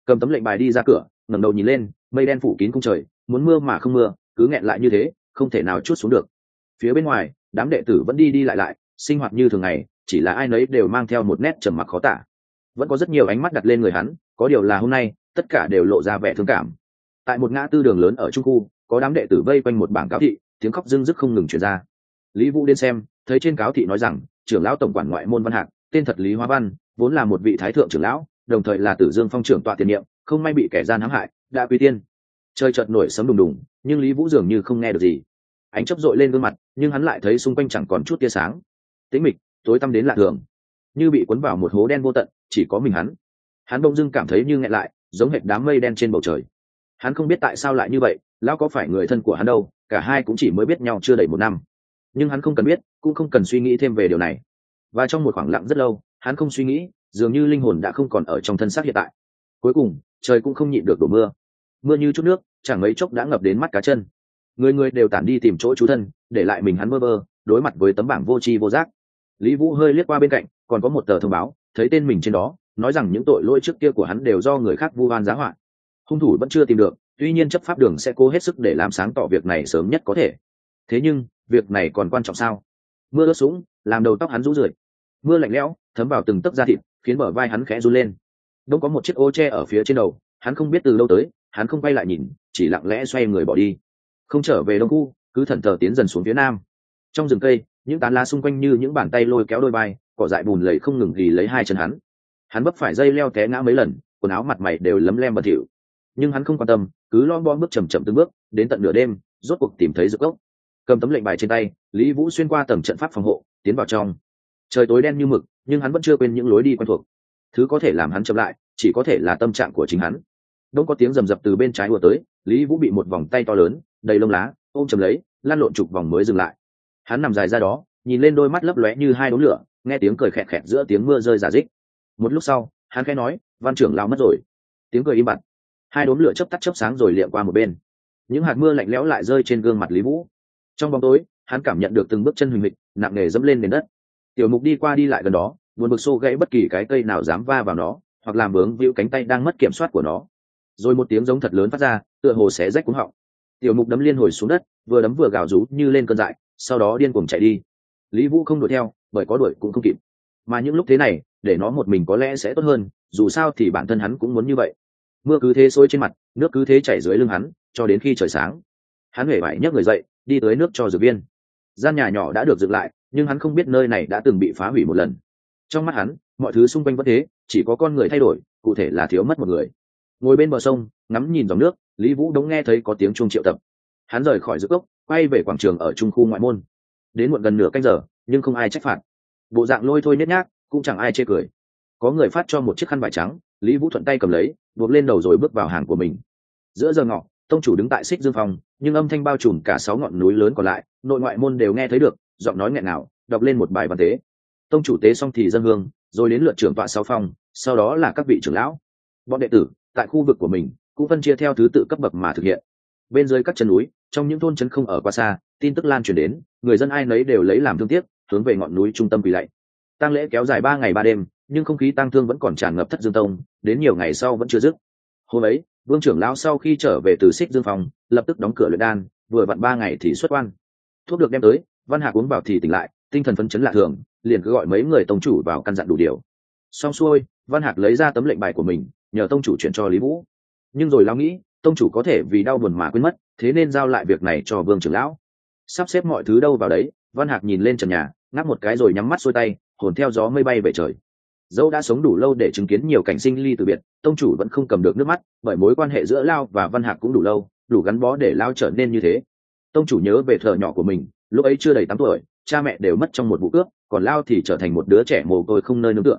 Cầm tấm lệnh bài đi ra cửa, ngẩng đầu nhìn lên, mây đen phủ kín cung trời, muốn mưa mà không mưa, cứ nghẹn lại như thế, không thể nào chút xuống được. Phía bên ngoài, đám đệ tử vẫn đi đi lại lại, sinh hoạt như thường ngày, chỉ là ai nấy đều mang theo một nét trầm mặc khó tả. Vẫn có rất nhiều ánh mắt đặt lên người hắn có điều là hôm nay, tất cả đều lộ ra vẻ thương cảm. Tại một ngã tư đường lớn ở trung khu, có đám đệ tử vây quanh một bảng cáo thị, tiếng khóc dưng dứt không ngừng chuyển ra. Lý vũ đến xem, thấy trên cáo thị nói rằng, trưởng lão tổng quản ngoại môn văn hạc, tên thật lý hóa văn, vốn là một vị thái thượng trưởng lão, đồng thời là tử dương phong trưởng tọa tiền nhiệm, không may bị kẻ gian hãm hại, đã quy tiên. Chơi chợt nổi sấm đùng đùng, nhưng lý vũ dường như không nghe được gì. Ánh chấp dội lên gương mặt, nhưng hắn lại thấy xung quanh chẳng còn chút tia sáng. Tĩnh mịch, tối tăm đến lạ thường. Như bị cuốn vào một hố đen vô tận, chỉ có mình hắn hắn bỗng dưng cảm thấy như nghẹn lại, giống hệt đám mây đen trên bầu trời. Hắn không biết tại sao lại như vậy, lão có phải người thân của hắn đâu, cả hai cũng chỉ mới biết nhau chưa đầy một năm. Nhưng hắn không cần biết, cũng không cần suy nghĩ thêm về điều này. Và trong một khoảng lặng rất lâu, hắn không suy nghĩ, dường như linh hồn đã không còn ở trong thân xác hiện tại. Cuối cùng, trời cũng không nhịn được đổ mưa. Mưa như chút nước, chẳng mấy chốc đã ngập đến mắt cá chân. Người người đều tản đi tìm chỗ trú thân, để lại mình hắn mơ mơ, đối mặt với tấm bảng vô tri vô giác. Lý vũ hơi liếc qua bên cạnh, còn có một tờ thông báo, thấy tên mình trên đó nói rằng những tội lỗi trước kia của hắn đều do người khác vu oan giá họa. Hung thủ vẫn chưa tìm được, tuy nhiên chấp pháp đường sẽ cố hết sức để làm sáng tỏ việc này sớm nhất có thể. Thế nhưng, việc này còn quan trọng sao? Mưa ướt sũng, làm đầu tóc hắn rũ rượi. Mưa lạnh lẽo, thấm vào từng tấc da thịt, khiến bờ vai hắn khẽ run lên. Đông có một chiếc ô tre ở phía trên đầu, hắn không biết từ lâu tới, hắn không quay lại nhìn, chỉ lặng lẽ xoay người bỏ đi. Không trở về đông khu, cứ thần thờ tiến dần xuống phía nam. Trong rừng cây, những tán lá xung quanh như những bàn tay lôi kéo đôi vai, cỏ dại bùn lầy không ngừng ghi lấy hai chân hắn hắn bấp phải dây leo té ngã mấy lần, quần áo mặt mày đều lấm lem bẩn thỉu. Nhưng hắn không quan tâm, cứ lo bom bước chầm chậm từng bước, đến tận nửa đêm, rốt cuộc tìm thấy rực gốc. Cầm tấm lệnh bài trên tay, lý vũ xuyên qua tầng trận pháp phòng hộ, tiến vào trong. Trời tối đen như mực, nhưng hắn vẫn chưa quên những lối đi quen thuộc. Thứ có thể làm hắn chậm lại, chỉ có thể là tâm trạng của chính hắn. Đông có tiếng rầm rập từ bên trái ùa tới, lý vũ bị một vòng tay to lớn, đầy lông lá, ôm chầm lấy lan lộn chục vòng mới dừng lại. Hắn nằm dài ra đó, nhìn lên đôi mắt lấp lóe như hai đốm lửa, nghe tiếng cười khẹt khẹt giữa tiếng mưa rơi giả dích một lúc sau, hắn khẽ nói, văn trưởng lao mất rồi. Tiếng cười im bặt. Hai đốm lửa chớp tắt chớp sáng rồi liệm qua một bên. Những hạt mưa lạnh lẽo lại rơi trên gương mặt lý vũ. Trong bóng tối, hắn cảm nhận được từng bước chân huỳnh mịch, nặng nề dẫm lên nền đất. Tiểu mục đi qua đi lại gần đó, buồn bực xô gãy bất kỳ cái cây nào dám va vào nó, hoặc làm bướng víu cánh tay đang mất kiểm soát của nó. Rồi một tiếng giống thật lớn phát ra, tựa hồ xé rách cuống họng. Tiểu mục đấm liên hồi xuống đất, vừa đấm vừa gào rú như lên cơn dại, sau đó điên cuồng chạy đi. Lý vũ không đuổi theo, bởi có đuổi cũng không kịp. Mà những lúc thế này để nó một mình có lẽ sẽ tốt hơn, dù sao thì bản thân hắn cũng muốn như vậy. Mưa cứ thế xối trên mặt, nước cứ thế chảy dưới lưng hắn, cho đến khi trời sáng. Hắn huệ vải nhấc người dậy, đi tới nước cho dược viên. Gian nhà nhỏ đã được dựng lại, nhưng hắn không biết nơi này đã từng bị phá hủy một lần. Trong mắt hắn, mọi thứ xung quanh vẫn thế, chỉ có con người thay đổi, cụ thể là thiếu mất một người. Ngồi bên bờ sông, ngắm nhìn dòng nước, lý vũ đống nghe thấy có tiếng chuông triệu tập. Hắn rời khỏi giữa cốc, quay về quảng trường ở trung khu ngoại môn. Đến muộn gần nửa canh giờ, nhưng không ai trách phạt. Bộ dạng lôi thôi nhét nhác cũng chẳng ai chê cười. Có người phát cho một chiếc khăn vải trắng lý vũ thuận tay cầm lấy buộc lên đầu rồi bước vào hàng của mình. Giữa giờ ngọ tông chủ đứng tại xích dương phòng, nhưng âm thanh bao trùm cả sáu ngọn núi lớn còn lại nội ngoại môn đều nghe thấy được giọng nói nghẹn nào đọc lên một bài văn tế. Tông chủ tế xong thì dân hương rồi đến lượt trưởng tọa sáu phòng, sau đó là các vị trưởng lão. Bọn đệ tử tại khu vực của mình cũng phân chia theo thứ tự cấp bậc mà thực hiện. Bên dưới các chân núi trong những thôn trấn không ở quá xa tin tức lan truyền đến người dân ai nấy đều lấy làm thương tiếc hướng về ngọn núi trung tâm quỳ lạy tăng lễ kéo dài ba ngày ba đêm, nhưng không khí tăng thương vẫn còn tràn ngập thất dương tông, đến nhiều ngày sau vẫn chưa dứt. Hôm ấy, vương trưởng lão sau khi trở về từ xích dương phòng, lập tức đóng cửa luyện đan, vừa vặn ba ngày thì xuất quan. Thuốc được đem tới, văn hạc uống vào thì tỉnh lại, tinh thần phấn chấn lạ thường, liền cứ gọi mấy người tông chủ vào căn dặn đủ điều. Xong xuôi, văn hạc lấy ra tấm lệnh bài của mình, nhờ tông chủ chuyển cho lý vũ. Nhưng rồi lão nghĩ, tông chủ có thể vì đau buồn mà quên mất, thế nên giao lại việc này cho vương trưởng lão. Sắp xếp mọi thứ đâu vào đấy, văn hạc nhìn lên trần nhà, ngáp một cái rồi nhắm mắt xuôi tay hồn theo gió mây bay về trời. Dẫu đã sống đủ lâu để chứng kiến nhiều cảnh sinh ly từ biệt, tông chủ vẫn không cầm được nước mắt, bởi mối quan hệ giữa lao và văn hạc cũng đủ lâu, đủ gắn bó để lao trở nên như thế. Tông chủ nhớ về thợ nhỏ của mình, lúc ấy chưa đầy tám tuổi, cha mẹ đều mất trong một vụ cướp, còn lao thì trở thành một đứa trẻ mồ côi không nơi nương tựa.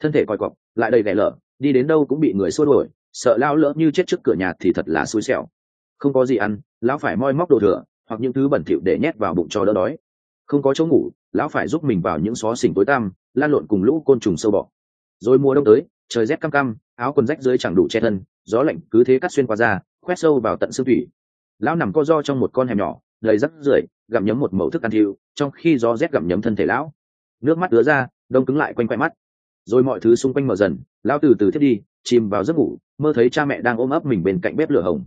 Thân thể coi cọp lại đầy ghẻ lở, đi đến đâu cũng bị người xua đuổi, sợ lao lỡ như chết trước cửa nhà thì thật là xui xẻo. Không có gì ăn, lão phải moi móc đồ thừa, hoặc những thứ bẩn thỉu để nhét vào bụng cho đỡ đói không có chỗ ngủ, lão phải giúp mình vào những xó xỉnh tối tăm, lan lộn cùng lũ côn trùng sâu bọ. Rồi mùa đông tới, trời rét căm căm áo quần rách dưới chẳng đủ che thân, gió lạnh cứ thế cắt xuyên qua da, khoét sâu vào tận xương thủy lão nằm co do trong một con hẻm nhỏ, đầy rắc rưởi, gặm nhấm một mẩu thức ăn thiêu, trong khi gió rét gặm nhấm thân thể lão. Nước mắt ứa ra, đông cứng lại quanh quanh mắt. Rồi mọi thứ xung quanh mở dần, lão từ từ thiết đi, chìm vào giấc ngủ, mơ thấy cha mẹ đang ôm ấp mình bên cạnh bếp lửa hồng.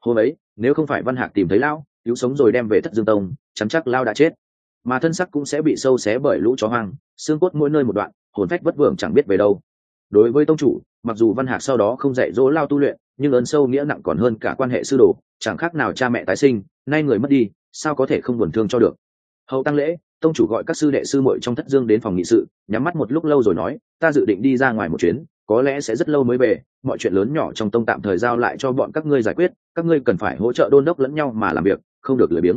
Hôm ấy, nếu không phải văn hạc tìm thấy lão, cứu sống rồi đem về thất dương tông, chắn chắc lao đã chết mà thân sắc cũng sẽ bị sâu xé bởi lũ chó hoang, xương cốt mỗi nơi một đoạn, hồn phách vất vưởng chẳng biết về đâu. Đối với tông chủ, mặc dù văn hạc sau đó không dạy dỗ lao tu luyện, nhưng ấn sâu nghĩa nặng còn hơn cả quan hệ sư đồ, chẳng khác nào cha mẹ tái sinh, nay người mất đi, sao có thể không buồn thương cho được? Hậu tăng lễ, tông chủ gọi các sư đệ sư muội trong thất dương đến phòng nghị sự, nhắm mắt một lúc lâu rồi nói, ta dự định đi ra ngoài một chuyến, có lẽ sẽ rất lâu mới về, mọi chuyện lớn nhỏ trong tông tạm thời giao lại cho bọn các ngươi giải quyết, các ngươi cần phải hỗ trợ đôn đốc lẫn nhau mà làm việc, không được lười biếng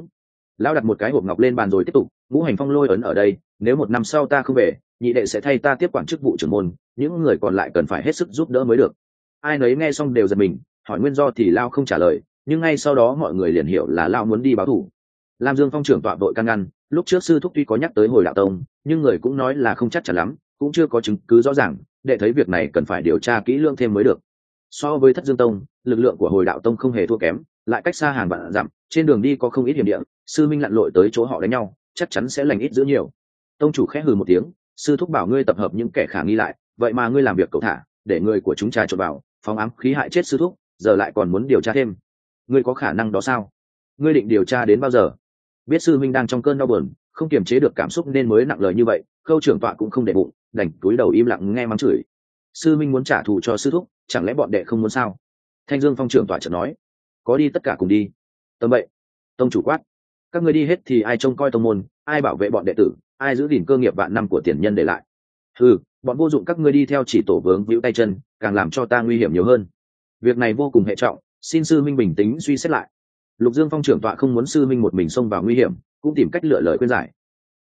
lão đặt một cái hộp ngọc lên bàn rồi tiếp tục, ngũ hành phong lôi ấn ở đây, nếu một năm sau ta không về, nhị đệ sẽ thay ta tiếp quản chức vụ trưởng môn, những người còn lại cần phải hết sức giúp đỡ mới được. Ai nấy nghe xong đều giật mình, hỏi nguyên do thì lao không trả lời, nhưng ngay sau đó mọi người liền hiểu là lao muốn đi báo thủ. Lam dương phong trưởng tọa vội căn ngăn, lúc trước sư thúc tuy có nhắc tới hồi đạo tông, nhưng người cũng nói là không chắc chắn lắm, cũng chưa có chứng cứ rõ ràng để thấy việc này cần phải điều tra kỹ lưỡng thêm mới được. So với thất dương tông lực lượng của hồi đạo tông không hề thua kém, lại cách xa hàng vạn dặm, trên đường đi có không ít hiểm địa, sư minh lặn lội tới chỗ họ đánh nhau, chắc chắn sẽ lành ít giữ nhiều. Tông chủ khẽ hừ một tiếng, sư thúc bảo ngươi tập hợp những kẻ khả nghi lại, vậy mà ngươi làm việc cầu thả, để người của chúng trà trộn vào, phóng ám khí hại chết sư thúc, giờ lại còn muốn điều tra thêm. Ngươi có khả năng đó sao? Ngươi định điều tra đến bao giờ? Biết sư minh đang trong cơn đau buồn, không kiềm chế được cảm xúc nên mới nặng lời như vậy, khâu trưởng tọa cũng không để bụng, đành cúi đầu im lặng nghe mắng chửi. Sư minh muốn trả thù cho sư thúc, chẳng lẽ bọn đệ không muốn sao? Thanh dương phong trưởng tòa chợt nói, có đi tất cả cùng đi. Tầm vậy. Tông chủ quát, các ngươi đi hết thì ai trông coi tông môn, ai bảo vệ bọn đệ tử, ai giữ gìn cơ nghiệp vạn năm của tiền nhân để lại? Ừ bọn vô dụng các ngươi đi theo chỉ tổ vướng víu tay chân, càng làm cho ta nguy hiểm nhiều hơn. Việc này vô cùng hệ trọng, xin sư minh bình tĩnh suy xét lại. Lục dương phong trưởng tọa không muốn sư minh một mình xông vào nguy hiểm, cũng tìm cách lựa lời khuyên giải.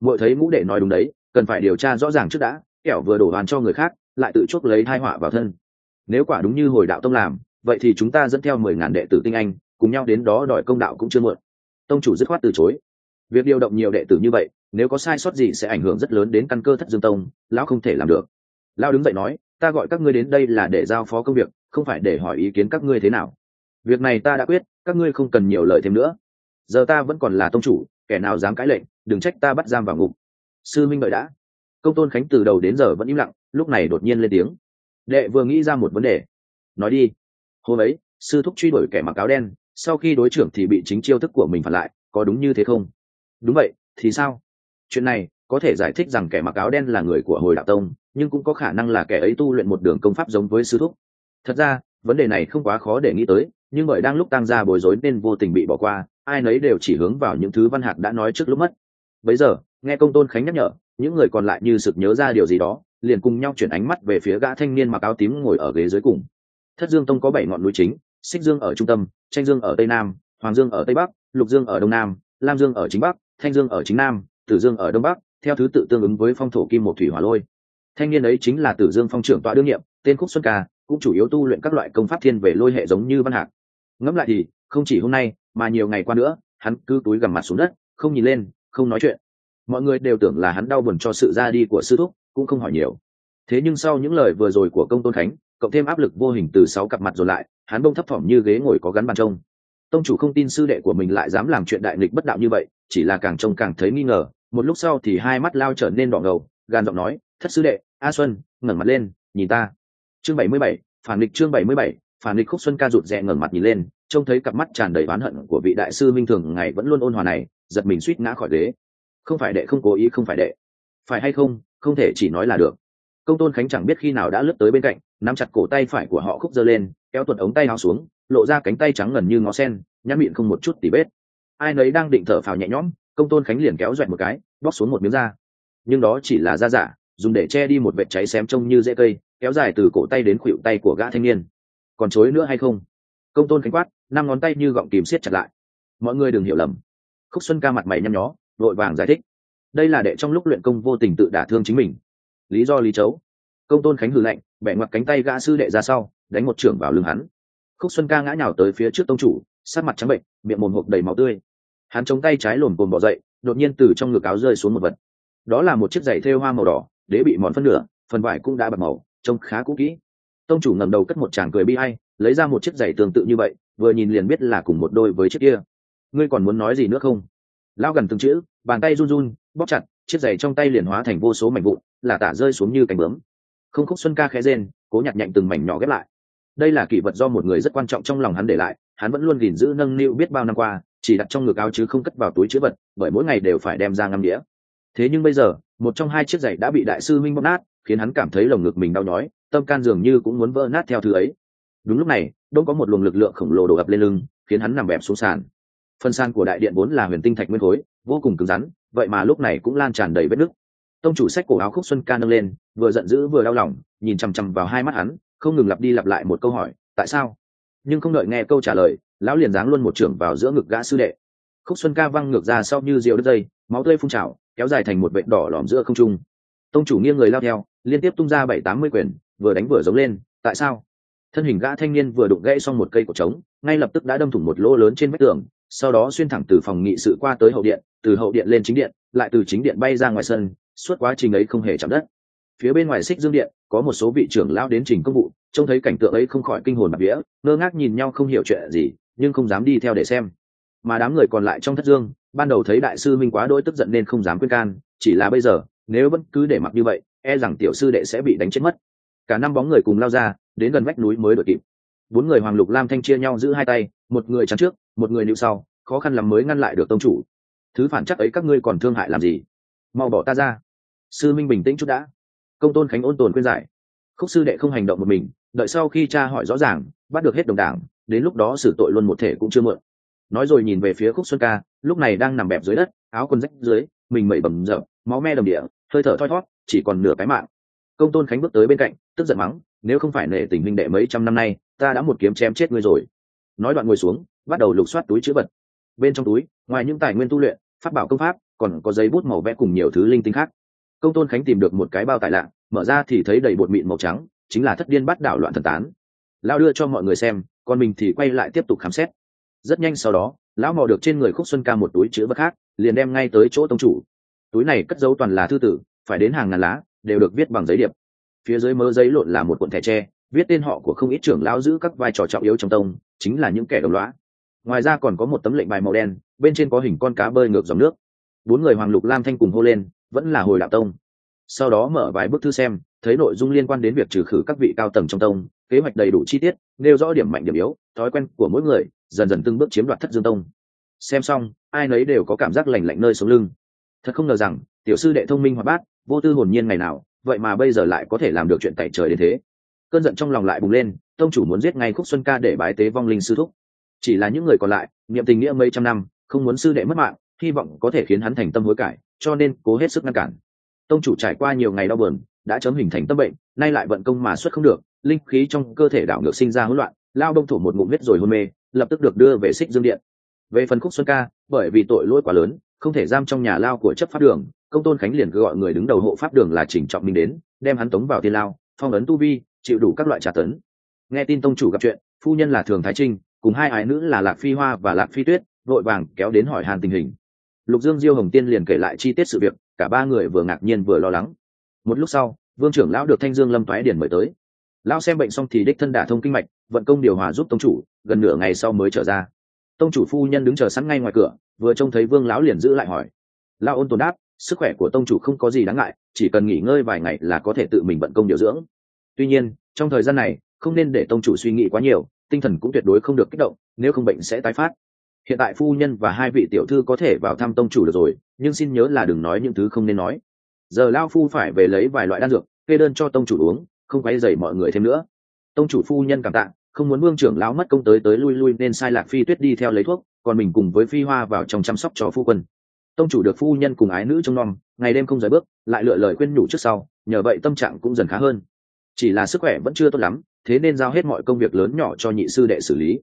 Mỗi thấy ngũ đệ nói đúng đấy, cần phải điều tra rõ ràng trước đã, kẻo vừa đổ hoàn cho người khác, lại tự chuốc lấy thai họa vào thân. Nếu quả đúng như hồi đạo tông làm vậy thì chúng ta dẫn theo mười ngàn đệ tử tinh anh, cùng nhau đến đó đòi công đạo cũng chưa muộn. Tông chủ dứt khoát từ chối. Việc điều động nhiều đệ tử như vậy, nếu có sai sót gì sẽ ảnh hưởng rất lớn đến căn cơ thất dương tông, lão không thể làm được. Lão đứng dậy nói, ta gọi các ngươi đến đây là để giao phó công việc, không phải để hỏi ý kiến các ngươi thế nào. Việc này ta đã quyết, các ngươi không cần nhiều lời thêm nữa. Giờ ta vẫn còn là tông chủ, kẻ nào dám cãi lệnh, đừng trách ta bắt giam vào ngục. Sư minh đợi đã. Công tôn khánh từ đầu đến giờ vẫn im lặng, lúc này đột nhiên lên tiếng. Đệ vừa nghĩ ra một vấn đề. Nói đi hôm ấy, sư thúc truy đuổi kẻ mặc áo đen, sau khi đối trưởng thì bị chính chiêu thức của mình phản lại, có đúng như thế không? Đúng vậy, thì sao? Chuyện này, có thể giải thích rằng kẻ mặc áo đen là người của hồi đạo tông, nhưng cũng có khả năng là kẻ ấy tu luyện một đường công pháp giống với sư thúc. Thật ra, vấn đề này không quá khó để nghĩ tới, nhưng bởi đang lúc tăng ra bối rối nên vô tình bị bỏ qua, ai nấy đều chỉ hướng vào những thứ văn hạc đã nói trước lúc mất. Bấy giờ, nghe công tôn khánh nhắc nhở, những người còn lại như sực nhớ ra điều gì đó, liền cùng nhau chuyển ánh mắt về phía gã thanh niên mặc áo tím ngồi ở ghế dưới cùng thất dương tông có bảy ngọn núi chính, xích dương ở trung tâm, tranh dương ở tây nam, hoàng dương ở tây bắc, lục dương ở đông nam, lam dương ở chính bắc, thanh dương ở chính nam, tử dương ở đông bắc, theo thứ tự tương ứng với phong thổ kim một thủy hỏa lôi. Thanh niên ấy chính là tử dương phong trưởng tọa đương nhiệm, tên khúc xuân ca, cũng chủ yếu tu luyện các loại công pháp thiên về lôi hệ giống như văn hạc. Ngẫm lại thì, không chỉ hôm nay, mà nhiều ngày qua nữa, hắn cứ túi gằm mặt xuống đất, không nhìn lên, không nói chuyện. Mọi người đều tưởng là hắn đau buồn cho sự ra đi của sư thúc, cũng không hỏi nhiều. Thế nhưng sau những lời vừa rồi của công tôn khánh cộng thêm áp lực vô hình từ sáu cặp mặt rồi lại, hắn bông thấp thỏm như ghế ngồi có gắn bàn trông. Tông chủ không tin sư đệ của mình lại dám làm chuyện đại nghịch bất đạo như vậy, chỉ là càng trông càng thấy nghi ngờ. Một lúc sau thì hai mắt lao trở nên đỏ ngầu gan giọng nói, thất sư đệ, a xuân, ngẩng mặt lên, nhìn ta. Chương bảy mươi bảy, phản nghịch chương bảy mươi bảy, phản nghịch khúc xuân ca rụt rè ngẩng mặt nhìn lên, trông thấy cặp mắt tràn đầy oán hận của vị đại sư minh thường, ngày vẫn luôn ôn hòa này, giật mình suýt ngã khỏi ghế. Không phải đệ, không cố ý, không phải đệ. Phải hay không không thể chỉ nói là được. Công tôn khánh chẳng biết khi nào đã lướt tới bên cạnh nắm chặt cổ tay phải của họ khúc giơ lên, kéo tuột ống tay áo xuống, lộ ra cánh tay trắng ngần như ngó sen nhăn miệng không một chút tỉ bết ai nấy đang định thở phào nhẹ nhõm, công tôn khánh liền kéo doẹt một cái bóc xuống một miếng da. Nhưng đó chỉ là da giả, dùng để che đi một vệt cháy xém trông như dễ cây, kéo dài từ cổ tay đến khuỵu tay của gã thanh niên. Còn chối nữa hay không? Công tôn khánh quát, năm ngón tay như gọng kìm siết chặt lại. Mọi người đừng hiểu lầm. Khúc xuân ca mặt mày nhăn nhó, vội vàng giải thích. Đây là đệ trong lúc luyện công vô tình tự đả thương chính mình. Lý do lý chấu. Công tôn khánh hừ lạnh bẻ ngoặt cánh tay gã sư đệ ra sau, đánh một trưởng vào lưng hắn. Khúc xuân ca ngã nhào tới phía trước tông chủ sát mặt trắng bệnh, miệng mồm hộp đầy máu tươi. Hắn chống tay trái lồm cồm bỏ dậy, đột nhiên từ trong ngực áo rơi xuống một vật. Đó là một chiếc giày thêu hoa màu đỏ, đế bị mòn phân nửa, phần vải cũng đã bật màu, trông khá cũ kỹ. Tông chủ ngẩng đầu cất một chàng cười bi hay lấy ra một chiếc giày tương tự như vậy, vừa nhìn liền biết là cùng một đôi với chiếc kia. Ngươi còn muốn nói gì nữa không? Lao gần từng chữ, bàn tay run run, bóp chặt, chiếc giày trong tay liền hóa thành vô số mảnh vụn, là tả rơi xuống như cánh bướm không khúc xuân ca khẽ rên, cố nhặt nhạnh từng mảnh nhỏ ghép lại. Đây là kỷ vật do một người rất quan trọng trong lòng hắn để lại, hắn vẫn luôn gìn giữ nâng niu biết bao năm qua, chỉ đặt trong ngực áo chứ không cất vào túi chữ vật, bởi mỗi ngày đều phải đem ra ngâm đĩa. Thế nhưng bây giờ, một trong hai chiếc giày đã bị đại sư minh bóp nát, khiến hắn cảm thấy lồng ngực mình đau nhói, tâm can dường như cũng muốn vỡ nát theo thứ ấy. Đúng lúc này, đông có một luồng lực lượng khổng lồ đổ ập lên lưng, khiến hắn nằm bẹp xuống sàn. Phân san của đại điện vốn là huyền tinh thạch nguyên khối, vô cùng cứng rắn, vậy mà lúc này cũng lan tràn đầy vết nứt tông chủ sách cổ áo khúc xuân ca nâng lên, vừa giận dữ vừa đau lòng, nhìn chằm chằm vào hai mắt hắn, không ngừng lặp đi lặp lại một câu hỏi, tại sao? Nhưng không đợi nghe câu trả lời, lão liền giáng luôn một trưởng vào giữa ngực gã sư đệ. Khúc xuân ca văng ngược ra sau như rượu đất dây, máu tươi phun trào, kéo dài thành một vệt đỏ lòm giữa không trung. Tông chủ nghiêng người lao theo, liên tiếp tung ra bảy tám mươi quyển vừa đánh vừa giống lên, tại sao? Thân hình gã thanh niên vừa đụng gãy xong một cây cổ trống, ngay lập tức đã đâm thủng một lỗ lớn trên vách tường, sau đó xuyên thẳng từ phòng nghị sự qua tới hậu điện, từ hậu điện lên chính điện, lại từ chính điện bay ra ngoài sân suốt quá trình ấy không hề chạm đất. Phía bên ngoài xích dương điện, có một số vị trưởng lao đến trình công vụ, trông thấy cảnh tượng ấy không khỏi kinh hồn bạc vía, ngơ ngác nhìn nhau không hiểu chuyện gì, nhưng không dám đi theo để xem. Mà đám người còn lại trong thất dương, ban đầu thấy đại sư minh quá đỗi tức giận nên không dám khuyên can, chỉ là bây giờ, nếu vẫn cứ để mặc như vậy e rằng tiểu sư đệ sẽ bị đánh chết mất. Cả năm bóng người cùng lao ra, đến gần vách núi mới đội kịp. Bốn người hoàng lục lam thanh chia nhau giữ hai tay, một người chắn trước, một người nịu sau, khó khăn lắm mới ngăn lại được tông chủ. Thứ phản chắc ấy các ngươi còn thương hại làm gì? Mau bỏ ta ra sư minh bình tĩnh chút đã. Công tôn khánh ôn tồn khuyên giải. Khúc sư đệ không hành động một mình, đợi sau khi cha hỏi rõ ràng, bắt được hết đồng đảng, đến lúc đó xử tội luôn một thể cũng chưa mượn. Nói rồi nhìn về phía khúc xuân ca, lúc này đang nằm bẹp dưới đất, áo quần rách dưới, mình mẩy bầm rợp máu me đầm địa, hơi thở thoi thót chỉ còn nửa cái mạng. Công tôn khánh bước tới bên cạnh, tức giận mắng, nếu không phải nể tình minh đệ mấy trăm năm nay, ta đã một kiếm chém chết ngươi rồi. Nói đoạn ngồi xuống, bắt đầu lục soát túi chữ vật. Bên trong túi, ngoài những tài nguyên tu luyện phát bảo công pháp, còn có giấy bút màu vẽ cùng nhiều thứ linh tinh khác công tôn khánh tìm được một cái bao tải lạ mở ra thì thấy đầy bột mịn màu trắng, chính là thất điên bắt đảo loạn thần tán. Lao đưa cho mọi người xem, còn mình thì quay lại tiếp tục khám xét. Rất nhanh sau đó, lão mò được trên người khúc xuân ca một túi chữ vật khác, liền đem ngay tới chỗ tông chủ. Túi này cất dấu toàn là thư tử, phải đến hàng ngàn lá, đều được viết bằng giấy điệp. Phía dưới mớ giấy lộn là một cuộn thẻ tre, viết tên họ của không ít trưởng lão giữ các vai trò trọng yếu trong tông, chính là những kẻ đồng loá ngoài ra còn có một tấm lệnh bài màu đen, bên trên có hình con cá bơi ngược dòng nước. Bốn người hoàng lục lam thanh cùng hô lên vẫn là hồi đạo tông. Sau đó mở vài bức thư xem, thấy nội dung liên quan đến việc trừ khử các vị cao tầng trong tông, kế hoạch đầy đủ chi tiết, nêu rõ điểm mạnh điểm yếu, thói quen của mỗi người, dần dần từng bước chiếm đoạt thất dương tông. Xem xong, ai nấy đều có cảm giác lành lạnh nơi sống lưng. Thật không ngờ rằng, tiểu sư đệ thông minh hoạt bát, vô tư hồn nhiên ngày nào, vậy mà bây giờ lại có thể làm được chuyện tẩy trời đến thế. Cơn giận trong lòng lại bùng lên, tông chủ muốn giết ngay khúc xuân ca để bái tế vong linh sư thúc. Chỉ là những người còn lại, niệm tình nghĩa mấy trăm năm, không muốn sư đệ mất mạng hy vọng có thể khiến hắn thành tâm hối cải, cho nên cố hết sức ngăn cản. Tông chủ trải qua nhiều ngày đau buồn, đã chấm hình thành tâm bệnh, nay lại vận công mà xuất không được, linh khí trong cơ thể đảo ngược sinh ra hỗn loạn, lao đông thổ một ngụm huyết rồi hôn mê, lập tức được đưa về xích dương điện. Về phần khúc xuân ca, bởi vì tội lỗi quá lớn, không thể giam trong nhà lao của chấp pháp đường, công tôn khánh liền cứ gọi người đứng đầu hộ pháp đường là chỉnh trọng minh đến, đem hắn tống vào tiên lao, phong ấn tu vi, chịu đủ các loại trả tấn. Nghe tin tông chủ gặp chuyện, phu nhân là thường thái trinh, cùng hai ái nữ là lạc phi hoa và lạc phi tuyết, vội vàng kéo đến hỏi hàn tình hình lục dương diêu hồng tiên liền kể lại chi tiết sự việc, cả ba người vừa ngạc nhiên vừa lo lắng. Một lúc sau, vương trưởng lão được thanh dương lâm thoái điển mời tới. Lão xem bệnh xong thì đích thân đả thông kinh mạch, vận công điều hòa giúp tông chủ, gần nửa ngày sau mới trở ra. Tông chủ phu nhân đứng chờ sẵn ngay ngoài cửa, vừa trông thấy vương lão liền giữ lại hỏi. Lão ôn tồn đáp, sức khỏe của tông chủ không có gì đáng ngại, chỉ cần nghỉ ngơi vài ngày là có thể tự mình vận công điều dưỡng. Tuy nhiên, trong thời gian này, không nên để tông chủ suy nghĩ quá nhiều, tinh thần cũng tuyệt đối không được kích động, nếu không bệnh sẽ tái phát hiện tại phu nhân và hai vị tiểu thư có thể vào thăm tông chủ được rồi, nhưng xin nhớ là đừng nói những thứ không nên nói. Giờ lao phu phải về lấy vài loại đan dược, kê đơn cho tông chủ uống, không quay dày mọi người thêm nữa. Tông chủ phu nhân cảm tạ, không muốn vương trưởng lão mất công tới tới lui lui nên sai lạc phi tuyết đi theo lấy thuốc, còn mình cùng với phi hoa vào trong chăm sóc cho phu quân. Tông chủ được phu nhân cùng ái nữ trông nom, ngày đêm không rời bước, lại lựa lời khuyên nhủ trước sau, nhờ vậy tâm trạng cũng dần khá hơn. Chỉ là sức khỏe vẫn chưa tốt lắm, thế nên giao hết mọi công việc lớn nhỏ cho nhị sư đệ xử lý.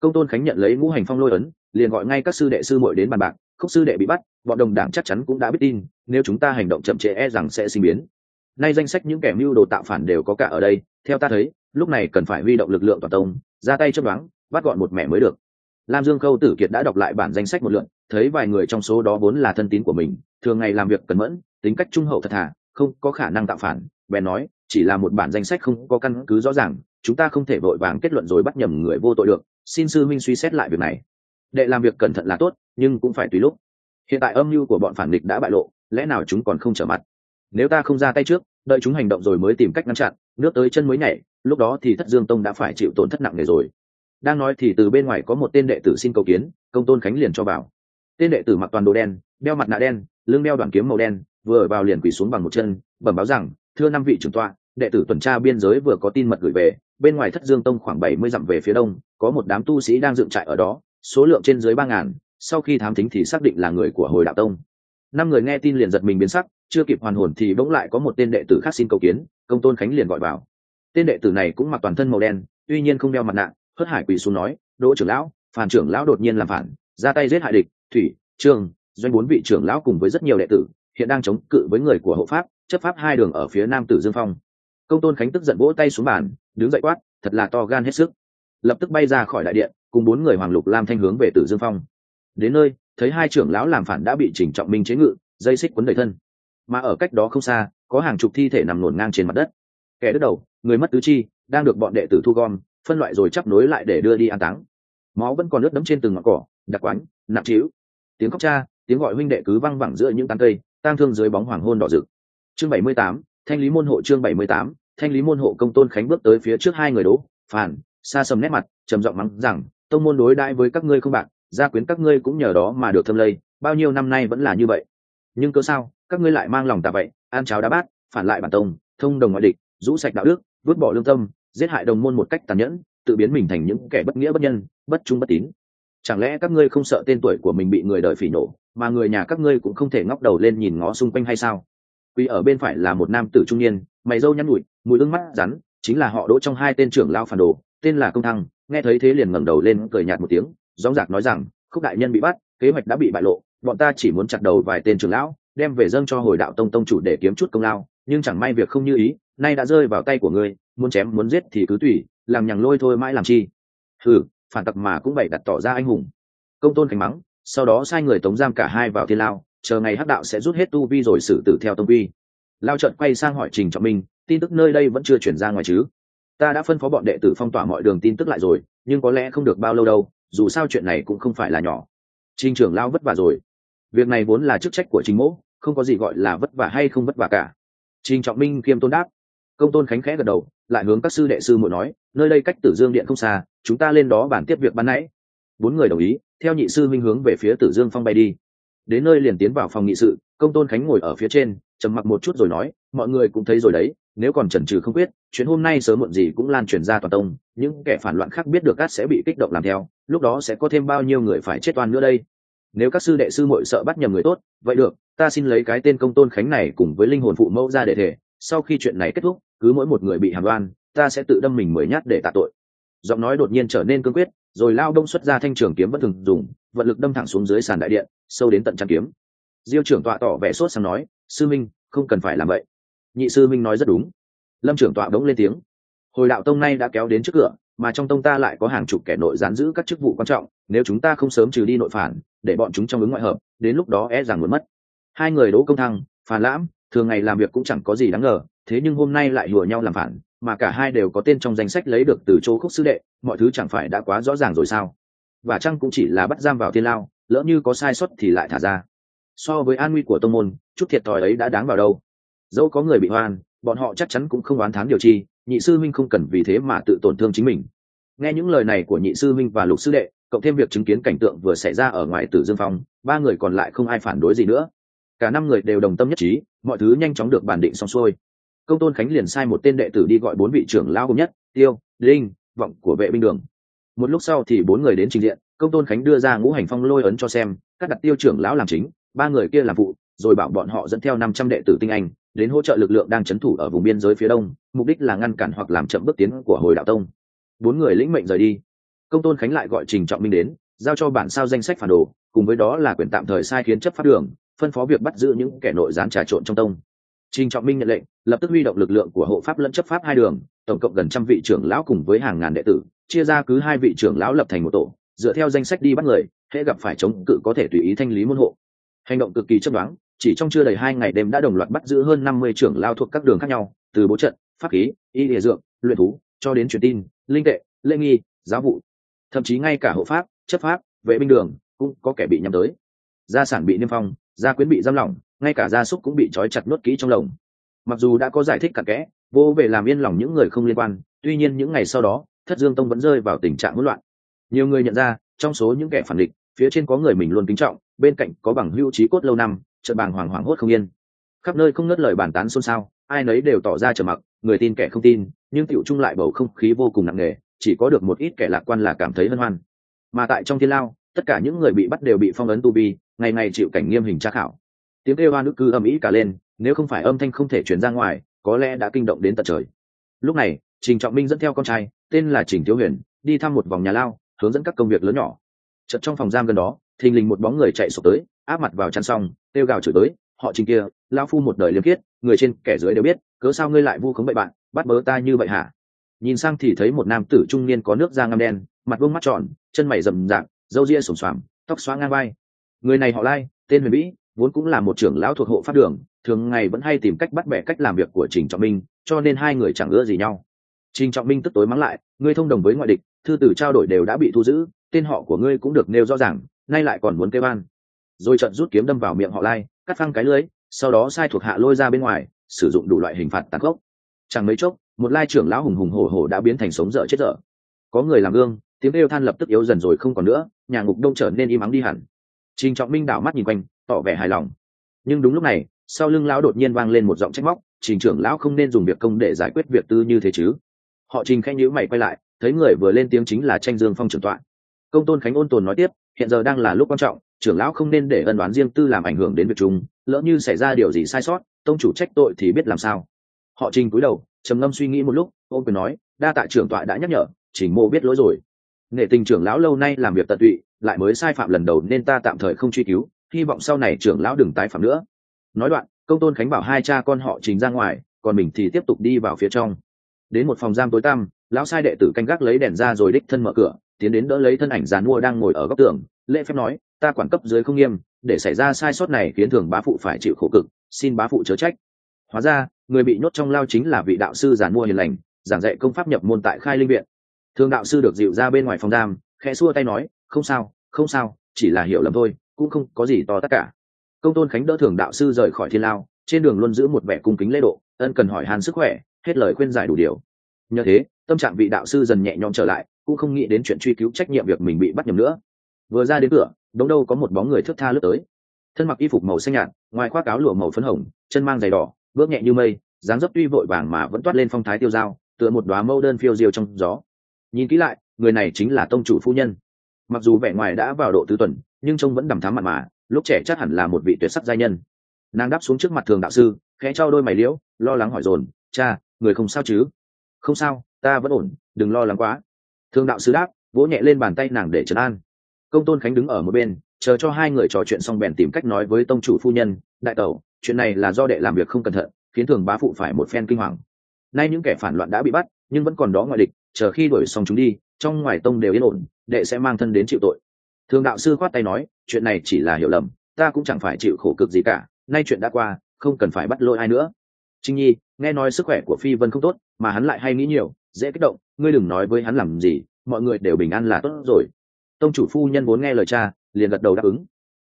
Công tôn khánh nhận lấy ngũ hành phong lôi ấn liền gọi ngay các sư đệ sư muội đến bàn bạc, khúc sư đệ bị bắt, bọn đồng đảng chắc chắn cũng đã biết tin, nếu chúng ta hành động chậm trễ e rằng sẽ sinh biến. Nay danh sách những kẻ mưu đồ tạo phản đều có cả ở đây, theo ta thấy, lúc này cần phải huy động lực lượng toàn tông, ra tay chấp đoán bắt gọn một mẹ mới được. Lam dương khâu tử kiệt đã đọc lại bản danh sách một lượn thấy vài người trong số đó vốn là thân tín của mình, thường ngày làm việc cẩn mẫn, tính cách trung hậu thật thà, không có khả năng tạo phản bèn nói, chỉ là một bản danh sách không có căn cứ rõ ràng, chúng ta không thể vội vàng kết luận rồi bắt nhầm người vô tội được, xin sư minh suy xét lại việc này đệ làm việc cẩn thận là tốt, nhưng cũng phải tùy lúc. Hiện tại âm mưu của bọn phản địch đã bại lộ, lẽ nào chúng còn không trở mặt? Nếu ta không ra tay trước, đợi chúng hành động rồi mới tìm cách ngăn chặn, nước tới chân mới nhảy, lúc đó thì thất dương tông đã phải chịu tổn thất nặng nề rồi. Đang nói thì từ bên ngoài có một tên đệ tử xin cầu kiến, công tôn khánh liền cho vào. Tên đệ tử mặc toàn đồ đen, đeo mặt nạ đen, lưng đeo đoàn kiếm màu đen, vừa ở vào liền quỳ xuống bằng một chân, bẩm báo rằng, thưa năm vị trưởng tọa, đệ tử tuần tra biên giới vừa có tin mật gửi về, bên ngoài thất dương tông khoảng bảy mươi dặm về phía đông, có một đám tu sĩ đang dựng trại ở đó số lượng trên dưới ba ngàn, sau khi thám thính thì xác định là người của hồi đạo tông. Năm người nghe tin liền giật mình biến sắc, chưa kịp hoàn hồn thì bỗng lại có một tên đệ tử khác xin cầu kiến, công tôn khánh liền gọi vào. Tên đệ tử này cũng mặc toàn thân màu đen, tuy nhiên không đeo mặt nạ, hớt hải quỳ xuống nói, đỗ trưởng lão phản trưởng lão đột nhiên làm phản, ra tay giết hại địch, thủy trương doanh bốn vị trưởng lão cùng với rất nhiều đệ tử, hiện đang chống cự với người của hộ pháp, chấp pháp hai đường ở phía nam tử dương phong. Công tôn khánh tức giận vỗ tay xuống bàn, đứng dậy quát, thật là to gan hết sức. Lập tức bay ra khỏi đại điện cùng bốn người hoàng lục lam thanh hướng về tử dương phong. Đến nơi, thấy hai trưởng lão làm phản đã bị chỉnh trọng minh chế ngự, dây xích quấn đầy thân. Mà ở cách đó không xa, có hàng chục thi thể nằm ngổn ngang trên mặt đất. Kẻ đứt đầu, người mất tứ chi, đang được bọn đệ tử thu gom, phân loại rồi chắp nối lại để đưa đi an táng. Máu vẫn còn ướt đấm trên từng ngọn cỏ, đặc quánh, nặng trĩu. Tiếng khóc cha, tiếng gọi huynh đệ cứ văng vẳng giữa những tán cây, tang thương dưới bóng hoàng hôn đỏ rực. Chương bảy mươi tám, thanh lý môn hộ chương bảy mươi tám, thanh lý môn hộ công tôn khánh bước tới phía trước hai người đỗ phản xa sầm nét mặt, trầm giọng mắng rằng tông môn đối đãi với các ngươi không bạc, gia quyến các ngươi cũng nhờ đó mà được thâm lây bao nhiêu năm nay vẫn là như vậy. Nhưng cớ sao các ngươi lại mang lòng tà vậy ăn cháo đá bát phản lại bản tông thông đồng ngoại địch rũ sạch đạo đức vứt bỏ lương tâm giết hại đồng môn một cách tàn nhẫn tự biến mình thành những kẻ bất nghĩa bất nhân bất trung bất tín. Chẳng lẽ các ngươi không sợ tên tuổi của mình bị người đời phỉ nổ mà người nhà các ngươi cũng không thể ngóc đầu lên nhìn ngó xung quanh hay sao? Quy ở bên phải là một nam tử trung niên mày râu nhăn nhụi mùi lưng mắt rắn chính là họ đỗ trong hai tên trưởng lao phản đồ tên là công thăng nghe thấy thế liền ngẩng đầu lên cười nhạt một tiếng dóng dạc nói rằng, khúc đại nhân bị bắt, kế hoạch đã bị bại lộ, bọn ta chỉ muốn chặt đầu vài tên trưởng lão, đem về dâng cho hồi đạo tông tông chủ để kiếm chút công lao, nhưng chẳng may việc không như ý, nay đã rơi vào tay của ngươi, muốn chém muốn giết thì cứ tùy làm nhằng lôi thôi mãi làm chi. Thử phản tặc mà cũng bày đặt tỏ ra anh hùng. Công tôn khánh mắng, sau đó sai người tống giam cả hai vào thiên lao, chờ ngày hắc đạo sẽ rút hết tu vi rồi xử tử theo tông vi. Lao trận quay sang hỏi trình trọng minh, tin tức nơi đây vẫn chưa chuyển ra ngoài chứ? Ta đã phân phó bọn đệ tử phong tỏa mọi đường tin tức lại rồi, nhưng có lẽ không được bao lâu đâu, dù sao chuyện này cũng không phải là nhỏ. Trình trưởng lao vất vả rồi. Việc này vốn là chức trách của trình mỗ, không có gì gọi là vất vả hay không vất vả cả. Trình trọng minh kiêm tôn đáp. Công tôn khánh khẽ gật đầu, lại hướng các sư đệ sư muội nói, nơi đây cách tử dương điện không xa, chúng ta lên đó bàn tiếp việc ban nãy. Bốn người đồng ý, theo nhị sư minh hướng về phía tử dương phong bay đi. Đến nơi liền tiến vào phòng nghị sự, công tôn khánh ngồi ở phía trên, trầm mặc một chút rồi nói, mọi người cũng thấy rồi đấy nếu còn chần chừ không quyết, chuyện hôm nay sớm muộn gì cũng lan truyền ra toàn tông những kẻ phản loạn khác biết được cát sẽ bị kích động làm theo lúc đó sẽ có thêm bao nhiêu người phải chết oan nữa đây? Nếu các sư đệ sư muội sợ bắt nhầm người tốt vậy được ta xin lấy cái tên công tôn khánh này cùng với linh hồn phụ mẫu ra để thể sau khi chuyện này kết thúc cứ mỗi một người bị hàm đoan ta sẽ tự đâm mình mới nhát để tạ tội. Giọng nói đột nhiên trở nên cương quyết rồi lao đông xuất ra thanh trường kiếm bất thường dùng vận lực đâm thẳng xuống dưới sàn đại điện sâu đến tận trang kiếm. Diêu trưởng tọa tỏ vẻ sốt sang nói sư minh không cần phải làm vậy nhị sư minh nói rất đúng. Lâm trưởng tọa đống lên tiếng. Hồi đạo tông nay đã kéo đến trước cửa, mà trong tông ta lại có hàng chục kẻ nội gián giữ các chức vụ quan trọng, nếu chúng ta không sớm trừ đi nội phản, để bọn chúng trong ứng ngoại hợp, đến lúc đó e rằng muốn mất. Hai người đỗ công thăng phản lãm, thường ngày làm việc cũng chẳng có gì đáng ngờ, thế nhưng hôm nay lại hùa nhau làm phản, mà cả hai đều có tên trong danh sách lấy được từ chỗ khúc sư đệ, mọi thứ chẳng phải đã quá rõ ràng rồi sao? Và chăng cũng chỉ là bắt giam vào thiên lao, lỡ như có sai sót thì lại thả ra. So với an nguy của tông môn, chút thiệt thòi ấy đã đáng vào đâu? Dẫu có người bị hoan, bọn họ chắc chắn cũng không oán thán điều chi, nhị sư minh không cần vì thế mà tự tổn thương chính mình. Nghe những lời này của nhị sư minh và lục sư đệ, cộng thêm việc chứng kiến cảnh tượng vừa xảy ra ở ngoài tử dương phong, ba người còn lại không ai phản đối gì nữa. Cả năm người đều đồng tâm nhất trí, mọi thứ nhanh chóng được bàn định xong xuôi. Công tôn khánh liền sai một tên đệ tử đi gọi bốn vị trưởng lao cùng nhất, tiêu, linh, vọng của vệ binh đường. Một lúc sau thì bốn người đến trình diện, công tôn khánh đưa ra ngũ hành phong lôi ấn cho xem các đặt tiêu trưởng lão làm chính, ba người kia làm phụ rồi bảo bọn họ dẫn theo năm trăm đệ tử tinh anh, đến hỗ trợ lực lượng đang c h ấ n thủ ở vùng biên giới phía đông, mục đích là ngăn cản hoặc làm chậm bước tiến của hồi đạo tông. Bốn người lĩnh mệnh rời đi. Công tôn khánh lại gọi trình trọng minh đến, giao cho bản sao danh sách phản đồ, cùng với đó là quyền tạm thời sai khiến chấp pháp đường, phân phó việc bắt giữ những kẻ nội gián trà trộn trong tông. Trình trọng minh nhận lệnh, lập tức huy động lực lượng của hộ pháp lẫn chấp pháp hai đường, tổng cộng gần trăm vị trưởng lão cùng với hàng ngàn đệ tử, chia ra cứ hai vị trưởng lão lập thành một tổ, dựa theo danh sách đi bắt người, hễ gặp phải chống cự có thể tùy ý thanh lý môn hộ. Hành động cực kỳ chấp đoán chỉ trong chưa đầy hai ngày đêm đã đồng loạt bắt giữ hơn năm mươi trưởng lao thuộc các đường khác nhau, từ bố trận, pháp khí, y địa dược, luyện thú, cho đến truyền tin, linh tệ, lễ nghi, giáo vụ. Thậm chí ngay cả hộ pháp, chấp pháp, vệ binh đường cũng có kẻ bị nhắm tới. Gia sản bị niêm phong, gia quyến bị giam lỏng, ngay cả gia súc cũng bị trói chặt nuốt kỹ trong lồng. Mặc dù đã có giải thích cặn kẽ, vô về làm yên lòng những người không liên quan, tuy nhiên những ngày sau đó, thất dương tông vẫn rơi vào tình trạng hỗn loạn. Nhiều người nhận ra, trong số những kẻ phản địch, phía trên có người mình luôn kính trọng, bên cạnh có bằng hữu trí cốt lâu năm chợt bàng hoàng hoảng hốt không yên. Khắp nơi không ngớt lời bàn tán xôn xao, ai nấy đều tỏ ra trầm mặc, người tin kẻ không tin, nhưng tiểu trung lại bầu không khí vô cùng nặng nề, chỉ có được một ít kẻ lạc quan là cảm thấy hân hoan. Mà tại trong thiên lao, tất cả những người bị bắt đều bị phong ấn tu vi, ngày ngày chịu cảnh nghiêm hình tra khảo. Tiếng kêu hoa nữ cư âm ĩ cả lên, nếu không phải âm thanh không thể chuyển ra ngoài, có lẽ đã kinh động đến tận trời. Lúc này, trình trọng minh dẫn theo con trai, tên là trình thiếu huyền, đi thăm một vòng nhà lao, hướng dẫn các công việc lớn nhỏ. Chợt trong phòng giam gần đó, thình lình một bóng người chạy sụp tới áp mặt vào chăn xong têu gào chửi tới, họ trình kia lao phu một đời liêm khiết, người trên kẻ dưới đều biết, cớ sao ngươi lại vu khống bậy bạn, bắt bớ ta như vậy hả? Nhìn sang thì thấy một nam tử trung niên có nước da ngăm đen, mặt vương mắt tròn, chân mày rậm rạng râu ria sổm xoàm, tóc xóa ngang vai. Người này họ lai, tên huyền vĩ, vốn cũng là một trưởng lão thuộc hộ pháp đường, thường ngày vẫn hay tìm cách bắt bẻ cách làm việc của trình trọng minh, cho nên hai người chẳng ưa gì nhau. Trình trọng minh tức tối mắng lại, ngươi thông đồng với ngoại địch, thư tử trao đổi đều đã bị thu giữ, tên họ của ngươi cũng được nêu rõ ràng, nay lại còn muốn kêu an rồi trận rút kiếm đâm vào miệng họ lai, cắt phăng cái lưới, sau đó sai thuộc hạ lôi ra bên ngoài, sử dụng đủ loại hình phạt tàn khốc. Chẳng mấy chốc, một lai trưởng lão hùng hùng hổ hổ đã biến thành sống dở chết dở. Có người làm gương, tiếng kêu than lập tức yếu dần rồi không còn nữa, nhà ngục đông trở nên im ắng đi hẳn. Trình trọng minh đảo mắt nhìn quanh, tỏ vẻ hài lòng. Nhưng đúng lúc này, sau lưng lão đột nhiên vang lên một giọng trách móc, trình trưởng lão không nên dùng việc công để giải quyết việc tư như thế chứ. Họ trình khanh nhữ mày quay lại, thấy người vừa lên tiếng chính là tranh dương phong trưởng tọa. Công tôn khánh ôn tồn nói tiếp, hiện giờ đang là lúc quan trọng trưởng lão không nên để ân đoán riêng tư làm ảnh hưởng đến việc chúng. lỡ như xảy ra điều gì sai sót, tông chủ trách tội thì biết làm sao. Họ trình cúi đầu, trầm ngâm suy nghĩ một lúc ông quyền nói, đa tạ trưởng tọa đã nhắc nhở trình mô biết lỗi rồi. Nghệ tình trưởng lão lâu nay làm việc tận tụy, lại mới sai phạm lần đầu nên ta tạm thời không truy cứu, hy vọng sau này trưởng lão đừng tái phạm nữa. Nói đoạn, công tôn khánh bảo hai cha con họ trình ra ngoài, còn mình thì tiếp tục đi vào phía trong. Đến một phòng giam tối tăm, lão sai đệ tử canh gác lấy đèn ra rồi đích thân mở cửa, tiến đến đỡ lấy thân ảnh giàn mua đang ngồi ở góc tường, lễ phép nói ta quản cấp dưới không nghiêm, để xảy ra sai sót này khiến thường bá phụ phải chịu khổ cực, xin bá phụ chớ trách. Hóa ra, người bị nhốt trong lao chính là vị đạo sư giản mua hiền lành, giảng dạy công pháp nhập môn tại khai linh viện. Thường đạo sư được dịu ra bên ngoài phòng giam, khẽ xua tay nói, không sao không sao, chỉ là hiểu lầm thôi, cũng không có gì to tất cả. Công tôn khánh đỡ thường đạo sư rời khỏi thiên lao, trên đường luôn giữ một vẻ cung kính lễ độ, ân cần hỏi hàn sức khỏe, hết lời khuyên giải đủ điều. Nhờ thế, tâm trạng vị đạo sư dần nhẹ nhõm trở lại, cũng không nghĩ đến chuyện truy cứu trách nhiệm việc mình bị bắt nhầm nữa. Vừa ra đến cửa đống đâu có một bóng người thước tha lướt tới. Thân mặc y phục màu xanh nhạt, ngoài khoác áo lụa màu phấn hồng, chân mang giày đỏ, bước nhẹ như mây, dáng dấp tuy vội vàng mà vẫn toát lên phong thái tiêu dao, tựa một đoá mâu đơn phiêu diêu trong gió. Nhìn kỹ lại, người này chính là tông chủ phu nhân. Mặc dù vẻ ngoài đã vào độ tứ tuần, nhưng trông vẫn đằm thám mặt mà, lúc trẻ chắc hẳn là một vị tuyệt sắc giai nhân. Nàng đáp xuống trước mặt thường đạo sư, khẽ trao đôi mày liễu, lo lắng hỏi dồn, cha, người không sao chứ? Không sao, ta vẫn ổn, đừng lo lắng quá. Thường đạo sư đáp, vỗ nhẹ lên bàn tay nàng để trấn an công tôn khánh đứng ở một bên, chờ cho hai người trò chuyện xong bèn tìm cách nói với tông chủ phu nhân, đại tẩu, chuyện này là do đệ làm việc không cẩn thận, khiến thường bá phụ phải một phen kinh hoàng. Nay những kẻ phản loạn đã bị bắt, nhưng vẫn còn đó ngoại địch, chờ khi đuổi xong chúng đi, trong ngoài tông đều yên ổn, đệ sẽ mang thân đến chịu tội. Thường đạo sư khoát tay nói, chuyện này chỉ là hiểu lầm, ta cũng chẳng phải chịu khổ cực gì cả, nay chuyện đã qua, không cần phải bắt lỗi ai nữa. Trinh nhi, nghe nói sức khỏe của phi vân không tốt, mà hắn lại hay nghĩ nhiều, dễ kích động, ngươi đừng nói với hắn làm gì, mọi người đều bình an là tốt rồi tông chủ phu nhân vốn nghe lời cha, liền gật đầu đáp ứng.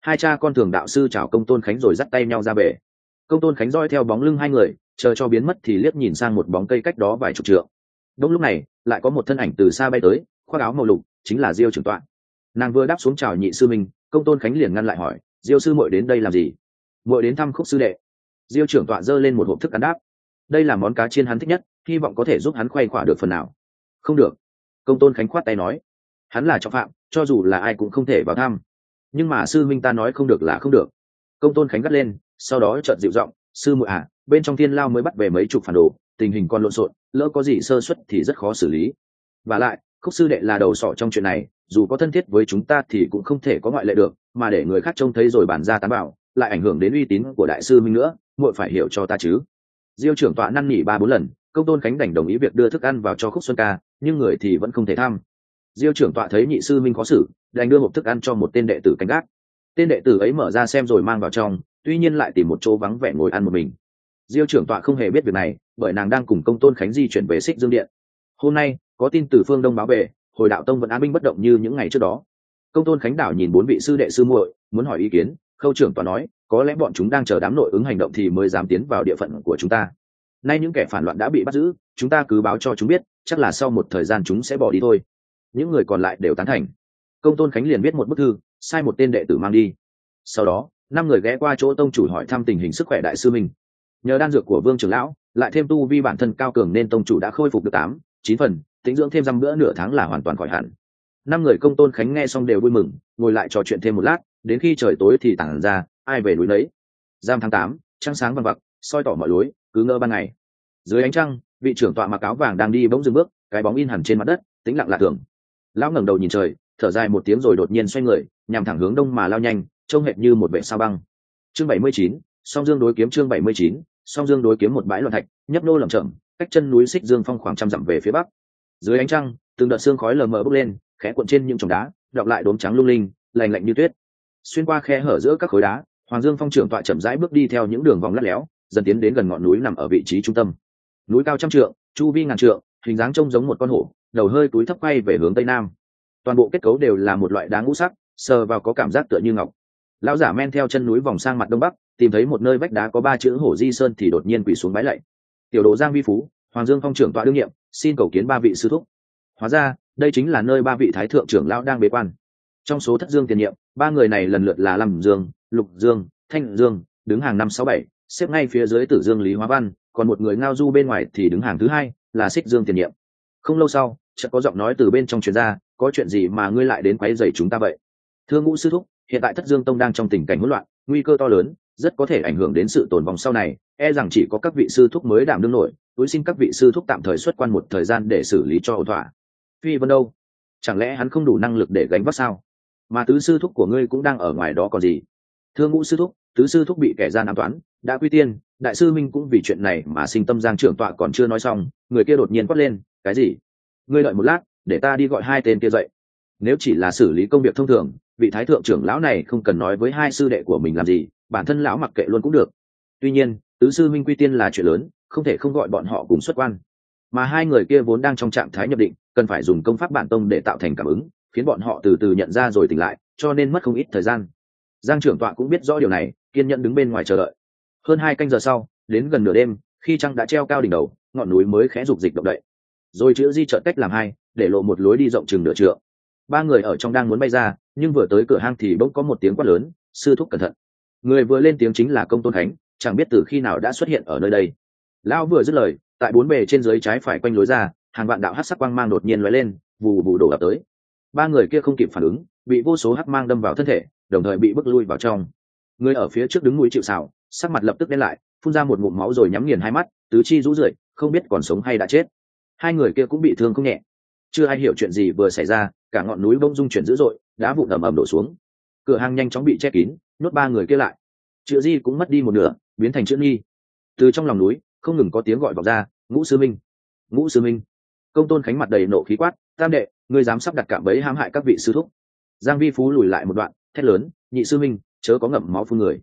Hai cha con thường đạo sư chào công tôn khánh rồi dắt tay nhau ra bể. Công tôn khánh roi theo bóng lưng hai người, chờ cho biến mất thì liếc nhìn sang một bóng cây cách đó vài chục trượng. Đúng lúc này, lại có một thân ảnh từ xa bay tới, khoác áo màu lục, chính là diêu trưởng tọa nàng vừa đáp xuống chào nhị sư minh, công tôn khánh liền ngăn lại hỏi, diêu sư muội đến đây làm gì? Muội đến thăm khúc sư đệ. Diêu trưởng tọa giơ lên một hộp thức ăn đáp, đây là món cá chiên hắn thích nhất, hy vọng có thể giúp hắn khoay khỏa được phần nào. Không được. Công tôn khánh khoát tay nói hắn là trọng phạm, cho dù là ai cũng không thể vào thăm. Nhưng mà sư minh ta nói không được là không được. Công tôn khánh gắt lên, sau đó trợn dịu giọng, sư muội à bên trong thiên lao mới bắt về mấy chục phản đồ, tình hình còn lộn xộn, lỡ có gì sơ xuất thì rất khó xử lý. Và lại, khúc sư đệ là đầu sỏ trong chuyện này, dù có thân thiết với chúng ta thì cũng không thể có ngoại lệ được, mà để người khác trông thấy rồi bàn ra tán bảo, lại ảnh hưởng đến uy tín của đại sư minh nữa, muội phải hiểu cho ta chứ. Diêu trưởng tọa năn nỉ ba bốn lần, công tôn khánh đành đồng ý việc đưa thức ăn vào cho khúc xuân ca, nhưng người thì vẫn không thể thăm diêu trưởng tọa thấy nhị sư minh khó xử, đành đưa hộp thức ăn cho một tên đệ tử canh gác. Tên đệ tử ấy mở ra xem rồi mang vào trong, tuy nhiên lại tìm một chỗ vắng vẻ ngồi ăn một mình. Diêu trưởng tọa không hề biết việc này, bởi nàng đang cùng công tôn khánh di chuyển về xích dương điện. Hôm nay, có tin từ phương đông báo về, hồi đạo tông vẫn an binh bất động như những ngày trước đó. Công tôn khánh đảo nhìn bốn vị sư đệ sư muội, muốn hỏi ý kiến, khâu trưởng tọa nói, có lẽ bọn chúng đang chờ đám nội ứng hành động thì mới dám tiến vào địa phận của chúng ta. Nay những kẻ phản loạn đã bị bắt giữ, chúng ta cứ báo cho chúng biết, chắc là sau một thời gian chúng sẽ bỏ đi thôi những người còn lại đều tán thành. Công tôn khánh liền viết một bức thư, sai một tên đệ tử mang đi. Sau đó, năm người ghé qua chỗ tông chủ hỏi thăm tình hình sức khỏe đại sư mình nhờ đan dược của vương trưởng lão, lại thêm tu vi bản thân cao cường nên tông chủ đã khôi phục được tám, chín phần tính dưỡng thêm dăm bữa nửa tháng là hoàn toàn khỏi hẳn. Năm người công tôn khánh nghe xong đều vui mừng, ngồi lại trò chuyện thêm một lát, đến khi trời tối thì tản ra, ai về núi lấy giam tháng tám, trăng sáng vằn vặc, soi tỏ mọi lối, cứ ngỡ ban ngày. Dưới ánh trăng, vị trưởng tọa mặc áo vàng đang đi bỗng dừng bước, cái bóng in hẳn trên mặt đất, tĩnh lặng lạ thường lão ngẩng đầu nhìn trời, thở dài một tiếng rồi đột nhiên xoay người, nhằm thẳng hướng đông mà lao nhanh, trông hệt như một vệ sao băng. Chương bảy mươi chín, song dương đối kiếm chương bảy mươi chín, song dương đối kiếm một bãi loạn thạch, nhấp nô lầm chậm cách chân núi xích dương phong khoảng trăm dặm về phía bắc. Dưới ánh trăng, từng đợt xương khói lờ mờ bốc lên, khẽ cuộn trên những trồng đá, đọc lại đốm trắng lung linh, lành lạnh như tuyết. Xuyên qua khe hở giữa các khối đá, hoàng dương phong trưởng tọa chậm rãi bước đi theo những đường vòng lắt léo, dần tiến đến gần ngọn núi nằm ở vị trí trung tâm. Núi cao trăm trượng, chu vi ngàn trượng, hình dáng trông giống một con hổ đầu hơi túi thấp quay về hướng tây nam. Toàn bộ kết cấu đều là một loại đá ngũ sắc, sờ vào có cảm giác tựa như ngọc. Lão giả men theo chân núi vòng sang mặt đông bắc, tìm thấy một nơi vách đá có ba chữ hổ di sơn thì đột nhiên quỳ xuống bái lạy. Tiểu đồ giang vi phú, hoàng dương phong trưởng tọa đương nhiệm, xin cầu kiến ba vị sư thúc. Hóa ra, đây chính là nơi ba vị thái thượng trưởng lão đang bế quan. Trong số thất dương tiền nhiệm, ba người này lần lượt là lâm dương, lục dương, thanh dương, đứng hàng năm sáu bảy, xếp ngay phía dưới tử dương lý hóa văn, còn một người ngao du bên ngoài thì đứng hàng thứ hai, là xích dương tiền nhiệm. Không lâu sau chợt có giọng nói từ bên trong truyền ra, có chuyện gì mà ngươi lại đến quấy rầy chúng ta vậy? Thưa ngũ sư thúc, hiện tại thất dương tông đang trong tình cảnh hỗn loạn, nguy cơ to lớn, rất có thể ảnh hưởng đến sự tồn vong sau này e rằng chỉ có các vị sư thúc mới đảm đương nổi tôi xin các vị sư thúc tạm thời xuất quan một thời gian để xử lý cho ổn thỏa. Phi vân đâu? Chẳng lẽ hắn không đủ năng lực để gánh vác sao? Mà tứ sư thúc của ngươi cũng đang ở ngoài đó còn gì? Thưa ngũ sư thúc, tứ sư thúc bị kẻ gian ám toán, đã quy tiên, đại sư minh cũng vì chuyện này mà sinh tâm giang trưởng tọa còn chưa nói xong, người kia đột nhiên quát lên, cái gì? Ngươi đợi một lát, để ta đi gọi hai tên kia dậy. Nếu chỉ là xử lý công việc thông thường, vị thái thượng trưởng lão này không cần nói với hai sư đệ của mình làm gì, bản thân lão mặc kệ luôn cũng được. Tuy nhiên, tứ sư minh quy tiên là chuyện lớn, không thể không gọi bọn họ cùng xuất quan. Mà hai người kia vốn đang trong trạng thái nhập định, cần phải dùng công pháp bản tông để tạo thành cảm ứng, khiến bọn họ từ từ nhận ra rồi tỉnh lại, cho nên mất không ít thời gian. Giang trưởng tọa cũng biết rõ điều này, kiên nhẫn đứng bên ngoài chờ đợi. Hơn hai canh giờ sau, đến gần nửa đêm, khi trăng đã treo cao đỉnh đầu, ngọn núi mới khẽ rục dịch động đậy rồi chữ di trợn cách làm hai, để lộ một lối đi rộng chừng nửa trượng. Ba người ở trong đang muốn bay ra, nhưng vừa tới cửa hang thì bỗng có một tiếng quát lớn, sư thúc cẩn thận. Người vừa lên tiếng chính là công tôn khánh, chẳng biết từ khi nào đã xuất hiện ở nơi đây. Lão vừa dứt lời, tại bốn bề trên dưới trái phải quanh lối ra, hàng vạn đạo hát sắc quang mang đột nhiên lóe lên, vù vù đổ ập tới. Ba người kia không kịp phản ứng, bị vô số hắc mang đâm vào thân thể, đồng thời bị bước lui vào trong. Người ở phía trước đứng mũi chịu xào sắc mặt lập tức đen lại, phun ra một ngụm máu rồi nhắm nghiền hai mắt, tứ chi rũ rượi, không biết còn sống hay đã chết hai người kia cũng bị thương không nhẹ. Chưa ai hiểu chuyện gì vừa xảy ra, cả ngọn núi bông dung chuyển dữ dội đã vụn ầm ầm đổ xuống. Cửa hàng nhanh chóng bị che kín, nhốt ba người kia lại. Chữ di cũng mất đi một nửa, biến thành chữ nghi từ trong lòng núi, không ngừng có tiếng gọi vọng ra, ngũ sư minh! Ngũ sư minh! Công tôn khánh mặt đầy nộ khí quát, tam đệ, ngươi dám sắp đặt cạm bẫy hãm hại các vị sư thúc. Giang vi phú lùi lại một đoạn, thét lớn, nhị sư minh, chớ có ngậm máu phun người.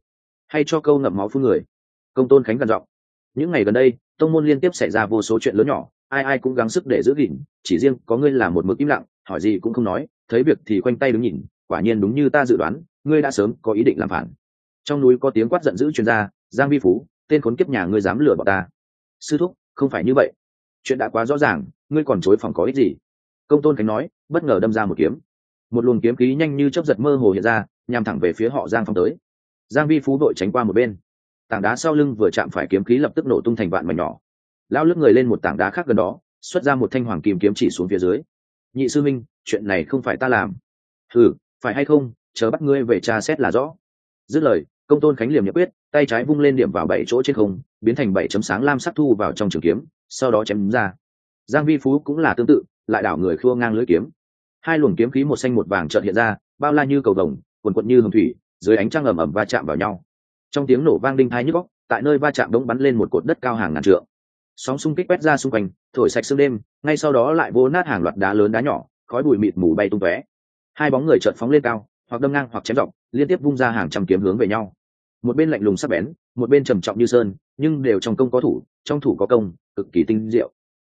Hay cho câu ngậm máu phun người. Công tôn khánh gần giọng, những ngày gần đây, tông môn liên tiếp xảy ra vô số chuyện lớn nhỏ ai ai cũng gắng sức để giữ gìn, chỉ riêng có ngươi là một mực im lặng, hỏi gì cũng không nói, thấy việc thì khoanh tay đứng nhìn, quả nhiên đúng như ta dự đoán, ngươi đã sớm có ý định làm phản. Trong núi có tiếng quát giận dữ chuyên gia giang vi phú, tên khốn kiếp nhà ngươi dám lừa bọn ta. Sư thúc, không phải như vậy. Chuyện đã quá rõ ràng, ngươi còn chối phòng có ích gì? Công tôn khánh nói, bất ngờ đâm ra một kiếm. Một luồng kiếm khí nhanh như chớp giật mơ hồ hiện ra, nhằm thẳng về phía họ giang phong tới. Giang vi phú đội tránh qua một bên. Tảng đá sau lưng vừa chạm phải kiếm khí lập tức nổ tung thành vạn mảnh nhỏ lao lướt người lên một tảng đá khác gần đó xuất ra một thanh hoàng kim kiếm chỉ xuống phía dưới. Nhị sư minh chuyện này không phải ta làm. Thử phải hay không chờ bắt ngươi về tra xét là rõ. Dứt lời công tôn khánh liềm nhật quyết tay trái vung lên điểm vào bảy chỗ trên không biến thành bảy chấm sáng lam sắc thu vào trong trường kiếm sau đó chém ra. Giang vi phú cũng là tương tự lại đảo người khua ngang lưỡi kiếm. Hai luồng kiếm khí một xanh một vàng chợt hiện ra bao la như cầu vồng cuồn cuộn như hồng thủy dưới ánh trăng ầm ầm va chạm vào nhau. Trong tiếng nổ vang đinh thay nhức óc, tại nơi va chạm đống bắn lên một cột đất cao hàng ngàn trượng sóng xung kích quét ra xung quanh, thổi sạch sương đêm, ngay sau đó lại vô nát hàng loạt đá lớn đá nhỏ, khói bụi mịt mù bay tung tóe. Hai bóng người chợt phóng lên cao, hoặc đâm ngang hoặc chém dọc, liên tiếp vung ra hàng trăm kiếm hướng về nhau. Một bên lạnh lùng sắc bén, một bên trầm trọng như sơn, nhưng đều trong công có thủ, trong thủ có công, cực kỳ tinh diệu.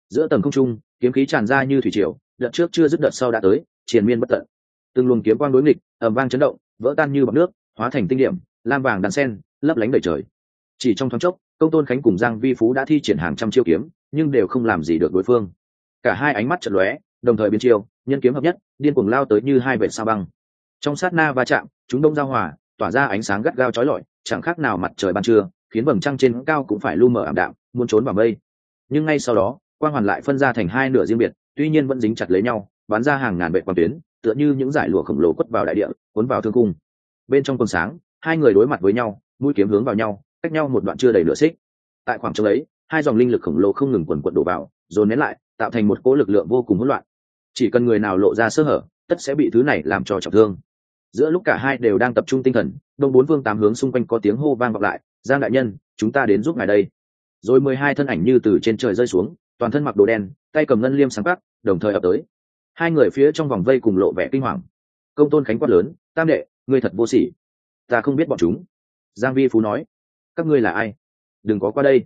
Giữa tầng không trung, kiếm khí tràn ra như thủy triều, đợt trước chưa dứt đợt sau đã tới, triền miên bất tận. Từng luồng kiếm quang đối nghịch, ầm vang chấn động, vỡ tan như bọc nước, hóa thành tinh điểm, lam vàng đàn sen, lấp lánh đầy trời. Chỉ trong thoáng chốc công tôn khánh cùng giang vi phú đã thi triển hàng trăm chiêu kiếm, nhưng đều không làm gì được đối phương. Cả hai ánh mắt chật lóe, đồng thời biến chiêu, nhân kiếm hợp nhất, điên cuồng lao tới như hai vệt sao băng. Trong sát na va chạm, chúng đông giao hòa, tỏa ra ánh sáng gắt gao chói lọi, chẳng khác nào mặt trời ban trưa, khiến vầng trăng trên cao cũng phải lu mờ ảm đạm, muốn trốn vào mây. Nhưng ngay sau đó, quang hoàn lại phân ra thành hai nửa riêng biệt, tuy nhiên vẫn dính chặt lấy nhau, bắn ra hàng ngàn vệ quang tuyến, tựa như những giải lụa khổng lồ quất vào đại địa, cuốn vào thương cung. Bên trong quần sáng, hai người đối mặt với nhau, mũi kiếm hướng vào nhau cách nhau một đoạn chưa đầy nửa xích. Tại khoảng trống ấy, hai dòng linh lực khổng lồ không ngừng quần quận đổ vào, dồn nén lại, tạo thành một cỗ lực lượng vô cùng hỗn loạn. Chỉ cần người nào lộ ra sơ hở, tất sẽ bị thứ này làm cho trọng thương. Giữa lúc cả hai đều đang tập trung tinh thần, đông bốn phương tám hướng xung quanh có tiếng hô vang vọng lại, giang đại nhân, chúng ta đến giúp ngài đây. Rồi mười hai thân ảnh như từ trên trời rơi xuống, toàn thân mặc đồ đen, tay cầm ngân liêm sáng bắc đồng thời ập tới. Hai người phía trong vòng vây cùng lộ vẻ kinh hoàng. Công tôn khánh quát lớn, tam đệ, ngươi thật vô sỉ. Ta không biết bọn chúng. Giang vi phú nói các ngươi là ai? Đừng có qua đây.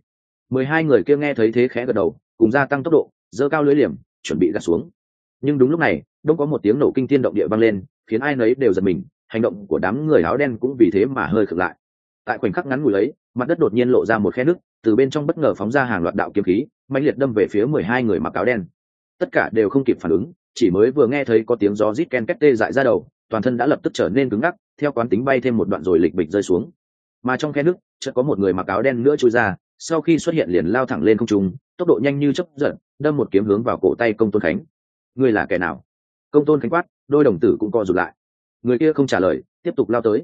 Mười hai người kia nghe thấy thế khẽ gật đầu cùng gia tăng tốc độ dơ cao lưới liềm chuẩn bị gạt xuống. Nhưng đúng lúc này đông có một tiếng nổ kinh thiên động địa vang lên khiến ai nấy đều giật mình hành động của đám người áo đen cũng vì thế mà hơi khựng lại. Tại khoảnh khắc ngắn ngủi ấy mặt đất đột nhiên lộ ra một khe nứt, từ bên trong bất ngờ phóng ra hàng loạt đạo kiếm khí mạnh liệt đâm về phía mười hai người mặc áo đen. Tất cả đều không kịp phản ứng chỉ mới vừa nghe thấy có tiếng gió rít ken két tê dại ra đầu toàn thân đã lập tức trở nên cứng ngắc theo quán tính bay thêm một đoạn rồi lịch bịch rơi xuống mà trong khe nước, chợt có một người mặc áo đen nữa trôi ra, sau khi xuất hiện liền lao thẳng lên không trung, tốc độ nhanh như chấp giật, đâm một kiếm hướng vào cổ tay công tôn khánh. Ngươi là kẻ nào? Công tôn khánh quát, đôi đồng tử cũng co rụt lại. Người kia không trả lời, tiếp tục lao tới.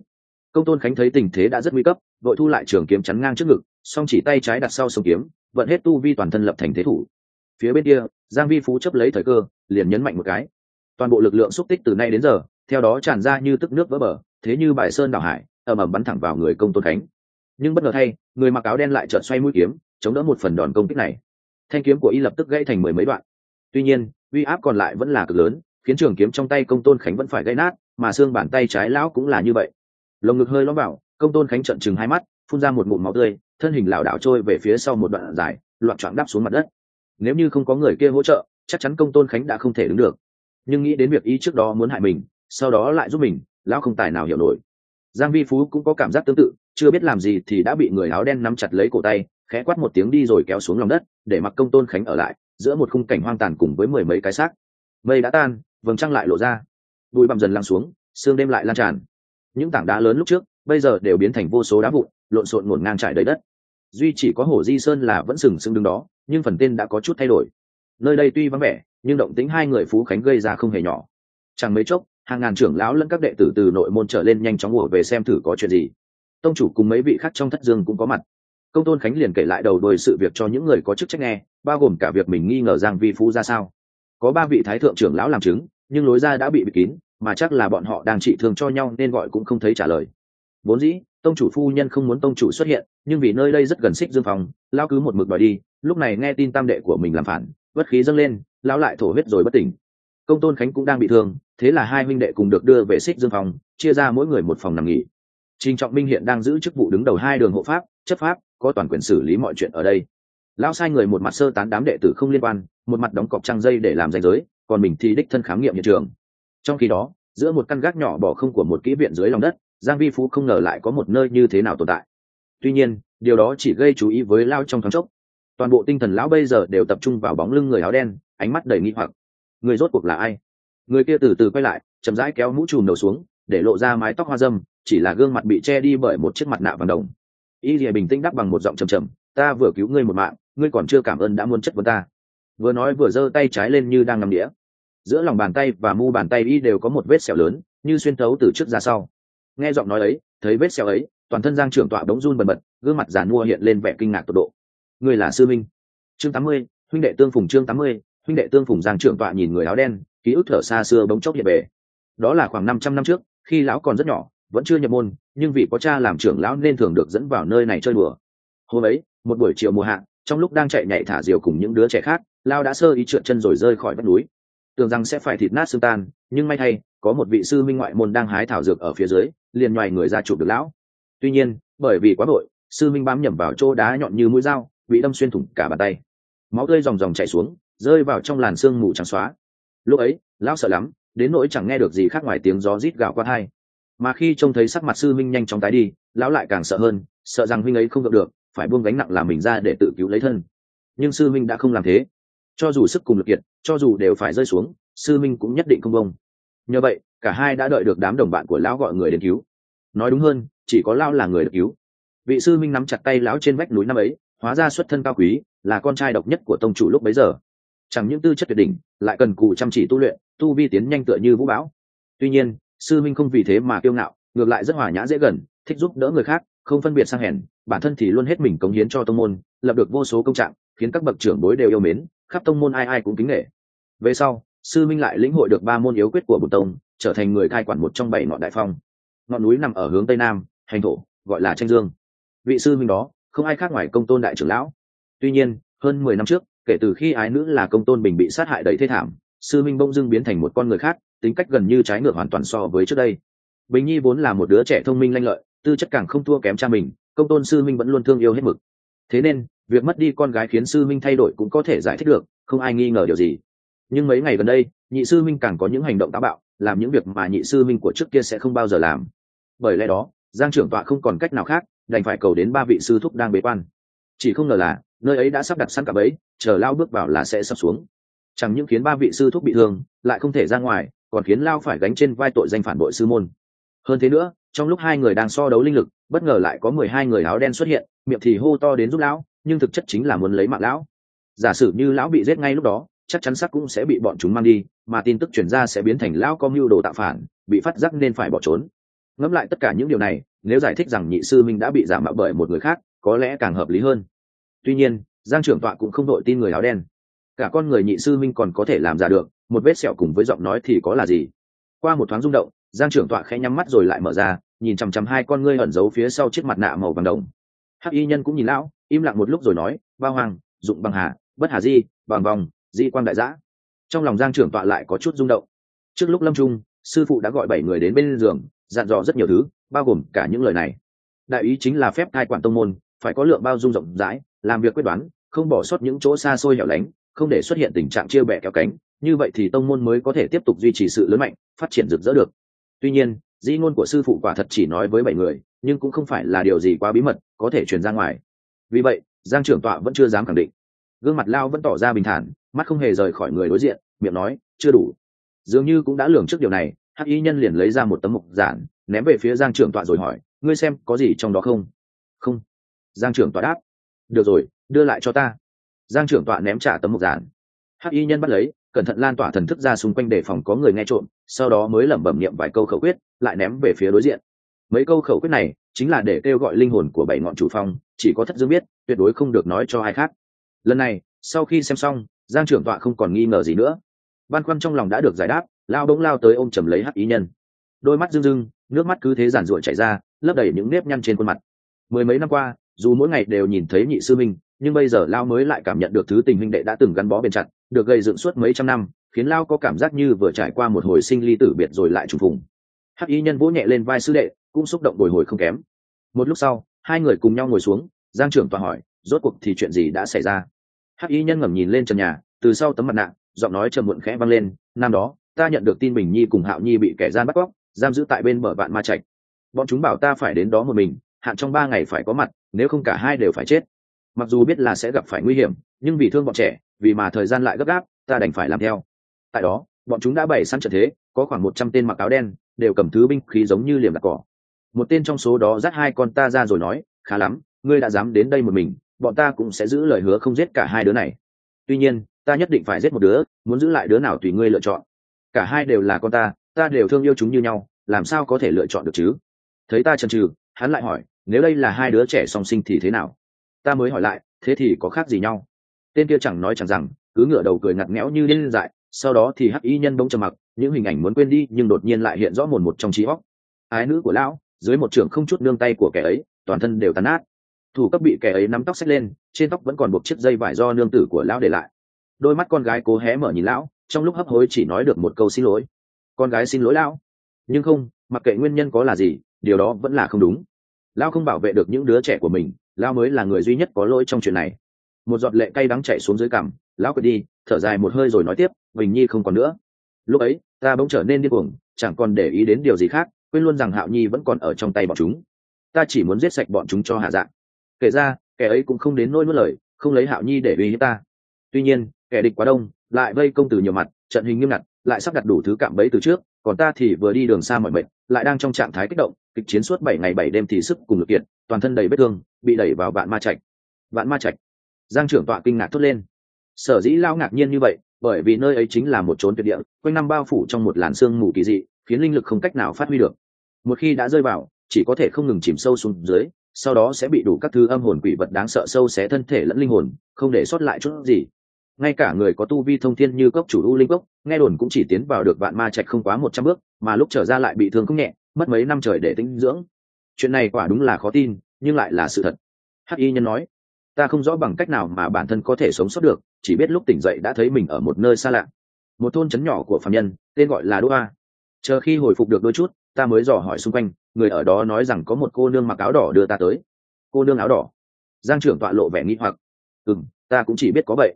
Công tôn khánh thấy tình thế đã rất nguy cấp đội thu lại trường kiếm chắn ngang trước ngực, song chỉ tay trái đặt sau sông kiếm, vận hết tu vi toàn thân lập thành thế thủ. Phía bên kia, giang vi phú chấp lấy thời cơ, liền nhấn mạnh một cái. Toàn bộ lực lượng xúc tích từ nay đến giờ, theo đó tràn ra như tức nước vỡ bờ, thế như bài sơn đảo hải ầm ầm bắn thẳng vào người công tôn khánh nhưng bất ngờ thay, người mặc áo đen lại chợt xoay mũi kiếm, chống đỡ một phần đòn công kích này. Thanh kiếm của y lập tức gãy thành mười mấy đoạn. Tuy nhiên, uy áp còn lại vẫn là cực lớn, khiến trường kiếm trong tay công tôn khánh vẫn phải gãy nát, mà xương bàn tay trái lão cũng là như vậy. Lồng ngực hơi lõm vào, công tôn khánh trận chừng hai mắt, phun ra một ngụm máu tươi, thân hình lảo đảo trôi về phía sau một đoạn dài, loạn choạng đắp xuống mặt đất. Nếu như không có người kia hỗ trợ, chắc chắn công tôn khánh đã không thể đứng được. Nhưng nghĩ đến việc y trước đó muốn hại mình, sau đó lại giúp mình, lão không tài nào hiểu nổi giang vi phú cũng có cảm giác tương tự, chưa biết làm gì thì đã bị người áo đen nắm chặt lấy cổ tay, khẽ quát một tiếng đi rồi kéo xuống lòng đất, để mặc công tôn khánh ở lại, giữa một khung cảnh hoang tàn cùng với mười mấy cái xác. Mây đã tan, vầng trăng lại lộ ra. Bụi bặm dần lăn xuống, sương đêm lại lan tràn. Những tảng đá lớn lúc trước, bây giờ đều biến thành vô số đá vụn, lộn xộn ngổn ngang trải đầy đất. Duy chỉ có hồ di sơn là vẫn sừng sững đứng đó, nhưng phần tên đã có chút thay đổi. Nơi đây tuy vắng vẻ, nhưng động tính hai người phú khánh gây ra không hề nhỏ. Chẳng mấy chốc hàng ngàn trưởng lão lẫn các đệ tử từ nội môn trở lên nhanh chóng ùa về xem thử có chuyện gì. Tông chủ cùng mấy vị khác trong thất dương cũng có mặt. Công tôn khánh liền kể lại đầu đuôi sự việc cho những người có chức trách nghe, bao gồm cả việc mình nghi ngờ giang vi phú ra sao. Có ba vị thái thượng trưởng lão làm chứng, nhưng lối ra đã bị bịt kín, mà chắc là bọn họ đang trị thương cho nhau nên gọi cũng không thấy trả lời. Vốn dĩ, tông chủ phu nhân không muốn tông chủ xuất hiện, nhưng vì nơi đây rất gần xích dương phòng, lão cứ một mực đòi đi, lúc này nghe tin tam đệ của mình làm phản, bất khí dâng lên, lão lại thổ huyết rồi bất tỉnh công tôn khánh cũng đang bị thương, thế là hai huynh đệ cùng được đưa về xích dương phòng, chia ra mỗi người một phòng nằm nghỉ. Trình trọng minh hiện đang giữ chức vụ đứng đầu hai đường hộ pháp, chấp pháp, có toàn quyền xử lý mọi chuyện ở đây. Lão sai người một mặt sơ tán đám đệ tử không liên quan, một mặt đóng cọc trăng dây để làm danh giới, còn mình thì đích thân khám nghiệm hiện trường. Trong khi đó, giữa một căn gác nhỏ bỏ không của một kỹ viện dưới lòng đất, giang vi phú không ngờ lại có một nơi như thế nào tồn tại. Tuy nhiên, điều đó chỉ gây chú ý với lao trong thoáng chốc. Toàn bộ tinh thần lão bây giờ đều tập trung vào bóng lưng người áo đen, ánh mắt đầy nghi hoặc người rốt cuộc là ai? Người kia từ từ quay lại, chậm rãi kéo mũ trùm đầu xuống, để lộ ra mái tóc hoa dâm, chỉ là gương mặt bị che đi bởi một chiếc mặt nạ vàng đồng. Y lìa bình tĩnh đáp bằng một giọng trầm trầm, ta vừa cứu ngươi một mạng, ngươi còn chưa cảm ơn đã muốn chất vấn ta. Vừa nói vừa giơ tay trái lên như đang ngắm đĩa. Giữa lòng bàn tay và mu bàn tay y đều có một vết sẹo lớn, như xuyên thấu từ trước ra sau. Nghe giọng nói ấy, thấy vết sẹo ấy, toàn thân giang trưởng tọa bỗng run bần bật, gương mặt giàn mua hiện lên vẻ kinh ngạc tột độ. Người là sư minh. Chương tám mươi, huynh đệ tương phùng chương tám mươi huynh đệ tương phùng giang trưởng tọa nhìn người áo đen, ký ức thở xa xưa bỗng chốc hiện về. Đó là khoảng năm trăm năm trước, khi lão còn rất nhỏ, vẫn chưa nhập môn, nhưng vì có cha làm trưởng lão nên thường được dẫn vào nơi này chơi đùa. Hôm ấy, một buổi chiều mùa hạ, trong lúc đang chạy nhảy thả diều cùng những đứa trẻ khác lao đã sơ ý trượt chân rồi rơi khỏi vách núi. Tưởng rằng sẽ phải thịt nát xương tan, nhưng may thay, có một vị sư minh ngoại môn đang hái thảo dược ở phía dưới, liền ngoài người ra chụp được lão. Tuy nhiên, bởi vì quá vội, sư minh bám nhầm vào chỗ đá nhọn như mũi dao, bị đâm xuyên thủng cả bàn tay. Máu tươi dòng dòng chảy xuống rơi vào trong làn sương mù trắng xóa. Lúc ấy, lão sợ lắm, đến nỗi chẳng nghe được gì khác ngoài tiếng gió rít gào qua thai mà khi trông thấy sắc mặt sư minh nhanh chóng tái đi, lão lại càng sợ hơn, sợ rằng huynh ấy không được được, phải buông gánh nặng làm mình ra để tự cứu lấy thân. Nhưng sư minh đã không làm thế. Cho dù sức cùng lực kiệt, cho dù đều phải rơi xuống, sư minh cũng nhất định không bông nhờ vậy, cả hai đã đợi được đám đồng bạn của lão gọi người đến cứu. Nói đúng hơn, chỉ có lão là người được cứu. Vị sư minh nắm chặt tay lão trên vách núi năm ấy, hóa ra xuất thân cao quý, là con trai độc nhất của tông chủ lúc bấy giờ chẳng những tư chất tuyệt đỉnh, lại cần cù chăm chỉ tu luyện, tu vi tiến nhanh tựa như vũ bão. Tuy nhiên, sư minh không vì thế mà kiêu ngạo, ngược lại rất hòa nhã dễ gần, thích giúp đỡ người khác, không phân biệt sang hèn, bản thân thì luôn hết mình cống hiến cho tông môn, lập được vô số công trạng, khiến các bậc trưởng bối đều yêu mến, khắp tông môn ai ai cũng kính nghệ về sau, sư minh lại lĩnh hội được ba môn yếu quyết của bùn tông, trở thành người cai quản một trong bảy ngọn đại phong. Ngọn núi nằm ở hướng tây nam, hành thổ, gọi là tranh dương. Vị sư minh đó, không ai khác ngoài công tôn đại trưởng lão. Tuy nhiên, hơn mười năm trước kể từ khi ái nữ là công tôn bình bị sát hại đầy thê thảm, sư minh bỗng dưng biến thành một con người khác, tính cách gần như trái ngược hoàn toàn so với trước đây. Bình nhi vốn là một đứa trẻ thông minh lanh lợi, tư chất càng không thua kém cha mình, công tôn sư minh vẫn luôn thương yêu hết mực. Thế nên, việc mất đi con gái khiến sư minh thay đổi cũng có thể giải thích được, không ai nghi ngờ điều gì. Nhưng mấy ngày gần đây, nhị sư minh càng có những hành động táo bạo, làm những việc mà nhị sư minh của trước kia sẽ không bao giờ làm. Bởi lẽ đó, giang trưởng tọa không còn cách nào khác, đành phải cầu đến ba vị sư thúc đang bế quan. Chỉ không ngờ là nơi ấy đã sắp đặt sẵn cả bẫy, chờ lao bước vào là sẽ sập xuống. Chẳng những khiến ba vị sư thúc bị thương, lại không thể ra ngoài, còn khiến lao phải gánh trên vai tội danh phản bội sư môn. Hơn thế nữa, trong lúc hai người đang so đấu linh lực, bất ngờ lại có mười hai người áo đen xuất hiện, miệng thì hô to đến giúp lão, nhưng thực chất chính là muốn lấy mạng lão. Giả sử như lão bị giết ngay lúc đó, chắc chắn sắc cũng sẽ bị bọn chúng mang đi, mà tin tức chuyển ra sẽ biến thành lão có mưu đồ tạo phản, bị phát giác nên phải bỏ trốn. Ngẫm lại tất cả những điều này, nếu giải thích rằng nhị sư minh đã bị giả mạo bởi một người khác, có lẽ càng hợp lý hơn tuy nhiên, giang trưởng tọa cũng không đội tin người áo đen. Cả con người nhị sư minh còn có thể làm giả được, một vết sẹo cùng với giọng nói thì có là gì? Qua một thoáng rung động, giang trưởng tọa khẽ nhắm mắt rồi lại mở ra, nhìn chằm chằm hai con ngươi ẩn giấu phía sau chiếc mặt nạ màu vàng đồng. Hắc y nhân cũng nhìn lão, im lặng một lúc rồi nói bao hoàng, dụng bằng hà, bất hà di, bằng vòng, di quan đại giã. Trong lòng giang trưởng tọa lại có chút rung động. Trước lúc lâm trung sư phụ đã gọi bảy người đến bên giường, dặn dò rất nhiều thứ, bao gồm cả những lời này. Đại ý chính là phép cai quản tông môn, phải có lượng bao dung rộng rãi làm việc quyết đoán, không bỏ sót những chỗ xa xôi hẻo lánh, không để xuất hiện tình trạng chia bè kéo cánh, như vậy thì tông môn mới có thể tiếp tục duy trì sự lớn mạnh, phát triển rực rỡ được. Tuy nhiên, di ngôn của sư phụ quả thật chỉ nói với bảy người, nhưng cũng không phải là điều gì quá bí mật, có thể truyền ra ngoài. Vì vậy, giang trưởng tọa vẫn chưa dám khẳng định. Gương mặt lao vẫn tỏ ra bình thản, mắt không hề rời khỏi người đối diện, miệng nói, chưa đủ. Dường như cũng đã lường trước điều này, hắc y nhân liền lấy ra một tấm mục giản, ném về phía giang trưởng tọa rồi hỏi, ngươi xem có gì trong đó không? Không. Giang trưởng tọa đáp được rồi, đưa lại cho ta. Giang trưởng tọa ném trả tấm mục giản. Hắc y nhân bắt lấy, cẩn thận lan tỏa thần thức ra xung quanh để phòng có người nghe trộm, sau đó mới lẩm bẩm niệm vài câu khẩu quyết, lại ném về phía đối diện. Mấy câu khẩu quyết này chính là để kêu gọi linh hồn của bảy ngọn chủ phong, chỉ có thất dương biết, tuyệt đối không được nói cho ai khác. Lần này, sau khi xem xong, giang trưởng tọa không còn nghi ngờ gì nữa. Băn khoăn trong lòng đã được giải đáp, lao bỗng lao tới ôm chầm lấy hắc ý nhân. Đôi mắt rưng rưng, nước mắt cứ thế giản ruội chảy ra, lấp đầy những nếp nhăn trên khuôn mặt. Mười mấy năm qua dù mỗi ngày đều nhìn thấy nhị sư minh, nhưng bây giờ lao mới lại cảm nhận được thứ tình huynh đệ đã từng gắn bó bền chặt, được gây dựng suốt mấy trăm năm, khiến lao có cảm giác như vừa trải qua một hồi sinh ly tử biệt rồi lại trùng phùng. Hắc y nhân vỗ nhẹ lên vai sư đệ, cũng xúc động bồi hồi không kém. Một lúc sau, hai người cùng nhau ngồi xuống, giang trưởng tòa hỏi, rốt cuộc thì chuyện gì đã xảy ra? Hắc y nhân ngẩng nhìn lên trần nhà, từ sau tấm mặt nạ, giọng nói trầm muộn khẽ vang lên, năm đó, ta nhận được tin bình nhi cùng hạo nhi bị kẻ gian bắt cóc, giam giữ tại bên bờ vạn ma trạch. Bọn chúng bảo ta phải đến đó một mình hạn trong ba ngày phải có mặt, nếu không cả hai đều phải chết. Mặc dù biết là sẽ gặp phải nguy hiểm, nhưng vì thương bọn trẻ, vì mà thời gian lại gấp gáp, ta đành phải làm theo. Tại đó, bọn chúng đã bày sẵn trận thế, có khoảng một trăm tên mặc áo đen, đều cầm thứ binh khí giống như liềm đặt cỏ. Một tên trong số đó dắt hai con ta ra rồi nói, khá lắm, ngươi đã dám đến đây một mình, bọn ta cũng sẽ giữ lời hứa không giết cả hai đứa này. Tuy nhiên, ta nhất định phải giết một đứa, muốn giữ lại đứa nào tùy ngươi lựa chọn. Cả hai đều là con ta ta đều thương yêu chúng như nhau, làm sao có thể lựa chọn được chứ? Thấy ta chần chừ hắn lại hỏi, nếu đây là hai đứa trẻ song sinh thì thế nào? Ta mới hỏi lại, thế thì có khác gì nhau? Tên kia chẳng nói chẳng rằng, cứ ngửa đầu cười ngặt nghẽo như điên dại, sau đó thì hắc y nhân bỗng trầm mặc, những hình ảnh muốn quên đi nhưng đột nhiên lại hiện rõ mồn một trong trí óc. Ái nữ của lão, dưới một trường không chút nương tay của kẻ ấy, toàn thân đều tàn nát. Thủ cấp bị kẻ ấy nắm tóc xách lên, trên tóc vẫn còn buộc chiếc dây vải do nương tử của lão để lại. Đôi mắt con gái cố hé mở nhìn lão, trong lúc hấp hối chỉ nói được một câu xin lỗi. Con gái xin lỗi lão. Nhưng không, mặc kệ nguyên nhân có là gì điều đó vẫn là không đúng. Lão không bảo vệ được những đứa trẻ của mình lão mới là người duy nhất có lỗi trong chuyện này. Một giọt lệ cay đắng chảy xuống dưới cằm lão quệt đi, thở dài một hơi rồi nói tiếp, bình nhi không còn nữa. Lúc ấy, ta bỗng trở nên điên cuồng, chẳng còn để ý đến điều gì khác, quên luôn rằng hạo nhi vẫn còn ở trong tay bọn chúng. Ta chỉ muốn giết sạch bọn chúng cho hạ dạng. Kể ra, kẻ ấy cũng không đến nỗi mất lời, không lấy hạo nhi để uy hiếp ta. Tuy nhiên, kẻ địch quá đông, lại vây công từ nhiều mặt, trận hình nghiêm ngặt, lại sắp đặt đủ thứ cạm bẫy từ trước, còn ta thì vừa đi đường xa mọi mệnh lại đang trong trạng thái kích động kịch chiến suốt bảy ngày bảy đêm thì sức cùng lực kiệt, toàn thân đầy vết thương, bị đẩy vào vạn ma trạch. Vạn ma trạch. Giang trưởng tọa kinh ngạc thốt lên. Sở dĩ lao ngạc nhiên như vậy, bởi vì nơi ấy chính là một trốn tuyệt địa, quanh năm bao phủ trong một làn sương mù kỳ dị, khiến linh lực không cách nào phát huy được. Một khi đã rơi vào, chỉ có thể không ngừng chìm sâu xuống dưới, sau đó sẽ bị đủ các thứ âm hồn quỷ vật đáng sợ sâu xé thân thể lẫn linh hồn, không để sót lại chút gì. Ngay cả người có tu vi thông thiên như cốc chủ u linh cốc, nghe đồn cũng chỉ tiến vào được vạn ma trạch không quá một trăm bước, mà lúc trở ra lại bị thương không nhẹ mất mấy năm trời để tĩnh dưỡng. Chuyện này quả đúng là khó tin, nhưng lại là sự thật. Hắc y nhân nói, ta không rõ bằng cách nào mà bản thân có thể sống sót được, chỉ biết lúc tỉnh dậy đã thấy mình ở một nơi xa lạ. Một thôn trấn nhỏ của phạm nhân, tên gọi là đô a. Chờ khi hồi phục được đôi chút, ta mới dò hỏi xung quanh, người ở đó nói rằng có một cô nương mặc áo đỏ đưa ta tới. Cô nương áo đỏ? Giang trưởng tọa lộ vẻ nghi hoặc. Ừ m ta cũng chỉ biết có vậy.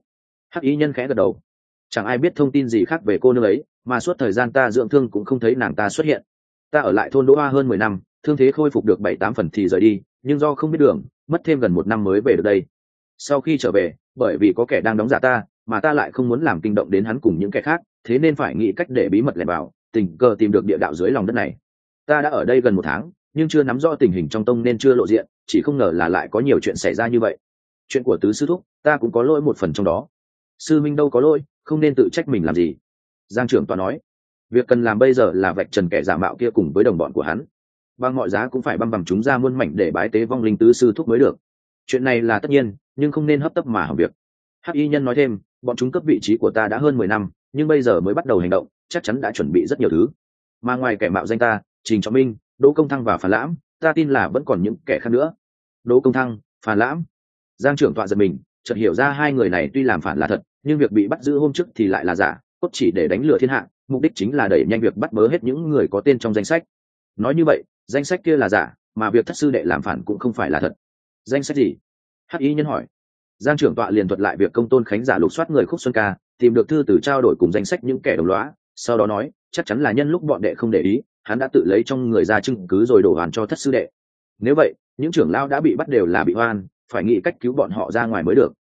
Hắc y nhân khẽ gật đầu. Chẳng ai biết thông tin gì khác về cô nương ấy, mà suốt thời gian ta dưỡng thương cũng không thấy nàng ta xuất hiện ta ở lại thôn đỗ hoa hơn mười năm, thương thế khôi phục được bảy tám phần thì rời đi, nhưng do không biết đường, mất thêm gần một năm mới về được đây. Sau khi trở về, bởi vì có kẻ đang đóng giả ta, mà ta lại không muốn làm kinh động đến hắn cùng những kẻ khác, thế nên phải nghĩ cách để bí mật lẻn vào, tình cờ tìm được địa đạo dưới lòng đất này. Ta đã ở đây gần một tháng, nhưng chưa nắm rõ tình hình trong tông nên chưa lộ diện, chỉ không ngờ là lại có nhiều chuyện xảy ra như vậy. Chuyện của tứ sư thúc, ta cũng có lỗi một phần trong đó. Sư minh đâu có lỗi, không nên tự trách mình làm gì. Giang trưởng toàn nói việc cần làm bây giờ là vạch trần kẻ giả mạo kia cùng với đồng bọn của hắn. Bằng mọi giá cũng phải băm bằng chúng ra muôn mảnh để bái tế vong linh tứ sư thúc mới được. Chuyện này là tất nhiên, nhưng không nên hấp tấp mà hỏng việc. Hắc y nhân nói thêm, bọn chúng cấp vị trí của ta đã hơn mười năm, nhưng bây giờ mới bắt đầu hành động, chắc chắn đã chuẩn bị rất nhiều thứ. Mà ngoài kẻ mạo danh ta, trình trọng minh, đỗ công thăng và phản lãm, ta tin là vẫn còn những kẻ khác nữa. Đỗ công thăng phản lãm. Giang trưởng tọa giật mình, chợt hiểu ra hai người này tuy làm phản là thật, nhưng việc bị bắt giữ hôm trước thì lại là giả cốt chỉ để đánh lừa thiên hạ mục đích chính là đẩy nhanh việc bắt bớ hết những người có tên trong danh sách. Nói như vậy, danh sách kia là giả, mà việc thất sư đệ làm phản cũng không phải là thật. Danh sách gì? Hắc y nhân hỏi. Giang trưởng tọa liền thuật lại việc công tôn khánh giả lục soát người khúc xuân ca, tìm được thư từ trao đổi cùng danh sách những kẻ đồng lõa, sau đó nói, chắc chắn là nhân lúc bọn đệ không để ý, hắn đã tự lấy trong người ra chứng cứ rồi đổ hoàn cho thất sư đệ. Nếu vậy, những trưởng lao đã bị bắt đều là bị oan, phải nghĩ cách cứu bọn họ ra ngoài mới được.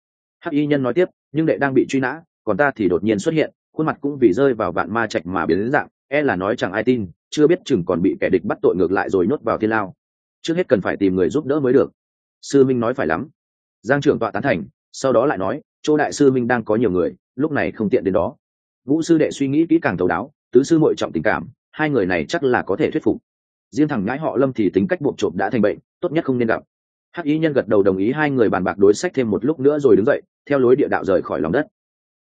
Hắc y nhân nói tiếp, nhưng đệ đang bị truy nã, còn ta thì đột nhiên xuất hiện khuôn mặt cũng vì rơi vào vạn ma trạch mà biến dạng e là nói chẳng ai tin, chưa biết chừng còn bị kẻ địch bắt tội ngược lại rồi nhốt vào thiên lao. Trước hết cần phải tìm người giúp đỡ mới được. Sư minh nói phải lắm. Giang trưởng tọa tán thành, sau đó lại nói, chỗ đại sư minh đang có nhiều người, lúc này không tiện đến đó. Vũ sư đệ suy nghĩ kỹ càng thấu đáo, tứ sư muội trọng tình cảm, hai người này chắc là có thể thuyết phục. Riêng thằng ngãi họ lâm thì tính cách buộc trộm đã thành bệnh, tốt nhất không nên gặp. Hắc y nhân gật đầu đồng ý hai người bàn bạc đối sách thêm một lúc nữa rồi đứng dậy, theo lối địa đạo rời khỏi lòng đất.